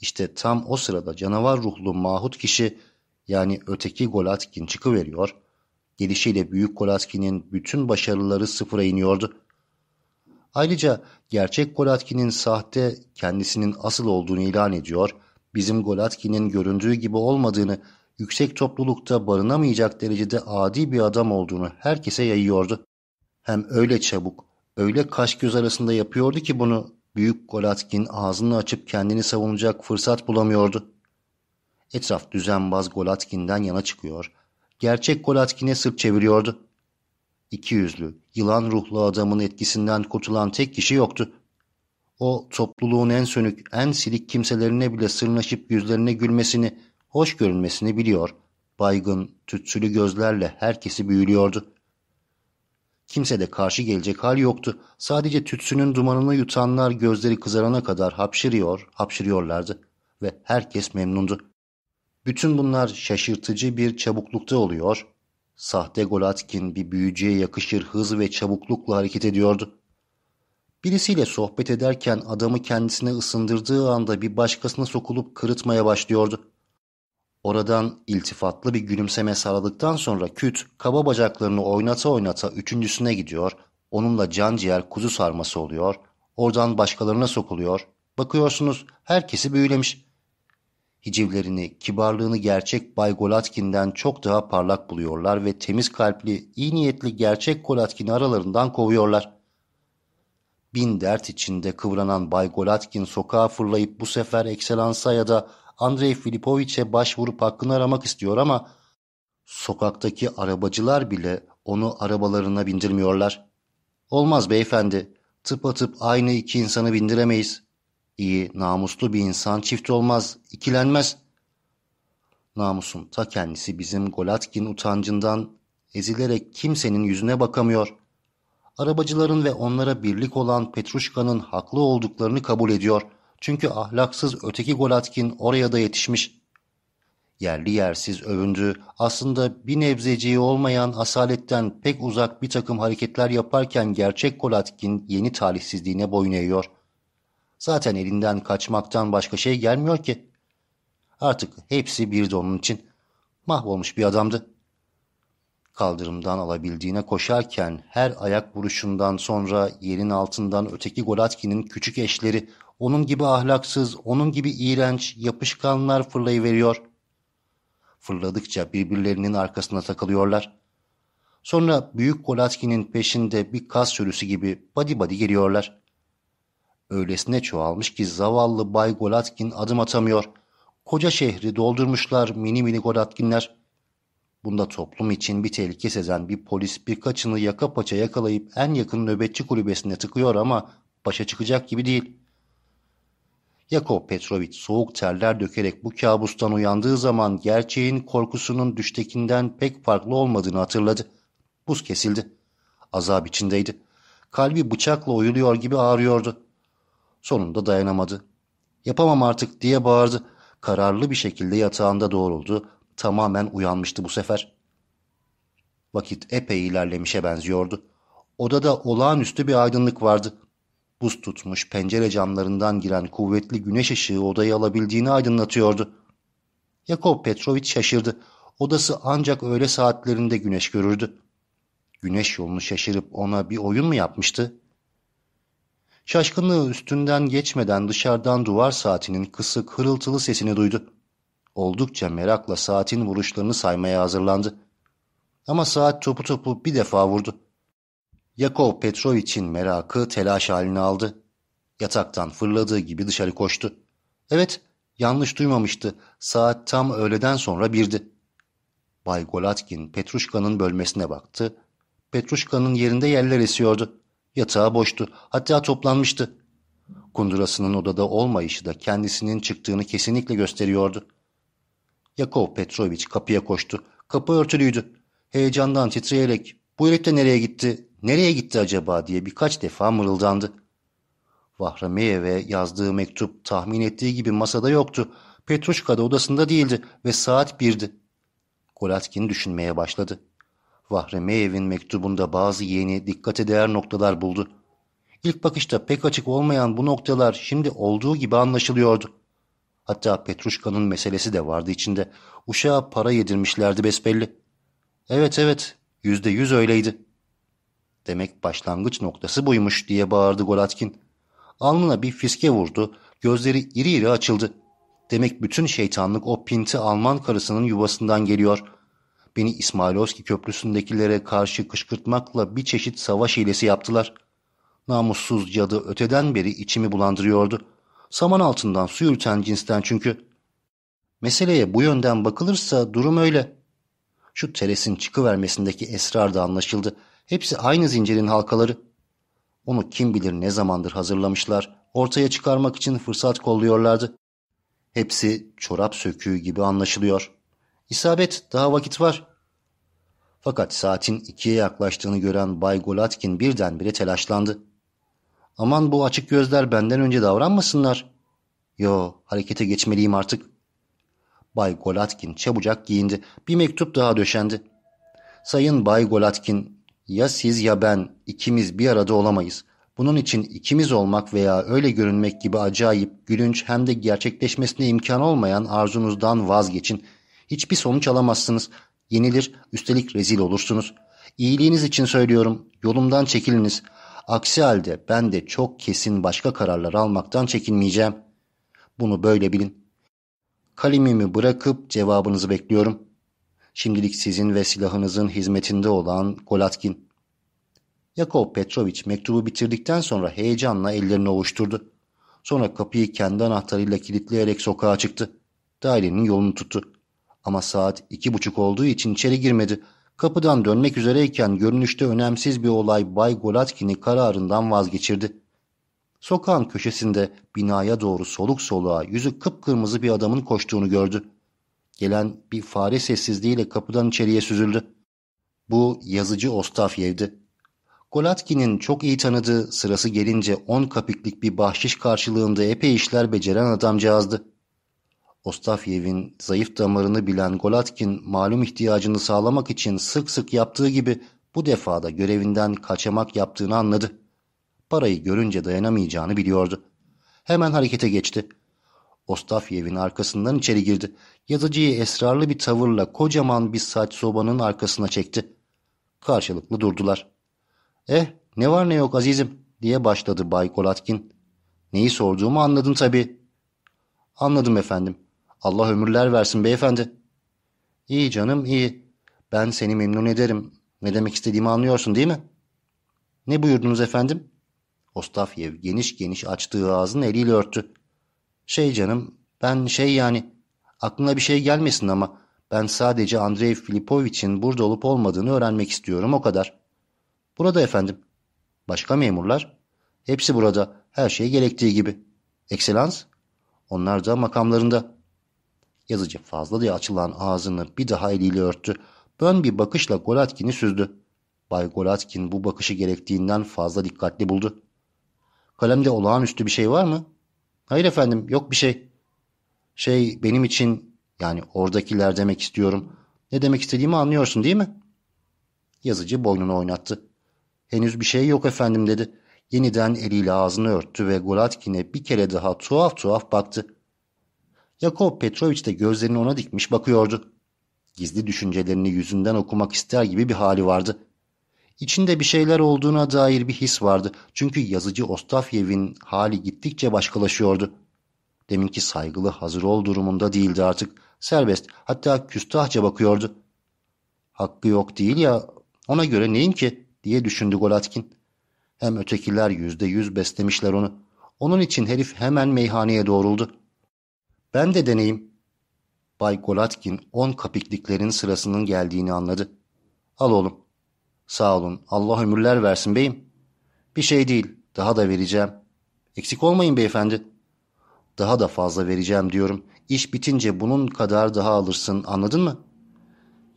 İşte tam o sırada canavar ruhlu mahut kişi yani öteki Golatkin çıkıveriyor. Gelişiyle büyük Golatkin'in bütün başarıları sıfıra iniyordu. Ayrıca gerçek Golatkin'in sahte kendisinin asıl olduğunu ilan ediyor, bizim Golatkin'in göründüğü gibi olmadığını, yüksek toplulukta barınamayacak derecede adi bir adam olduğunu herkese yayıyordu. Hem öyle çabuk, öyle kaş göz arasında yapıyordu ki bunu Büyük Golatkin ağzını açıp kendini savunacak fırsat bulamıyordu. Etraf düzenbaz Golatkin'den yana çıkıyor. Gerçek Golatkin'e sırt çeviriyordu. İki yüzlü, yılan ruhlu adamın etkisinden kurtulan tek kişi yoktu. O topluluğun en sönük, en silik kimselerine bile sırnaşıp yüzlerine gülmesini, hoş görünmesini biliyor. Baygın, tütsülü gözlerle herkesi büyülüyordu. Kimse de karşı gelecek hal yoktu. Sadece tütsünün dumanını yutanlar gözleri kızarana kadar hapşırıyor, hapşırıyorlardı. Ve herkes memnundu. Bütün bunlar şaşırtıcı bir çabuklukta oluyor. Sahte Golatkin bir büyücüye yakışır hız ve çabuklukla hareket ediyordu. Birisiyle sohbet ederken adamı kendisine ısındırdığı anda bir başkasına sokulup kırıtmaya başlıyordu. Oradan iltifatlı bir gülümseme sağladıktan sonra küt kaba bacaklarını oynata oynata üçüncüsüne gidiyor, onunla can ciğer kuzu sarması oluyor, oradan başkalarına sokuluyor. Bakıyorsunuz herkesi büyülemiş. Hicivlerini, kibarlığını gerçek Bay Golatkin'den çok daha parlak buluyorlar ve temiz kalpli, iyi niyetli gerçek Golatkin'i aralarından kovuyorlar. Bin dert içinde kıvranan Bay Golatkin sokağa fırlayıp bu sefer Ekselansa ya da Andrei Filipoviç'e başvurup hakkını aramak istiyor ama sokaktaki arabacılar bile onu arabalarına bindirmiyorlar. Olmaz beyefendi, tıpatıp aynı iki insanı bindiremeyiz. İyi, namuslu bir insan çift olmaz, ikilenmez. Namusun ta kendisi bizim Golatkin utancından ezilerek kimsenin yüzüne bakamıyor. Arabacıların ve onlara birlik olan Petruşka'nın haklı olduklarını kabul ediyor. Çünkü ahlaksız öteki Golatkin oraya da yetişmiş. Yerli yersiz övündü, aslında bir nebzeciği olmayan asaletten pek uzak bir takım hareketler yaparken gerçek Golatkin yeni talihsizliğine boyun eğiyor. Zaten elinden kaçmaktan başka şey gelmiyor ki. Artık hepsi birdi onun için. Mahvolmuş bir adamdı. Kaldırımdan alabildiğine koşarken her ayak vuruşundan sonra yerin altından öteki Golatkin'in küçük eşleri onun gibi ahlaksız, onun gibi iğrenç, yapışkanlar fırlayıveriyor. Fırladıkça birbirlerinin arkasına takılıyorlar. Sonra büyük Golatkin'in peşinde bir kas sürüsü gibi badi badi geliyorlar. Öylesine çoğalmış ki zavallı Bay Golatkin adım atamıyor. Koca şehri doldurmuşlar mini mini Golatkinler. Bunda toplum için bir tehlike sezen bir polis birkaçını yaka paça yakalayıp en yakın nöbetçi kulübesine tıkıyor ama başa çıkacak gibi değil. Yakov Petrovich soğuk terler dökerek bu kabustan uyandığı zaman gerçeğin korkusunun düştekinden pek farklı olmadığını hatırladı. Buz kesildi. Azap içindeydi. Kalbi bıçakla oyuluyor gibi ağrıyordu. Sonunda dayanamadı. Yapamam artık diye bağırdı. Kararlı bir şekilde yatağında doğruldu. Tamamen uyanmıştı bu sefer. Vakit epey ilerlemişe benziyordu. Odada olağanüstü bir aydınlık vardı. Buz tutmuş pencere camlarından giren kuvvetli güneş ışığı odayı alabildiğini aydınlatıyordu. Yakov Petrovich şaşırdı. Odası ancak öğle saatlerinde güneş görürdü. Güneş yolunu şaşırıp ona bir oyun mu yapmıştı? Şaşkınlığı üstünden geçmeden dışarıdan duvar saatinin kısık hırıltılı sesini duydu. Oldukça merakla saatin vuruşlarını saymaya hazırlandı. Ama saat topu topu bir defa vurdu. Yakov Petrovich'in merakı telaş halini aldı. Yataktan fırladığı gibi dışarı koştu. Evet, yanlış duymamıştı. Saat tam öğleden sonra birdi. Bay Golatkin Petruşka'nın bölmesine baktı. Petruşka'nın yerinde yerler esiyordu. Yatağı boştu. Hatta toplanmıştı. Kundurasının odada olmayışı da kendisinin çıktığını kesinlikle gösteriyordu. Yakov Petrovich kapıya koştu. Kapı örtülüydü. Heyecandan titreyerek bu herif nereye gitti, nereye gitti acaba diye birkaç defa mırıldandı. Vahrameyev'e yazdığı mektup tahmin ettiği gibi masada yoktu. Petruşka da odasında değildi ve saat birdi. Golatkin düşünmeye başladı. Vahremeyev'in mektubunda bazı yeni, dikkate değer noktalar buldu. İlk bakışta pek açık olmayan bu noktalar şimdi olduğu gibi anlaşılıyordu. Hatta Petruşka'nın meselesi de vardı içinde. Uşağa para yedirmişlerdi besbelli. Evet evet, yüzde yüz öyleydi. Demek başlangıç noktası buymuş diye bağırdı Golatkin. Alnına bir fiske vurdu, gözleri iri iri açıldı. Demek bütün şeytanlık o pinti Alman karısının yuvasından geliyor. Beni İsmailovski köprüsündekilere karşı kışkırtmakla bir çeşit savaş hilesi yaptılar. Namussuz cadı öteden beri içimi bulandırıyordu. Saman altından su yürüten cinsten çünkü. Meseleye bu yönden bakılırsa durum öyle. Şu teresin çıkıvermesindeki esrar da anlaşıldı. Hepsi aynı zincirin halkaları. Onu kim bilir ne zamandır hazırlamışlar, ortaya çıkarmak için fırsat kolluyorlardı. Hepsi çorap söküğü gibi anlaşılıyor. İsabet daha vakit var. Fakat saatin ikiye yaklaştığını gören Bay Golatkin birdenbire telaşlandı. Aman bu açık gözler benden önce davranmasınlar. Yo harekete geçmeliyim artık. Bay Golatkin çabucak giyindi. Bir mektup daha döşendi. Sayın Bay Golatkin, ya siz ya ben ikimiz bir arada olamayız. Bunun için ikimiz olmak veya öyle görünmek gibi acayip, gülünç hem de gerçekleşmesine imkan olmayan arzunuzdan vazgeçin. Hiçbir sonuç alamazsınız. Yenilir, üstelik rezil olursunuz. İyiliğiniz için söylüyorum, yolumdan çekiliniz. Aksi halde ben de çok kesin başka kararlar almaktan çekinmeyeceğim. Bunu böyle bilin. Kalemimi bırakıp cevabınızı bekliyorum. Şimdilik sizin ve silahınızın hizmetinde olan Golatkin. Yakov Petrovich mektubu bitirdikten sonra heyecanla ellerini ovuşturdu. Sonra kapıyı kendi anahtarıyla kilitleyerek sokağa çıktı. Dairenin yolunu tuttu. Ama saat iki buçuk olduğu için içeri girmedi. Kapıdan dönmek üzereyken görünüşte önemsiz bir olay Bay Golatkin'i kararından vazgeçirdi. Sokağın köşesinde binaya doğru soluk soluğa yüzü kıpkırmızı bir adamın koştuğunu gördü. Gelen bir fare sessizliğiyle kapıdan içeriye süzüldü. Bu yazıcı Ostafyev'di. Golatkin'in çok iyi tanıdığı sırası gelince on kapiklik bir bahşiş karşılığında epey işler beceren adamcağızdı. Ostafyev'in zayıf damarını bilen Golatkin malum ihtiyacını sağlamak için sık sık yaptığı gibi bu defada görevinden kaçamak yaptığını anladı. Parayı görünce dayanamayacağını biliyordu. Hemen harekete geçti. Ostafyev'in arkasından içeri girdi. Yazıcıyı esrarlı bir tavırla kocaman bir saç sobanın arkasına çekti. Karşılıklı durdular. Eh ne var ne yok azizim diye başladı Bay Golatkin. Neyi sorduğumu anladın tabii. Anladım efendim. Allah ömürler versin beyefendi. İyi canım iyi. Ben seni memnun ederim. Ne demek istediğimi anlıyorsun değil mi? Ne buyurdunuz efendim? Ostafyev geniş geniş açtığı ağzını eliyle örttü. Şey canım ben şey yani aklına bir şey gelmesin ama ben sadece Andrei Filipovich'in burada olup olmadığını öğrenmek istiyorum o kadar. Burada efendim. Başka memurlar? Hepsi burada. Her şey gerektiği gibi. Ekselans? Onlar da makamlarında. Yazıcı fazla diye açılan ağzını bir daha eliyle örttü. Bön bir bakışla Golatkin'i süzdü. Bay Golatkin bu bakışı gerektiğinden fazla dikkatli buldu. Kalemde olağanüstü bir şey var mı? Hayır efendim yok bir şey. Şey benim için yani oradakiler demek istiyorum. Ne demek istediğimi anlıyorsun değil mi? Yazıcı boynunu oynattı. Henüz bir şey yok efendim dedi. Yeniden eliyle ağzını örttü ve Golatkin'e bir kere daha tuhaf tuhaf baktı. Yakov Petrovich de gözlerini ona dikmiş bakıyordu. Gizli düşüncelerini yüzünden okumak ister gibi bir hali vardı. İçinde bir şeyler olduğuna dair bir his vardı. Çünkü yazıcı Ostafyev'in hali gittikçe başkalaşıyordu. Deminki saygılı hazır ol durumunda değildi artık. Serbest hatta küstahça bakıyordu. Hakkı yok değil ya ona göre neyim ki diye düşündü Golatkin. Hem ötekiler yüzde yüz beslemişler onu. Onun için herif hemen meyhaneye doğruldu. Ben de deneyim. Bay Golatkin on kapikliklerin sırasının geldiğini anladı. Al oğlum. Sağ olun. Allah ömürler versin beyim. Bir şey değil. Daha da vereceğim. Eksik olmayın beyefendi. Daha da fazla vereceğim diyorum. İş bitince bunun kadar daha alırsın anladın mı?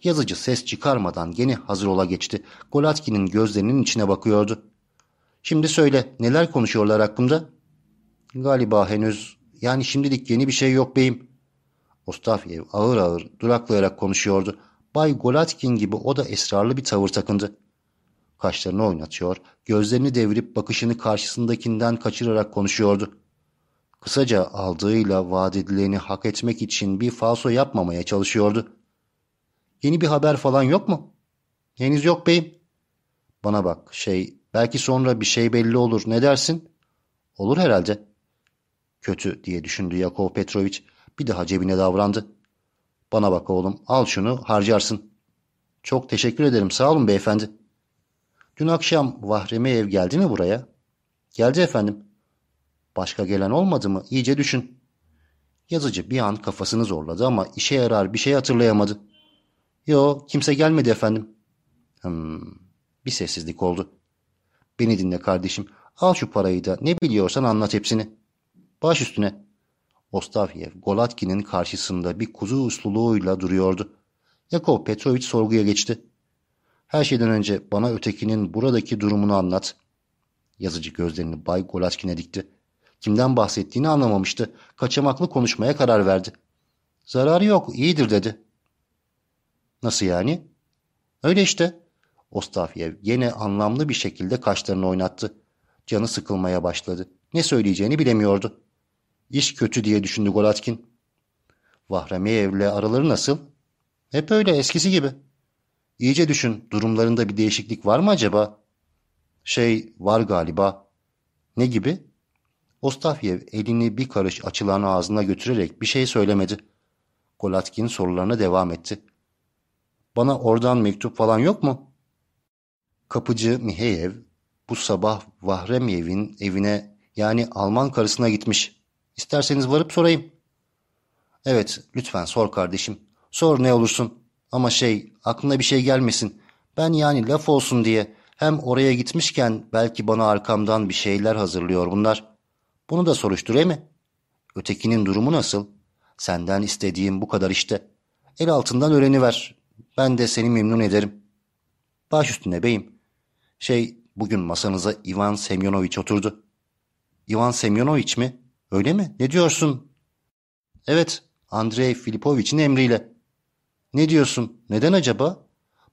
Yazıcı ses çıkarmadan gene hazır ola geçti. Golatkin'in gözlerinin içine bakıyordu. Şimdi söyle neler konuşuyorlar hakkımda? Galiba henüz yani şimdilik yeni bir şey yok beyim. Ostafyev ağır ağır duraklayarak konuşuyordu. Bay Golatkin gibi o da esrarlı bir tavır takındı. Kaşlarını oynatıyor, gözlerini devirip bakışını karşısındakinden kaçırarak konuşuyordu. Kısaca aldığıyla vaat edileni hak etmek için bir falso yapmamaya çalışıyordu. Yeni bir haber falan yok mu? Henüz yok beyim. Bana bak şey belki sonra bir şey belli olur ne dersin? Olur herhalde. Kötü diye düşündü Yakov Petrovich. Bir daha cebine davrandı. Bana bak oğlum al şunu harcarsın. Çok teşekkür ederim sağ olun beyefendi. Dün akşam Vahremeyev geldi mi buraya? Geldi efendim. Başka gelen olmadı mı? İyice düşün. Yazıcı bir an kafasını zorladı ama işe yarar bir şey hatırlayamadı. Yo kimse gelmedi efendim. Hmm, bir sessizlik oldu. Beni dinle kardeşim. Al şu parayı da ne biliyorsan anlat hepsini. Baş üstüne. Ostafyev, Golatkin'in karşısında bir kuzu usluluğuyla duruyordu. Yakov Petrovic sorguya geçti. Her şeyden önce bana ötekinin buradaki durumunu anlat. Yazıcı gözlerini Bay Golatkin'e dikti. Kimden bahsettiğini anlamamıştı. Kaçamaklı konuşmaya karar verdi. Zararı yok, iyidir dedi. Nasıl yani? Öyle işte. Ostafyev yine anlamlı bir şekilde kaşlarını oynattı. Canı sıkılmaya başladı. Ne söyleyeceğini bilemiyordu. İş kötü diye düşündü Golatkin. Vahremiyev'le araları nasıl? Hep öyle eskisi gibi. İyice düşün durumlarında bir değişiklik var mı acaba? Şey var galiba. Ne gibi? Ostafyev elini bir karış açılan ağzına götürerek bir şey söylemedi. Golatkin sorularına devam etti. Bana oradan mektup falan yok mu? Kapıcı Miheyev bu sabah Vahremyev'in evine yani Alman karısına gitmiş. İsterseniz varıp sorayım. Evet, lütfen sor kardeşim. Sor ne olursun. Ama şey, aklına bir şey gelmesin. Ben yani laf olsun diye hem oraya gitmişken belki bana arkamdan bir şeyler hazırlıyor bunlar. Bunu da soruştur mi? Ötekinin durumu nasıl? Senden istediğim bu kadar işte. El altından öğreniver. Ben de seni memnun ederim. Baş üstüne beyim. Şey, bugün masanıza Ivan Semyonoviç oturdu. Ivan Semyonoviç mi? Öyle mi? Ne diyorsun? Evet, Andrei Filipoviç'in emriyle. Ne diyorsun? Neden acaba?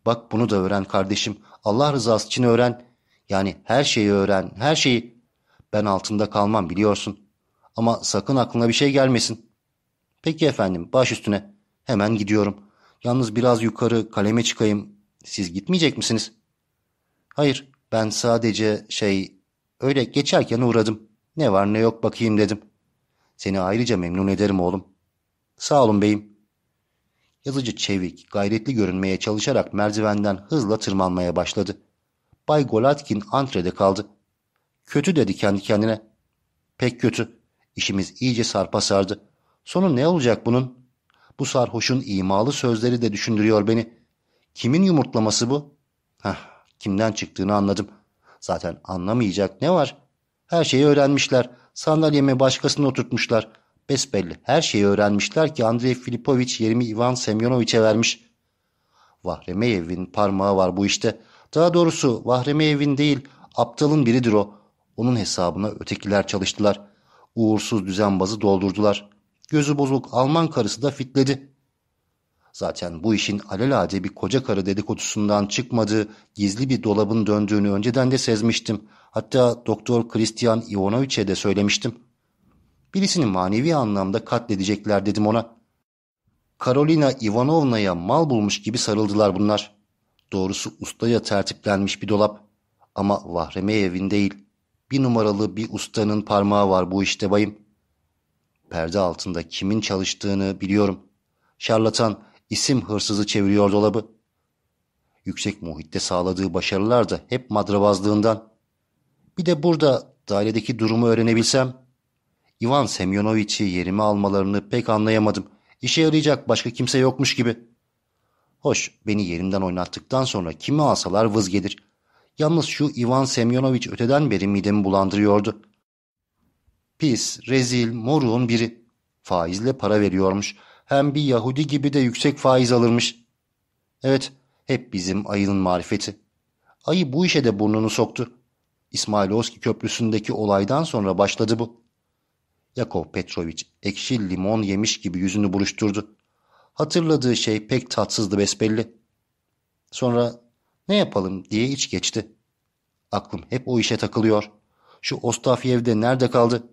Bak bunu da öğren kardeşim. Allah rızası için öğren. Yani her şeyi öğren, her şeyi. Ben altında kalmam biliyorsun. Ama sakın aklına bir şey gelmesin. Peki efendim, baş üstüne. Hemen gidiyorum. Yalnız biraz yukarı kaleme çıkayım. Siz gitmeyecek misiniz? Hayır, ben sadece şey, öyle geçerken uğradım. Ne var ne yok bakayım dedim. Seni ayrıca memnun ederim oğlum. Sağ olun beyim. Yazıcı çevik, gayretli görünmeye çalışarak merdivenden hızla tırmanmaya başladı. Bay Golatkin antrede kaldı. Kötü dedi kendi kendine. Pek kötü. İşimiz iyice sarpa sardı. Sonu ne olacak bunun? Bu sarhoşun imalı sözleri de düşündürüyor beni. Kimin yumurtlaması bu? Heh, kimden çıktığını anladım. Zaten anlamayacak ne var? Her şeyi öğrenmişler. Sandalyeme başkasını oturtmuşlar. Besbelli her şeyi öğrenmişler ki Andrei Filipoviç yerimi Ivan Semyonoviç'e vermiş. Vahremeyev'in parmağı var bu işte. Daha doğrusu Vahremeyev'in değil, aptalın biridir o. Onun hesabına ötekiler çalıştılar. Uğursuz düzenbazı doldurdular. Gözü bozuk Alman karısı da fitledi. Zaten bu işin alelade bir koca karı dedikodusundan çıkmadığı gizli bir dolabın döndüğünü önceden de sezmiştim. Hatta Doktor Christian Ivanoviç'e de söylemiştim. Birisini manevi anlamda katledecekler dedim ona. Karolina Ivanovna'ya mal bulmuş gibi sarıldılar bunlar. Doğrusu ustaya tertiplenmiş bir dolap. Ama Vahremeyev'in değil. Bir numaralı bir ustanın parmağı var bu işte bayım. Perde altında kimin çalıştığını biliyorum. Şarlatan, isim hırsızı çeviriyor dolabı. Yüksek muhitte sağladığı başarılar da hep madrabazlığından. Bir de burada dairedeki durumu öğrenebilsem. Ivan Semyonoviç'i yerime almalarını pek anlayamadım. İşe yarayacak başka kimse yokmuş gibi. Hoş beni yerimden oynattıktan sonra kimi alsalar vız gelir. Yalnız şu Ivan Semyonoviç öteden beri midemi bulandırıyordu. Pis, rezil, moruğun biri. Faizle para veriyormuş. Hem bir Yahudi gibi de yüksek faiz alırmış. Evet, hep bizim ayının marifeti. Ayı bu işe de burnunu soktu. İsmailovski köprüsündeki olaydan sonra başladı bu. Yakov Petrovic ekşi limon yemiş gibi yüzünü buruşturdu. Hatırladığı şey pek tatsızdı besbelli. Sonra ne yapalım diye iç geçti. Aklım hep o işe takılıyor. Şu Ostafyev'de nerede kaldı?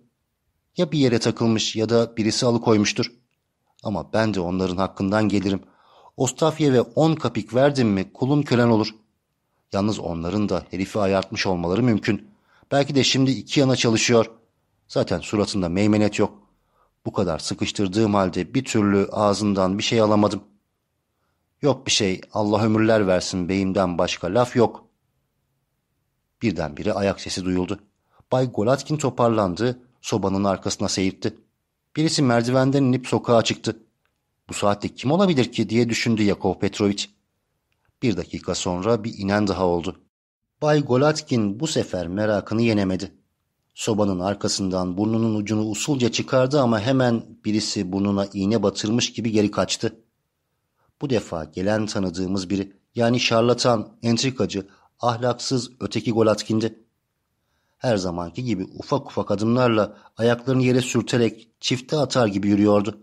Ya bir yere takılmış ya da birisi alıkoymuştur. Ama ben de onların hakkından gelirim. Ostafyev'e on kapik verdim mi kulun kölen olur. Yalnız onların da herifi ayartmış olmaları mümkün. Belki de şimdi iki yana çalışıyor. Zaten suratında meymenet yok. Bu kadar sıkıştırdığım halde bir türlü ağzından bir şey alamadım. Yok bir şey Allah ömürler versin beyimden başka laf yok. Birdenbire ayak sesi duyuldu. Bay Golatkin toparlandı, sobanın arkasına seyirtti. Birisi merdivenden inip sokağa çıktı. Bu saatte kim olabilir ki diye düşündü Yakov Petrovic. Bir dakika sonra bir inen daha oldu. Bay Golatkin bu sefer merakını yenemedi. Sobanın arkasından burnunun ucunu usulca çıkardı ama hemen birisi burnuna iğne batırmış gibi geri kaçtı. Bu defa gelen tanıdığımız biri yani şarlatan, entrikacı, ahlaksız öteki Golatkin'di. Her zamanki gibi ufak ufak adımlarla ayaklarını yere sürterek çifte atar gibi yürüyordu.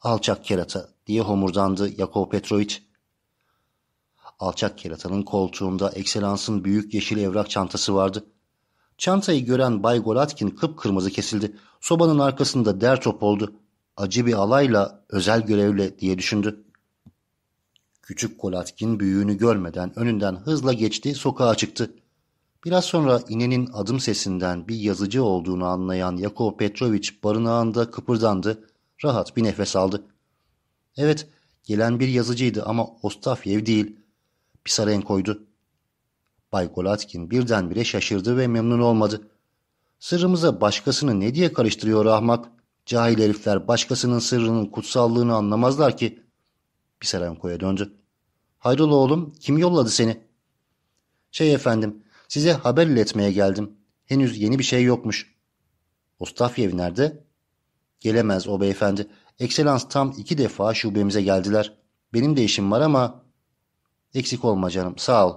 Alçak kerata diye homurdandı Yakov Petrovic. Alçak keratanın koltuğunda Ekselans'ın büyük yeşil evrak çantası vardı. Çantayı gören Bay Golatkin kıpkırmızı kesildi. Sobanın arkasında der top oldu. Acı bir alayla, özel görevle diye düşündü. Küçük Golatkin büyüğünü görmeden önünden hızla geçti, sokağa çıktı. Biraz sonra inenin adım sesinden bir yazıcı olduğunu anlayan Yakov Petrovic barınağında kıpırdandı, rahat bir nefes aldı. Evet, gelen bir yazıcıydı ama Ostafyev değil, Pisarenko'ydu. Bay Golatkin birdenbire şaşırdı ve memnun olmadı. Sırrımıza başkasını ne diye karıştırıyor ahmak? Cahil herifler başkasının sırrının kutsallığını anlamazlar ki. Pisarenko'ya döndü. Hayrola oğlum, kim yolladı seni? Şey efendim, size haber iletmeye geldim. Henüz yeni bir şey yokmuş. Ostafyev nerede? Gelemez o beyefendi. Ekselans tam iki defa şubemize geldiler. Benim de işim var ama... Eksik olma canım, sağ ol.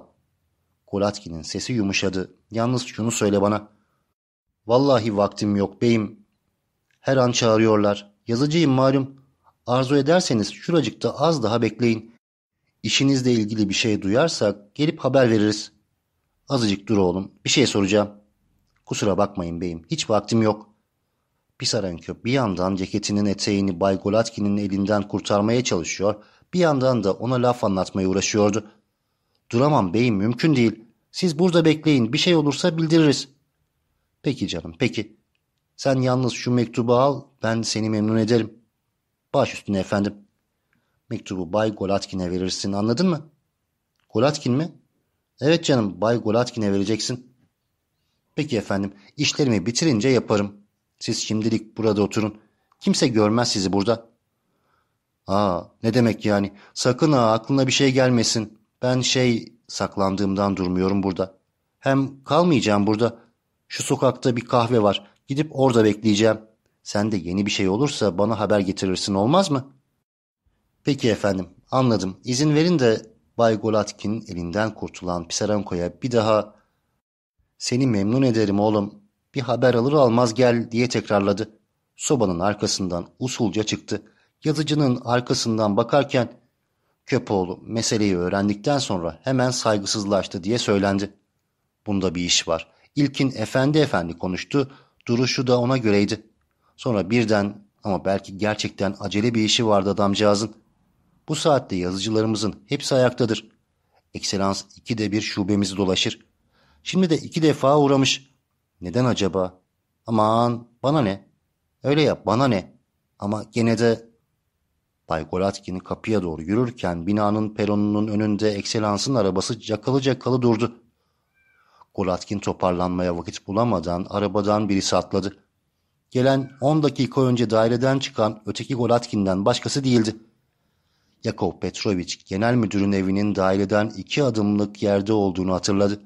Kolatkin'in sesi yumuşadı. Yalnız şunu söyle bana. Vallahi vaktim yok beyim. Her an çağırıyorlar. Yazıcıyım malum. Arzu ederseniz şuracıkta az daha bekleyin. İşinizle ilgili bir şey duyarsak gelip haber veririz. Azıcık dur oğlum. Bir şey soracağım. Kusura bakmayın beyim. Hiç vaktim yok. Pisarenko bir yandan ceketinin eteğini Bay Golatkin'in elinden kurtarmaya çalışıyor, bir yandan da ona laf anlatmaya uğraşıyordu. Duramam beyim mümkün değil. Siz burada bekleyin bir şey olursa bildiririz. Peki canım peki. Sen yalnız şu mektubu al ben seni memnun ederim. Baş üstüne efendim. Mektubu Bay Golatkin'e verirsin anladın mı? Golatkin mi? Evet canım Bay Golatkin'e vereceksin. Peki efendim işlerimi bitirince yaparım. Siz şimdilik burada oturun. Kimse görmez sizi burada. Aa ne demek yani? Sakın ha aklına bir şey gelmesin. Ben şey saklandığımdan durmuyorum burada. Hem kalmayacağım burada. Şu sokakta bir kahve var. Gidip orada bekleyeceğim. Sen de yeni bir şey olursa bana haber getirirsin olmaz mı? Peki efendim anladım. İzin verin de Bay Golatkin elinden kurtulan Pisarenko'ya bir daha seni memnun ederim oğlum. Bir haber alır almaz gel diye tekrarladı. Sobanın arkasından usulca çıktı. Yazıcının arkasından bakarken Köpoğlu meseleyi öğrendikten sonra hemen saygısızlaştı diye söylendi. Bunda bir iş var. İlkin efendi efendi konuştu, duruşu da ona göreydi. Sonra birden ama belki gerçekten acele bir işi vardı adamcağızın. Bu saatte yazıcılarımızın hepsi ayaktadır. Ekselans iki de bir şubemizi dolaşır. Şimdi de iki defa uğramış. Neden acaba? Aman bana ne? Öyle yap bana ne? Ama gene de Bay Golatkin kapıya doğru yürürken binanın peronunun önünde Ekselans'ın arabası cakalı cakalı durdu. Golatkin toparlanmaya vakit bulamadan arabadan birisi atladı. Gelen 10 dakika önce daireden çıkan öteki Golatkin'den başkası değildi. Yakov Petrovic genel müdürün evinin daireden iki adımlık yerde olduğunu hatırladı.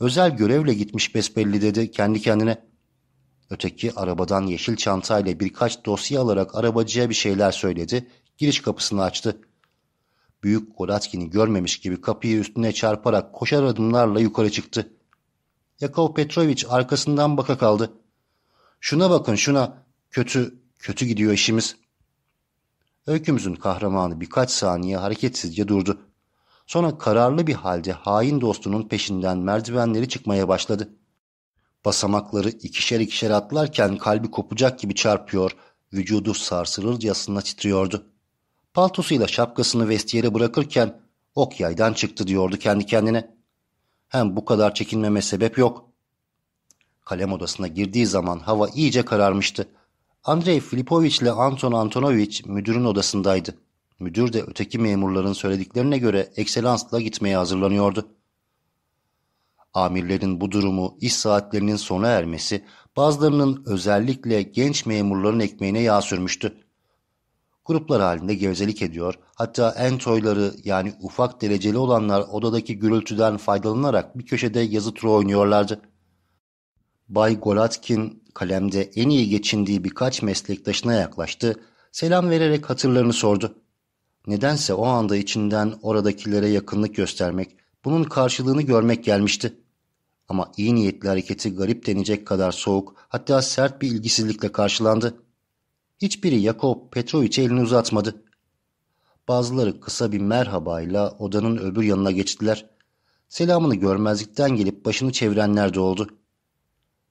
Özel görevle gitmiş besbelli dedi kendi kendine. Öteki arabadan yeşil çantayla birkaç dosya alarak arabacıya bir şeyler söyledi, giriş kapısını açtı. Büyük Golatkin'i görmemiş gibi kapıyı üstüne çarparak koşar adımlarla yukarı çıktı. Yakov Petrovic arkasından baka kaldı. Şuna bakın şuna, kötü, kötü gidiyor işimiz. Öykümüzün kahramanı birkaç saniye hareketsizce durdu. Sonra kararlı bir halde hain dostunun peşinden merdivenleri çıkmaya başladı. Basamakları ikişer ikişer atlarken kalbi kopacak gibi çarpıyor, vücudu sarsılırcasına titriyordu. Paltosuyla şapkasını vestiyere bırakırken ok yaydan çıktı diyordu kendi kendine. Hem bu kadar çekinmeme sebep yok. Kalem odasına girdiği zaman hava iyice kararmıştı. Andrei Filipovich ile Anton Antonovich müdürün odasındaydı. Müdür de öteki memurların söylediklerine göre ekselansla gitmeye hazırlanıyordu. Amirlerin bu durumu iş saatlerinin sona ermesi bazılarının özellikle genç memurların ekmeğine yağ sürmüştü. Gruplar halinde gevezelik ediyor, hatta en toyları yani ufak dereceli olanlar odadaki gürültüden faydalanarak bir köşede yazı turu oynuyorlardı. Bay Golatkin kalemde en iyi geçindiği birkaç meslektaşına yaklaştı, selam vererek hatırlarını sordu. Nedense o anda içinden oradakilere yakınlık göstermek, bunun karşılığını görmek gelmişti. Ama iyi niyetli hareketi garip denecek kadar soğuk, hatta sert bir ilgisizlikle karşılandı. Hiçbiri Yakov Petroviç'e elini uzatmadı. Bazıları kısa bir merhabayla odanın öbür yanına geçtiler. Selamını görmezlikten gelip başını çevirenler de oldu.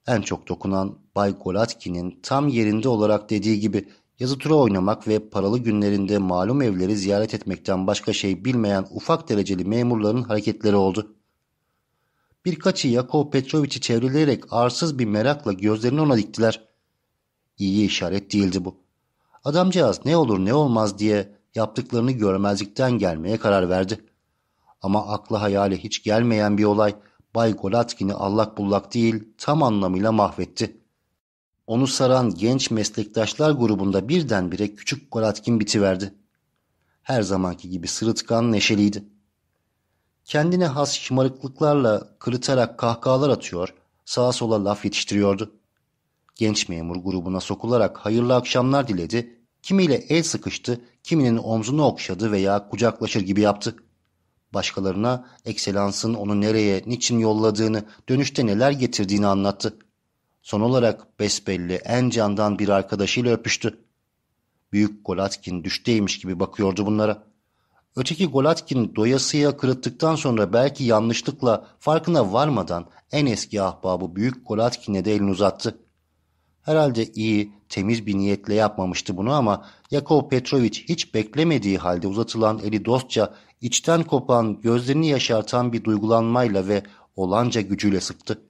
En çok dokunan Bay Golatkin'in tam yerinde olarak dediği gibi yazı tura oynamak ve paralı günlerinde malum evleri ziyaret etmekten başka şey bilmeyen ufak dereceli memurların hareketleri oldu. Birkaçı Yakov Petroviç'i çevreleyerek arsız bir merakla gözlerini ona diktiler. İyi işaret değildi bu. Adamcağız ne olur ne olmaz diye yaptıklarını görmezlikten gelmeye karar verdi. Ama akla hayale hiç gelmeyen bir olay Bay Golatkin'i allak bullak değil tam anlamıyla mahvetti. Onu saran genç meslektaşlar grubunda birdenbire küçük Golatkin bitiverdi. Her zamanki gibi sırıtkan neşeliydi. Kendine has şımarıklıklarla kırıtarak kahkahalar atıyor, sağa sola laf yetiştiriyordu. Genç memur grubuna sokularak hayırlı akşamlar diledi, kimiyle el sıkıştı, kiminin omzunu okşadı veya kucaklaşır gibi yaptı. Başkalarına ekselansın onu nereye, niçin yolladığını, dönüşte neler getirdiğini anlattı. Son olarak besbelli en candan bir arkadaşıyla öpüştü. Büyük Golatkin düşteymiş gibi bakıyordu bunlara. Öteki Golatkin doyasıya kırıttıktan sonra belki yanlışlıkla farkına varmadan en eski ahbabı Büyük Golatkin'e de elini uzattı. Herhalde iyi, temiz bir niyetle yapmamıştı bunu ama Yakov Petrovic hiç beklemediği halde uzatılan eli dostça, içten kopan, gözlerini yaşartan bir duygulanmayla ve olanca gücüyle sıktı.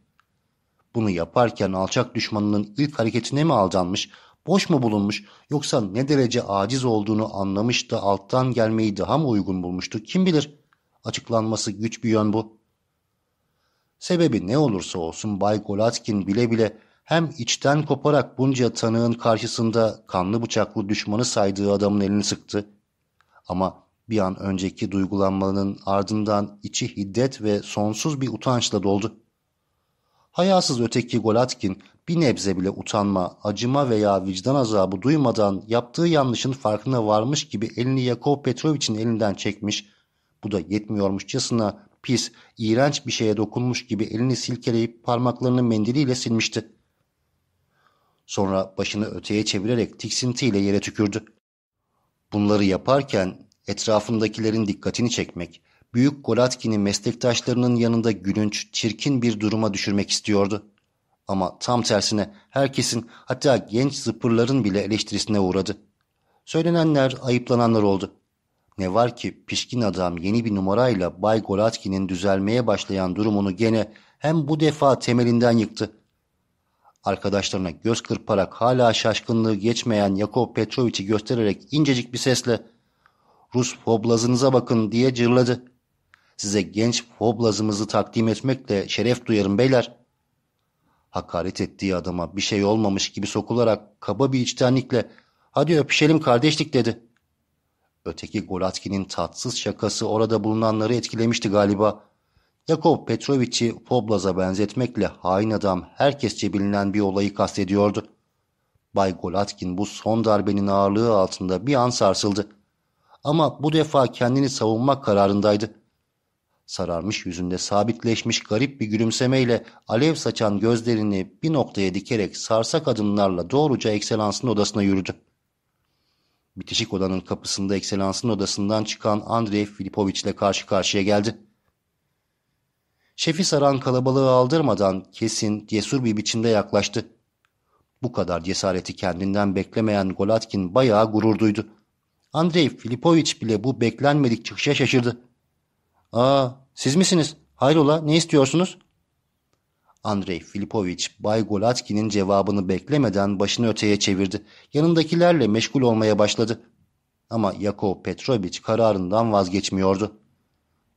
Bunu yaparken alçak düşmanının ilk hareketine mi aldanmış, boş mu bulunmuş yoksa ne derece aciz olduğunu anlamış da alttan gelmeyi daha mı uygun bulmuştu kim bilir. Açıklanması güç bir yön bu. Sebebi ne olursa olsun Bay Golatkin bile bile hem içten koparak bunca tanığın karşısında kanlı bıçaklı düşmanı saydığı adamın elini sıktı. Ama bir an önceki duygulanmanın ardından içi hiddet ve sonsuz bir utançla doldu. Hayasız öteki Golatkin bir nebze bile utanma, acıma veya vicdan azabı duymadan yaptığı yanlışın farkına varmış gibi elini Yakov Petrovich'in elinden çekmiş, bu da yetmiyormuşçasına pis, iğrenç bir şeye dokunmuş gibi elini silkeleyip parmaklarını mendiliyle silmişti. Sonra başını öteye çevirerek tiksintiyle yere tükürdü. Bunları yaparken etrafındakilerin dikkatini çekmek, Büyük Golatkin'i meslektaşlarının yanında gülünç, çirkin bir duruma düşürmek istiyordu. Ama tam tersine herkesin hatta genç zıpırların bile eleştirisine uğradı. Söylenenler, ayıplananlar oldu. Ne var ki pişkin adam yeni bir numarayla Bay Golatkin'in düzelmeye başlayan durumunu gene hem bu defa temelinden yıktı. Arkadaşlarına göz kırparak hala şaşkınlığı geçmeyen Yakov Petrovich'i göstererek incecik bir sesle ''Rus foblazınıza bakın'' diye cırladı. Size genç foblazımızı takdim etmekle şeref duyarım beyler. Hakaret ettiği adama bir şey olmamış gibi sokularak kaba bir içtenlikle hadi öpüşelim kardeşlik dedi. Öteki Golatkin'in tatsız şakası orada bulunanları etkilemişti galiba. Yakov Petrovich'i Foblaz'a benzetmekle hain adam herkesçe bilinen bir olayı kastediyordu. Bay Golatkin bu son darbenin ağırlığı altında bir an sarsıldı. Ama bu defa kendini savunmak kararındaydı. Sararmış yüzünde sabitleşmiş garip bir gülümsemeyle alev saçan gözlerini bir noktaya dikerek sarsak adımlarla doğruca ekselansın odasına yürüdü. Bitişik odanın kapısında ekselansın odasından çıkan Andrei Filipovich ile karşı karşıya geldi. Şefi saran kalabalığı aldırmadan kesin, cesur bir biçimde yaklaştı. Bu kadar cesareti kendinden beklemeyen Golatkin bayağı gurur duydu. Andrei Filipovich bile bu beklenmedik çıkışa şaşırdı. ''Aa, siz misiniz? Hayrola, ne istiyorsunuz?'' Andrei Filipovich, Bay Golatkin'in cevabını beklemeden başını öteye çevirdi. Yanındakilerle meşgul olmaya başladı. Ama Yakov Petrovich kararından vazgeçmiyordu.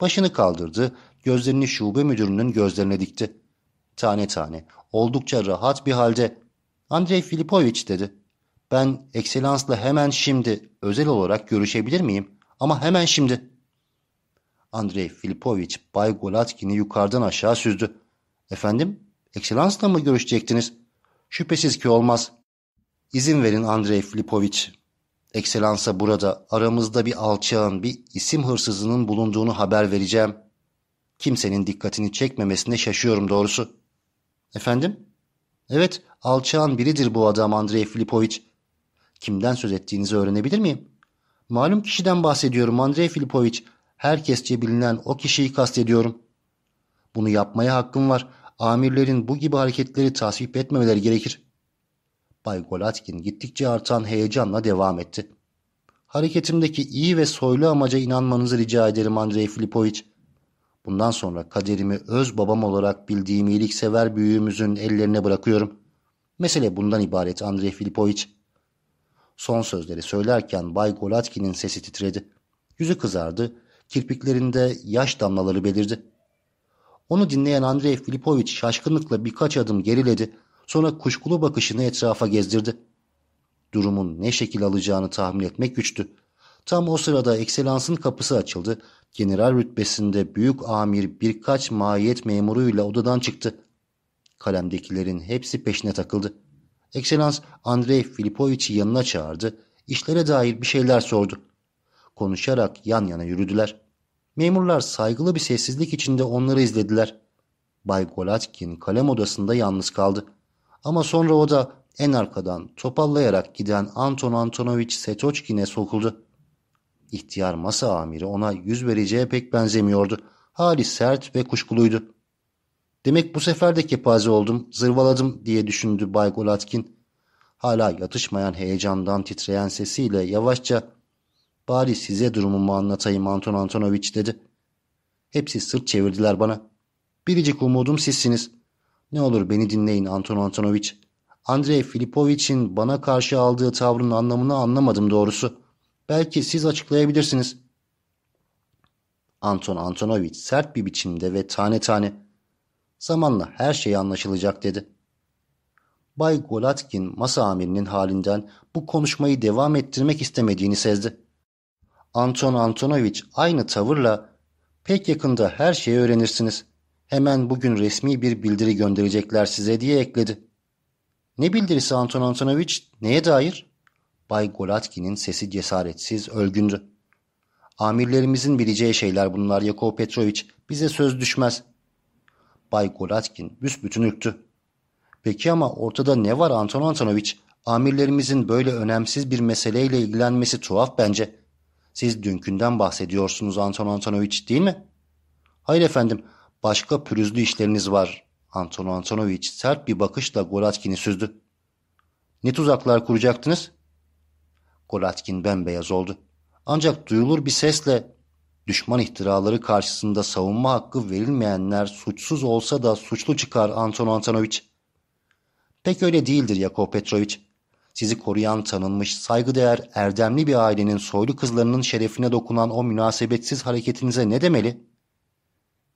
Başını kaldırdı, gözlerini şube müdürünün gözlerine dikti. Tane tane, oldukça rahat bir halde. Andrei Filipoviç dedi. Ben ekselansla hemen şimdi özel olarak görüşebilir miyim? Ama hemen şimdi. Andrei Filipoviç Bay Golatkin'i yukarıdan aşağı süzdü. Efendim, ekselansla mı görüşecektiniz? Şüphesiz ki olmaz. İzin verin Andrei Filipoviç. Ekselansa burada aramızda bir alçağın, bir isim hırsızının bulunduğunu haber vereceğim. Kimsenin dikkatini çekmemesine şaşıyorum doğrusu. Efendim? Evet, alçağın biridir bu adam Andrei Filipoviç. Kimden söz ettiğinizi öğrenebilir miyim? Malum kişiden bahsediyorum Andrei Filipoviç. Herkesçe bilinen o kişiyi kastediyorum. Bunu yapmaya hakkım var. Amirlerin bu gibi hareketleri tasvip etmemeleri gerekir. Bay Golatkin gittikçe artan heyecanla devam etti. Hareketimdeki iyi ve soylu amaca inanmanızı rica ederim Andrei Filipoviç. Bundan sonra kaderimi öz babam olarak bildiğim iyiliksever büyüğümüzün ellerine bırakıyorum. Mesele bundan ibaret Andrei Filipoviç. Son sözleri söylerken Bay Golatkin'in sesi titredi. Yüzü kızardı, kirpiklerinde yaş damlaları belirdi. Onu dinleyen Andrei Filipoviç şaşkınlıkla birkaç adım geriledi, sonra kuşkulu bakışını etrafa gezdirdi. Durumun ne şekil alacağını tahmin etmek güçtü. Tam o sırada ekselansın kapısı açıldı. General rütbesinde büyük amir birkaç mahiyet memuruyla odadan çıktı. Kalemdekilerin hepsi peşine takıldı. Ekselans Andrei Filipoviç'i yanına çağırdı. İşlere dair bir şeyler sordu. Konuşarak yan yana yürüdüler. Memurlar saygılı bir sessizlik içinde onları izlediler. Bay Golatkin kalem odasında yalnız kaldı. Ama sonra o da en arkadan topallayarak giden Anton Antonovich Setoçkin'e sokuldu. İhtiyar masa amiri ona yüz vereceğe pek benzemiyordu. Hali sert ve kuşkuluydu. Demek bu sefer de kepaze oldum, zırvaladım diye düşündü Bay Golatkin. Hala yatışmayan heyecandan titreyen sesiyle yavaşça ''Bari size durumumu anlatayım Anton Antonovich'' dedi. Hepsi sırt çevirdiler bana. Biricik umudum sizsiniz. Ne olur beni dinleyin Anton Antonovich. Andrei Filipovich'in bana karşı aldığı tavrın anlamını anlamadım doğrusu. Belki siz açıklayabilirsiniz. Anton Antonovich sert bir biçimde ve tane tane Zamanla her şey anlaşılacak dedi. Bay Golatkin masa amirinin halinden bu konuşmayı devam ettirmek istemediğini sezdi. Anton Antonovich aynı tavırla pek yakında her şeyi öğrenirsiniz. Hemen bugün resmi bir bildiri gönderecekler size diye ekledi. Ne bildirisi Anton Antonovich? Neye dair? Bay Golatkin'in sesi cesaretsiz, ölgündü. Amirlerimizin bileceği şeyler bunlar Yakov Petrovich. Bize söz düşmez. Bay Golatkin büsbütün ürktü. Peki ama ortada ne var Anton Antonovich? Amirlerimizin böyle önemsiz bir meseleyle ilgilenmesi tuhaf bence. Siz dünkünden bahsediyorsunuz Anton Antonovich değil mi? Hayır efendim, başka pürüzlü işleriniz var. Anton Antonovich sert bir bakışla Golatkin'i süzdü. Ne tuzaklar kuracaktınız? Golatkin bembeyaz oldu. Ancak duyulur bir sesle Düşman ihtiraları karşısında savunma hakkı verilmeyenler suçsuz olsa da suçlu çıkar Anton Antonovich. Pek öyle değildir Yakov Petrovich. Sizi koruyan tanınmış, saygıdeğer, erdemli bir ailenin soylu kızlarının şerefine dokunan o münasebetsiz hareketinize ne demeli?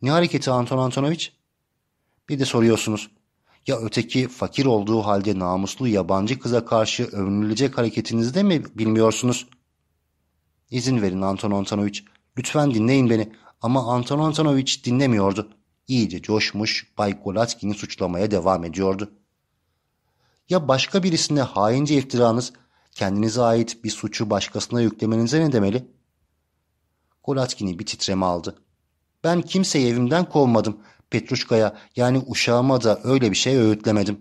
Ne hareketi Anton Antonovich? Bir de soruyorsunuz. Ya öteki fakir olduğu halde namuslu yabancı kıza karşı övünülecek hareketinizi de mi bilmiyorsunuz? İzin verin Anton Antonovich. Lütfen dinleyin beni. Ama Anton Antonovich dinlemiyordu. İyice coşmuş Bay Golatkin'i suçlamaya devam ediyordu. Ya başka birisine haince iftiranız, kendinize ait bir suçu başkasına yüklemenize ne demeli? Golatkin'i bir titreme aldı. Ben kimseyi evimden kovmadım. Petruşka'ya yani uşağıma da öyle bir şey öğütlemedim.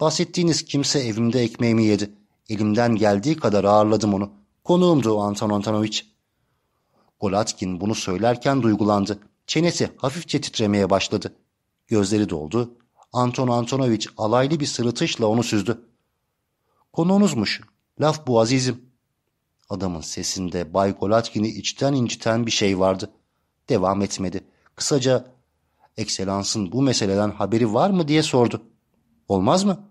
Bahsettiğiniz kimse evimde ekmeğimi yedi. Elimden geldiği kadar ağırladım onu. Konuğumdu Anton Antonovich. Golatkin bunu söylerken duygulandı. Çenesi hafifçe titremeye başladı. Gözleri doldu. Anton Antonovich alaylı bir sırıtışla onu süzdü. Konuğunuzmuş. Laf bu azizim. Adamın sesinde Bay Golatkin'i içten inciten bir şey vardı. Devam etmedi. Kısaca Ekselans'ın bu meseleden haberi var mı diye sordu. Olmaz mı?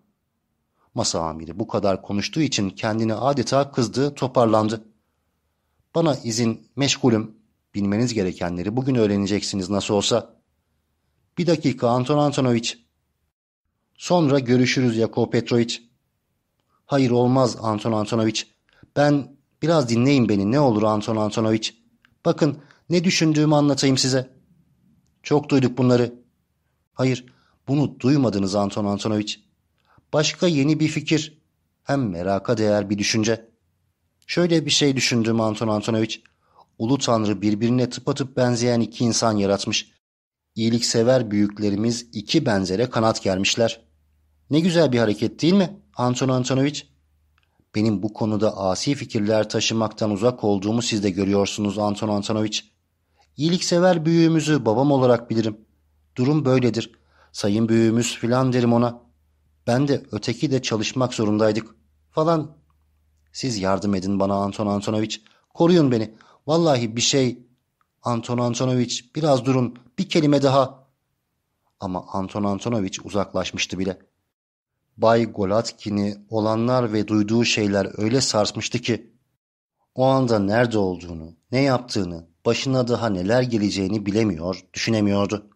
Masa amiri bu kadar konuştuğu için kendini adeta kızdı, toparlandı. Bana izin, meşgulüm. Bilmeniz gerekenleri bugün öğreneceksiniz nasıl olsa. Bir dakika Anton Antonovich. Sonra görüşürüz Yakov Petrovich. Hayır olmaz Anton Antonovich. Ben biraz dinleyin beni ne olur Anton Antonovich. Bakın ne düşündüğümü anlatayım size. Çok duyduk bunları. Hayır bunu duymadınız Anton Antonovich. Başka yeni bir fikir. Hem meraka değer bir düşünce. Şöyle bir şey düşündüm Anton Antonovich. Ulu Tanrı birbirine tıpatıp benzeyen iki insan yaratmış. İyiliksever büyüklerimiz iki benzere kanat germişler. Ne güzel bir hareket değil mi Anton Antonovich? Benim bu konuda asi fikirler taşımaktan uzak olduğumu siz de görüyorsunuz Anton Antonovich. İyiliksever büyüğümüzü babam olarak bilirim. Durum böyledir. Sayın büyüğümüz filan derim ona. Ben de öteki de çalışmak zorundaydık falan. Siz yardım edin bana Anton Antonovich. Koruyun beni. Vallahi bir şey... Anton Antonovich biraz durun. Bir kelime daha. Ama Anton Antonovich uzaklaşmıştı bile. Bay Golatkin'i olanlar ve duyduğu şeyler öyle sarsmıştı ki o anda nerede olduğunu, ne yaptığını, başına daha neler geleceğini bilemiyor, düşünemiyordu.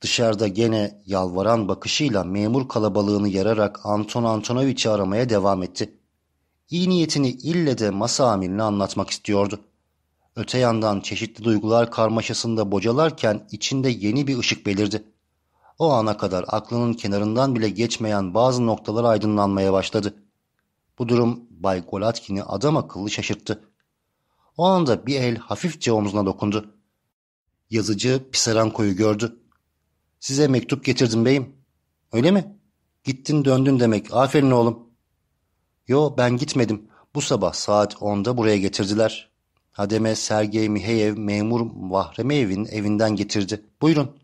Dışarıda gene yalvaran bakışıyla memur kalabalığını yararak Anton Antonoviç'i aramaya devam etti. İyi niyetini ille de masa amirine anlatmak istiyordu. Öte yandan çeşitli duygular karmaşasında bocalarken içinde yeni bir ışık belirdi. O ana kadar aklının kenarından bile geçmeyen bazı noktalar aydınlanmaya başladı. Bu durum Bay Golatkin'i adam akıllı şaşırttı. O anda bir el hafifçe omzuna dokundu. Yazıcı Pisaranko'yu gördü. Size mektup getirdim beyim. Öyle mi? Gittin döndün demek. Aferin oğlum. Yo ben gitmedim. Bu sabah saat 10'da buraya getirdiler. Hademe Sergey Miheyev memur Vahremeyev'in evinden getirdi. Buyurun.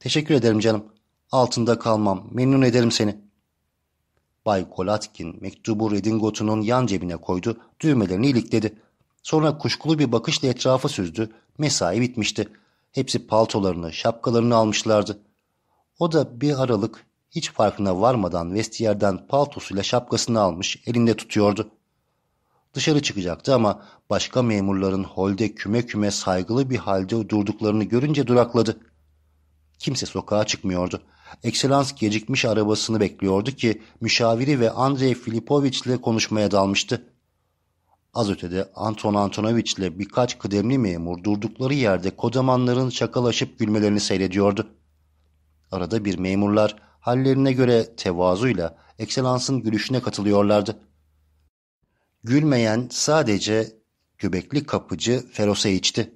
Teşekkür ederim canım. Altında kalmam. Memnun ederim seni. Bay Golatkin mektubu redingotunun yan cebine koydu. Düğmelerini ilikledi. Sonra kuşkulu bir bakışla etrafa süzdü. Mesai bitmişti. Hepsi paltolarını, şapkalarını almışlardı. O da bir aralık hiç farkına varmadan vestiyerden paltosuyla şapkasını almış, elinde tutuyordu. Dışarı çıkacaktı ama başka memurların holde küme küme saygılı bir halde durduklarını görünce durakladı. Kimse sokağa çıkmıyordu. Ekselans gecikmiş arabasını bekliyordu ki müşaviri ve Andrei Filipovich ile konuşmaya dalmıştı. Az ötede Anton Antonovich ile birkaç kıdemli memur durdukları yerde kodamanların şakalaşıp gülmelerini seyrediyordu. Arada bir memurlar hallerine göre tevazuyla Ekselans'ın gülüşüne katılıyorlardı. Gülmeyen sadece göbekli kapıcı Feroseyiç'ti.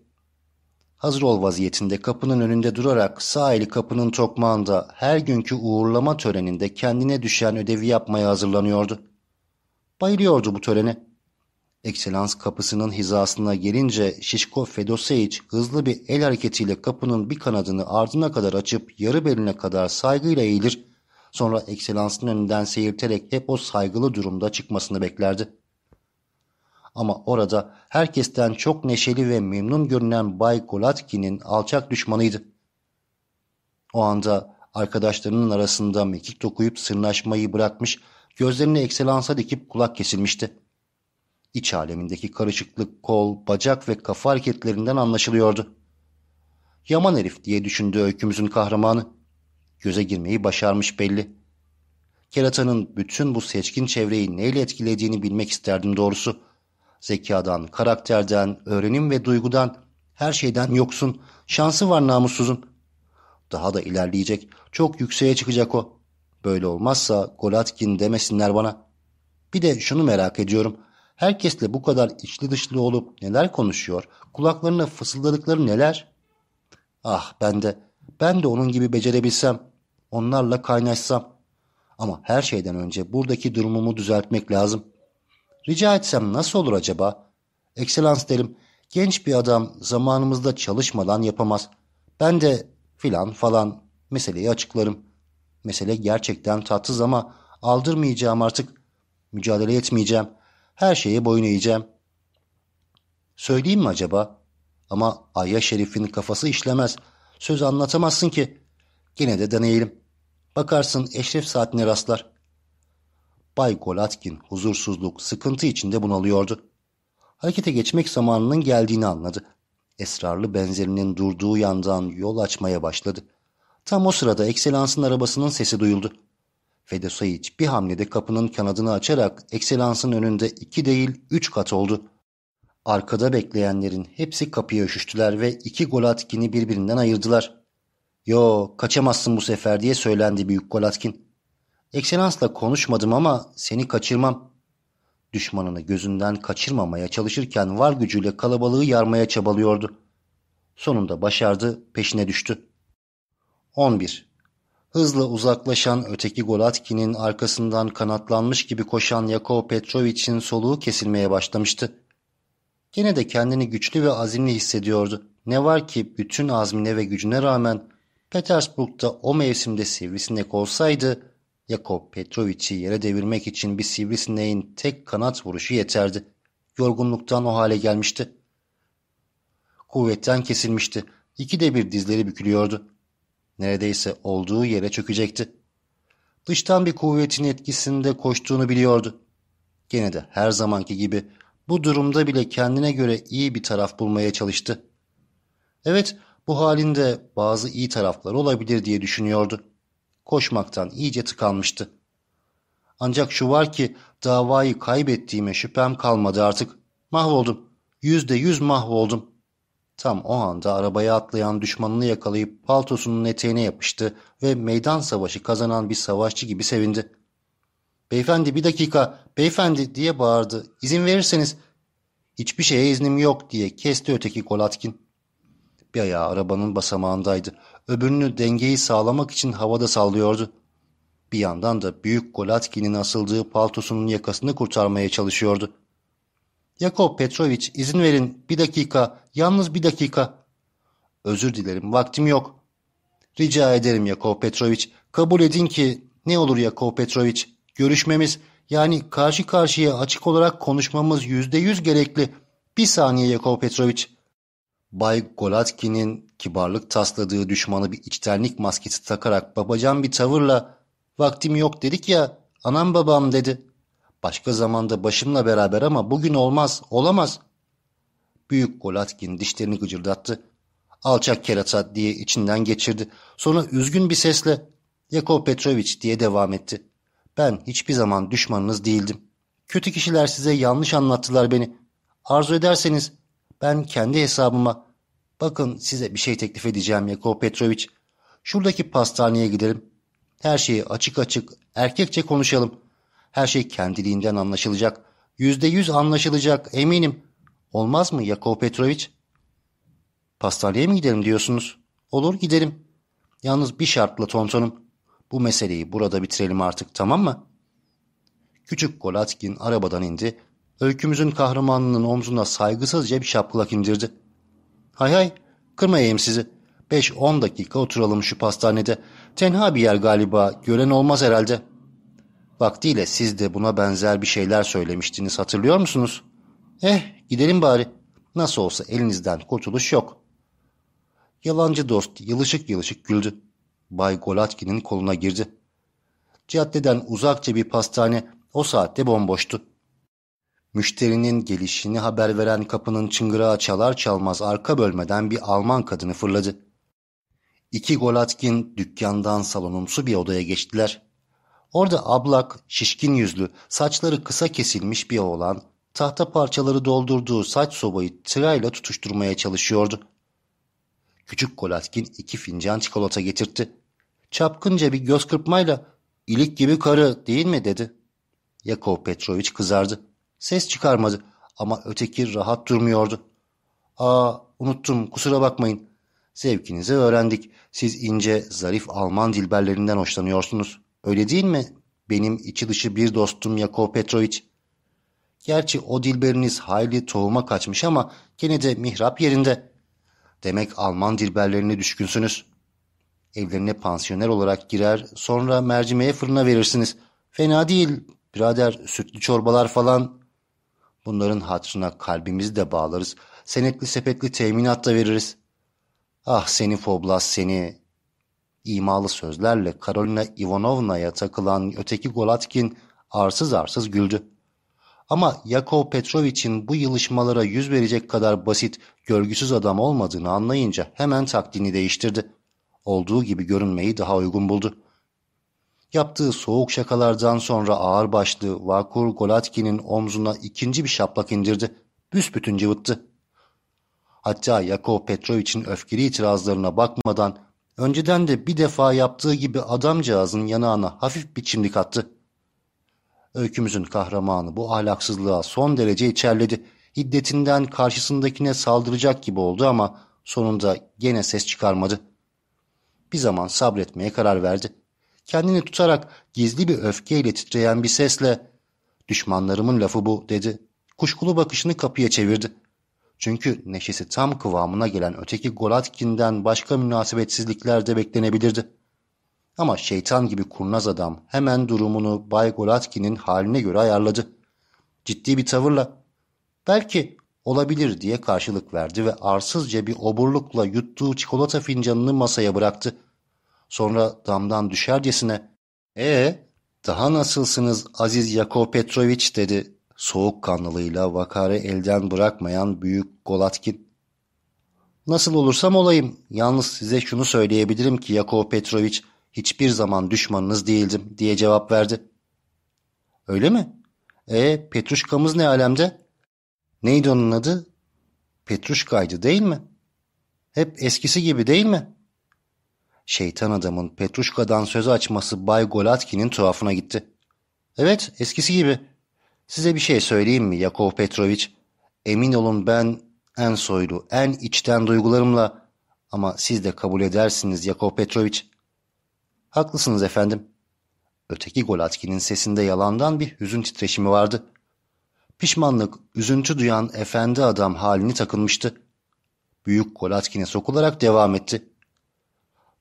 Hazır ol vaziyetinde kapının önünde durarak sağ eli kapının tokmağında her günkü uğurlama töreninde kendine düşen ödevi yapmaya hazırlanıyordu. Bayılıyordu bu törene. Ekselans kapısının hizasına gelince Şişko Fedoseyiç hızlı bir el hareketiyle kapının bir kanadını ardına kadar açıp yarı beline kadar saygıyla eğilir, sonra Ekselans'ın önünden seyirterek hep o saygılı durumda çıkmasını beklerdi. Ama orada herkesten çok neşeli ve memnun görünen Bay Golatkin'in alçak düşmanıydı. O anda arkadaşlarının arasında mekik dokuyup sırnaşmayı bırakmış, gözlerini ekselansa dikip kulak kesilmişti. İç alemindeki karışıklık kol, bacak ve kafa hareketlerinden anlaşılıyordu. Yaman herif diye düşündü öykümüzün kahramanı. Göze girmeyi başarmış belli. Keratanın bütün bu seçkin çevreyi neyle etkilediğini bilmek isterdim doğrusu. Zekadan, karakterden, öğrenim ve duygudan, her şeyden yoksun, şansı var namussuzun. Daha da ilerleyecek, çok yükseğe çıkacak o. Böyle olmazsa Golatkin demesinler bana. Bir de şunu merak ediyorum. Herkesle bu kadar içli dışlı olup neler konuşuyor, kulaklarına fısıldadıkları neler? Ah ben de, ben de onun gibi becerebilsem, onlarla kaynaşsam. Ama her şeyden önce buradaki durumumu düzeltmek lazım. Rica etsem nasıl olur acaba? Ekselans derim, genç bir adam zamanımızda çalışmadan yapamaz. Ben de filan falan meseleyi açıklarım. Mesele gerçekten tatsız ama aldırmayacağım artık. Mücadele etmeyeceğim. Her şeye boyun eğeceğim. Söyleyeyim mi acaba? Ama Ayya Şerif'in kafası işlemez. Söz anlatamazsın ki. Gene de deneyelim. Bakarsın eşref saatine rastlar. Bay Golatkin huzursuzluk, sıkıntı içinde bunalıyordu. Harekete geçmek zamanının geldiğini anladı. Esrarlı benzerinin durduğu yandan yol açmaya başladı. Tam o sırada Ekselans'ın arabasının sesi duyuldu. Fedosayiç bir hamlede kapının kanadını açarak Ekselans'ın önünde iki değil üç kat oldu. Arkada bekleyenlerin hepsi kapıya üşüştüler ve iki Golatkini birbirinden ayırdılar. ''Yo, kaçamazsın bu sefer.'' diye söylendi büyük Golatkin. ''Ekselansla konuşmadım ama seni kaçırmam.'' Düşmanını gözünden kaçırmamaya çalışırken var gücüyle kalabalığı yarmaya çabalıyordu. Sonunda başardı, peşine düştü. 11. Hızla uzaklaşan öteki Golatkin'in arkasından kanatlanmış gibi koşan Yakov Petrovich'in soluğu kesilmeye başlamıştı. Gene de kendini güçlü ve azimli hissediyordu. Ne var ki bütün azmine ve gücüne rağmen Petersburg'da o mevsimde sivrisinek olsaydı Yakov Petrovich'i yere devirmek için bir sivrisineğin tek kanat vuruşu yeterdi. Yorgunluktan o hale gelmişti. Kuvvetten kesilmişti. İkide bir dizleri bükülüyordu. Neredeyse olduğu yere çökecekti. Dıştan bir kuvvetin etkisinde koştuğunu biliyordu. Gene de her zamanki gibi bu durumda bile kendine göre iyi bir taraf bulmaya çalıştı. Evet, bu halinde bazı iyi taraflar olabilir diye düşünüyordu. Koşmaktan iyice tıkanmıştı. Ancak şu var ki davayı kaybettiğime şüphem kalmadı artık. Mahvoldum. Yüzde yüz mahvoldum. Tam o anda arabaya atlayan düşmanını yakalayıp paltosunun eteğine yapıştı ve meydan savaşı kazanan bir savaşçı gibi sevindi. Beyefendi bir dakika, beyefendi diye bağırdı. İzin verirseniz. Hiçbir şeye iznim yok diye kesti öteki Kolatkin. Bir ayağı arabanın basamağındaydı. Öbürünü dengeyi sağlamak için havada sallıyordu. Bir yandan da büyük Golatkin'in asıldığı paltosunun yakasını kurtarmaya çalışıyordu. Yakov Petrovich izin verin bir dakika, yalnız bir dakika. Özür dilerim, vaktim yok. Rica ederim Yakov Petrovich, kabul edin ki ne olur Yakov Petrovich, görüşmemiz yani karşı karşıya açık olarak konuşmamız yüzde yüz gerekli. Bir saniye Yakov Petrovich. Bay Golatkin'in kibarlık tasladığı düşmanı bir içtenlik maskesi takarak babacan bir tavırla vaktim yok dedik ya anam babam dedi. Başka zamanda başımla beraber ama bugün olmaz, olamaz. Büyük Golatkin dişlerini gıcırdattı. Alçak kerata diye içinden geçirdi. Sonra üzgün bir sesle Yakov Petrovich diye devam etti. Ben hiçbir zaman düşmanınız değildim. Kötü kişiler size yanlış anlattılar beni. Arzu ederseniz ben kendi hesabıma bakın size bir şey teklif edeceğim Yakov Petrovich. Şuradaki pastaneye gidelim. Her şeyi açık açık erkekçe konuşalım. Her şey kendiliğinden anlaşılacak. Yüzde yüz anlaşılacak eminim. Olmaz mı Yakov Petrovich? Pastaneye mi gidelim diyorsunuz? Olur gidelim. Yalnız bir şartla tontonum. Bu meseleyi burada bitirelim artık tamam mı? Küçük Golatkin arabadan indi. Öykümüzün kahramanının omzuna saygısızca bir şapkılak indirdi. Hay hay kırmayayım sizi. Beş on dakika oturalım şu pastanede. Tenha bir yer galiba gören olmaz herhalde. Vaktiyle siz de buna benzer bir şeyler söylemiştiniz hatırlıyor musunuz? Eh gidelim bari. Nasıl olsa elinizden kurtuluş yok. Yalancı dost yılışık yılışık güldü. Bay Golatkin'in koluna girdi. Caddeden uzakça bir pastane o saatte bomboştu. Müşterinin gelişini haber veren kapının çıngırağı çalar çalmaz arka bölmeden bir Alman kadını fırladı. İki Golatkin dükkandan salonumsu bir odaya geçtiler. Orada ablak, şişkin yüzlü, saçları kısa kesilmiş bir oğlan, tahta parçaları doldurduğu saç sobayı tırayla tutuşturmaya çalışıyordu. Küçük Golatkin iki fincan çikolata getirtti. Çapkınca bir göz kırpmayla ilik gibi karı değil mi dedi. Yakov Petrovich kızardı. Ses çıkarmadı ama öteki rahat durmuyordu. Aa unuttum kusura bakmayın. Zevkinizi öğrendik. Siz ince, zarif Alman dilberlerinden hoşlanıyorsunuz. Öyle değil mi? Benim içi dışı bir dostum Yakov Petrovich. Gerçi o dilberiniz hayli tohuma kaçmış ama gene de mihrap yerinde. Demek Alman dilberlerine düşkünsünüz. Evlerine pansiyoner olarak girer sonra mercimeğe fırına verirsiniz. Fena değil birader sütlü çorbalar falan. Bunların hatrına kalbimizi de bağlarız. Senetli sepetli teminat da veririz. Ah seni Foblas seni. İmalı sözlerle Karolina Ivanovna'ya takılan öteki Golatkin arsız arsız güldü. Ama Yakov Petrovich'in bu yılışmalara yüz verecek kadar basit, görgüsüz adam olmadığını anlayınca hemen taktiğini değiştirdi. Olduğu gibi görünmeyi daha uygun buldu. Yaptığı soğuk şakalardan sonra ağırbaşlı Vakur Golatkin'in omzuna ikinci bir şaplak indirdi. Büsbütün cıvıttı. Hatta Yakov Petrovich'in öfkeli itirazlarına bakmadan önceden de bir defa yaptığı gibi adamcağızın yanağına hafif bir çimdik attı. Öykümüzün kahramanı bu ahlaksızlığa son derece içerledi. Hiddetinden karşısındakine saldıracak gibi oldu ama sonunda gene ses çıkarmadı. Bir zaman sabretmeye karar verdi. Kendini tutarak gizli bir öfkeyle titreyen bir sesle ''Düşmanlarımın lafı bu'' dedi. Kuşkulu bakışını kapıya çevirdi. Çünkü neşesi tam kıvamına gelen öteki Golatkin'den başka münasebetsizlikler de beklenebilirdi. Ama şeytan gibi kurnaz adam hemen durumunu Bay Golatkin'in haline göre ayarladı. Ciddi bir tavırla belki olabilir diye karşılık verdi ve arsızca bir oburlukla yuttuğu çikolata fincanını masaya bıraktı. Sonra damdan düşercesine ''Ee, daha nasılsınız Aziz Yakov Petrovich?'' dedi soğukkanlılığıyla vakarı elden bırakmayan büyük Golatkin. Nasıl olursam olayım, yalnız size şunu söyleyebilirim ki Yakov Petrovich, hiçbir zaman düşmanınız değildim diye cevap verdi. Öyle mi? E Petruşkamız ne alemde? Neydi onun adı? Petruşkaydı değil mi? Hep eskisi gibi değil mi? Şeytan adamın Petruşka'dan söz açması Bay Golatkin'in tuhafına gitti. Evet, eskisi gibi. Size bir şey söyleyeyim mi Yakov Petrovich? Emin olun ben en soylu, en içten duygularımla ama siz de kabul edersiniz Yakov Petrovich. Haklısınız efendim. Öteki Golatkin'in sesinde yalandan bir hüzün titreşimi vardı. Pişmanlık, üzüntü duyan efendi adam halini takılmıştı. Büyük Golatkin'e sokularak devam etti.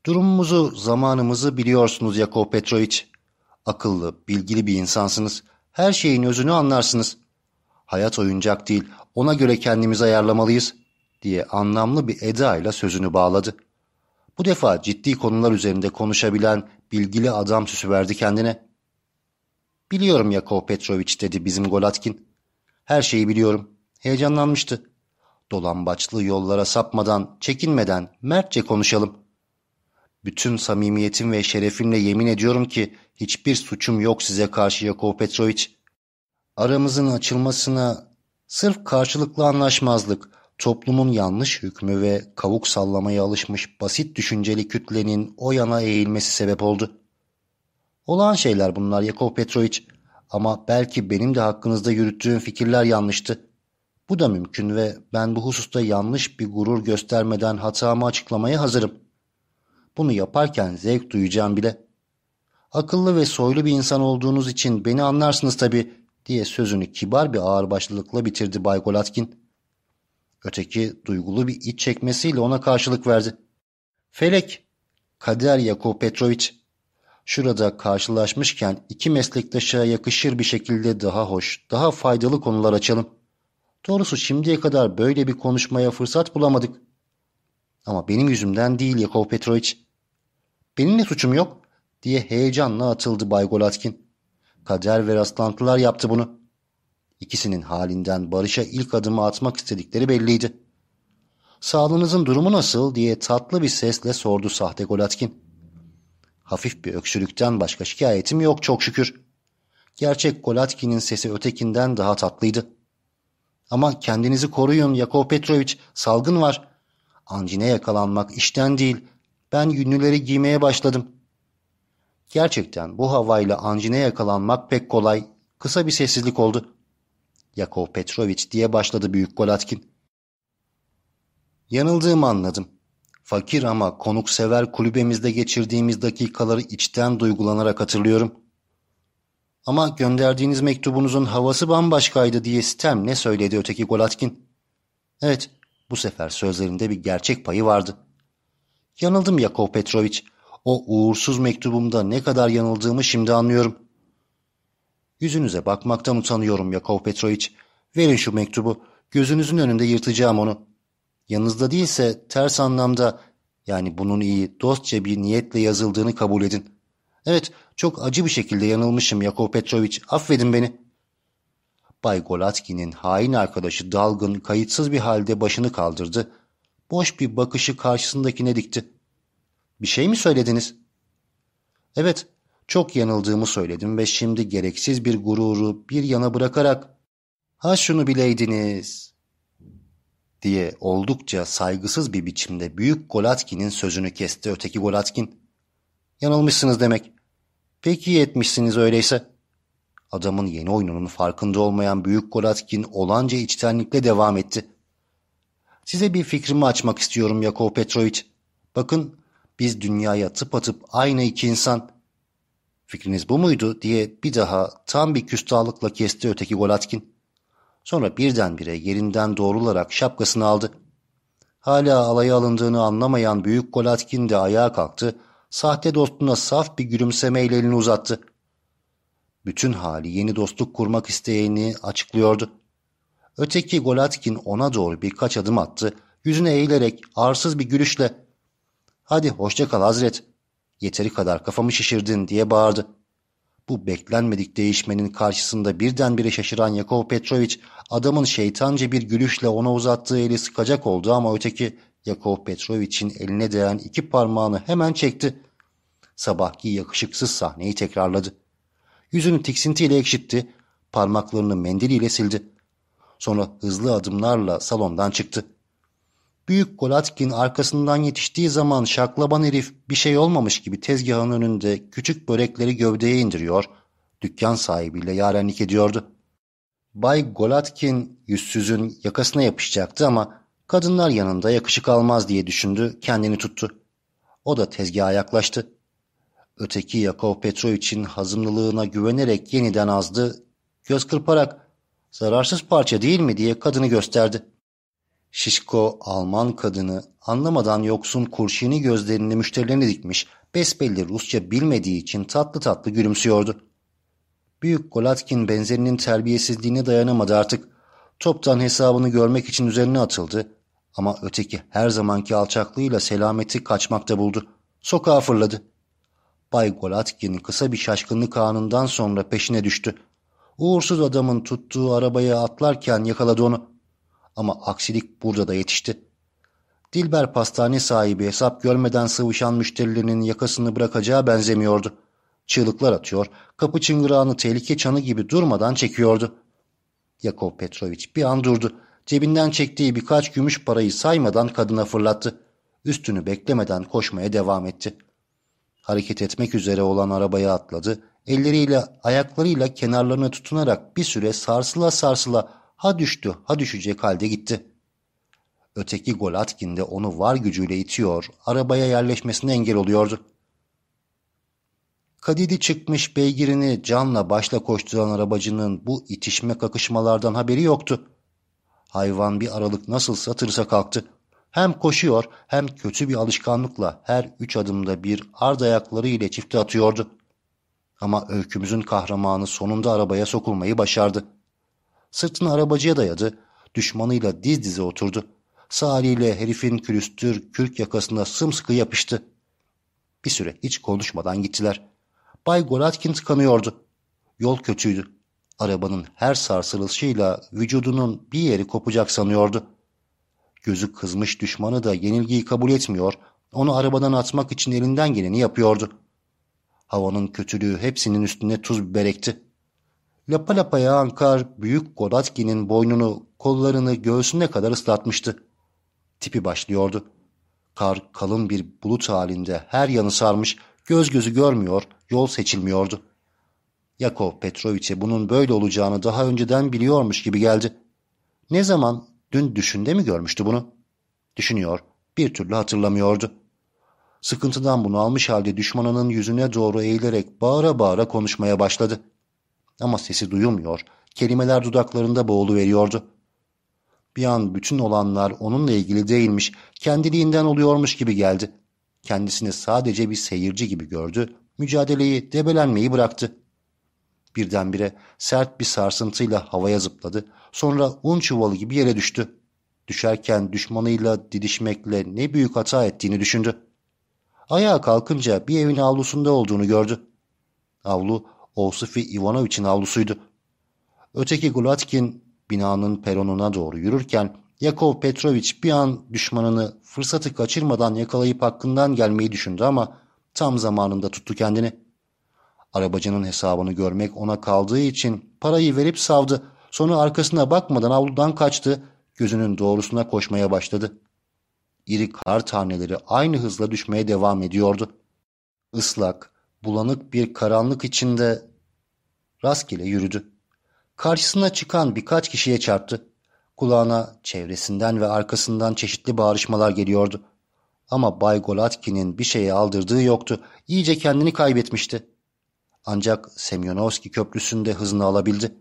Durumumuzu, zamanımızı biliyorsunuz Yakov Petrovich. Akıllı, bilgili bir insansınız. Her şeyin özünü anlarsınız. Hayat oyuncak değil, ona göre kendimizi ayarlamalıyız diye anlamlı bir edayla sözünü bağladı. Bu defa ciddi konular üzerinde konuşabilen bilgili adam süsü verdi kendine. Biliyorum Yakov Petrovich dedi bizim Golatkin. Her şeyi biliyorum. Heyecanlanmıştı. Dolambaçlı yollara sapmadan, çekinmeden mertçe konuşalım. Bütün samimiyetim ve şerefimle yemin ediyorum ki hiçbir suçum yok size karşı Yakov Petrovich. Aramızın açılmasına sırf karşılıklı anlaşmazlık, toplumun yanlış hükmü ve kavuk sallamaya alışmış basit düşünceli kütlenin o yana eğilmesi sebep oldu. Olağan şeyler bunlar Yakov Petrovich ama belki benim de hakkınızda yürüttüğüm fikirler yanlıştı. Bu da mümkün ve ben bu hususta yanlış bir gurur göstermeden hatamı açıklamaya hazırım. Bunu yaparken zevk duyacağım bile. Akıllı ve soylu bir insan olduğunuz için beni anlarsınız tabii diye sözünü kibar bir ağırbaşlılıkla bitirdi Bay Golatkin. Öteki duygulu bir iç çekmesiyle ona karşılık verdi. Felek, Kader Yakov Petrovich. Şurada karşılaşmışken iki meslektaşa yakışır bir şekilde daha hoş, daha faydalı konular açalım. Doğrusu şimdiye kadar böyle bir konuşmaya fırsat bulamadık. Ama benim yüzümden değil Yakov Petrovich. Benim ne suçum yok diye heyecanla atıldı Bay Golatkin. Kader ve rastlantılar yaptı bunu. İkisinin halinden barışa ilk adımı atmak istedikleri belliydi. Sağlığınızın durumu nasıl diye tatlı bir sesle sordu sahte Golatkin. Hafif bir öksürükten başka şikayetim yok çok şükür. Gerçek Golatkin'in sesi ötekinden daha tatlıydı. Ama kendinizi koruyun Yakov Petrovich salgın var. Ancine yakalanmak işten değil. Ben yünlüleri giymeye başladım. Gerçekten bu havayla ancine yakalanmak pek kolay. Kısa bir sessizlik oldu. Yakov Petrovich diye başladı Büyük Golatkin. Yanıldığımı anladım. Fakir ama konuksever kulübemizde geçirdiğimiz dakikaları içten duygulanarak hatırlıyorum. Ama gönderdiğiniz mektubunuzun havası bambaşkaydı diye sitem ne söyledi öteki Golatkin. Evet, bu sefer sözlerinde bir gerçek payı vardı. Yanıldım Yakov Petrovich. O uğursuz mektubumda ne kadar yanıldığımı şimdi anlıyorum. Yüzünüze bakmaktan utanıyorum Yakov Petrovich. Verin şu mektubu. Gözünüzün önünde yırtacağım onu. Yanınızda değilse ters anlamda yani bunun iyi dostça bir niyetle yazıldığını kabul edin. Evet çok acı bir şekilde yanılmışım Yakov Petrovich affedin beni. Bay Golatkin'in hain arkadaşı dalgın, kayıtsız bir halde başını kaldırdı. Boş bir bakışı karşısındakine dikti. Bir şey mi söylediniz? Evet, çok yanıldığımı söyledim ve şimdi gereksiz bir gururu bir yana bırakarak ha şunu bileydiniz diye oldukça saygısız bir biçimde büyük Golatkin'in sözünü kesti öteki Golatkin. Yanılmışsınız demek. Peki iyi etmişsiniz öyleyse. Adamın yeni oyununun farkında olmayan büyük Golatkin olanca içtenlikle devam etti. Size bir fikrimi açmak istiyorum Yakov Petrovic. Bakın biz dünyaya tıpatıp aynı iki insan. Fikriniz bu muydu diye bir daha tam bir küstahlıkla kesti öteki Golatkin. Sonra birdenbire yerinden doğrularak şapkasını aldı. Hala alaya alındığını anlamayan büyük Golatkin de ayağa kalktı, sahte dostuna saf bir gülümsemeyle elini uzattı. Bütün hali yeni dostluk kurmak isteğini açıklıyordu. Öteki Golatkin ona doğru birkaç adım attı, yüzüne eğilerek arsız bir gülüşle ''Hadi hoşça kal Hazret, yeteri kadar kafamı şişirdin'' diye bağırdı. Bu beklenmedik değişmenin karşısında birdenbire şaşıran Yakov Petrovic adamın şeytanca bir gülüşle ona uzattığı eli sıkacak oldu ama öteki Yakov Petrovic'in eline değen iki parmağını hemen çekti. Sabahki yakışıksız sahneyi tekrarladı. Yüzünü tiksintiyle ekşitti, parmaklarını mendiliyle sildi. Sonra hızlı adımlarla salondan çıktı. Büyük Golatkin arkasından yetiştiği zaman şaklaban herif bir şey olmamış gibi tezgahın önünde küçük börekleri gövdeye indiriyor, dükkan sahibiyle yarenlik ediyordu. Bay Golatkin yüzsüzün yakasına yapışacaktı ama kadınlar yanında yakışık almaz diye düşündü, kendini tuttu. O da tezgaha yaklaştı. Öteki Yakov Petrovic'in hazımlılığına güvenerek yeniden azdı, göz kırparak zararsız parça değil mi diye kadını gösterdi. Şişko Alman kadını anlamadan yoksun kurşini gözlerini müşterilerine dikmiş, besbelli Rusça bilmediği için tatlı tatlı gülümsüyordu. Büyük Golatkin benzerinin terbiyesizliğine dayanamadı artık. Toptan hesabını görmek için üzerine atıldı. Ama öteki her zamanki alçaklığıyla selameti kaçmakta buldu. Sokağa fırladı. Bay Golatkin kısa bir şaşkınlık anından sonra peşine düştü. Uğursuz adamın tuttuğu arabaya atlarken yakaladı onu. Ama aksilik burada da yetişti. Dilber pastane sahibi hesap görmeden sıvışan müşterilerinin yakasını bırakacağı benzemiyordu. Çığlıklar atıyor, kapı çıngırağını tehlike çanı gibi durmadan çekiyordu. Yakov Petrovic bir an durdu. Cebinden çektiği birkaç gümüş parayı saymadan kadına fırlattı. Üstünü beklemeden koşmaya devam etti. Hareket etmek üzere olan arabaya atladı. Elleriyle, ayaklarıyla kenarlarına tutunarak bir süre sarsıla sarsıla ha düştü ha düşecek halde gitti. Öteki Golatkin de onu var gücüyle itiyor, arabaya yerleşmesine engel oluyordu. Kadidi çıkmış beygirini canla başla koşturan arabacının bu itişme kakışmalardan haberi yoktu. Hayvan bir aralık nasılsa tırsa kalktı. Hem koşuyor hem kötü bir alışkanlıkla her üç adımda bir ard ayakları ile çifte atıyordu. Ama öykümüzün kahramanı sonunda arabaya sokulmayı başardı. Sırtını arabacıya dayadı, düşmanıyla diz dize oturdu. Sağ eliyle herifin külüstür kürk yakasına sımsıkı yapıştı. Bir süre hiç konuşmadan gittiler. Bay Golatkin tıkanıyordu. Yol kötüydü. Arabanın her sarsılışıyla vücudunun bir yeri kopacak sanıyordu. Gözü kızmış düşmanı da yenilgiyi kabul etmiyor, onu arabadan atmak için elinden geleni yapıyordu. Havanın kötülüğü hepsinin üstüne tuz biber ekti. Lapa lapa yağan büyük Godatkin'in boynunu, kollarını göğsüne kadar ıslatmıştı. Tipi başlıyordu. Kar kalın bir bulut halinde her yanı sarmış, göz gözü görmüyor, yol seçilmiyordu. Yakov Petrovic'e bunun böyle olacağını daha önceden biliyormuş gibi geldi. Ne zaman, dün düşünde mi görmüştü bunu? Düşünüyor, bir türlü hatırlamıyordu. Sıkıntıdan bunu almış halde düşmanının yüzüne doğru eğilerek bağıra bağıra konuşmaya başladı. Ama sesi duyulmuyor, kelimeler dudaklarında boğulu veriyordu. Bir an bütün olanlar onunla ilgili değilmiş, kendiliğinden oluyormuş gibi geldi. Kendisini sadece bir seyirci gibi gördü, mücadeleyi, debelenmeyi bıraktı. Birdenbire sert bir sarsıntıyla havaya zıpladı, sonra un çuvalı gibi yere düştü. Düşerken düşmanıyla didişmekle ne büyük hata ettiğini düşündü. Ayağa kalkınca bir evin avlusunda olduğunu gördü. Avlu Ovsifi Ivanoviç'in avlusuydu. Öteki Gulatkin binanın peronuna doğru yürürken Yakov Petrovic bir an düşmanını fırsatı kaçırmadan yakalayıp hakkından gelmeyi düşündü ama tam zamanında tuttu kendini. Arabacının hesabını görmek ona kaldığı için parayı verip savdı. Sonra arkasına bakmadan avludan kaçtı, gözünün doğrusuna koşmaya başladı. İri kar taneleri aynı hızla düşmeye devam ediyordu. Islak, bulanık bir karanlık içinde rastgele yürüdü. Karşısına çıkan birkaç kişiye çarptı. Kulağına çevresinden ve arkasından çeşitli bağrışmalar geliyordu. Ama Bay Golatkin'in bir şeye aldırdığı yoktu. İyice kendini kaybetmişti. Ancak Semyonovski köprüsünde hızını alabildi.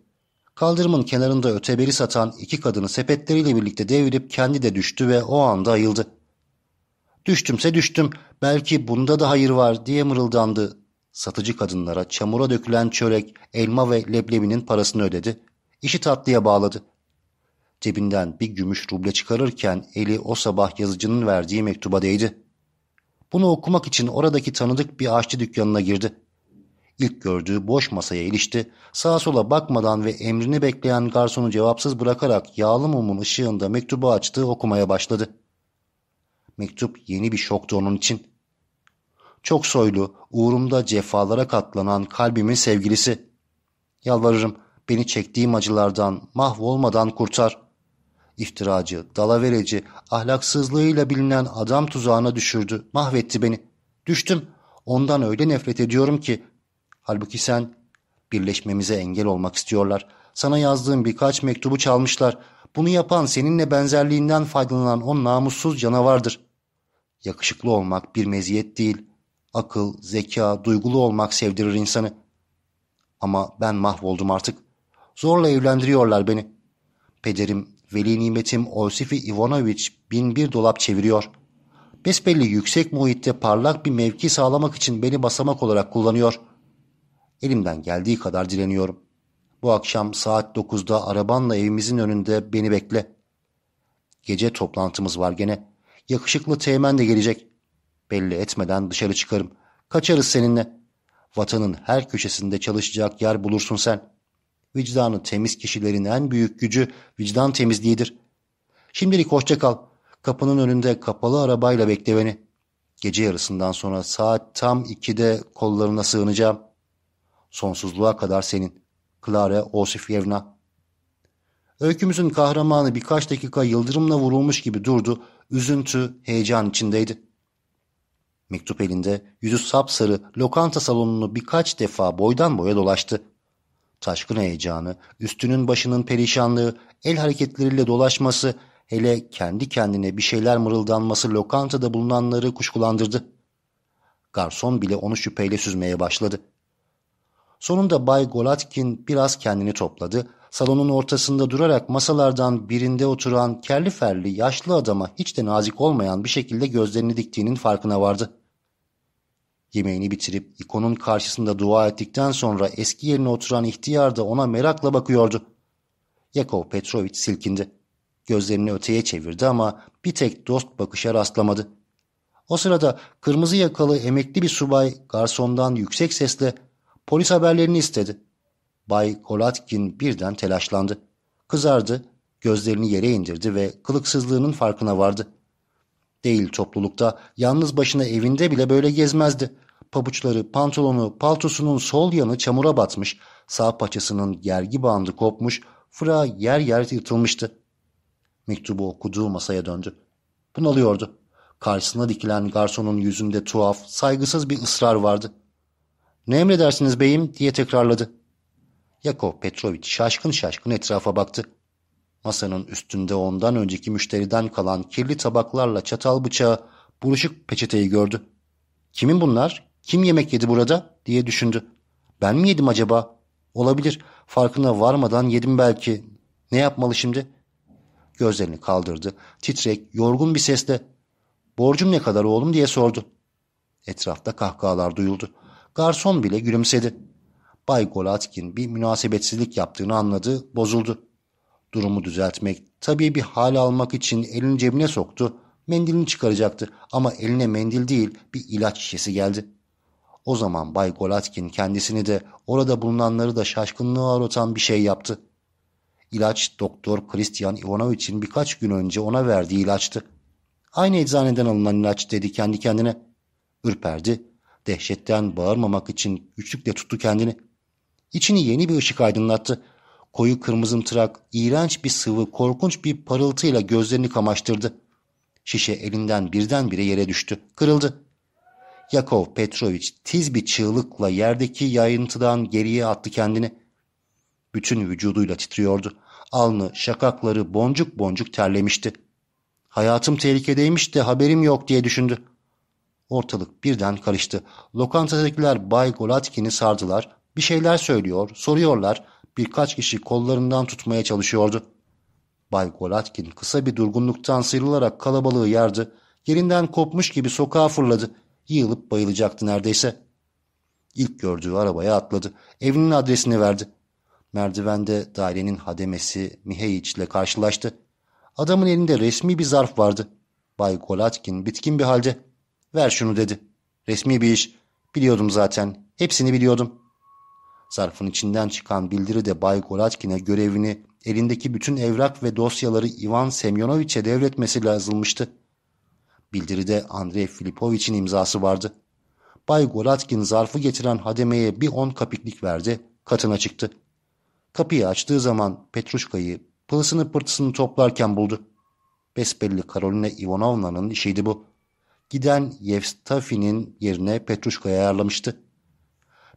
Kaldırımın kenarında öteberi satan iki kadını sepetleriyle birlikte devirip kendi de düştü ve o anda ayıldı. Düştümse düştüm, belki bunda da hayır var diye mırıldandı. Satıcı kadınlara çamura dökülen çörek, elma ve leblebinin parasını ödedi. İşi tatlıya bağladı. Cebinden bir gümüş ruble çıkarırken eli o sabah yazıcının verdiği mektuba değdi. Bunu okumak için oradaki tanıdık bir aşçı dükkanına girdi. İlk gördüğü boş masaya ilişti. Sağa sola bakmadan ve emrini bekleyen garsonu cevapsız bırakarak yağlı mumun ışığında mektubu açtı okumaya başladı. Mektup yeni bir şoktu onun için. Çok soylu, uğrumda cefalara katlanan kalbimin sevgilisi. Yalvarırım beni çektiğim acılardan, mahvolmadan kurtar. İftiracı, dalavereci, ahlaksızlığıyla bilinen adam tuzağına düşürdü, mahvetti beni. Düştüm, ondan öyle nefret ediyorum ki. Halbuki sen, birleşmemize engel olmak istiyorlar. Sana yazdığım birkaç mektubu çalmışlar. Bunu yapan seninle benzerliğinden faydalanan o namussuz canavardır. Yakışıklı olmak bir meziyet değil. Akıl, zeka, duygulu olmak sevdirir insanı. Ama ben mahvoldum artık. Zorla evlendiriyorlar beni. Pederim, veli nimetim Osifi Ivanoviç bin bir dolap çeviriyor. Besbelli yüksek muhitte parlak bir mevki sağlamak için beni basamak olarak kullanıyor. Elimden geldiği kadar direniyorum. Bu akşam saat dokuzda arabanla evimizin önünde beni bekle. Gece toplantımız var gene. Yakışıklı teğmen de gelecek. Belli etmeden dışarı çıkarım. Kaçarız seninle. Vatanın her köşesinde çalışacak yer bulursun sen. Vicdanı temiz kişilerin en büyük gücü vicdan temizliğidir. Şimdilik hoşça kal. Kapının önünde kapalı arabayla bekle beni. Gece yarısından sonra saat tam ikide kollarına sığınacağım. Sonsuzluğa kadar senin. Clara Osifyevna. Öykümüzün kahramanı birkaç dakika yıldırımla vurulmuş gibi durdu. Üzüntü, heyecan içindeydi. Mektup elinde, yüzü sapsarı lokanta salonunu birkaç defa boydan boya dolaştı. Taşkın heyecanı, üstünün başının perişanlığı, el hareketleriyle dolaşması, hele kendi kendine bir şeyler mırıldanması lokantada bulunanları kuşkulandırdı. Garson bile onu şüpheyle süzmeye başladı. Sonunda Bay Golatkin biraz kendini topladı. Salonun ortasında durarak masalardan birinde oturan kerli ferli yaşlı adama hiç de nazik olmayan bir şekilde gözlerini diktiğinin farkına vardı. Yemeğini bitirip ikonun karşısında dua ettikten sonra eski yerine oturan ihtiyar da ona merakla bakıyordu. Yakov Petrovic silkindi. Gözlerini öteye çevirdi ama bir tek dost bakışa rastlamadı. O sırada kırmızı yakalı emekli bir subay garsondan yüksek sesle polis haberlerini istedi. Bay Golatkin birden telaşlandı. Kızardı, gözlerini yere indirdi ve kılıksızlığının farkına vardı. Değil toplulukta, yalnız başına evinde bile böyle gezmezdi. Pabuçları, pantolonu, paltosunun sol yanı çamura batmış, sağ paçasının gergi bandı kopmuş, fıra yer yer yırtılmıştı. Mektubu okuduğu masaya döndü. Bunalıyordu. Karşısına dikilen garsonun yüzünde tuhaf, saygısız bir ısrar vardı. ''Ne emredersiniz beyim?'' diye tekrarladı. Yakov Petrovic şaşkın şaşkın etrafa baktı. Masanın üstünde ondan önceki müşteriden kalan kirli tabaklarla çatal bıçağı, buruşuk peçeteyi gördü. Kimin bunlar? Kim yemek yedi burada? diye düşündü. Ben mi yedim acaba? Olabilir. Farkına varmadan yedim belki. Ne yapmalı şimdi? Gözlerini kaldırdı. Titrek, yorgun bir sesle ''Borcum ne kadar oğlum?'' diye sordu. Etrafta kahkahalar duyuldu. Garson bile gülümsedi. Bay Golatkin bir münasebetsizlik yaptığını anladı, bozuldu. Durumu düzeltmek, tabii bir hal almak için elini cebine soktu. Mendilini çıkaracaktı ama eline mendil değil bir ilaç şişesi geldi. O zaman Bay Golatkin kendisini de orada bulunanları da şaşkınlığa uğratan bir şey yaptı. İlaç Doktor Christian Ivanovich'in birkaç gün önce ona verdiği ilaçtı. Aynı eczaneden alınan ilaç dedi kendi kendine. Ürperdi. Dehşetten bağırmamak için güçlükle tuttu kendini. İçini yeni bir ışık aydınlattı. Koyu kırmızımtırak, iğrenç bir sıvı, korkunç bir parıltıyla gözlerini kamaştırdı. Şişe elinden birdenbire yere düştü. Kırıldı. Yakov Petrovich tiz bir çığlıkla yerdeki yayıntıdan geriye attı kendini. Bütün vücuduyla titriyordu. Alnı, şakakları boncuk boncuk terlemişti. Hayatım tehlikedeymiş de haberim yok diye düşündü. Ortalık birden karıştı. Lokantadakiler Bay Golatkin'i sardılar. Bir şeyler söylüyor, soruyorlar. Birkaç kişi kollarından tutmaya çalışıyordu. Bay Golatkin kısa bir durgunluktan sıyrılarak kalabalığı yardı. Yerinden kopmuş gibi sokağa fırladı. Yığılıp bayılacaktı neredeyse. İlk gördüğü arabaya atladı. Evinin adresini verdi. Merdivende dairenin hademesi Mihaiç ile karşılaştı. Adamın elinde resmi bir zarf vardı. Bay Golatkin bitkin bir halde. Ver şunu dedi. Resmi bir iş. Biliyordum zaten. Hepsini biliyordum. Zarfın içinden çıkan bildiri de Bay Golatkin'e görevini elindeki bütün evrak ve dosyaları Ivan Semyonoviç'e devretmesi yazılmıştı. Bildiride Andrei Filipoviç'in imzası vardı. Bay Golatkin zarfı getiren hademeye bir on kapiklik verdi, katına çıktı. Kapıyı açtığı zaman Petruşka'yı pılısını pırtısını toplarken buldu. Besbelli Karolina Ivanovna'nın işiydi bu. Giden Yevstafi'nin yerine Petruşka'yı ayarlamıştı.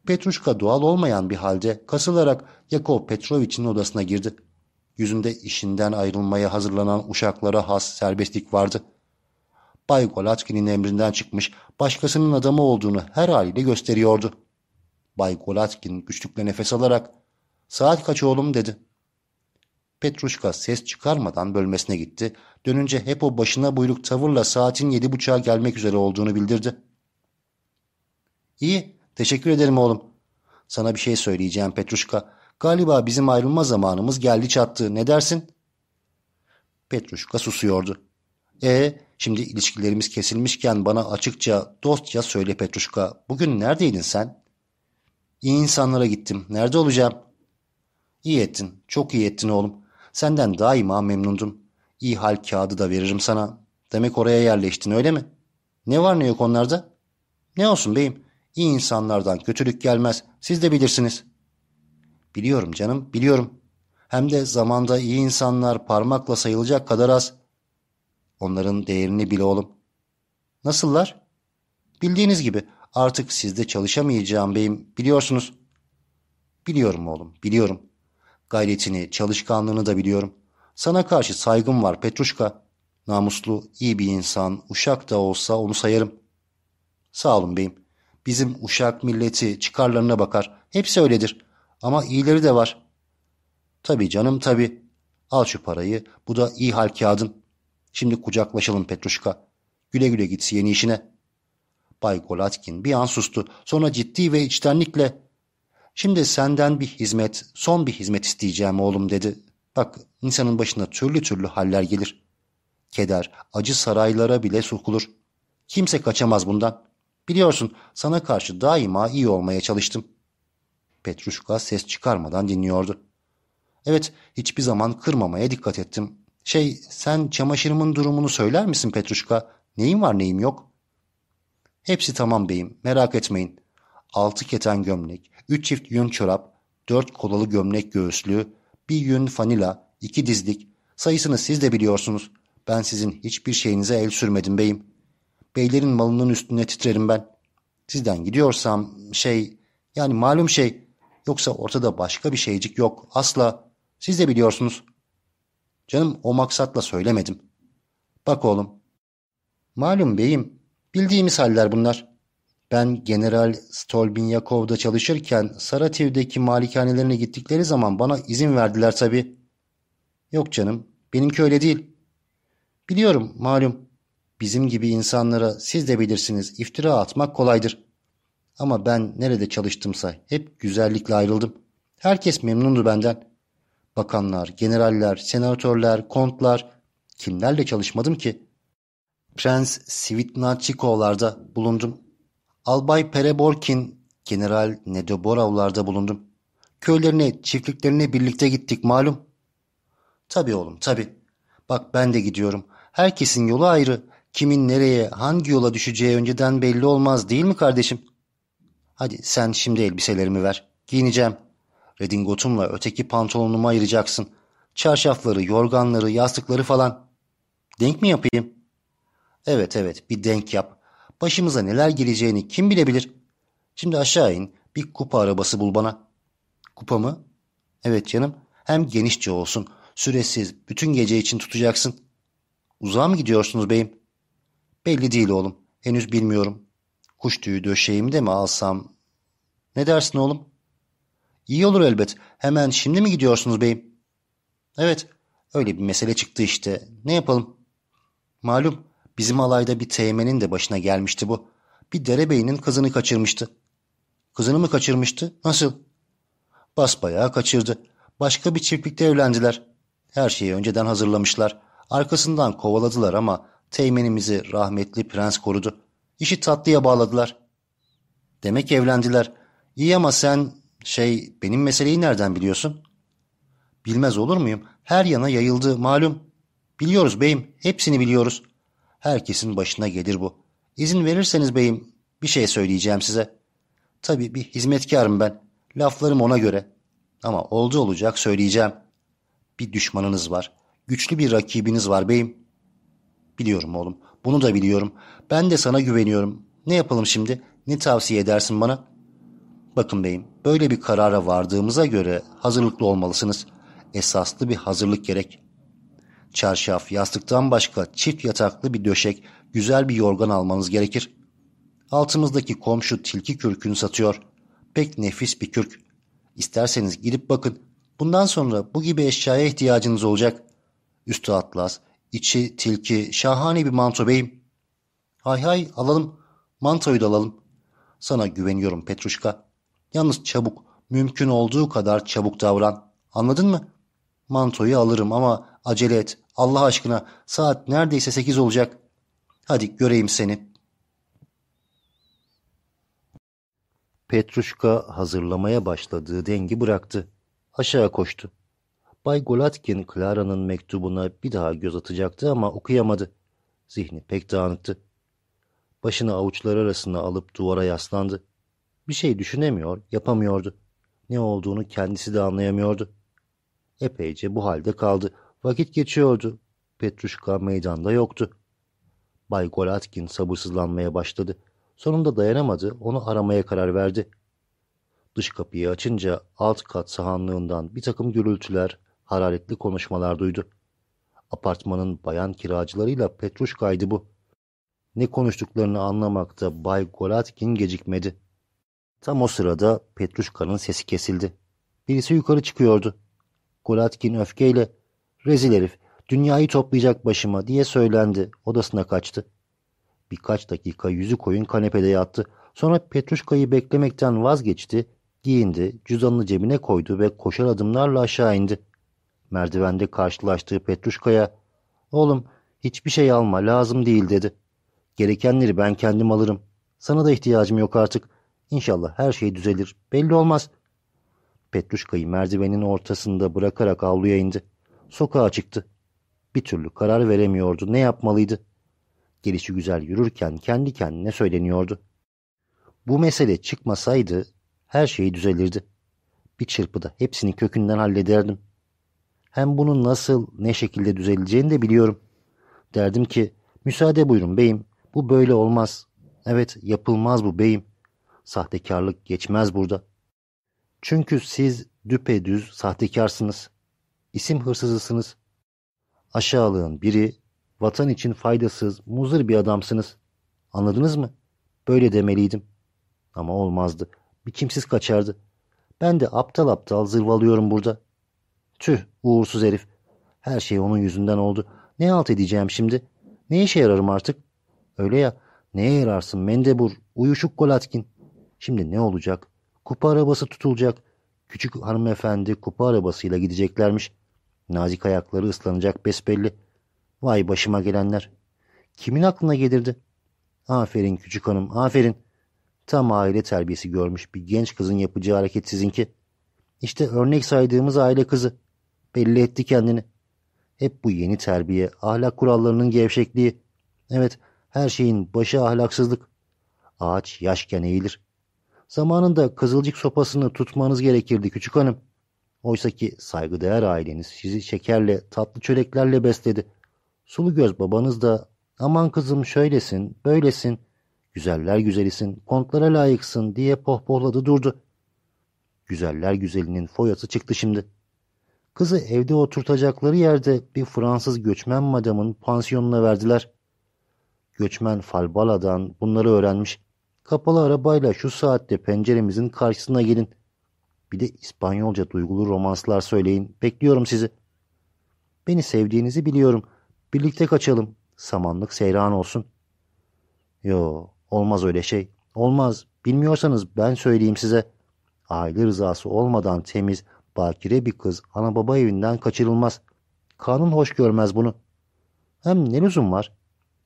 Petruşka doğal olmayan bir halde kasılarak Yakov Petrovich'in odasına girdi. Yüzünde işinden ayrılmaya hazırlanan uşaklara has serbestlik vardı. Bay Golatkin'in emrinden çıkmış, başkasının adamı olduğunu her haliyle gösteriyordu. Bay Golatkin güçlükle nefes alarak ''Saat kaç oğlum?'' dedi. Petruşka ses çıkarmadan bölmesine gitti. Dönünce hep o başına buyruk tavırla saatin yedi buçuğa gelmek üzere olduğunu bildirdi. ''İyi, teşekkür ederim oğlum. Sana bir şey söyleyeceğim Petruşka. Galiba bizim ayrılma zamanımız geldi çattı. Ne dersin?'' Petruşka susuyordu. ''E şimdi ilişkilerimiz kesilmişken bana açıkça, dostça söyle Petruşka. Bugün neredeydin sen?'' ''İyi insanlara gittim. Nerede olacağım?'' ''İyi ettin. Çok iyi ettin oğlum. Senden daima memnundum. İyi hal kağıdı da veririm sana. Demek oraya yerleştin öyle mi? Ne var ne yok onlarda? Ne olsun beyim. İyi insanlardan kötülük gelmez. Siz de bilirsiniz. Biliyorum canım, biliyorum. Hem de zamanda iyi insanlar parmakla sayılacak kadar az. Onların değerini bil oğlum. Nasıllar? Bildiğiniz gibi artık sizde çalışamayacağım beyim biliyorsunuz. Biliyorum oğlum, biliyorum. Gayretini, çalışkanlığını da biliyorum. Sana karşı saygım var Petruşka. Namuslu, iyi bir insan, uşak da olsa onu sayarım. Sağ olun beyim. Bizim uşak milleti çıkarlarına bakar. Hepsi öyledir. Ama iyileri de var. Tabii canım tabii. Al şu parayı. Bu da iyi hal kağıdın. Şimdi kucaklaşalım Petruşka. Güle güle git yeni işine. Bay Golatkin bir an sustu. Sonra ciddi ve içtenlikle Şimdi senden bir hizmet, son bir hizmet isteyeceğim oğlum dedi. Bak insanın başına türlü türlü haller gelir. Keder, acı saraylara bile sokulur. Kimse kaçamaz bundan. Biliyorsun sana karşı daima iyi olmaya çalıştım. Petruşka ses çıkarmadan dinliyordu. Evet hiçbir zaman kırmamaya dikkat ettim. Şey sen çamaşırımın durumunu söyler misin Petruşka? Neyim var neyim yok? Hepsi tamam beyim merak etmeyin. Altı keten gömlek, üç çift yün çorap, dört kolalı gömlek göğüslüğü, bir yün fanila, iki dizlik. Sayısını siz de biliyorsunuz. Ben sizin hiçbir şeyinize el sürmedim beyim. Beylerin malının üstüne titrerim ben. Sizden gidiyorsam şey, yani malum şey, yoksa ortada başka bir şeycik yok. Asla. Siz de biliyorsunuz. Canım o maksatla söylemedim. Bak oğlum. Malum beyim, bildiğimiz haller bunlar. Ben General Stolbinyakov'da çalışırken Sarativ'deki malikanelerine gittikleri zaman bana izin verdiler tabii. Yok canım, benimki öyle değil. Biliyorum, malum. Bizim gibi insanlara siz de bilirsiniz iftira atmak kolaydır. Ama ben nerede çalıştımsa hep güzellikle ayrıldım. Herkes memnundu benden. Bakanlar, generaller, senatörler, kontlar kimlerle çalışmadım ki? Prens Svitnachikovlarda bulundum. Albay Pereborkin, General Nedoborovlarda bulundum. Köylerine, çiftliklerine birlikte gittik malum. Tabii oğlum tabii. Bak ben de gidiyorum. Herkesin yolu ayrı. Kimin nereye, hangi yola düşeceği önceden belli olmaz değil mi kardeşim? Hadi sen şimdi elbiselerimi ver. Giyineceğim. Redingotumla öteki pantolonumu ayıracaksın. Çarşafları, yorganları, yastıkları falan. Denk mi yapayım? Evet evet bir denk yap. Başımıza neler geleceğini kim bilebilir? Şimdi aşağı in. Bir kupa arabası bul bana. Kupa mı? Evet canım. Hem genişçe olsun. Süresiz. Bütün gece için tutacaksın. Uzağa mı gidiyorsunuz beyim? Belli değil oğlum. Henüz bilmiyorum. Kuş tüyü döşeğimi de mi alsam? Ne dersin oğlum? İyi olur elbet. Hemen şimdi mi gidiyorsunuz beyim? Evet. Öyle bir mesele çıktı işte. Ne yapalım? Malum bizim alayda bir teğmenin de başına gelmişti bu. Bir derebeyinin kızını kaçırmıştı. Kızını mı kaçırmıştı? Nasıl? Basbayağı kaçırdı. Başka bir çiftlikte evlendiler. Her şeyi önceden hazırlamışlar. Arkasından kovaladılar ama teğmenimizi rahmetli prens korudu. İşi tatlıya bağladılar. Demek evlendiler. İyi ama sen şey benim meseleyi nereden biliyorsun? Bilmez olur muyum? Her yana yayıldı malum. Biliyoruz beyim. Hepsini biliyoruz. Herkesin başına gelir bu. İzin verirseniz beyim bir şey söyleyeceğim size. Tabii bir hizmetkarım ben. Laflarım ona göre. Ama oldu olacak söyleyeceğim. Bir düşmanınız var. Güçlü bir rakibiniz var beyim. Biliyorum oğlum. Bunu da biliyorum. Ben de sana güveniyorum. Ne yapalım şimdi? Ne tavsiye edersin bana? Bakın beyim, böyle bir karara vardığımıza göre hazırlıklı olmalısınız. Esaslı bir hazırlık gerek. Çarşaf, yastıktan başka çift yataklı bir döşek, güzel bir yorgan almanız gerekir. Altımızdaki komşu tilki kürkünü satıyor. Pek nefis bir kürk. İsterseniz gidip bakın. Bundan sonra bu gibi eşyaya ihtiyacınız olacak. Üstü atlas, içi tilki, şahane bir manto beyim. Hay hay alalım. Mantoyu da alalım. Sana güveniyorum Petruşka. Yalnız çabuk, mümkün olduğu kadar çabuk davran. Anladın mı? Mantoyu alırım ama acele et. Allah aşkına saat neredeyse sekiz olacak. Hadi göreyim seni. Petruşka hazırlamaya başladığı dengi bıraktı. Aşağı koştu. Bay Golatkin Clara'nın mektubuna bir daha göz atacaktı ama okuyamadı. Zihni pek dağınıktı. Başını avuçlar arasına alıp duvara yaslandı. Bir şey düşünemiyor, yapamıyordu. Ne olduğunu kendisi de anlayamıyordu. Epeyce bu halde kaldı. Vakit geçiyordu. Petruşka meydanda yoktu. Bay Golatkin sabırsızlanmaya başladı. Sonunda dayanamadı, onu aramaya karar verdi. Dış kapıyı açınca alt kat sahanlığından bir takım gürültüler, hararetli konuşmalar duydu. Apartmanın bayan kiracılarıyla Petruşka'ydı bu. Ne konuştuklarını anlamakta Bay Golatkin gecikmedi. Tam o sırada Petruşka'nın sesi kesildi. Birisi yukarı çıkıyordu. Golatkin öfkeyle ''Rezil herif, dünyayı toplayacak başıma'' diye söylendi. Odasına kaçtı. Birkaç dakika yüzü koyun kanepede yattı. Sonra Petruşka'yı beklemekten vazgeçti, giyindi, cüzdanını cebine koydu ve koşar adımlarla aşağı indi. Merdivende karşılaştığı Petruşka'ya ''Oğlum hiçbir şey alma lazım değil'' dedi. ''Gerekenleri ben kendim alırım. Sana da ihtiyacım yok artık. İnşallah her şey düzelir. Belli olmaz.'' Petruşka'yı merdivenin ortasında bırakarak avluya indi. Sokağa çıktı. Bir türlü karar veremiyordu. Ne yapmalıydı? Gelişi güzel yürürken kendi kendine söyleniyordu. Bu mesele çıkmasaydı her şey düzelirdi. Bir çırpıda hepsini kökünden hallederdim. Hem bunun nasıl, ne şekilde düzeleceğini de biliyorum. Derdim ki, müsaade buyurun beyim, bu böyle olmaz. Evet, yapılmaz bu beyim. Sahtekarlık geçmez burada. Çünkü siz düpedüz sahtekarsınız. İsim hırsızısınız. Aşağılığın biri, vatan için faydasız, muzır bir adamsınız. Anladınız mı? Böyle demeliydim. Ama olmazdı. Bir kimsiz kaçardı. Ben de aptal aptal zırvalıyorum burada. Tüh, uğursuz herif. Her şey onun yüzünden oldu. Ne halt edeceğim şimdi? Ne işe yararım artık? Öyle ya, neye yararsın Mendebur, uyuşuk Golatkin? Şimdi ne olacak? Kupa arabası tutulacak. Küçük hanımefendi kupa arabasıyla gideceklermiş. Nazik ayakları ıslanacak besbelli. Vay başıma gelenler. Kimin aklına gelirdi? Aferin küçük hanım, aferin. Tam aile terbiyesi görmüş bir genç kızın yapacağı hareket sizinki. İşte örnek saydığımız aile kızı. Belli etti kendini. Hep bu yeni terbiye, ahlak kurallarının gevşekliği. Evet, her şeyin başı ahlaksızlık. Ağaç yaşken eğilir. Zamanında kızılcık sopasını tutmanız gerekirdi küçük hanım. Oysa ki saygıdeğer aileniz sizi şekerle, tatlı çöreklerle besledi. Sulu göz babanız da aman kızım şöylesin, böylesin, güzeller güzelisin, kontlara layıksın diye pohpohladı durdu. Güzeller güzelinin foyası çıktı şimdi. Kızı evde oturtacakları yerde bir Fransız göçmen madamın pansiyonuna verdiler. Göçmen Falbala'dan bunları öğrenmiş. Kapalı arabayla şu saatte penceremizin karşısına gelin. Bir de İspanyolca duygulu romanslar söyleyin. Bekliyorum sizi. Beni sevdiğinizi biliyorum. Birlikte kaçalım. Samanlık seyran olsun. Yo, olmaz öyle şey. Olmaz. Bilmiyorsanız ben söyleyeyim size. Aile rızası olmadan temiz, bakire bir kız ana baba evinden kaçırılmaz. Kanun hoş görmez bunu. Hem ne lüzum var?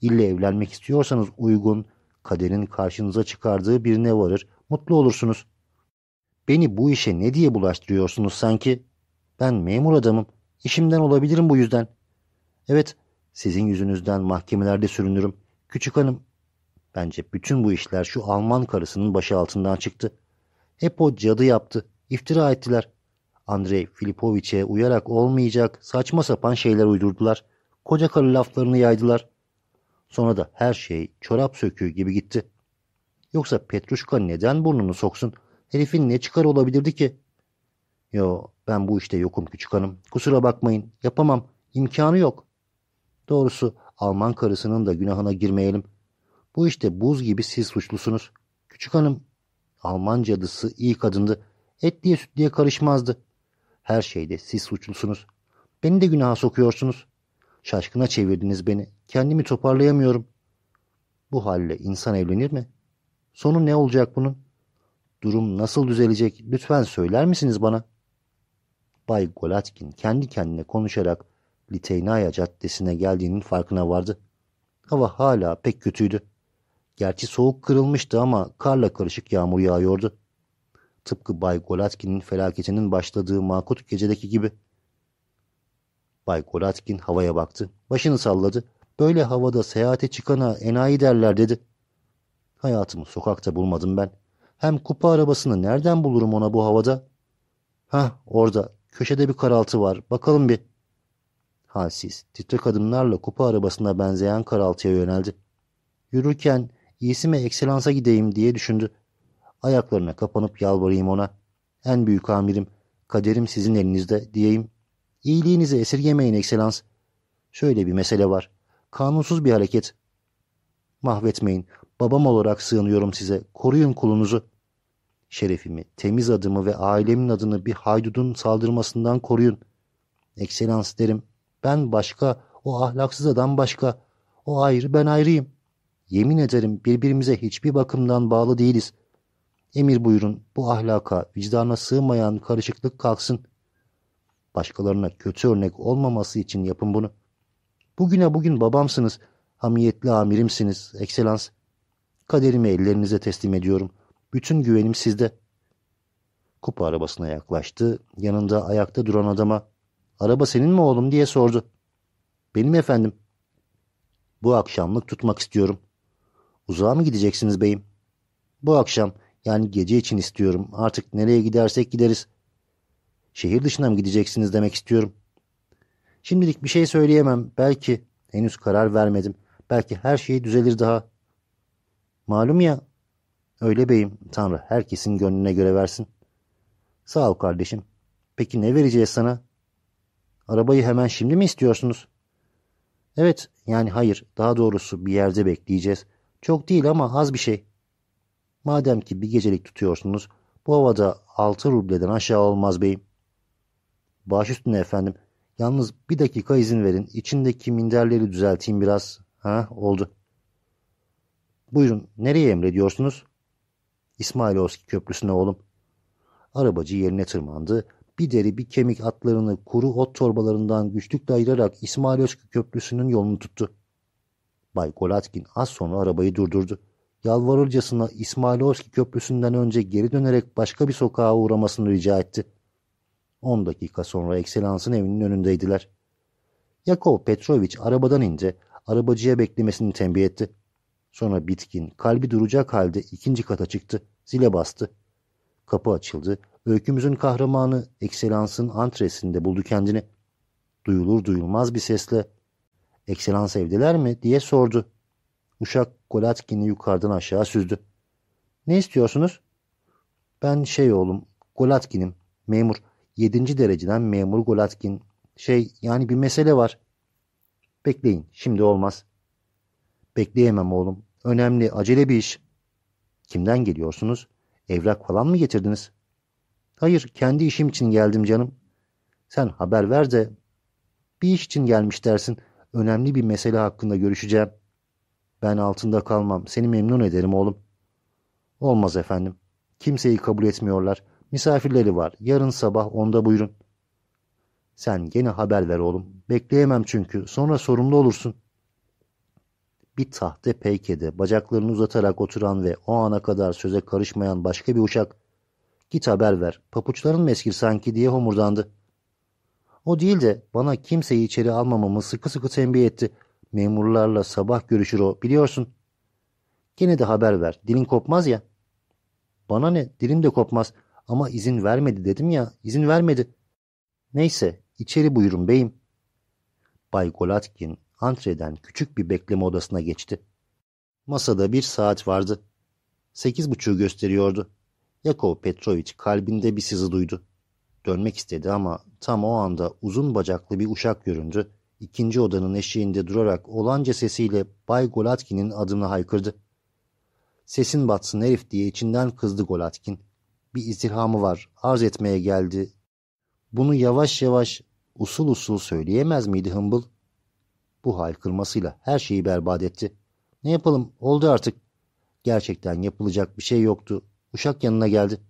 İlle evlenmek istiyorsanız uygun, kaderin karşınıza çıkardığı birine varır, mutlu olursunuz. Beni bu işe ne diye bulaştırıyorsunuz sanki? Ben memur adamım. İşimden olabilirim bu yüzden. Evet, sizin yüzünüzden mahkemelerde sürünürüm. Küçük hanım, bence bütün bu işler şu Alman karısının başı altından çıktı. Hep o cadı yaptı. İftira ettiler. Andrei Filipoviç'e uyarak olmayacak saçma sapan şeyler uydurdular. Koca karı laflarını yaydılar. Sonra da her şey çorap söküğü gibi gitti. Yoksa Petruşka neden burnunu soksun? Herifin ne çıkar olabilirdi ki? Yo ben bu işte yokum küçük hanım. Kusura bakmayın yapamam. İmkanı yok. Doğrusu Alman karısının da günahına girmeyelim. Bu işte buz gibi siz suçlusunuz. Küçük hanım Alman cadısı iyi kadındı. Etliye sütliye karışmazdı. Her şeyde siz suçlusunuz. Beni de günaha sokuyorsunuz. Şaşkına çevirdiniz beni. Kendimi toparlayamıyorum. Bu halle insan evlenir mi? Sonu ne olacak bunun? Durum nasıl düzelecek? Lütfen söyler misiniz bana? Bay Golatkin kendi kendine konuşarak Liteynaya Caddesi'ne geldiğinin farkına vardı. Hava hala pek kötüydü. Gerçi soğuk kırılmıştı ama karla karışık yağmur yağıyordu. Tıpkı Bay Golatkin'in felaketinin başladığı makut gecedeki gibi. Bay Golatkin havaya baktı. Başını salladı. Böyle havada seyahate çıkana enayi derler dedi. Hayatımı sokakta bulmadım ben. Hem kupa arabasını nereden bulurum ona bu havada? Hah orada köşede bir karaltı var. Bakalım bir. Halsiz, titrek adımlarla kupa arabasına benzeyen karaltıya yöneldi. Yürürken iyisi mi ekselansa gideyim diye düşündü. Ayaklarına kapanıp yalvarayım ona. En büyük amirim, kaderim sizin elinizde diyeyim. İyiliğinizi esirgemeyin ekselans. Şöyle bir mesele var. Kanunsuz bir hareket. Mahvetmeyin. Babam olarak sığınıyorum size. Koruyun kulunuzu. Şerefimi, temiz adımı ve ailemin adını bir haydudun saldırmasından koruyun. Ekselans derim. Ben başka, o ahlaksız adam başka. O ayrı, ben ayrıyım. Yemin ederim birbirimize hiçbir bakımdan bağlı değiliz. Emir buyurun bu ahlaka, vicdana sığmayan karışıklık kalksın. Başkalarına kötü örnek olmaması için yapın bunu. Bugüne bugün babamsınız, hamiyetli amirimsiniz, ekselans. Kaderimi ellerinize teslim ediyorum. Bütün güvenim sizde. Kupa arabasına yaklaştı. Yanında ayakta duran adama ''Araba senin mi oğlum?'' diye sordu. ''Benim efendim.'' ''Bu akşamlık tutmak istiyorum.'' ''Uzağa mı gideceksiniz beyim?'' ''Bu akşam yani gece için istiyorum. Artık nereye gidersek gideriz.'' ''Şehir dışına mı gideceksiniz demek istiyorum.'' ''Şimdilik bir şey söyleyemem. Belki henüz karar vermedim. Belki her şey düzelir daha.'' ''Malum ya.'' ''Öyle beyim. Tanrı herkesin gönlüne göre versin.'' ''Sağ ol kardeşim. Peki ne vereceğiz sana?'' Arabayı hemen şimdi mi istiyorsunuz? Evet, yani hayır, daha doğrusu bir yerde bekleyeceğiz. Çok değil ama az bir şey. Madem ki bir gecelik tutuyorsunuz, bu havada altı rubleden aşağı olmaz beyim. Baş üstüne efendim. Yalnız bir dakika izin verin. İçindeki minderleri düzelteyim biraz. Ha, oldu. Buyurun, nereye emrediyorsunuz? İsmailovski köprüsüne oğlum. Arabacı yerine tırmandı bir deri bir kemik atlarını kuru ot torbalarından güçlükle ayırarak İsmailözkü Köprüsü'nün yolunu tuttu. Bay Golatkin az sonra arabayı durdurdu. Yalvarırcasına İsmailovski Köprüsü'nden önce geri dönerek başka bir sokağa uğramasını rica etti. On dakika sonra Ekselans'ın evinin önündeydiler. Yakov Petrovich arabadan indi, arabacıya beklemesini tembih etti. Sonra bitkin, kalbi duracak halde ikinci kata çıktı, zile bastı. Kapı açıldı, öykümüzün kahramanı Ekselans'ın antresinde buldu kendini. Duyulur duyulmaz bir sesle ''Ekselans evdeler mi?'' diye sordu. Uşak Golatkin'i yukarıdan aşağı süzdü. ''Ne istiyorsunuz?'' ''Ben şey oğlum, Golatkin'im, memur. Yedinci dereceden memur Golatkin. Şey, yani bir mesele var.'' ''Bekleyin, şimdi olmaz.'' ''Bekleyemem oğlum. Önemli, acele bir iş.'' ''Kimden geliyorsunuz? Evrak falan mı getirdiniz?'' ''Hayır, kendi işim için geldim canım.'' ''Sen haber ver de bir iş için gelmiş dersin. Önemli bir mesele hakkında görüşeceğim. Ben altında kalmam. Seni memnun ederim oğlum. Olmaz efendim. Kimseyi kabul etmiyorlar. Misafirleri var. Yarın sabah onda buyurun. Sen gene haber ver oğlum. Bekleyemem çünkü. Sonra sorumlu olursun. Bir tahte peykede bacaklarını uzatarak oturan ve o ana kadar söze karışmayan başka bir uşak. Git haber ver. Papuçların mı eskir sanki diye homurdandı. O değil de bana kimseyi içeri almamamı sıkı sıkı tembih etti. Memurlarla sabah görüşür o biliyorsun. Gene de haber ver. Dilin kopmaz ya. Bana ne dilim de kopmaz. Ama izin vermedi dedim ya. izin vermedi. Neyse içeri buyurun beyim. Bay Golatkin antreden küçük bir bekleme odasına geçti. Masada bir saat vardı. Sekiz buçuğu gösteriyordu. Yakov Petrovich kalbinde bir sızı duydu. Dönmek istedi ama tam o anda uzun bacaklı bir uşak göründü. İkinci odanın eşiğinde durarak olanca sesiyle Bay Golatkin'in adını haykırdı. Sesin batsın herif diye içinden kızdı Golatkin. Bir istirhamı var, arz etmeye geldi. Bunu yavaş yavaş, usul usul söyleyemez miydi Hımbıl? Bu haykırmasıyla her şeyi berbat etti. Ne yapalım, oldu artık. Gerçekten yapılacak bir şey yoktu. Uşak yanına geldi.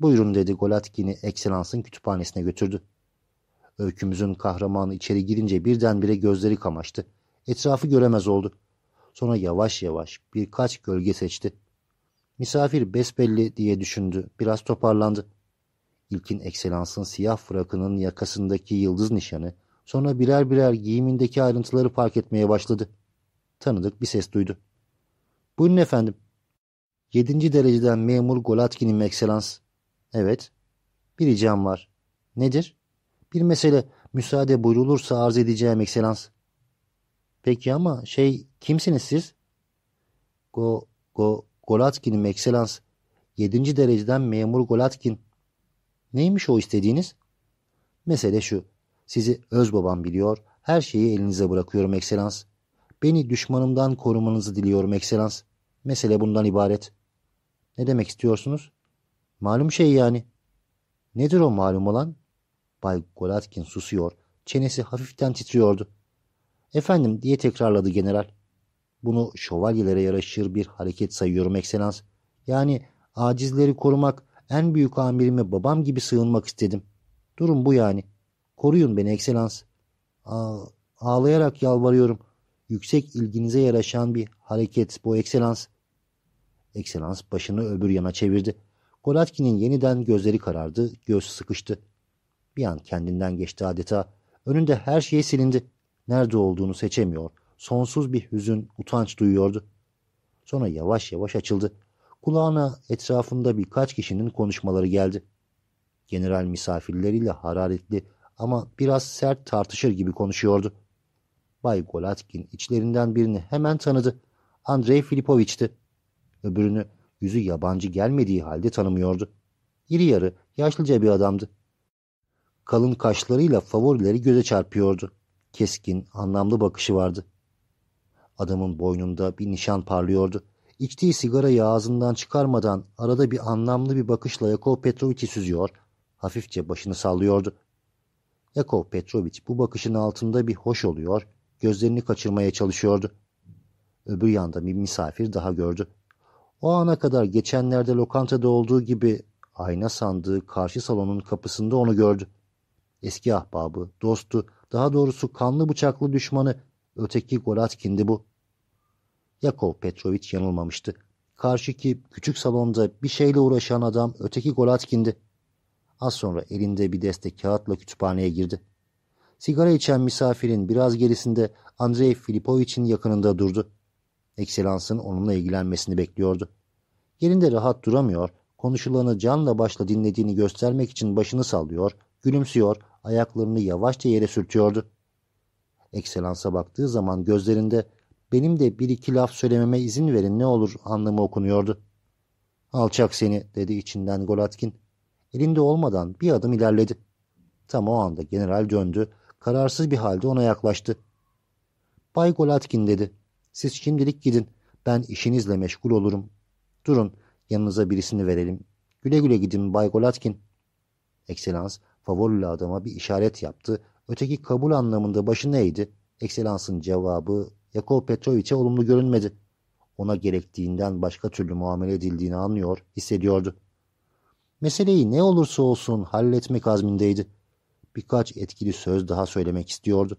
Buyurun dedi Golatkin'i Ekselans'ın kütüphanesine götürdü. Öykümüzün kahramanı içeri girince birdenbire gözleri kamaştı. Etrafı göremez oldu. Sonra yavaş yavaş birkaç gölge seçti. Misafir besbelli diye düşündü. Biraz toparlandı. İlkin Ekselans'ın siyah frakının yakasındaki yıldız nişanı, sonra birer birer giyimindeki ayrıntıları fark etmeye başladı. Tanıdık bir ses duydu. Buyurun efendim. Yedinci dereceden memur Golatkin'in Ekselans. Evet. Bir ricam var. Nedir? Bir mesele müsaade buyrulursa arz edeceğim ekselans. Peki ama şey kimsiniz siz? Go, go, Golatkin'im ekselans. Yedinci dereceden memur Golatkin. Neymiş o istediğiniz? Mesele şu. Sizi öz babam biliyor. Her şeyi elinize bırakıyorum ekselans. Beni düşmanımdan korumanızı diliyorum ekselans. Mesele bundan ibaret. Ne demek istiyorsunuz? Malum şey yani. Nedir o malum olan? Bay Golatkin susuyor. Çenesi hafiften titriyordu. Efendim diye tekrarladı general. Bunu şövalyelere yaraşır bir hareket sayıyorum ekselans. Yani acizleri korumak, en büyük amirime babam gibi sığınmak istedim. Durum bu yani. Koruyun beni ekselans. Ağlayarak yalvarıyorum. Yüksek ilginize yaraşan bir hareket bu ekselans. Ekselans başını öbür yana çevirdi. Golatkin'in yeniden gözleri karardı, göğsü sıkıştı. Bir an kendinden geçti adeta. Önünde her şey silindi. Nerede olduğunu seçemiyor. Sonsuz bir hüzün, utanç duyuyordu. Sonra yavaş yavaş açıldı. Kulağına etrafında birkaç kişinin konuşmaları geldi. General misafirleriyle hararetli ama biraz sert tartışır gibi konuşuyordu. Bay Golatkin içlerinden birini hemen tanıdı. Andrei Filipoviç'ti. Öbürünü yüzü yabancı gelmediği halde tanımıyordu. İri yarı, yaşlıca bir adamdı. Kalın kaşlarıyla favorileri göze çarpıyordu. Keskin, anlamlı bakışı vardı. Adamın boynunda bir nişan parlıyordu. İçtiği sigarayı ağzından çıkarmadan arada bir anlamlı bir bakışla Yakov Petrovic'i süzüyor, hafifçe başını sallıyordu. Yakov Petrovic bu bakışın altında bir hoş oluyor, gözlerini kaçırmaya çalışıyordu. Öbür yanda bir misafir daha gördü. O ana kadar geçenlerde lokantada olduğu gibi ayna sandığı karşı salonun kapısında onu gördü. Eski ahbabı, dostu, daha doğrusu kanlı bıçaklı düşmanı öteki Golatkin'di bu. Yakov Petrovic yanılmamıştı. Karşıki küçük salonda bir şeyle uğraşan adam öteki Golatkin'di. Az sonra elinde bir deste kağıtla kütüphaneye girdi. Sigara içen misafirin biraz gerisinde Andrei Filipovich'in yakınında durdu. Ekselansın onunla ilgilenmesini bekliyordu. Yerinde rahat duramıyor, konuşulanı canla başla dinlediğini göstermek için başını sallıyor, gülümsüyor, ayaklarını yavaşça yere sürtüyordu. Ekselansa baktığı zaman gözlerinde benim de bir iki laf söylememe izin verin ne olur anlamı okunuyordu. Alçak seni dedi içinden Golatkin. Elinde olmadan bir adım ilerledi. Tam o anda general döndü, kararsız bir halde ona yaklaştı. Bay Golatkin dedi. Siz şimdilik gidin. Ben işinizle meşgul olurum. Durun, yanınıza birisini verelim. Güle güle gidin Bay Golatkin. Ekselans, favorili adama bir işaret yaptı. Öteki kabul anlamında başı neydi? Ekselansın cevabı Yakov Petroviç'e olumlu görünmedi. Ona gerektiğinden başka türlü muamele edildiğini anlıyor, hissediyordu. Meseleyi ne olursa olsun halletmek azmindeydi. Birkaç etkili söz daha söylemek istiyordu.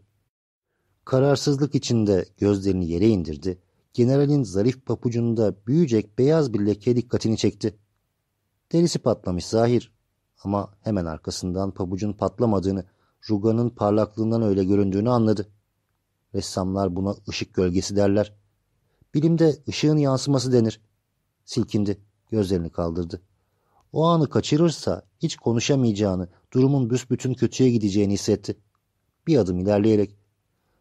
Kararsızlık içinde gözlerini yere indirdi. Generalin zarif papucunda büyüyecek beyaz bir leke dikkatini çekti. Derisi patlamış zahir ama hemen arkasından pabucun patlamadığını, ruganın parlaklığından öyle göründüğünü anladı. Ressamlar buna ışık gölgesi derler. Bilimde ışığın yansıması denir. Silkindi, gözlerini kaldırdı. O anı kaçırırsa hiç konuşamayacağını, durumun büsbütün kötüye gideceğini hissetti. Bir adım ilerleyerek,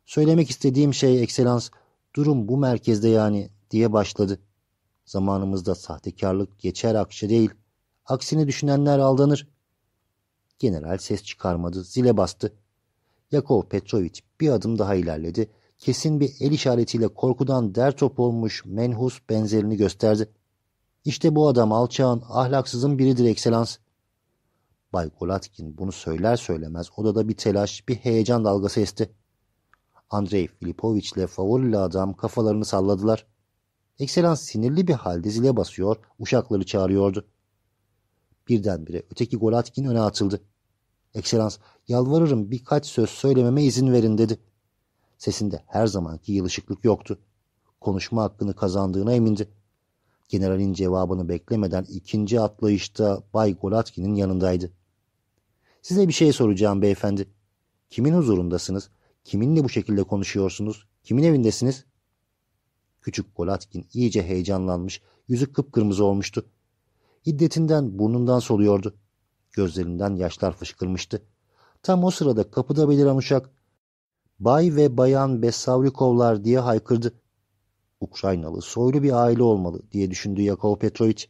söylemek istediğim şey ekselans, durum bu merkezde yani diye başladı. Zamanımızda sahtekarlık geçer akçe değil, aksini düşünenler aldanır. General ses çıkarmadı, zile bastı. Yakov Petrovic bir adım daha ilerledi. Kesin bir el işaretiyle korkudan der top olmuş menhus benzerini gösterdi. İşte bu adam alçağın, ahlaksızın biridir ekselans. Bay Golatkin bunu söyler söylemez odada bir telaş, bir heyecan dalgası esti. Andrei Filipovich ile favorili adam kafalarını salladılar. Ekselans sinirli bir halde zile basıyor, uşakları çağırıyordu. Birdenbire öteki Golatkin öne atıldı. Ekselans, yalvarırım birkaç söz söylememe izin verin dedi. Sesinde her zamanki yılışıklık yoktu. Konuşma hakkını kazandığına emindi. Generalin cevabını beklemeden ikinci atlayışta Bay Golatkin'in yanındaydı. Size bir şey soracağım beyefendi. Kimin huzurundasınız? Kiminle bu şekilde konuşuyorsunuz? Kimin evindesiniz? Küçük Golatkin iyice heyecanlanmış, yüzü kıpkırmızı olmuştu. Hiddetinden burnundan soluyordu. Gözlerinden yaşlar fışkırmıştı. Tam o sırada kapıda beliren uşak Bay ve Bayan Besavrikovlar diye haykırdı. Ukraynalı soylu bir aile olmalı diye düşündü Yakov Petrovic.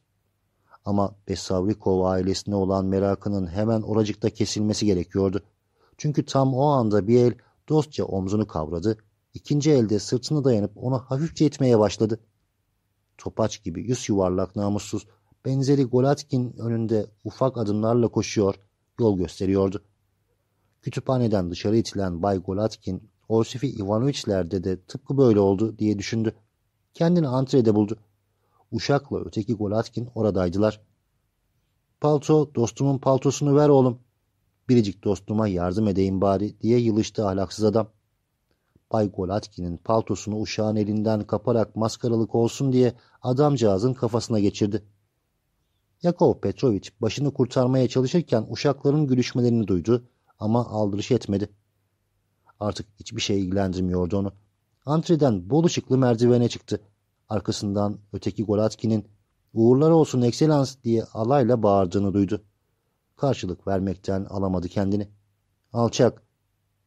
Ama Besavrikov ailesine olan merakının hemen oracıkta kesilmesi gerekiyordu. Çünkü tam o anda bir el dostça omzunu kavradı, ikinci elde sırtını dayanıp onu hafifçe itmeye başladı. Topaç gibi yüz yuvarlak namussuz, benzeri Golatkin önünde ufak adımlarla koşuyor, yol gösteriyordu. Kütüphaneden dışarı itilen Bay Golatkin, Orsifi Ivanoviçlerde de tıpkı böyle oldu diye düşündü. Kendini antrede buldu. Uşakla öteki Golatkin oradaydılar. Palto, dostumun paltosunu ver oğlum. Biricik dostuma yardım edeyim bari diye yılıştı ahlaksız adam. Bay Golatkin'in paltosunu uşağın elinden kaparak maskaralık olsun diye adamcağızın kafasına geçirdi. Yakov Petrovic başını kurtarmaya çalışırken uşakların gülüşmelerini duydu ama aldırış etmedi. Artık hiçbir şey ilgilendirmiyordu onu. Antreden bol ışıklı merdivene çıktı. Arkasından öteki Golatkin'in uğurlar olsun ekselans diye alayla bağırdığını duydu. Karşılık vermekten alamadı kendini. Alçak,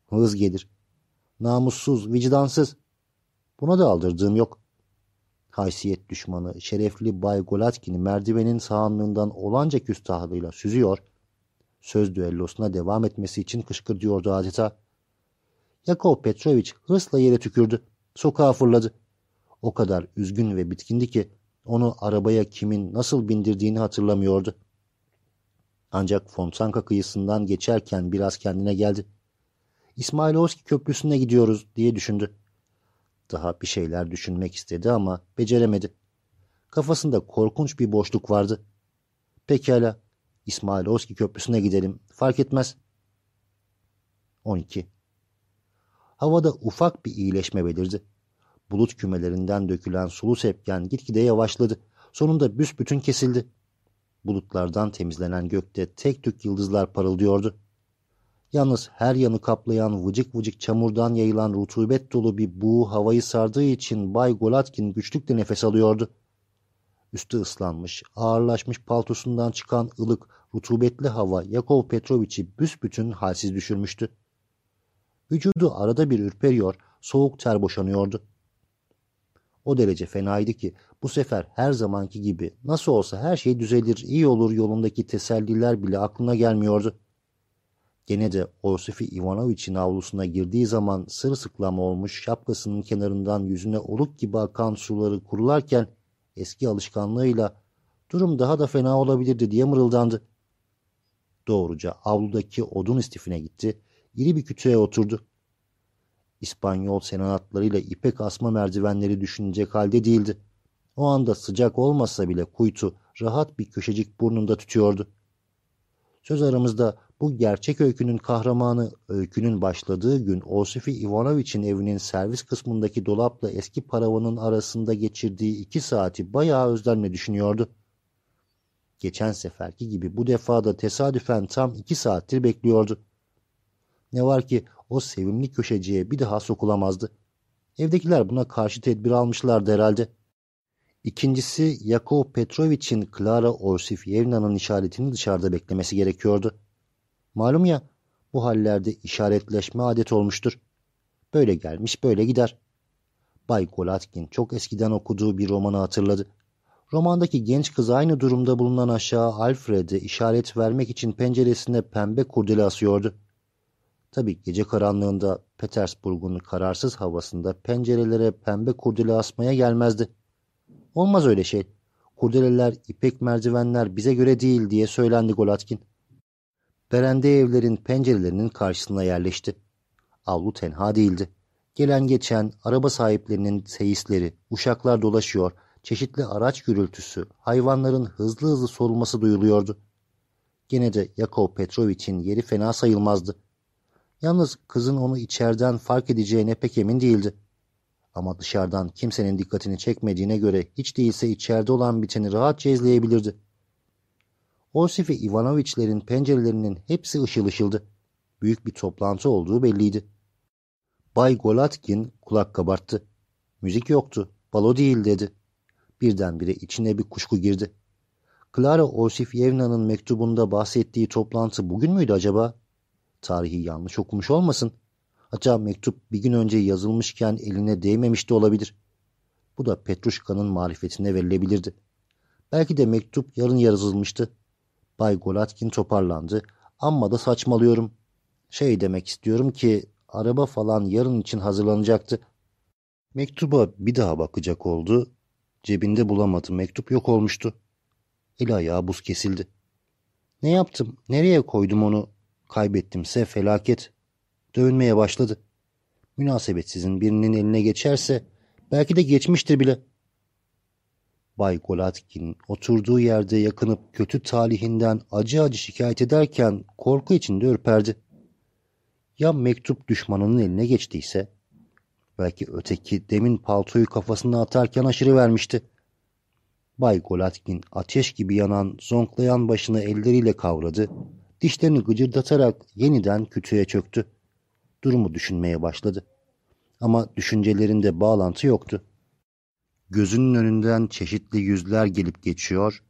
hız gelir. Namussuz, vicdansız. Buna da aldırdığım yok. Haysiyet düşmanı, şerefli Bay Golatkin'i merdivenin sağanlığından olanca küstahlığıyla süzüyor, söz düellosuna devam etmesi için kışkırtıyordu adeta. Yakov Petrovich hırsla yere tükürdü. Sokağa fırladı. O kadar üzgün ve bitkindi ki onu arabaya kimin nasıl bindirdiğini hatırlamıyordu. Ancak Fontanka kıyısından geçerken biraz kendine geldi. İsmailovski köprüsüne gidiyoruz diye düşündü. Daha bir şeyler düşünmek istedi ama beceremedi. Kafasında korkunç bir boşluk vardı. Pekala, İsmailovski köprüsüne gidelim. Fark etmez. 12. Havada ufak bir iyileşme belirdi. Bulut kümelerinden dökülen sulu sepken gitgide yavaşladı. Sonunda büsbütün kesildi. Bulutlardan temizlenen gökte tek tük yıldızlar parıldıyordu. Yalnız her yanı kaplayan vıcık vıcık çamurdan yayılan rutubet dolu bir buğu havayı sardığı için Bay Golatkin güçlükle nefes alıyordu. Üstü ıslanmış, ağırlaşmış paltosundan çıkan ılık, rutubetli hava Yakov Petroviç'i büsbütün halsiz düşürmüştü. Vücudu arada bir ürperiyor, soğuk ter boşanıyordu. O derece fenaydı ki bu sefer her zamanki gibi nasıl olsa her şey düzelir, iyi olur yolundaki teselliler bile aklına gelmiyordu. Gene de Orsifi Ivanoviç'in avlusuna girdiği zaman sırılsıklam olmuş şapkasının kenarından yüzüne oluk gibi akan suları kurularken eski alışkanlığıyla durum daha da fena olabilirdi diye mırıldandı. Doğruca avludaki odun istifine gitti, iri bir kütüğe oturdu. İspanyol senatlarıyla ipek asma merdivenleri düşünecek halde değildi. O anda sıcak olmasa bile kuytu rahat bir köşecik burnunda tutuyordu. Söz aramızda bu gerçek öykünün kahramanı öykünün başladığı gün Osifi Ivanoviç'in evinin servis kısmındaki dolapla eski paravanın arasında geçirdiği iki saati bayağı özlemle düşünüyordu. Geçen seferki gibi bu defa da tesadüfen tam iki saattir bekliyordu. Ne var ki o sevimli köşeciye bir daha sokulamazdı. Evdekiler buna karşı tedbir almışlardı herhalde. İkincisi Yakov Petrovich'in Klara Orsifyevna'nın işaretini dışarıda beklemesi gerekiyordu. Malum ya bu hallerde işaretleşme adet olmuştur. Böyle gelmiş böyle gider. Bay Golatkin çok eskiden okuduğu bir romanı hatırladı. Romandaki genç kız aynı durumda bulunan aşağı Alfred'e işaret vermek için penceresine pembe kurdele asıyordu. Tabi gece karanlığında Petersburg'un kararsız havasında pencerelere pembe kurdele asmaya gelmezdi. Olmaz öyle şey. Kurdeleler, ipek merdivenler bize göre değil diye söylendi Golatkin. Berende evlerin pencerelerinin karşısına yerleşti. Avlu tenha değildi. Gelen geçen, araba sahiplerinin seyisleri, uşaklar dolaşıyor, çeşitli araç gürültüsü, hayvanların hızlı hızlı sorulması duyuluyordu. Gene de Yakov Petrovich'in yeri fena sayılmazdı. Yalnız kızın onu içeriden fark edeceğine pek emin değildi. Ama dışarıdan kimsenin dikkatini çekmediğine göre hiç değilse içeride olan biteni rahatça izleyebilirdi. Orsif ve Ivanoviçlerin pencerelerinin hepsi ışıl ışıldı. Büyük bir toplantı olduğu belliydi. Bay Golatkin kulak kabarttı. Müzik yoktu, balo değil dedi. Birdenbire içine bir kuşku girdi. Clara Orsifyevna'nın mektubunda bahsettiği toplantı bugün müydü acaba? Tarihi yanlış okumuş olmasın. Hatta mektup bir gün önce yazılmışken eline değmemiş de olabilir. Bu da Petruşka'nın marifetine verilebilirdi. Belki de mektup yarın yazılmıştı. Bay Golatkin toparlandı. Amma da saçmalıyorum. Şey demek istiyorum ki araba falan yarın için hazırlanacaktı. Mektuba bir daha bakacak oldu. Cebinde bulamadı. Mektup yok olmuştu. El ayağı buz kesildi. Ne yaptım? Nereye koydum onu? Kaybettimse felaket. Dövünmeye başladı. Münasebetsizin birinin eline geçerse belki de geçmiştir bile. Bay Golatkin oturduğu yerde yakınıp kötü talihinden acı acı şikayet ederken korku içinde ürperdi. Ya mektup düşmanının eline geçtiyse? Belki öteki demin paltoyu kafasına atarken aşırı vermişti. Bay Golatkin ateş gibi yanan, zonklayan başını elleriyle kavradı. Dişlerini gıcırdatarak yeniden kütüğe çöktü. Durumu düşünmeye başladı. Ama düşüncelerinde bağlantı yoktu. Gözünün önünden çeşitli yüzler gelip geçiyor,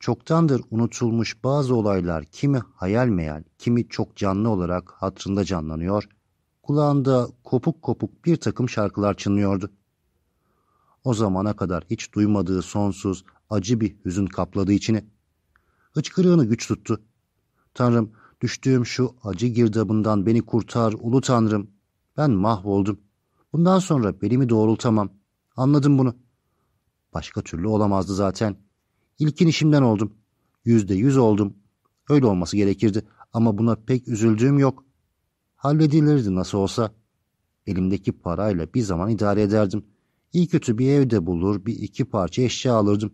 çoktandır unutulmuş bazı olaylar kimi hayal meyal, kimi çok canlı olarak hatrında canlanıyor, kulağında kopuk kopuk bir takım şarkılar çınlıyordu. O zamana kadar hiç duymadığı sonsuz, acı bir hüzün kapladı içini. Hıçkırığını güç tuttu. Tanrım, düştüğüm şu acı girdabından beni kurtar, ulu Tanrım. Ben mahvoldum. Bundan sonra belimi doğrultamam. Anladım bunu.'' Başka türlü olamazdı zaten. İlkin işimden oldum. Yüzde yüz oldum. Öyle olması gerekirdi ama buna pek üzüldüğüm yok. Halledilirdi nasıl olsa. Elimdeki parayla bir zaman idare ederdim. İyi kötü bir evde bulur, bir iki parça eşya alırdım.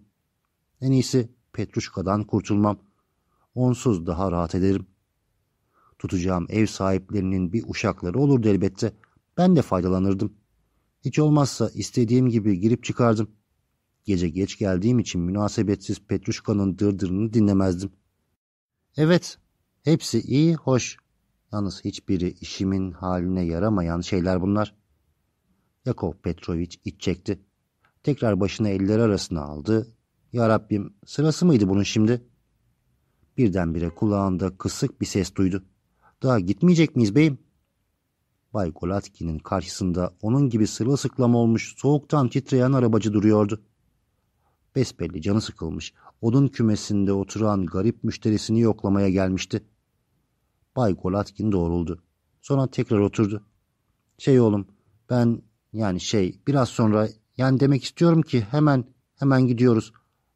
En iyisi Petruşka'dan kurtulmam. Onsuz daha rahat ederim. Tutacağım ev sahiplerinin bir uşakları olurdu elbette. Ben de faydalanırdım. Hiç olmazsa istediğim gibi girip çıkardım. Gece geç geldiğim için münasebetsiz Petruşka'nın dırdırını dinlemezdim. Evet, hepsi iyi, hoş. Yalnız hiçbiri işimin haline yaramayan şeyler bunlar. Yakov Petrovic iç çekti. Tekrar başını elleri arasına aldı. Ya Rabbim sırası mıydı bunun şimdi? Birdenbire kulağında kısık bir ses duydu. Daha gitmeyecek miyiz beyim? Bay Golatkin'in karşısında onun gibi sırılsıklam olmuş soğuktan titreyen arabacı duruyordu. Besbelli canı sıkılmış, odun kümesinde oturan garip müşterisini yoklamaya gelmişti. Bay Golatkin doğruldu. Sonra tekrar oturdu. Şey oğlum, ben yani şey biraz sonra yani demek istiyorum ki hemen hemen gidiyoruz.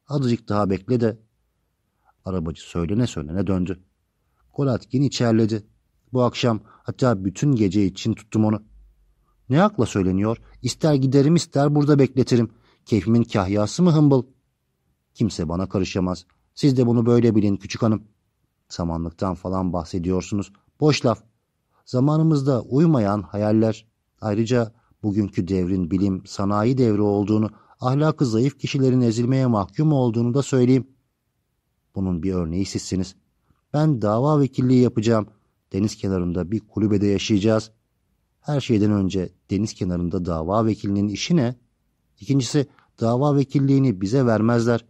Azıcık daha bekle de. Arabacı söylene söylene döndü. Golatkin içerledi. Bu akşam hatta bütün gece için tuttum onu. Ne akla söyleniyor? İster giderim ister burada bekletirim. Keyfimin kahyası mı hımbıl? Kimse bana karışamaz. Siz de bunu böyle bilin küçük hanım. Samanlıktan falan bahsediyorsunuz. Boş laf. Zamanımızda uymayan hayaller. Ayrıca bugünkü devrin bilim, sanayi devri olduğunu, ahlakı zayıf kişilerin ezilmeye mahkum olduğunu da söyleyeyim. Bunun bir örneği sizsiniz. Ben dava vekilliği yapacağım. Deniz kenarında bir kulübede yaşayacağız. Her şeyden önce deniz kenarında dava vekilinin işi ne? İkincisi dava vekilliğini bize vermezler.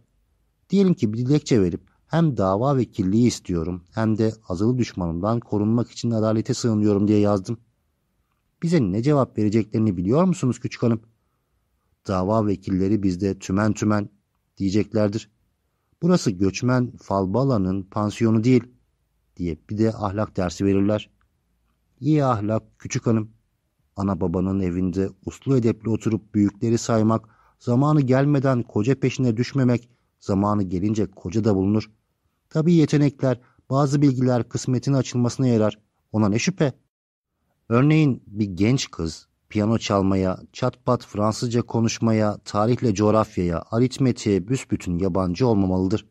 Diyelim ki bir dilekçe verip hem dava vekilliği istiyorum hem de azılı düşmanımdan korunmak için adalete sığınıyorum diye yazdım. Bize ne cevap vereceklerini biliyor musunuz küçük hanım? Dava vekilleri bizde tümen tümen diyeceklerdir. Burası göçmen Falbala'nın pansiyonu değil diye bir de ahlak dersi verirler. İyi ahlak küçük hanım. Ana babanın evinde uslu edepli oturup büyükleri saymak, zamanı gelmeden koca peşine düşmemek, zamanı gelince koca da bulunur. Tabii yetenekler, bazı bilgiler kısmetin açılmasına yarar. Ona ne şüphe? Örneğin bir genç kız piyano çalmaya, çatpat Fransızca konuşmaya, tarihle coğrafyaya, aritmetiğe büsbütün yabancı olmamalıdır.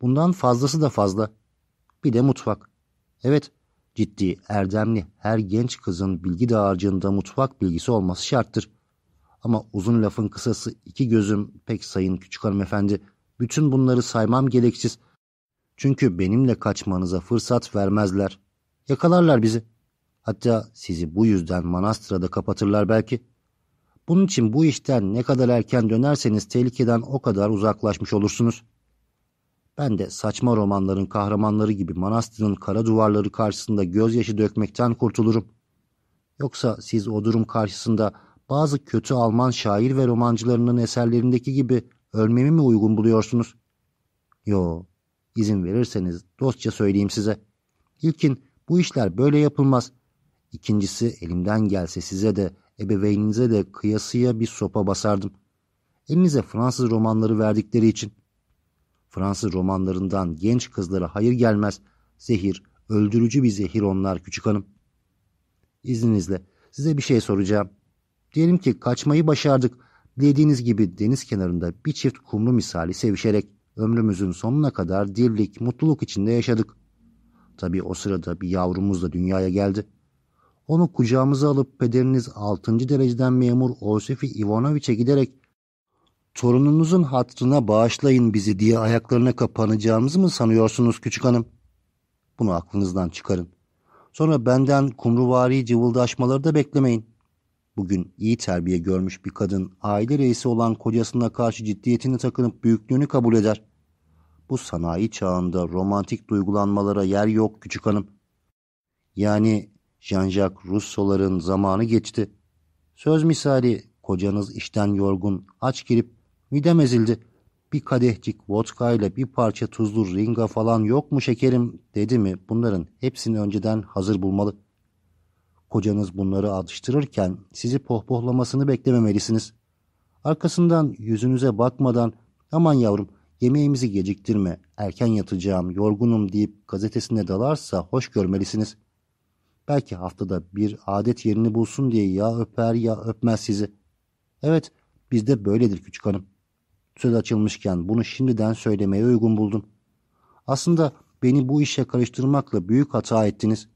Bundan fazlası da fazla. Bir de mutfak. Evet, ciddi, erdemli her genç kızın bilgi dağarcığında mutfak bilgisi olması şarttır. Ama uzun lafın kısası iki gözüm pek sayın küçük hanımefendi. Bütün bunları saymam gereksiz. Çünkü benimle kaçmanıza fırsat vermezler. Yakalarlar bizi. Hatta sizi bu yüzden manastırada kapatırlar belki. Bunun için bu işten ne kadar erken dönerseniz tehlikeden o kadar uzaklaşmış olursunuz. Ben de saçma romanların kahramanları gibi manastırın kara duvarları karşısında gözyaşı dökmekten kurtulurum. Yoksa siz o durum karşısında bazı kötü Alman şair ve romancılarının eserlerindeki gibi ölmemi mi uygun buluyorsunuz? Yo, izin verirseniz dostça söyleyeyim size. İlkin bu işler böyle yapılmaz. İkincisi elimden gelse size de ebeveyninize de kıyasıya bir sopa basardım. Elinize Fransız romanları verdikleri için. Fransız romanlarından genç kızlara hayır gelmez. Zehir, öldürücü bir zehir onlar küçük hanım. İzninizle size bir şey soracağım. Diyelim ki kaçmayı başardık. Dilediğiniz gibi deniz kenarında bir çift kumru misali sevişerek ömrümüzün sonuna kadar dirlik, mutluluk içinde yaşadık. Tabii o sırada bir yavrumuz da dünyaya geldi. Onu kucağımıza alıp pederiniz 6. dereceden memur Osifi Ivanoviç'e giderek torununuzun hatrına bağışlayın bizi diye ayaklarına kapanacağımızı mı sanıyorsunuz küçük hanım? Bunu aklınızdan çıkarın. Sonra benden kumruvari cıvıldaşmaları da beklemeyin. Bugün iyi terbiye görmüş bir kadın aile reisi olan kocasına karşı ciddiyetini takınıp büyüklüğünü kabul eder. Bu sanayi çağında romantik duygulanmalara yer yok küçük hanım. Yani Jean-Jacques Rousseau'ların zamanı geçti. Söz misali kocanız işten yorgun, aç girip midem ezildi. Bir kadehcik vodka ile bir parça tuzlu ringa falan yok mu şekerim dedi mi bunların hepsini önceden hazır bulmalı. Kocanız bunları atıştırırken sizi pohpohlamasını beklememelisiniz. Arkasından yüzünüze bakmadan aman yavrum yemeğimizi geciktirme erken yatacağım yorgunum deyip gazetesine dalarsa hoş görmelisiniz. Belki haftada bir adet yerini bulsun diye ya öper ya öpmez sizi. Evet bizde böyledir küçük hanım. Söz açılmışken bunu şimdiden söylemeye uygun buldum. Aslında beni bu işe karıştırmakla büyük hata ettiniz.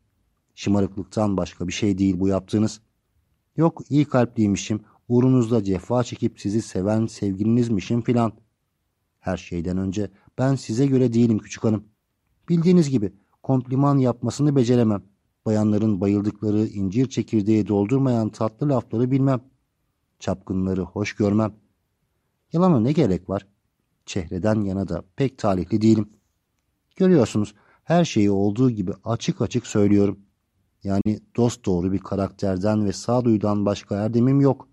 Şımarıklıktan başka bir şey değil bu yaptığınız. Yok iyi kalpliymişim, uğrunuzda cefa çekip sizi seven sevgilinizmişim filan. Her şeyden önce ben size göre değilim küçük hanım. Bildiğiniz gibi kompliman yapmasını beceremem. bayanların bayıldıkları incir çekirdeği doldurmayan tatlı lafları bilmem. Çapkınları hoş görmem. Yalana ne gerek var? Çehreden yana da pek talihli değilim. Görüyorsunuz her şeyi olduğu gibi açık açık söylüyorum. Yani dost doğru bir karakterden ve sağduyudan başka erdemim yok.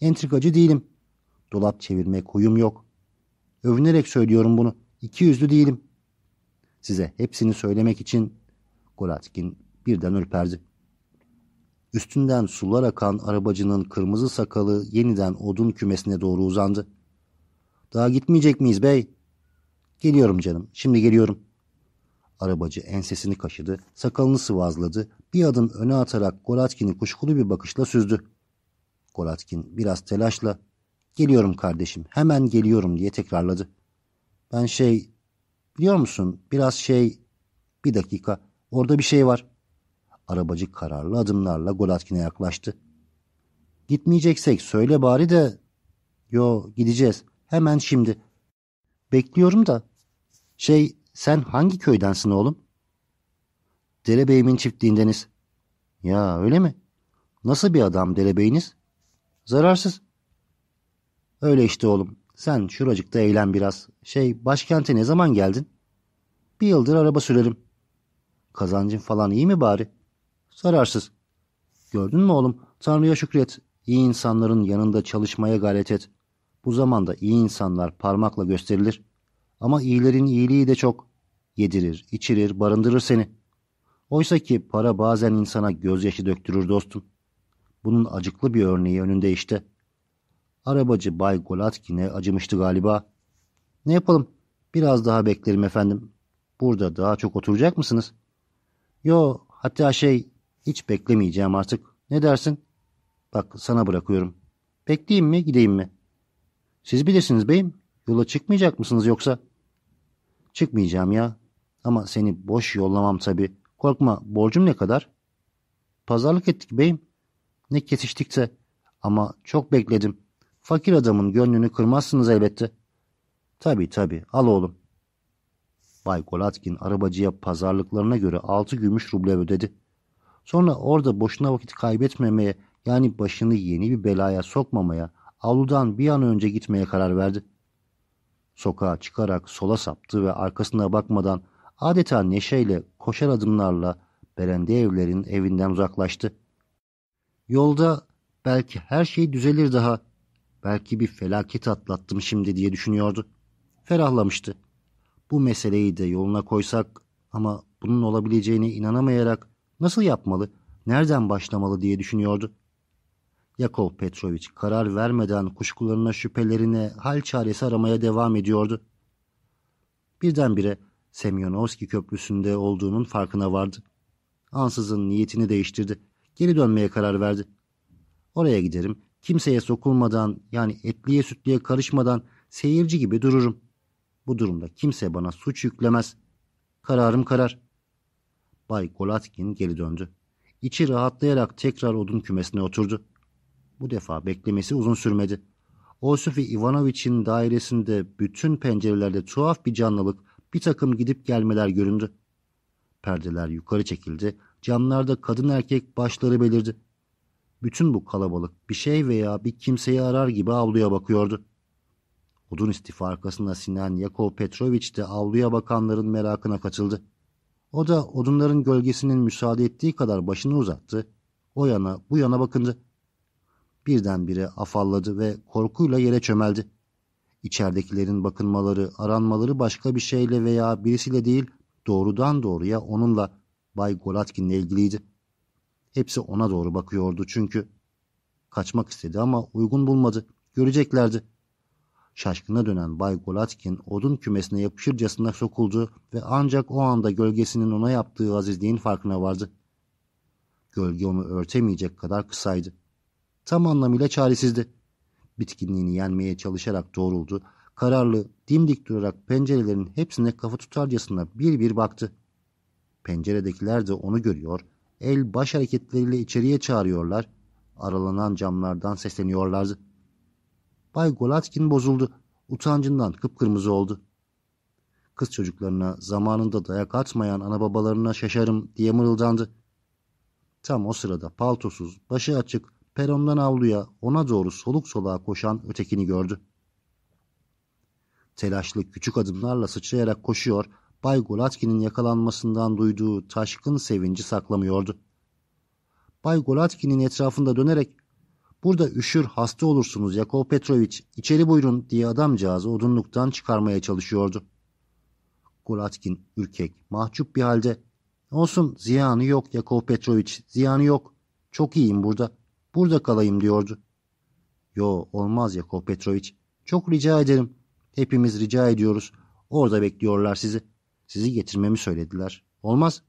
Entrikacı değilim. Dolap çevirmek huyum yok. Övünerek söylüyorum bunu. İki yüzlü değilim. Size hepsini söylemek için Golatkin birden ürperdi. Üstünden sular akan arabacının kırmızı sakalı yeniden odun kümesine doğru uzandı. Daha gitmeyecek miyiz bey? Geliyorum canım, şimdi geliyorum. Arabacı ensesini kaşıdı, sakalını sıvazladı, bir adım öne atarak Golatkin'i kuşkulu bir bakışla süzdü. Golatkin biraz telaşla, geliyorum kardeşim, hemen geliyorum diye tekrarladı. Ben şey, biliyor musun, biraz şey, bir dakika, orada bir şey var. Arabacı kararlı adımlarla Golatkin'e yaklaştı. Gitmeyeceksek söyle bari de... Yo gideceğiz. Hemen şimdi. Bekliyorum da. Şey sen hangi köydensin oğlum? Derebey'imin çiftliğindeniz. Ya öyle mi? Nasıl bir adam derebeyiniz? Zararsız. Öyle işte oğlum. Sen şuracıkta eğlen biraz. Şey başkente ne zaman geldin? Bir yıldır araba sürerim. Kazancın falan iyi mi bari? Zararsız. Gördün mü oğlum? Tanrı'ya şükret. İyi insanların yanında çalışmaya gayret et. Bu zamanda iyi insanlar parmakla gösterilir. Ama iyilerin iyiliği de çok. Yedirir, içirir, barındırır seni. Oysa ki para bazen insana gözyaşı döktürür dostum. Bunun acıklı bir örneği önünde işte. Arabacı Bay Golatkin'e acımıştı galiba. Ne yapalım? Biraz daha beklerim efendim. Burada daha çok oturacak mısınız? Yo, hatta şey, hiç beklemeyeceğim artık. Ne dersin? Bak sana bırakıyorum. Bekleyeyim mi, gideyim mi? Siz bilirsiniz beyim. Yola çıkmayacak mısınız yoksa? Çıkmayacağım ya. Ama seni boş yollamam tabii. Korkma, borcum ne kadar? Pazarlık ettik beyim. Ne kesiştikse. Ama çok bekledim. Fakir adamın gönlünü kırmazsınız elbette. Tabii tabii, al oğlum. Bay Golatkin arabacıya pazarlıklarına göre altı gümüş ruble ödedi. Sonra orada boşuna vakit kaybetmemeye yani başını yeni bir belaya sokmamaya avludan bir an önce gitmeye karar verdi. Sokağa çıkarak sola saptı ve arkasına bakmadan adeta neşeyle koşar adımlarla Berende evlerin evinden uzaklaştı. Yolda belki her şey düzelir daha, belki bir felaket atlattım şimdi diye düşünüyordu. Ferahlamıştı. Bu meseleyi de yoluna koysak ama bunun olabileceğine inanamayarak nasıl yapmalı, nereden başlamalı diye düşünüyordu. Yakov Petrovic karar vermeden kuşkularına şüphelerine hal çaresi aramaya devam ediyordu. Birdenbire Semyonovski köprüsünde olduğunun farkına vardı. Ansızın niyetini değiştirdi. Geri dönmeye karar verdi. Oraya giderim. Kimseye sokulmadan yani etliye sütliye karışmadan seyirci gibi dururum. Bu durumda kimse bana suç yüklemez. Kararım karar. Bay Golatkin geri döndü. İçi rahatlayarak tekrar odun kümesine oturdu. Bu defa beklemesi uzun sürmedi. Osifi Ivanoviç'in dairesinde bütün pencerelerde tuhaf bir canlılık, bir takım gidip gelmeler göründü. Perdeler yukarı çekildi, camlarda kadın erkek başları belirdi. Bütün bu kalabalık bir şey veya bir kimseyi arar gibi avluya bakıyordu. Odun istifa arkasında sinen Yakov Petroviç de avluya bakanların merakına katıldı. O da odunların gölgesinin müsaade ettiği kadar başını uzattı. O yana bu yana bakındı. Birdenbire afalladı ve korkuyla yere çömeldi. İçeridekilerin bakınmaları, aranmaları başka bir şeyle veya birisiyle değil, doğrudan doğruya onunla Bay Golatkin'le ilgiliydi. Hepsi ona doğru bakıyordu çünkü. Kaçmak istedi ama uygun bulmadı. Göreceklerdi. Şaşkına dönen Bay Golatkin odun kümesine yapışırcasına sokuldu ve ancak o anda gölgesinin ona yaptığı azizliğin farkına vardı. Gölge onu örtemeyecek kadar kısaydı. Tam anlamıyla çaresizdi. Bitkinliğini yenmeye çalışarak doğruldu. Kararlı, dimdik durarak pencerelerin hepsine kafa tutarcasına bir bir baktı. Penceredekiler de onu görüyor, el baş hareketleriyle içeriye çağırıyorlar, aralanan camlardan sesleniyorlardı. Bay Golatkin bozuldu. Utancından kıpkırmızı oldu. Kız çocuklarına zamanında dayak atmayan ana babalarına şaşarım diye mırıldandı. Tam o sırada paltosuz, başı açık, perondan avluya ona doğru soluk soluğa koşan ötekini gördü. Telaşlı küçük adımlarla sıçrayarak koşuyor, Bay Golatkin'in yakalanmasından duyduğu taşkın sevinci saklamıyordu. Bay Golatkin'in etrafında dönerek ''Burada üşür hasta olursunuz Yakov Petroviç, içeri buyurun'' diye adamcağızı odunluktan çıkarmaya çalışıyordu. Golatkin ürkek, mahcup bir halde ''Olsun ziyanı yok Yakov Petroviç, ziyanı yok. Çok iyiyim burada. Burada kalayım.'' diyordu. ''Yo olmaz Yakov Petroviç. Çok rica ederim. Hepimiz rica ediyoruz. Orada bekliyorlar sizi. Sizi getirmemi söylediler. Olmaz.''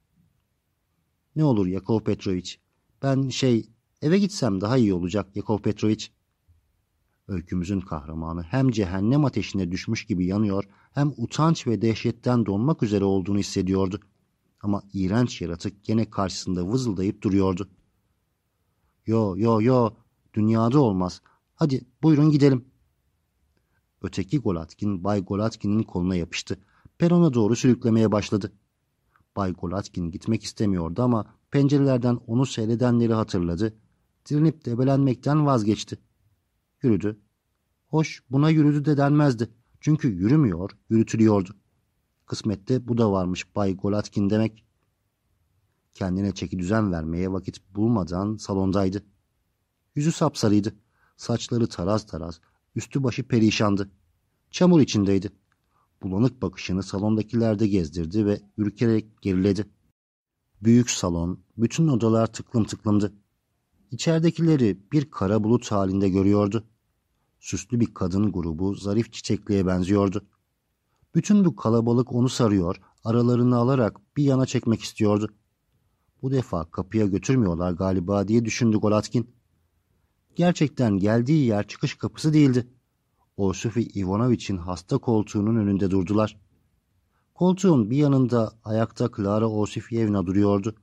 ''Ne olur Yakov Petroviç. Ben şey eve gitsem daha iyi olacak Yakov Petroviç.'' Öykümüzün kahramanı hem cehennem ateşine düşmüş gibi yanıyor hem utanç ve dehşetten donmak üzere olduğunu hissediyordu. Ama iğrenç yaratık gene karşısında vızıldayıp duruyordu. Yo yo yo dünyada olmaz. Hadi buyurun gidelim. Öteki Golatkin Bay Golatkin'in koluna yapıştı. Perona doğru sürüklemeye başladı. Bay Golatkin gitmek istemiyordu ama pencerelerden onu seyredenleri hatırladı. Direnip debelenmekten vazgeçti. Yürüdü. Hoş buna yürüdü de denmezdi. Çünkü yürümüyor, yürütülüyordu. Kısmette bu da varmış Bay Golatkin demek. Kendine çeki düzen vermeye vakit bulmadan salondaydı. Yüzü sapsarıydı. Saçları taraz taraz, üstü başı perişandı. Çamur içindeydi. Bulanık bakışını salondakilerde gezdirdi ve ürkerek geriledi. Büyük salon, bütün odalar tıklım tıklımdı. İçeridekileri bir kara bulut halinde görüyordu. Süslü bir kadın grubu zarif çiçekliğe benziyordu. Bütün bu kalabalık onu sarıyor, aralarını alarak bir yana çekmek istiyordu. Bu defa kapıya götürmüyorlar galiba diye düşündü Golatkin. Gerçekten geldiği yer çıkış kapısı değildi. Orsufi Ivanoviç'in hasta koltuğunun önünde durdular. Koltuğun bir yanında ayakta Klara Orsifyevna duruyordu.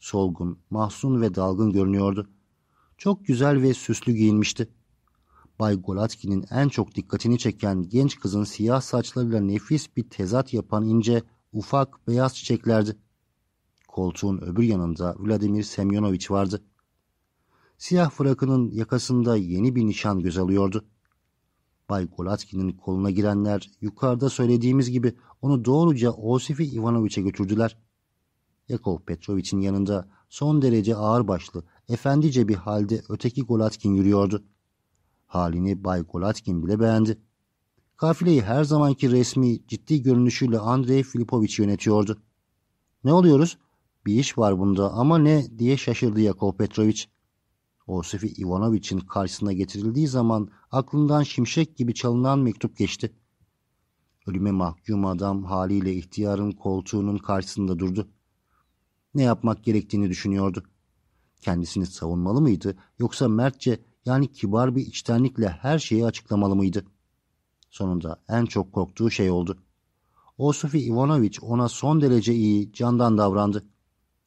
Solgun, mahzun ve dalgın görünüyordu. Çok güzel ve süslü giyinmişti. Bay Golatkin'in en çok dikkatini çeken genç kızın siyah saçlarıyla nefis bir tezat yapan ince, ufak beyaz çiçeklerdi. Koltuğun öbür yanında Vladimir Semyonoviç vardı. Siyah frakının yakasında yeni bir nişan göz alıyordu. Bay Golatkin'in koluna girenler yukarıda söylediğimiz gibi onu doğruca Osifi Ivanoviç'e götürdüler. Yakov Petroviç'in yanında son derece ağırbaşlı, efendice bir halde öteki Golatkin yürüyordu. Halini Bay Golatkin bile beğendi. Kafileyi her zamanki resmi, ciddi görünüşüyle Andrei Filipoviç yönetiyordu. Ne oluyoruz? Bir iş var bunda ama ne diye şaşırdı Yakov Petroviç. Osifi Ivanoviç'in karşısına getirildiği zaman aklından şimşek gibi çalınan mektup geçti. Ölüme mahkum adam haliyle ihtiyarın koltuğunun karşısında durdu. Ne yapmak gerektiğini düşünüyordu. Kendisini savunmalı mıydı yoksa mertçe yani kibar bir içtenlikle her şeyi açıklamalı mıydı? Sonunda en çok korktuğu şey oldu. Osofi Ivanoviç ona son derece iyi, candan davrandı.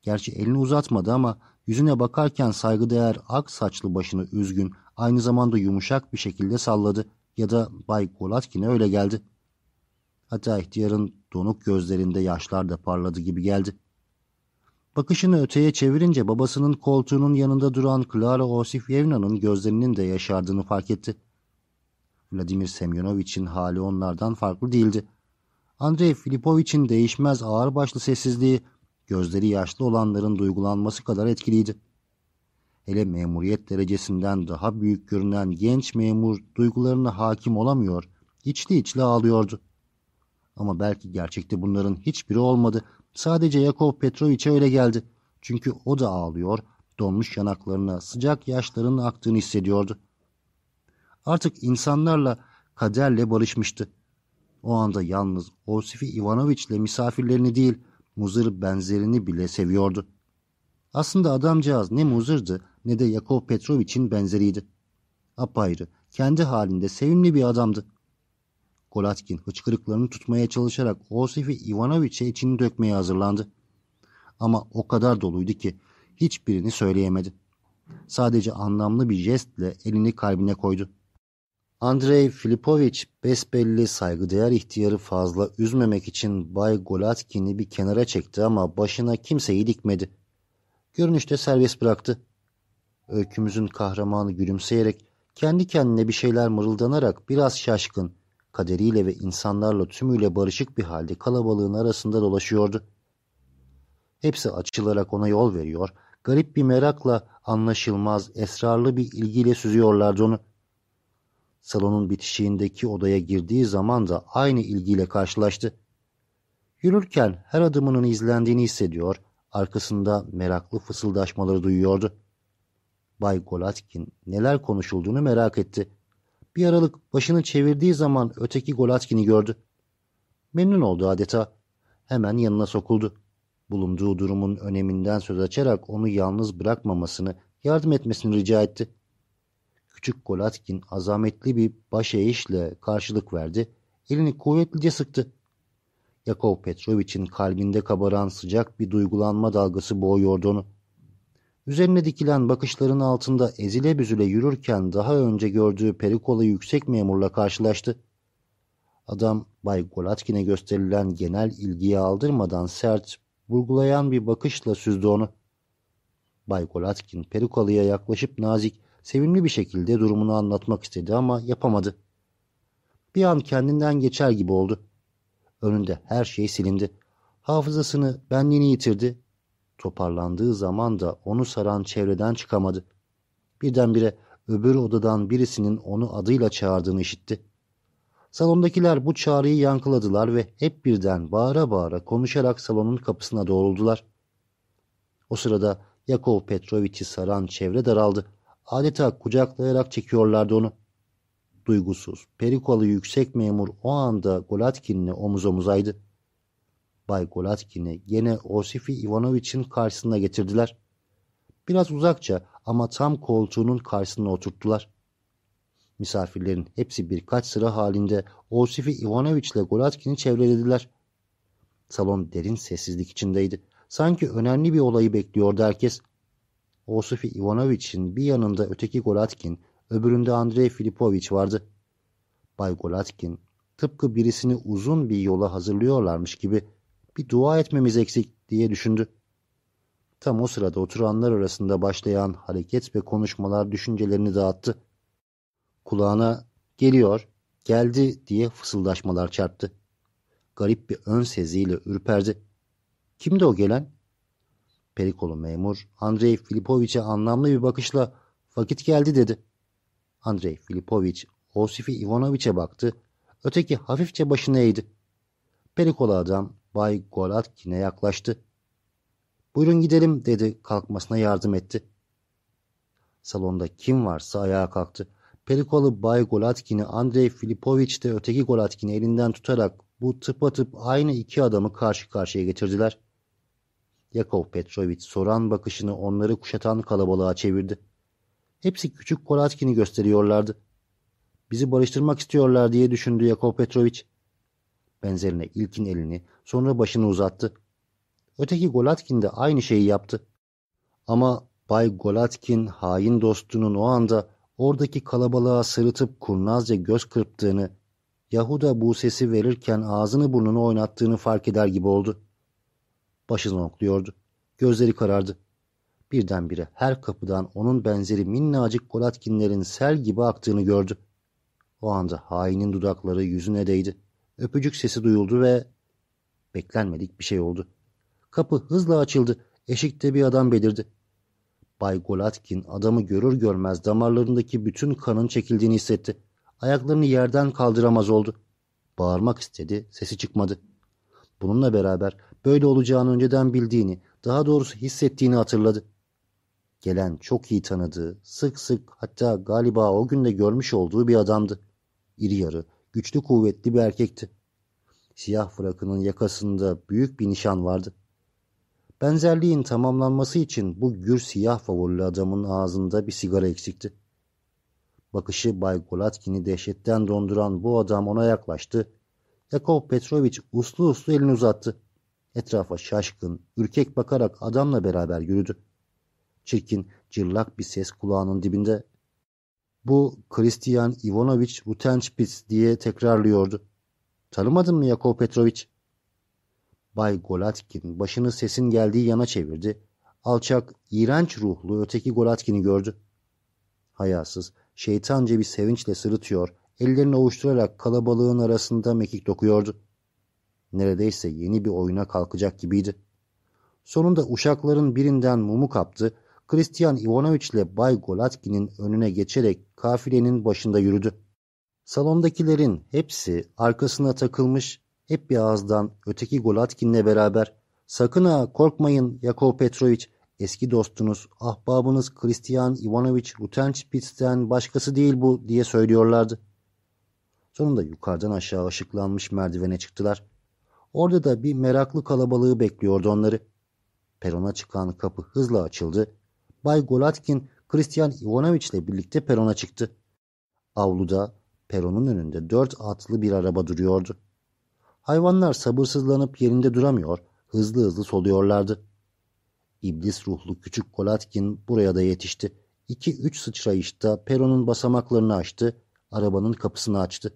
Gerçi elini uzatmadı ama yüzüne bakarken saygıdeğer ak saçlı başını üzgün, aynı zamanda yumuşak bir şekilde salladı ya da Bay Golatkin'e öyle geldi. Hatta ihtiyarın donuk gözlerinde yaşlar da parladı gibi geldi. Bakışını öteye çevirince babasının koltuğunun yanında duran Klara Osifyevna'nın gözlerinin de yaşardığını fark etti. Vladimir Semyonoviç'in hali onlardan farklı değildi. Andrei Filipoviç'in değişmez ağırbaşlı sessizliği, gözleri yaşlı olanların duygulanması kadar etkiliydi. Hele memuriyet derecesinden daha büyük görünen genç memur duygularına hakim olamıyor, içli içli ağlıyordu. Ama belki gerçekte bunların hiçbiri olmadı Sadece Yakov Petroviç'e öyle geldi. Çünkü o da ağlıyor, donmuş yanaklarına sıcak yaşların aktığını hissediyordu. Artık insanlarla, kaderle barışmıştı. O anda yalnız Osifi Ivanoviç'le misafirlerini değil, muzır benzerini bile seviyordu. Aslında adamcağız ne muzırdı ne de Yakov Petroviç'in benzeriydi. Apayrı, kendi halinde sevimli bir adamdı. Golatkin hıçkırıklarını tutmaya çalışarak Osifi Ivanoviç'e içini dökmeye hazırlandı. Ama o kadar doluydu ki hiçbirini söyleyemedi. Sadece anlamlı bir jestle elini kalbine koydu. Andrei Filipoviç besbelli saygıdeğer ihtiyarı fazla üzmemek için Bay Golatkin'i bir kenara çekti ama başına kimseyi dikmedi. Görünüşte serbest bıraktı. Öykümüzün kahramanı gülümseyerek, kendi kendine bir şeyler mırıldanarak biraz şaşkın, kaderiyle ve insanlarla tümüyle barışık bir halde kalabalığın arasında dolaşıyordu. Hepsi açılarak ona yol veriyor, garip bir merakla, anlaşılmaz, esrarlı bir ilgiyle süzüyorlardı onu. Salonun bitişiğindeki odaya girdiği zaman da aynı ilgiyle karşılaştı. Yürürken her adımının izlendiğini hissediyor, arkasında meraklı fısıldaşmaları duyuyordu. Bay Golatkin neler konuşulduğunu merak etti. Bir aralık başını çevirdiği zaman öteki Golatkin'i gördü. Memnun oldu adeta. Hemen yanına sokuldu. Bulunduğu durumun öneminden söz açarak onu yalnız bırakmamasını, yardım etmesini rica etti. Küçük Golatkin azametli bir baş eğişle karşılık verdi. Elini kuvvetlice sıktı. Yakov Petrovich'in kalbinde kabaran sıcak bir duygulanma dalgası boğuyordu onu. Üzerine dikilen bakışların altında ezile büzüle yürürken daha önce gördüğü perikolu yüksek memurla karşılaştı. Adam Bay Golatkin'e gösterilen genel ilgiyi aldırmadan sert, vurgulayan bir bakışla süzdü onu. Bay Golatkin perikalıya yaklaşıp nazik, sevimli bir şekilde durumunu anlatmak istedi ama yapamadı. Bir an kendinden geçer gibi oldu. Önünde her şey silindi. Hafızasını, benliğini yitirdi. Toparlandığı zaman da onu saran çevreden çıkamadı. Birdenbire öbür odadan birisinin onu adıyla çağırdığını işitti. Salondakiler bu çağrıyı yankıladılar ve hep birden bağıra bağıra konuşarak salonun kapısına doğruldular. O sırada Yakov Petrovich'i saran çevre daraldı. Adeta kucaklayarak çekiyorlardı onu. Duygusuz, perikolu yüksek memur o anda Golatkin'le omuz omuzaydı. Bay Golatkin'i gene Osifi Ivanovich'in karşısına getirdiler. Biraz uzakça ama tam koltuğunun karşısına oturttular. Misafirlerin hepsi birkaç sıra halinde Osifi Ivanoviç ile Golatkin'i çevrelediler. Salon derin sessizlik içindeydi. Sanki önemli bir olayı bekliyordu herkes. Osifi Ivanoviç'in bir yanında öteki Golatkin, öbüründe Andrei Filipoviç vardı. Bay Golatkin, tıpkı birisini uzun bir yola hazırlıyorlarmış gibi bir dua etmemiz eksik diye düşündü. Tam o sırada oturanlar arasında başlayan hareket ve konuşmalar düşüncelerini dağıttı. Kulağına geliyor, geldi diye fısıldaşmalar çarptı. Garip bir ön seziyle ürperdi. Kimdi o gelen? Perikolu memur Andrei Filipoviç'e anlamlı bir bakışla vakit geldi dedi. Andrei Filipoviç Osifi Ivanoviç'e baktı. Öteki hafifçe başını eğdi. Perikolu adam Bay Golatkin'e yaklaştı. Buyurun gidelim dedi kalkmasına yardım etti. Salonda kim varsa ayağa kalktı. Perikolu Bay Golatkin'i Andrei Filipoviç de öteki Golatkin'i elinden tutarak bu tıpatıp aynı iki adamı karşı karşıya getirdiler. Yakov Petrovich soran bakışını onları kuşatan kalabalığa çevirdi. Hepsi küçük Golatkin'i gösteriyorlardı. Bizi barıştırmak istiyorlar diye düşündü Yakov Petrovich. Benzerine ilkin elini sonra başını uzattı. Öteki Golatkin de aynı şeyi yaptı. Ama Bay Golatkin hain dostunun o anda oradaki kalabalığa sırıtıp kurnazca göz kırptığını, Yahuda bu sesi verirken ağzını burnunu oynattığını fark eder gibi oldu. Başını okluyordu. Gözleri karardı. Birdenbire her kapıdan onun benzeri minnacık Golatkinlerin sel gibi aktığını gördü. O anda hainin dudakları yüzüne değdi. Öpücük sesi duyuldu ve beklenmedik bir şey oldu. Kapı hızla açıldı. Eşikte bir adam belirdi. Bay Golatkin adamı görür görmez damarlarındaki bütün kanın çekildiğini hissetti. Ayaklarını yerden kaldıramaz oldu. Bağırmak istedi, sesi çıkmadı. Bununla beraber böyle olacağını önceden bildiğini, daha doğrusu hissettiğini hatırladı. Gelen çok iyi tanıdığı, sık sık hatta galiba o günde görmüş olduğu bir adamdı. İri yarı, güçlü kuvvetli bir erkekti. Siyah frakının yakasında büyük bir nişan vardı. Benzerliğin tamamlanması için bu gür siyah favurlu adamın ağzında bir sigara eksikti. Bakışı Bay Golatkin'i dehşetten donduran bu adam ona yaklaştı. Yakov Petrovich uslu uslu elini uzattı. Etrafa şaşkın, ürkek bakarak adamla beraber yürüdü. Çirkin, cırlak bir ses kulağının dibinde. Bu Christian Ivanovich Rutenspitz diye tekrarlıyordu. Tanımadın mı Yakov Petrovich? Bay Golatkin başını sesin geldiği yana çevirdi. alçak, iğrenç ruhlu öteki Golatkin'i gördü. Hayasız, şeytanca bir sevinçle sırıtıyor, ellerini ovuşturarak kalabalığın arasında mekik dokuyordu. Neredeyse yeni bir oyuna kalkacak gibiydi. Sonunda uşakların birinden mumu kaptı, Christian Ivanoviç ile Bay Golatkin'in önüne geçerek kafilenin başında yürüdü. Salondakilerin hepsi arkasına takılmış, hep bir ağızdan öteki Golatkin'le beraber ''Sakın ha korkmayın Yakov Petroviç, eski dostunuz, ahbabınız Christian Ivanoviç Rutenspitz'ten başkası değil bu.'' diye söylüyorlardı. Sonunda yukarıdan aşağı ışıklanmış merdivene çıktılar. Orada da bir meraklı kalabalığı bekliyordu onları. Perona çıkan kapı hızla açıldı. Bay Golatkin, Christian Ivanoviç ile birlikte perona çıktı. Avluda, peronun önünde dört atlı bir araba duruyordu. Hayvanlar sabırsızlanıp yerinde duramıyor, hızlı hızlı soluyorlardı. İblis ruhlu küçük Golatkin buraya da yetişti. İki üç sıçrayışta peronun basamaklarını açtı, arabanın kapısını açtı.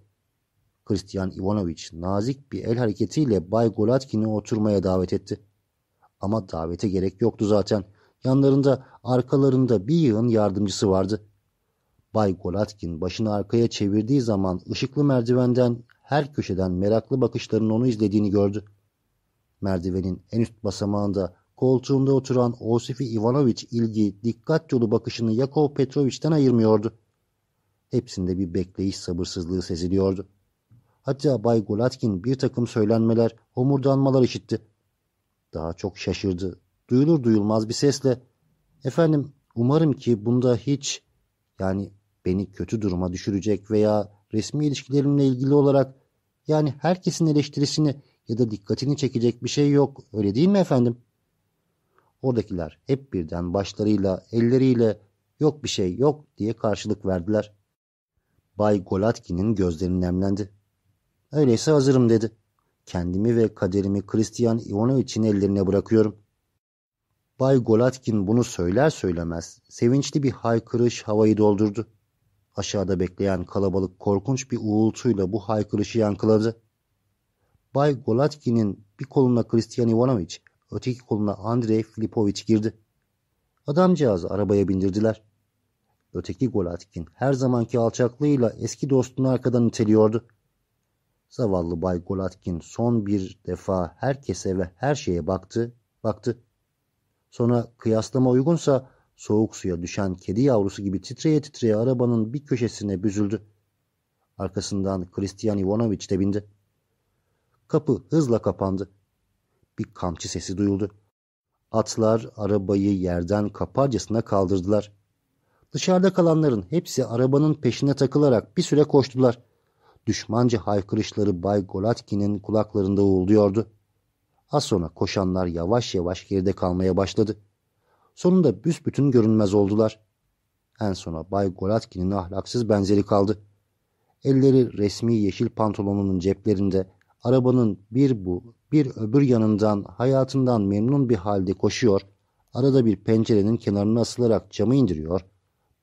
Christian Ivanoviç nazik bir el hareketiyle Bay Golatkin'i oturmaya davet etti. Ama davete gerek yoktu zaten. Yanlarında, arkalarında bir yığın yardımcısı vardı. Bay Golatkin başını arkaya çevirdiği zaman ışıklı merdivenden her köşeden meraklı bakışların onu izlediğini gördü. Merdivenin en üst basamağında koltuğunda oturan Osifi Ivanoviç ilgi, dikkat dolu bakışını Yakov Petroviç'ten ayırmıyordu. Hepsinde bir bekleyiş sabırsızlığı seziliyordu. Hatta Bay Golatkin bir takım söylenmeler, homurdanmalar işitti. Daha çok şaşırdı. Duyulur duyulmaz bir sesle ''Efendim umarım ki bunda hiç yani beni kötü duruma düşürecek veya resmi ilişkilerimle ilgili olarak yani herkesin eleştirisini ya da dikkatini çekecek bir şey yok öyle değil mi efendim?'' Oradakiler hep birden başlarıyla, elleriyle yok bir şey yok diye karşılık verdiler. Bay Golatkin'in gözleri nemlendi. Öyleyse hazırım dedi. Kendimi ve kaderimi Christian Ivanovich'in ellerine bırakıyorum. Bay Golatkin bunu söyler söylemez sevinçli bir haykırış havayı doldurdu. Aşağıda bekleyen kalabalık korkunç bir uğultuyla bu haykırışı yankıladı. Bay Golatkin'in bir koluna Christian Ivanovich, öteki koluna Andrei Filipovich girdi. Adamcağızı arabaya bindirdiler. Öteki Golatkin her zamanki alçaklığıyla eski dostunu arkadan iteliyordu. Zavallı Bay Golatkin son bir defa herkese ve her şeye baktı, baktı. Sonra kıyaslama uygunsa soğuk suya düşen kedi yavrusu gibi titreye titreye arabanın bir köşesine büzüldü. Arkasından Christian Ivanoviç de bindi. Kapı hızla kapandı. Bir kamçı sesi duyuldu. Atlar arabayı yerden kaparcasına kaldırdılar. Dışarıda kalanların hepsi arabanın peşine takılarak bir süre koştular. Düşmanca haykırışları Bay Golatkin'in kulaklarında uğulduyordu. Az sonra koşanlar yavaş yavaş geride kalmaya başladı. Sonunda büsbütün görünmez oldular. En sona Bay Golatkin'in ahlaksız benzeri kaldı. Elleri resmi yeşil pantolonunun ceplerinde, arabanın bir bu, bir öbür yanından hayatından memnun bir halde koşuyor, arada bir pencerenin kenarına asılarak camı indiriyor,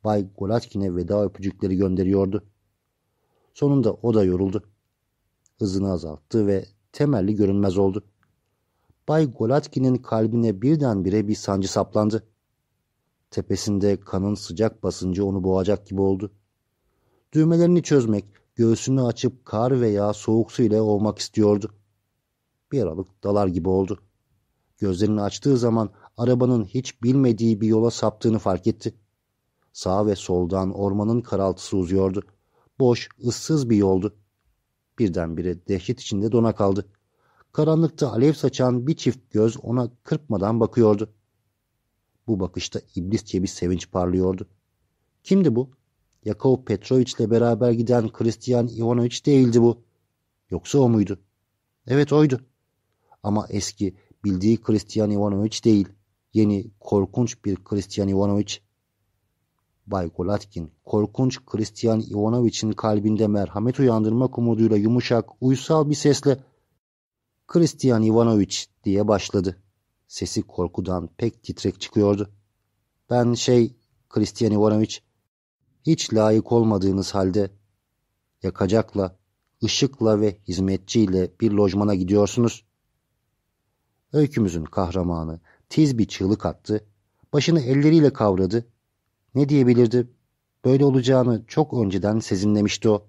Bay Golatkin'e veda öpücükleri gönderiyordu. Sonunda o da yoruldu. Hızını azalttı ve temelli görünmez oldu. Bay Golatkin'in kalbine birdenbire bir sancı saplandı. Tepesinde kanın sıcak basıncı onu boğacak gibi oldu. Düğmelerini çözmek, göğsünü açıp kar veya soğuk su ile olmak istiyordu. Bir aralık dalar gibi oldu. Gözlerini açtığı zaman arabanın hiç bilmediği bir yola saptığını fark etti. Sağ ve soldan ormanın karaltısı uzuyordu. Boş, ıssız bir yoldu. Birdenbire dehşet içinde dona kaldı. Karanlıkta alev saçan bir çift göz ona kırpmadan bakıyordu. Bu bakışta iblisçe bir sevinç parlıyordu. Kimdi bu? Yakov Petrovic ile beraber giden Christian Ivanoviç değildi bu. Yoksa o muydu? Evet oydu. Ama eski, bildiği Christian Ivanoviç değil. Yeni, korkunç bir Christian Ivanoviç. Bay Golatkin, korkunç Christian Ivanoviç'in kalbinde merhamet uyandırmak umuduyla yumuşak, uysal bir sesle Christian Ivanoviç diye başladı. Sesi korkudan pek titrek çıkıyordu. Ben şey, Christian Ivanoviç, hiç layık olmadığınız halde yakacakla, ışıkla ve hizmetçiyle bir lojmana gidiyorsunuz. Öykümüzün kahramanı tiz bir çığlık attı Başını elleriyle kavradı. Ne diyebilirdi? Böyle olacağını çok önceden sezinlemişti o.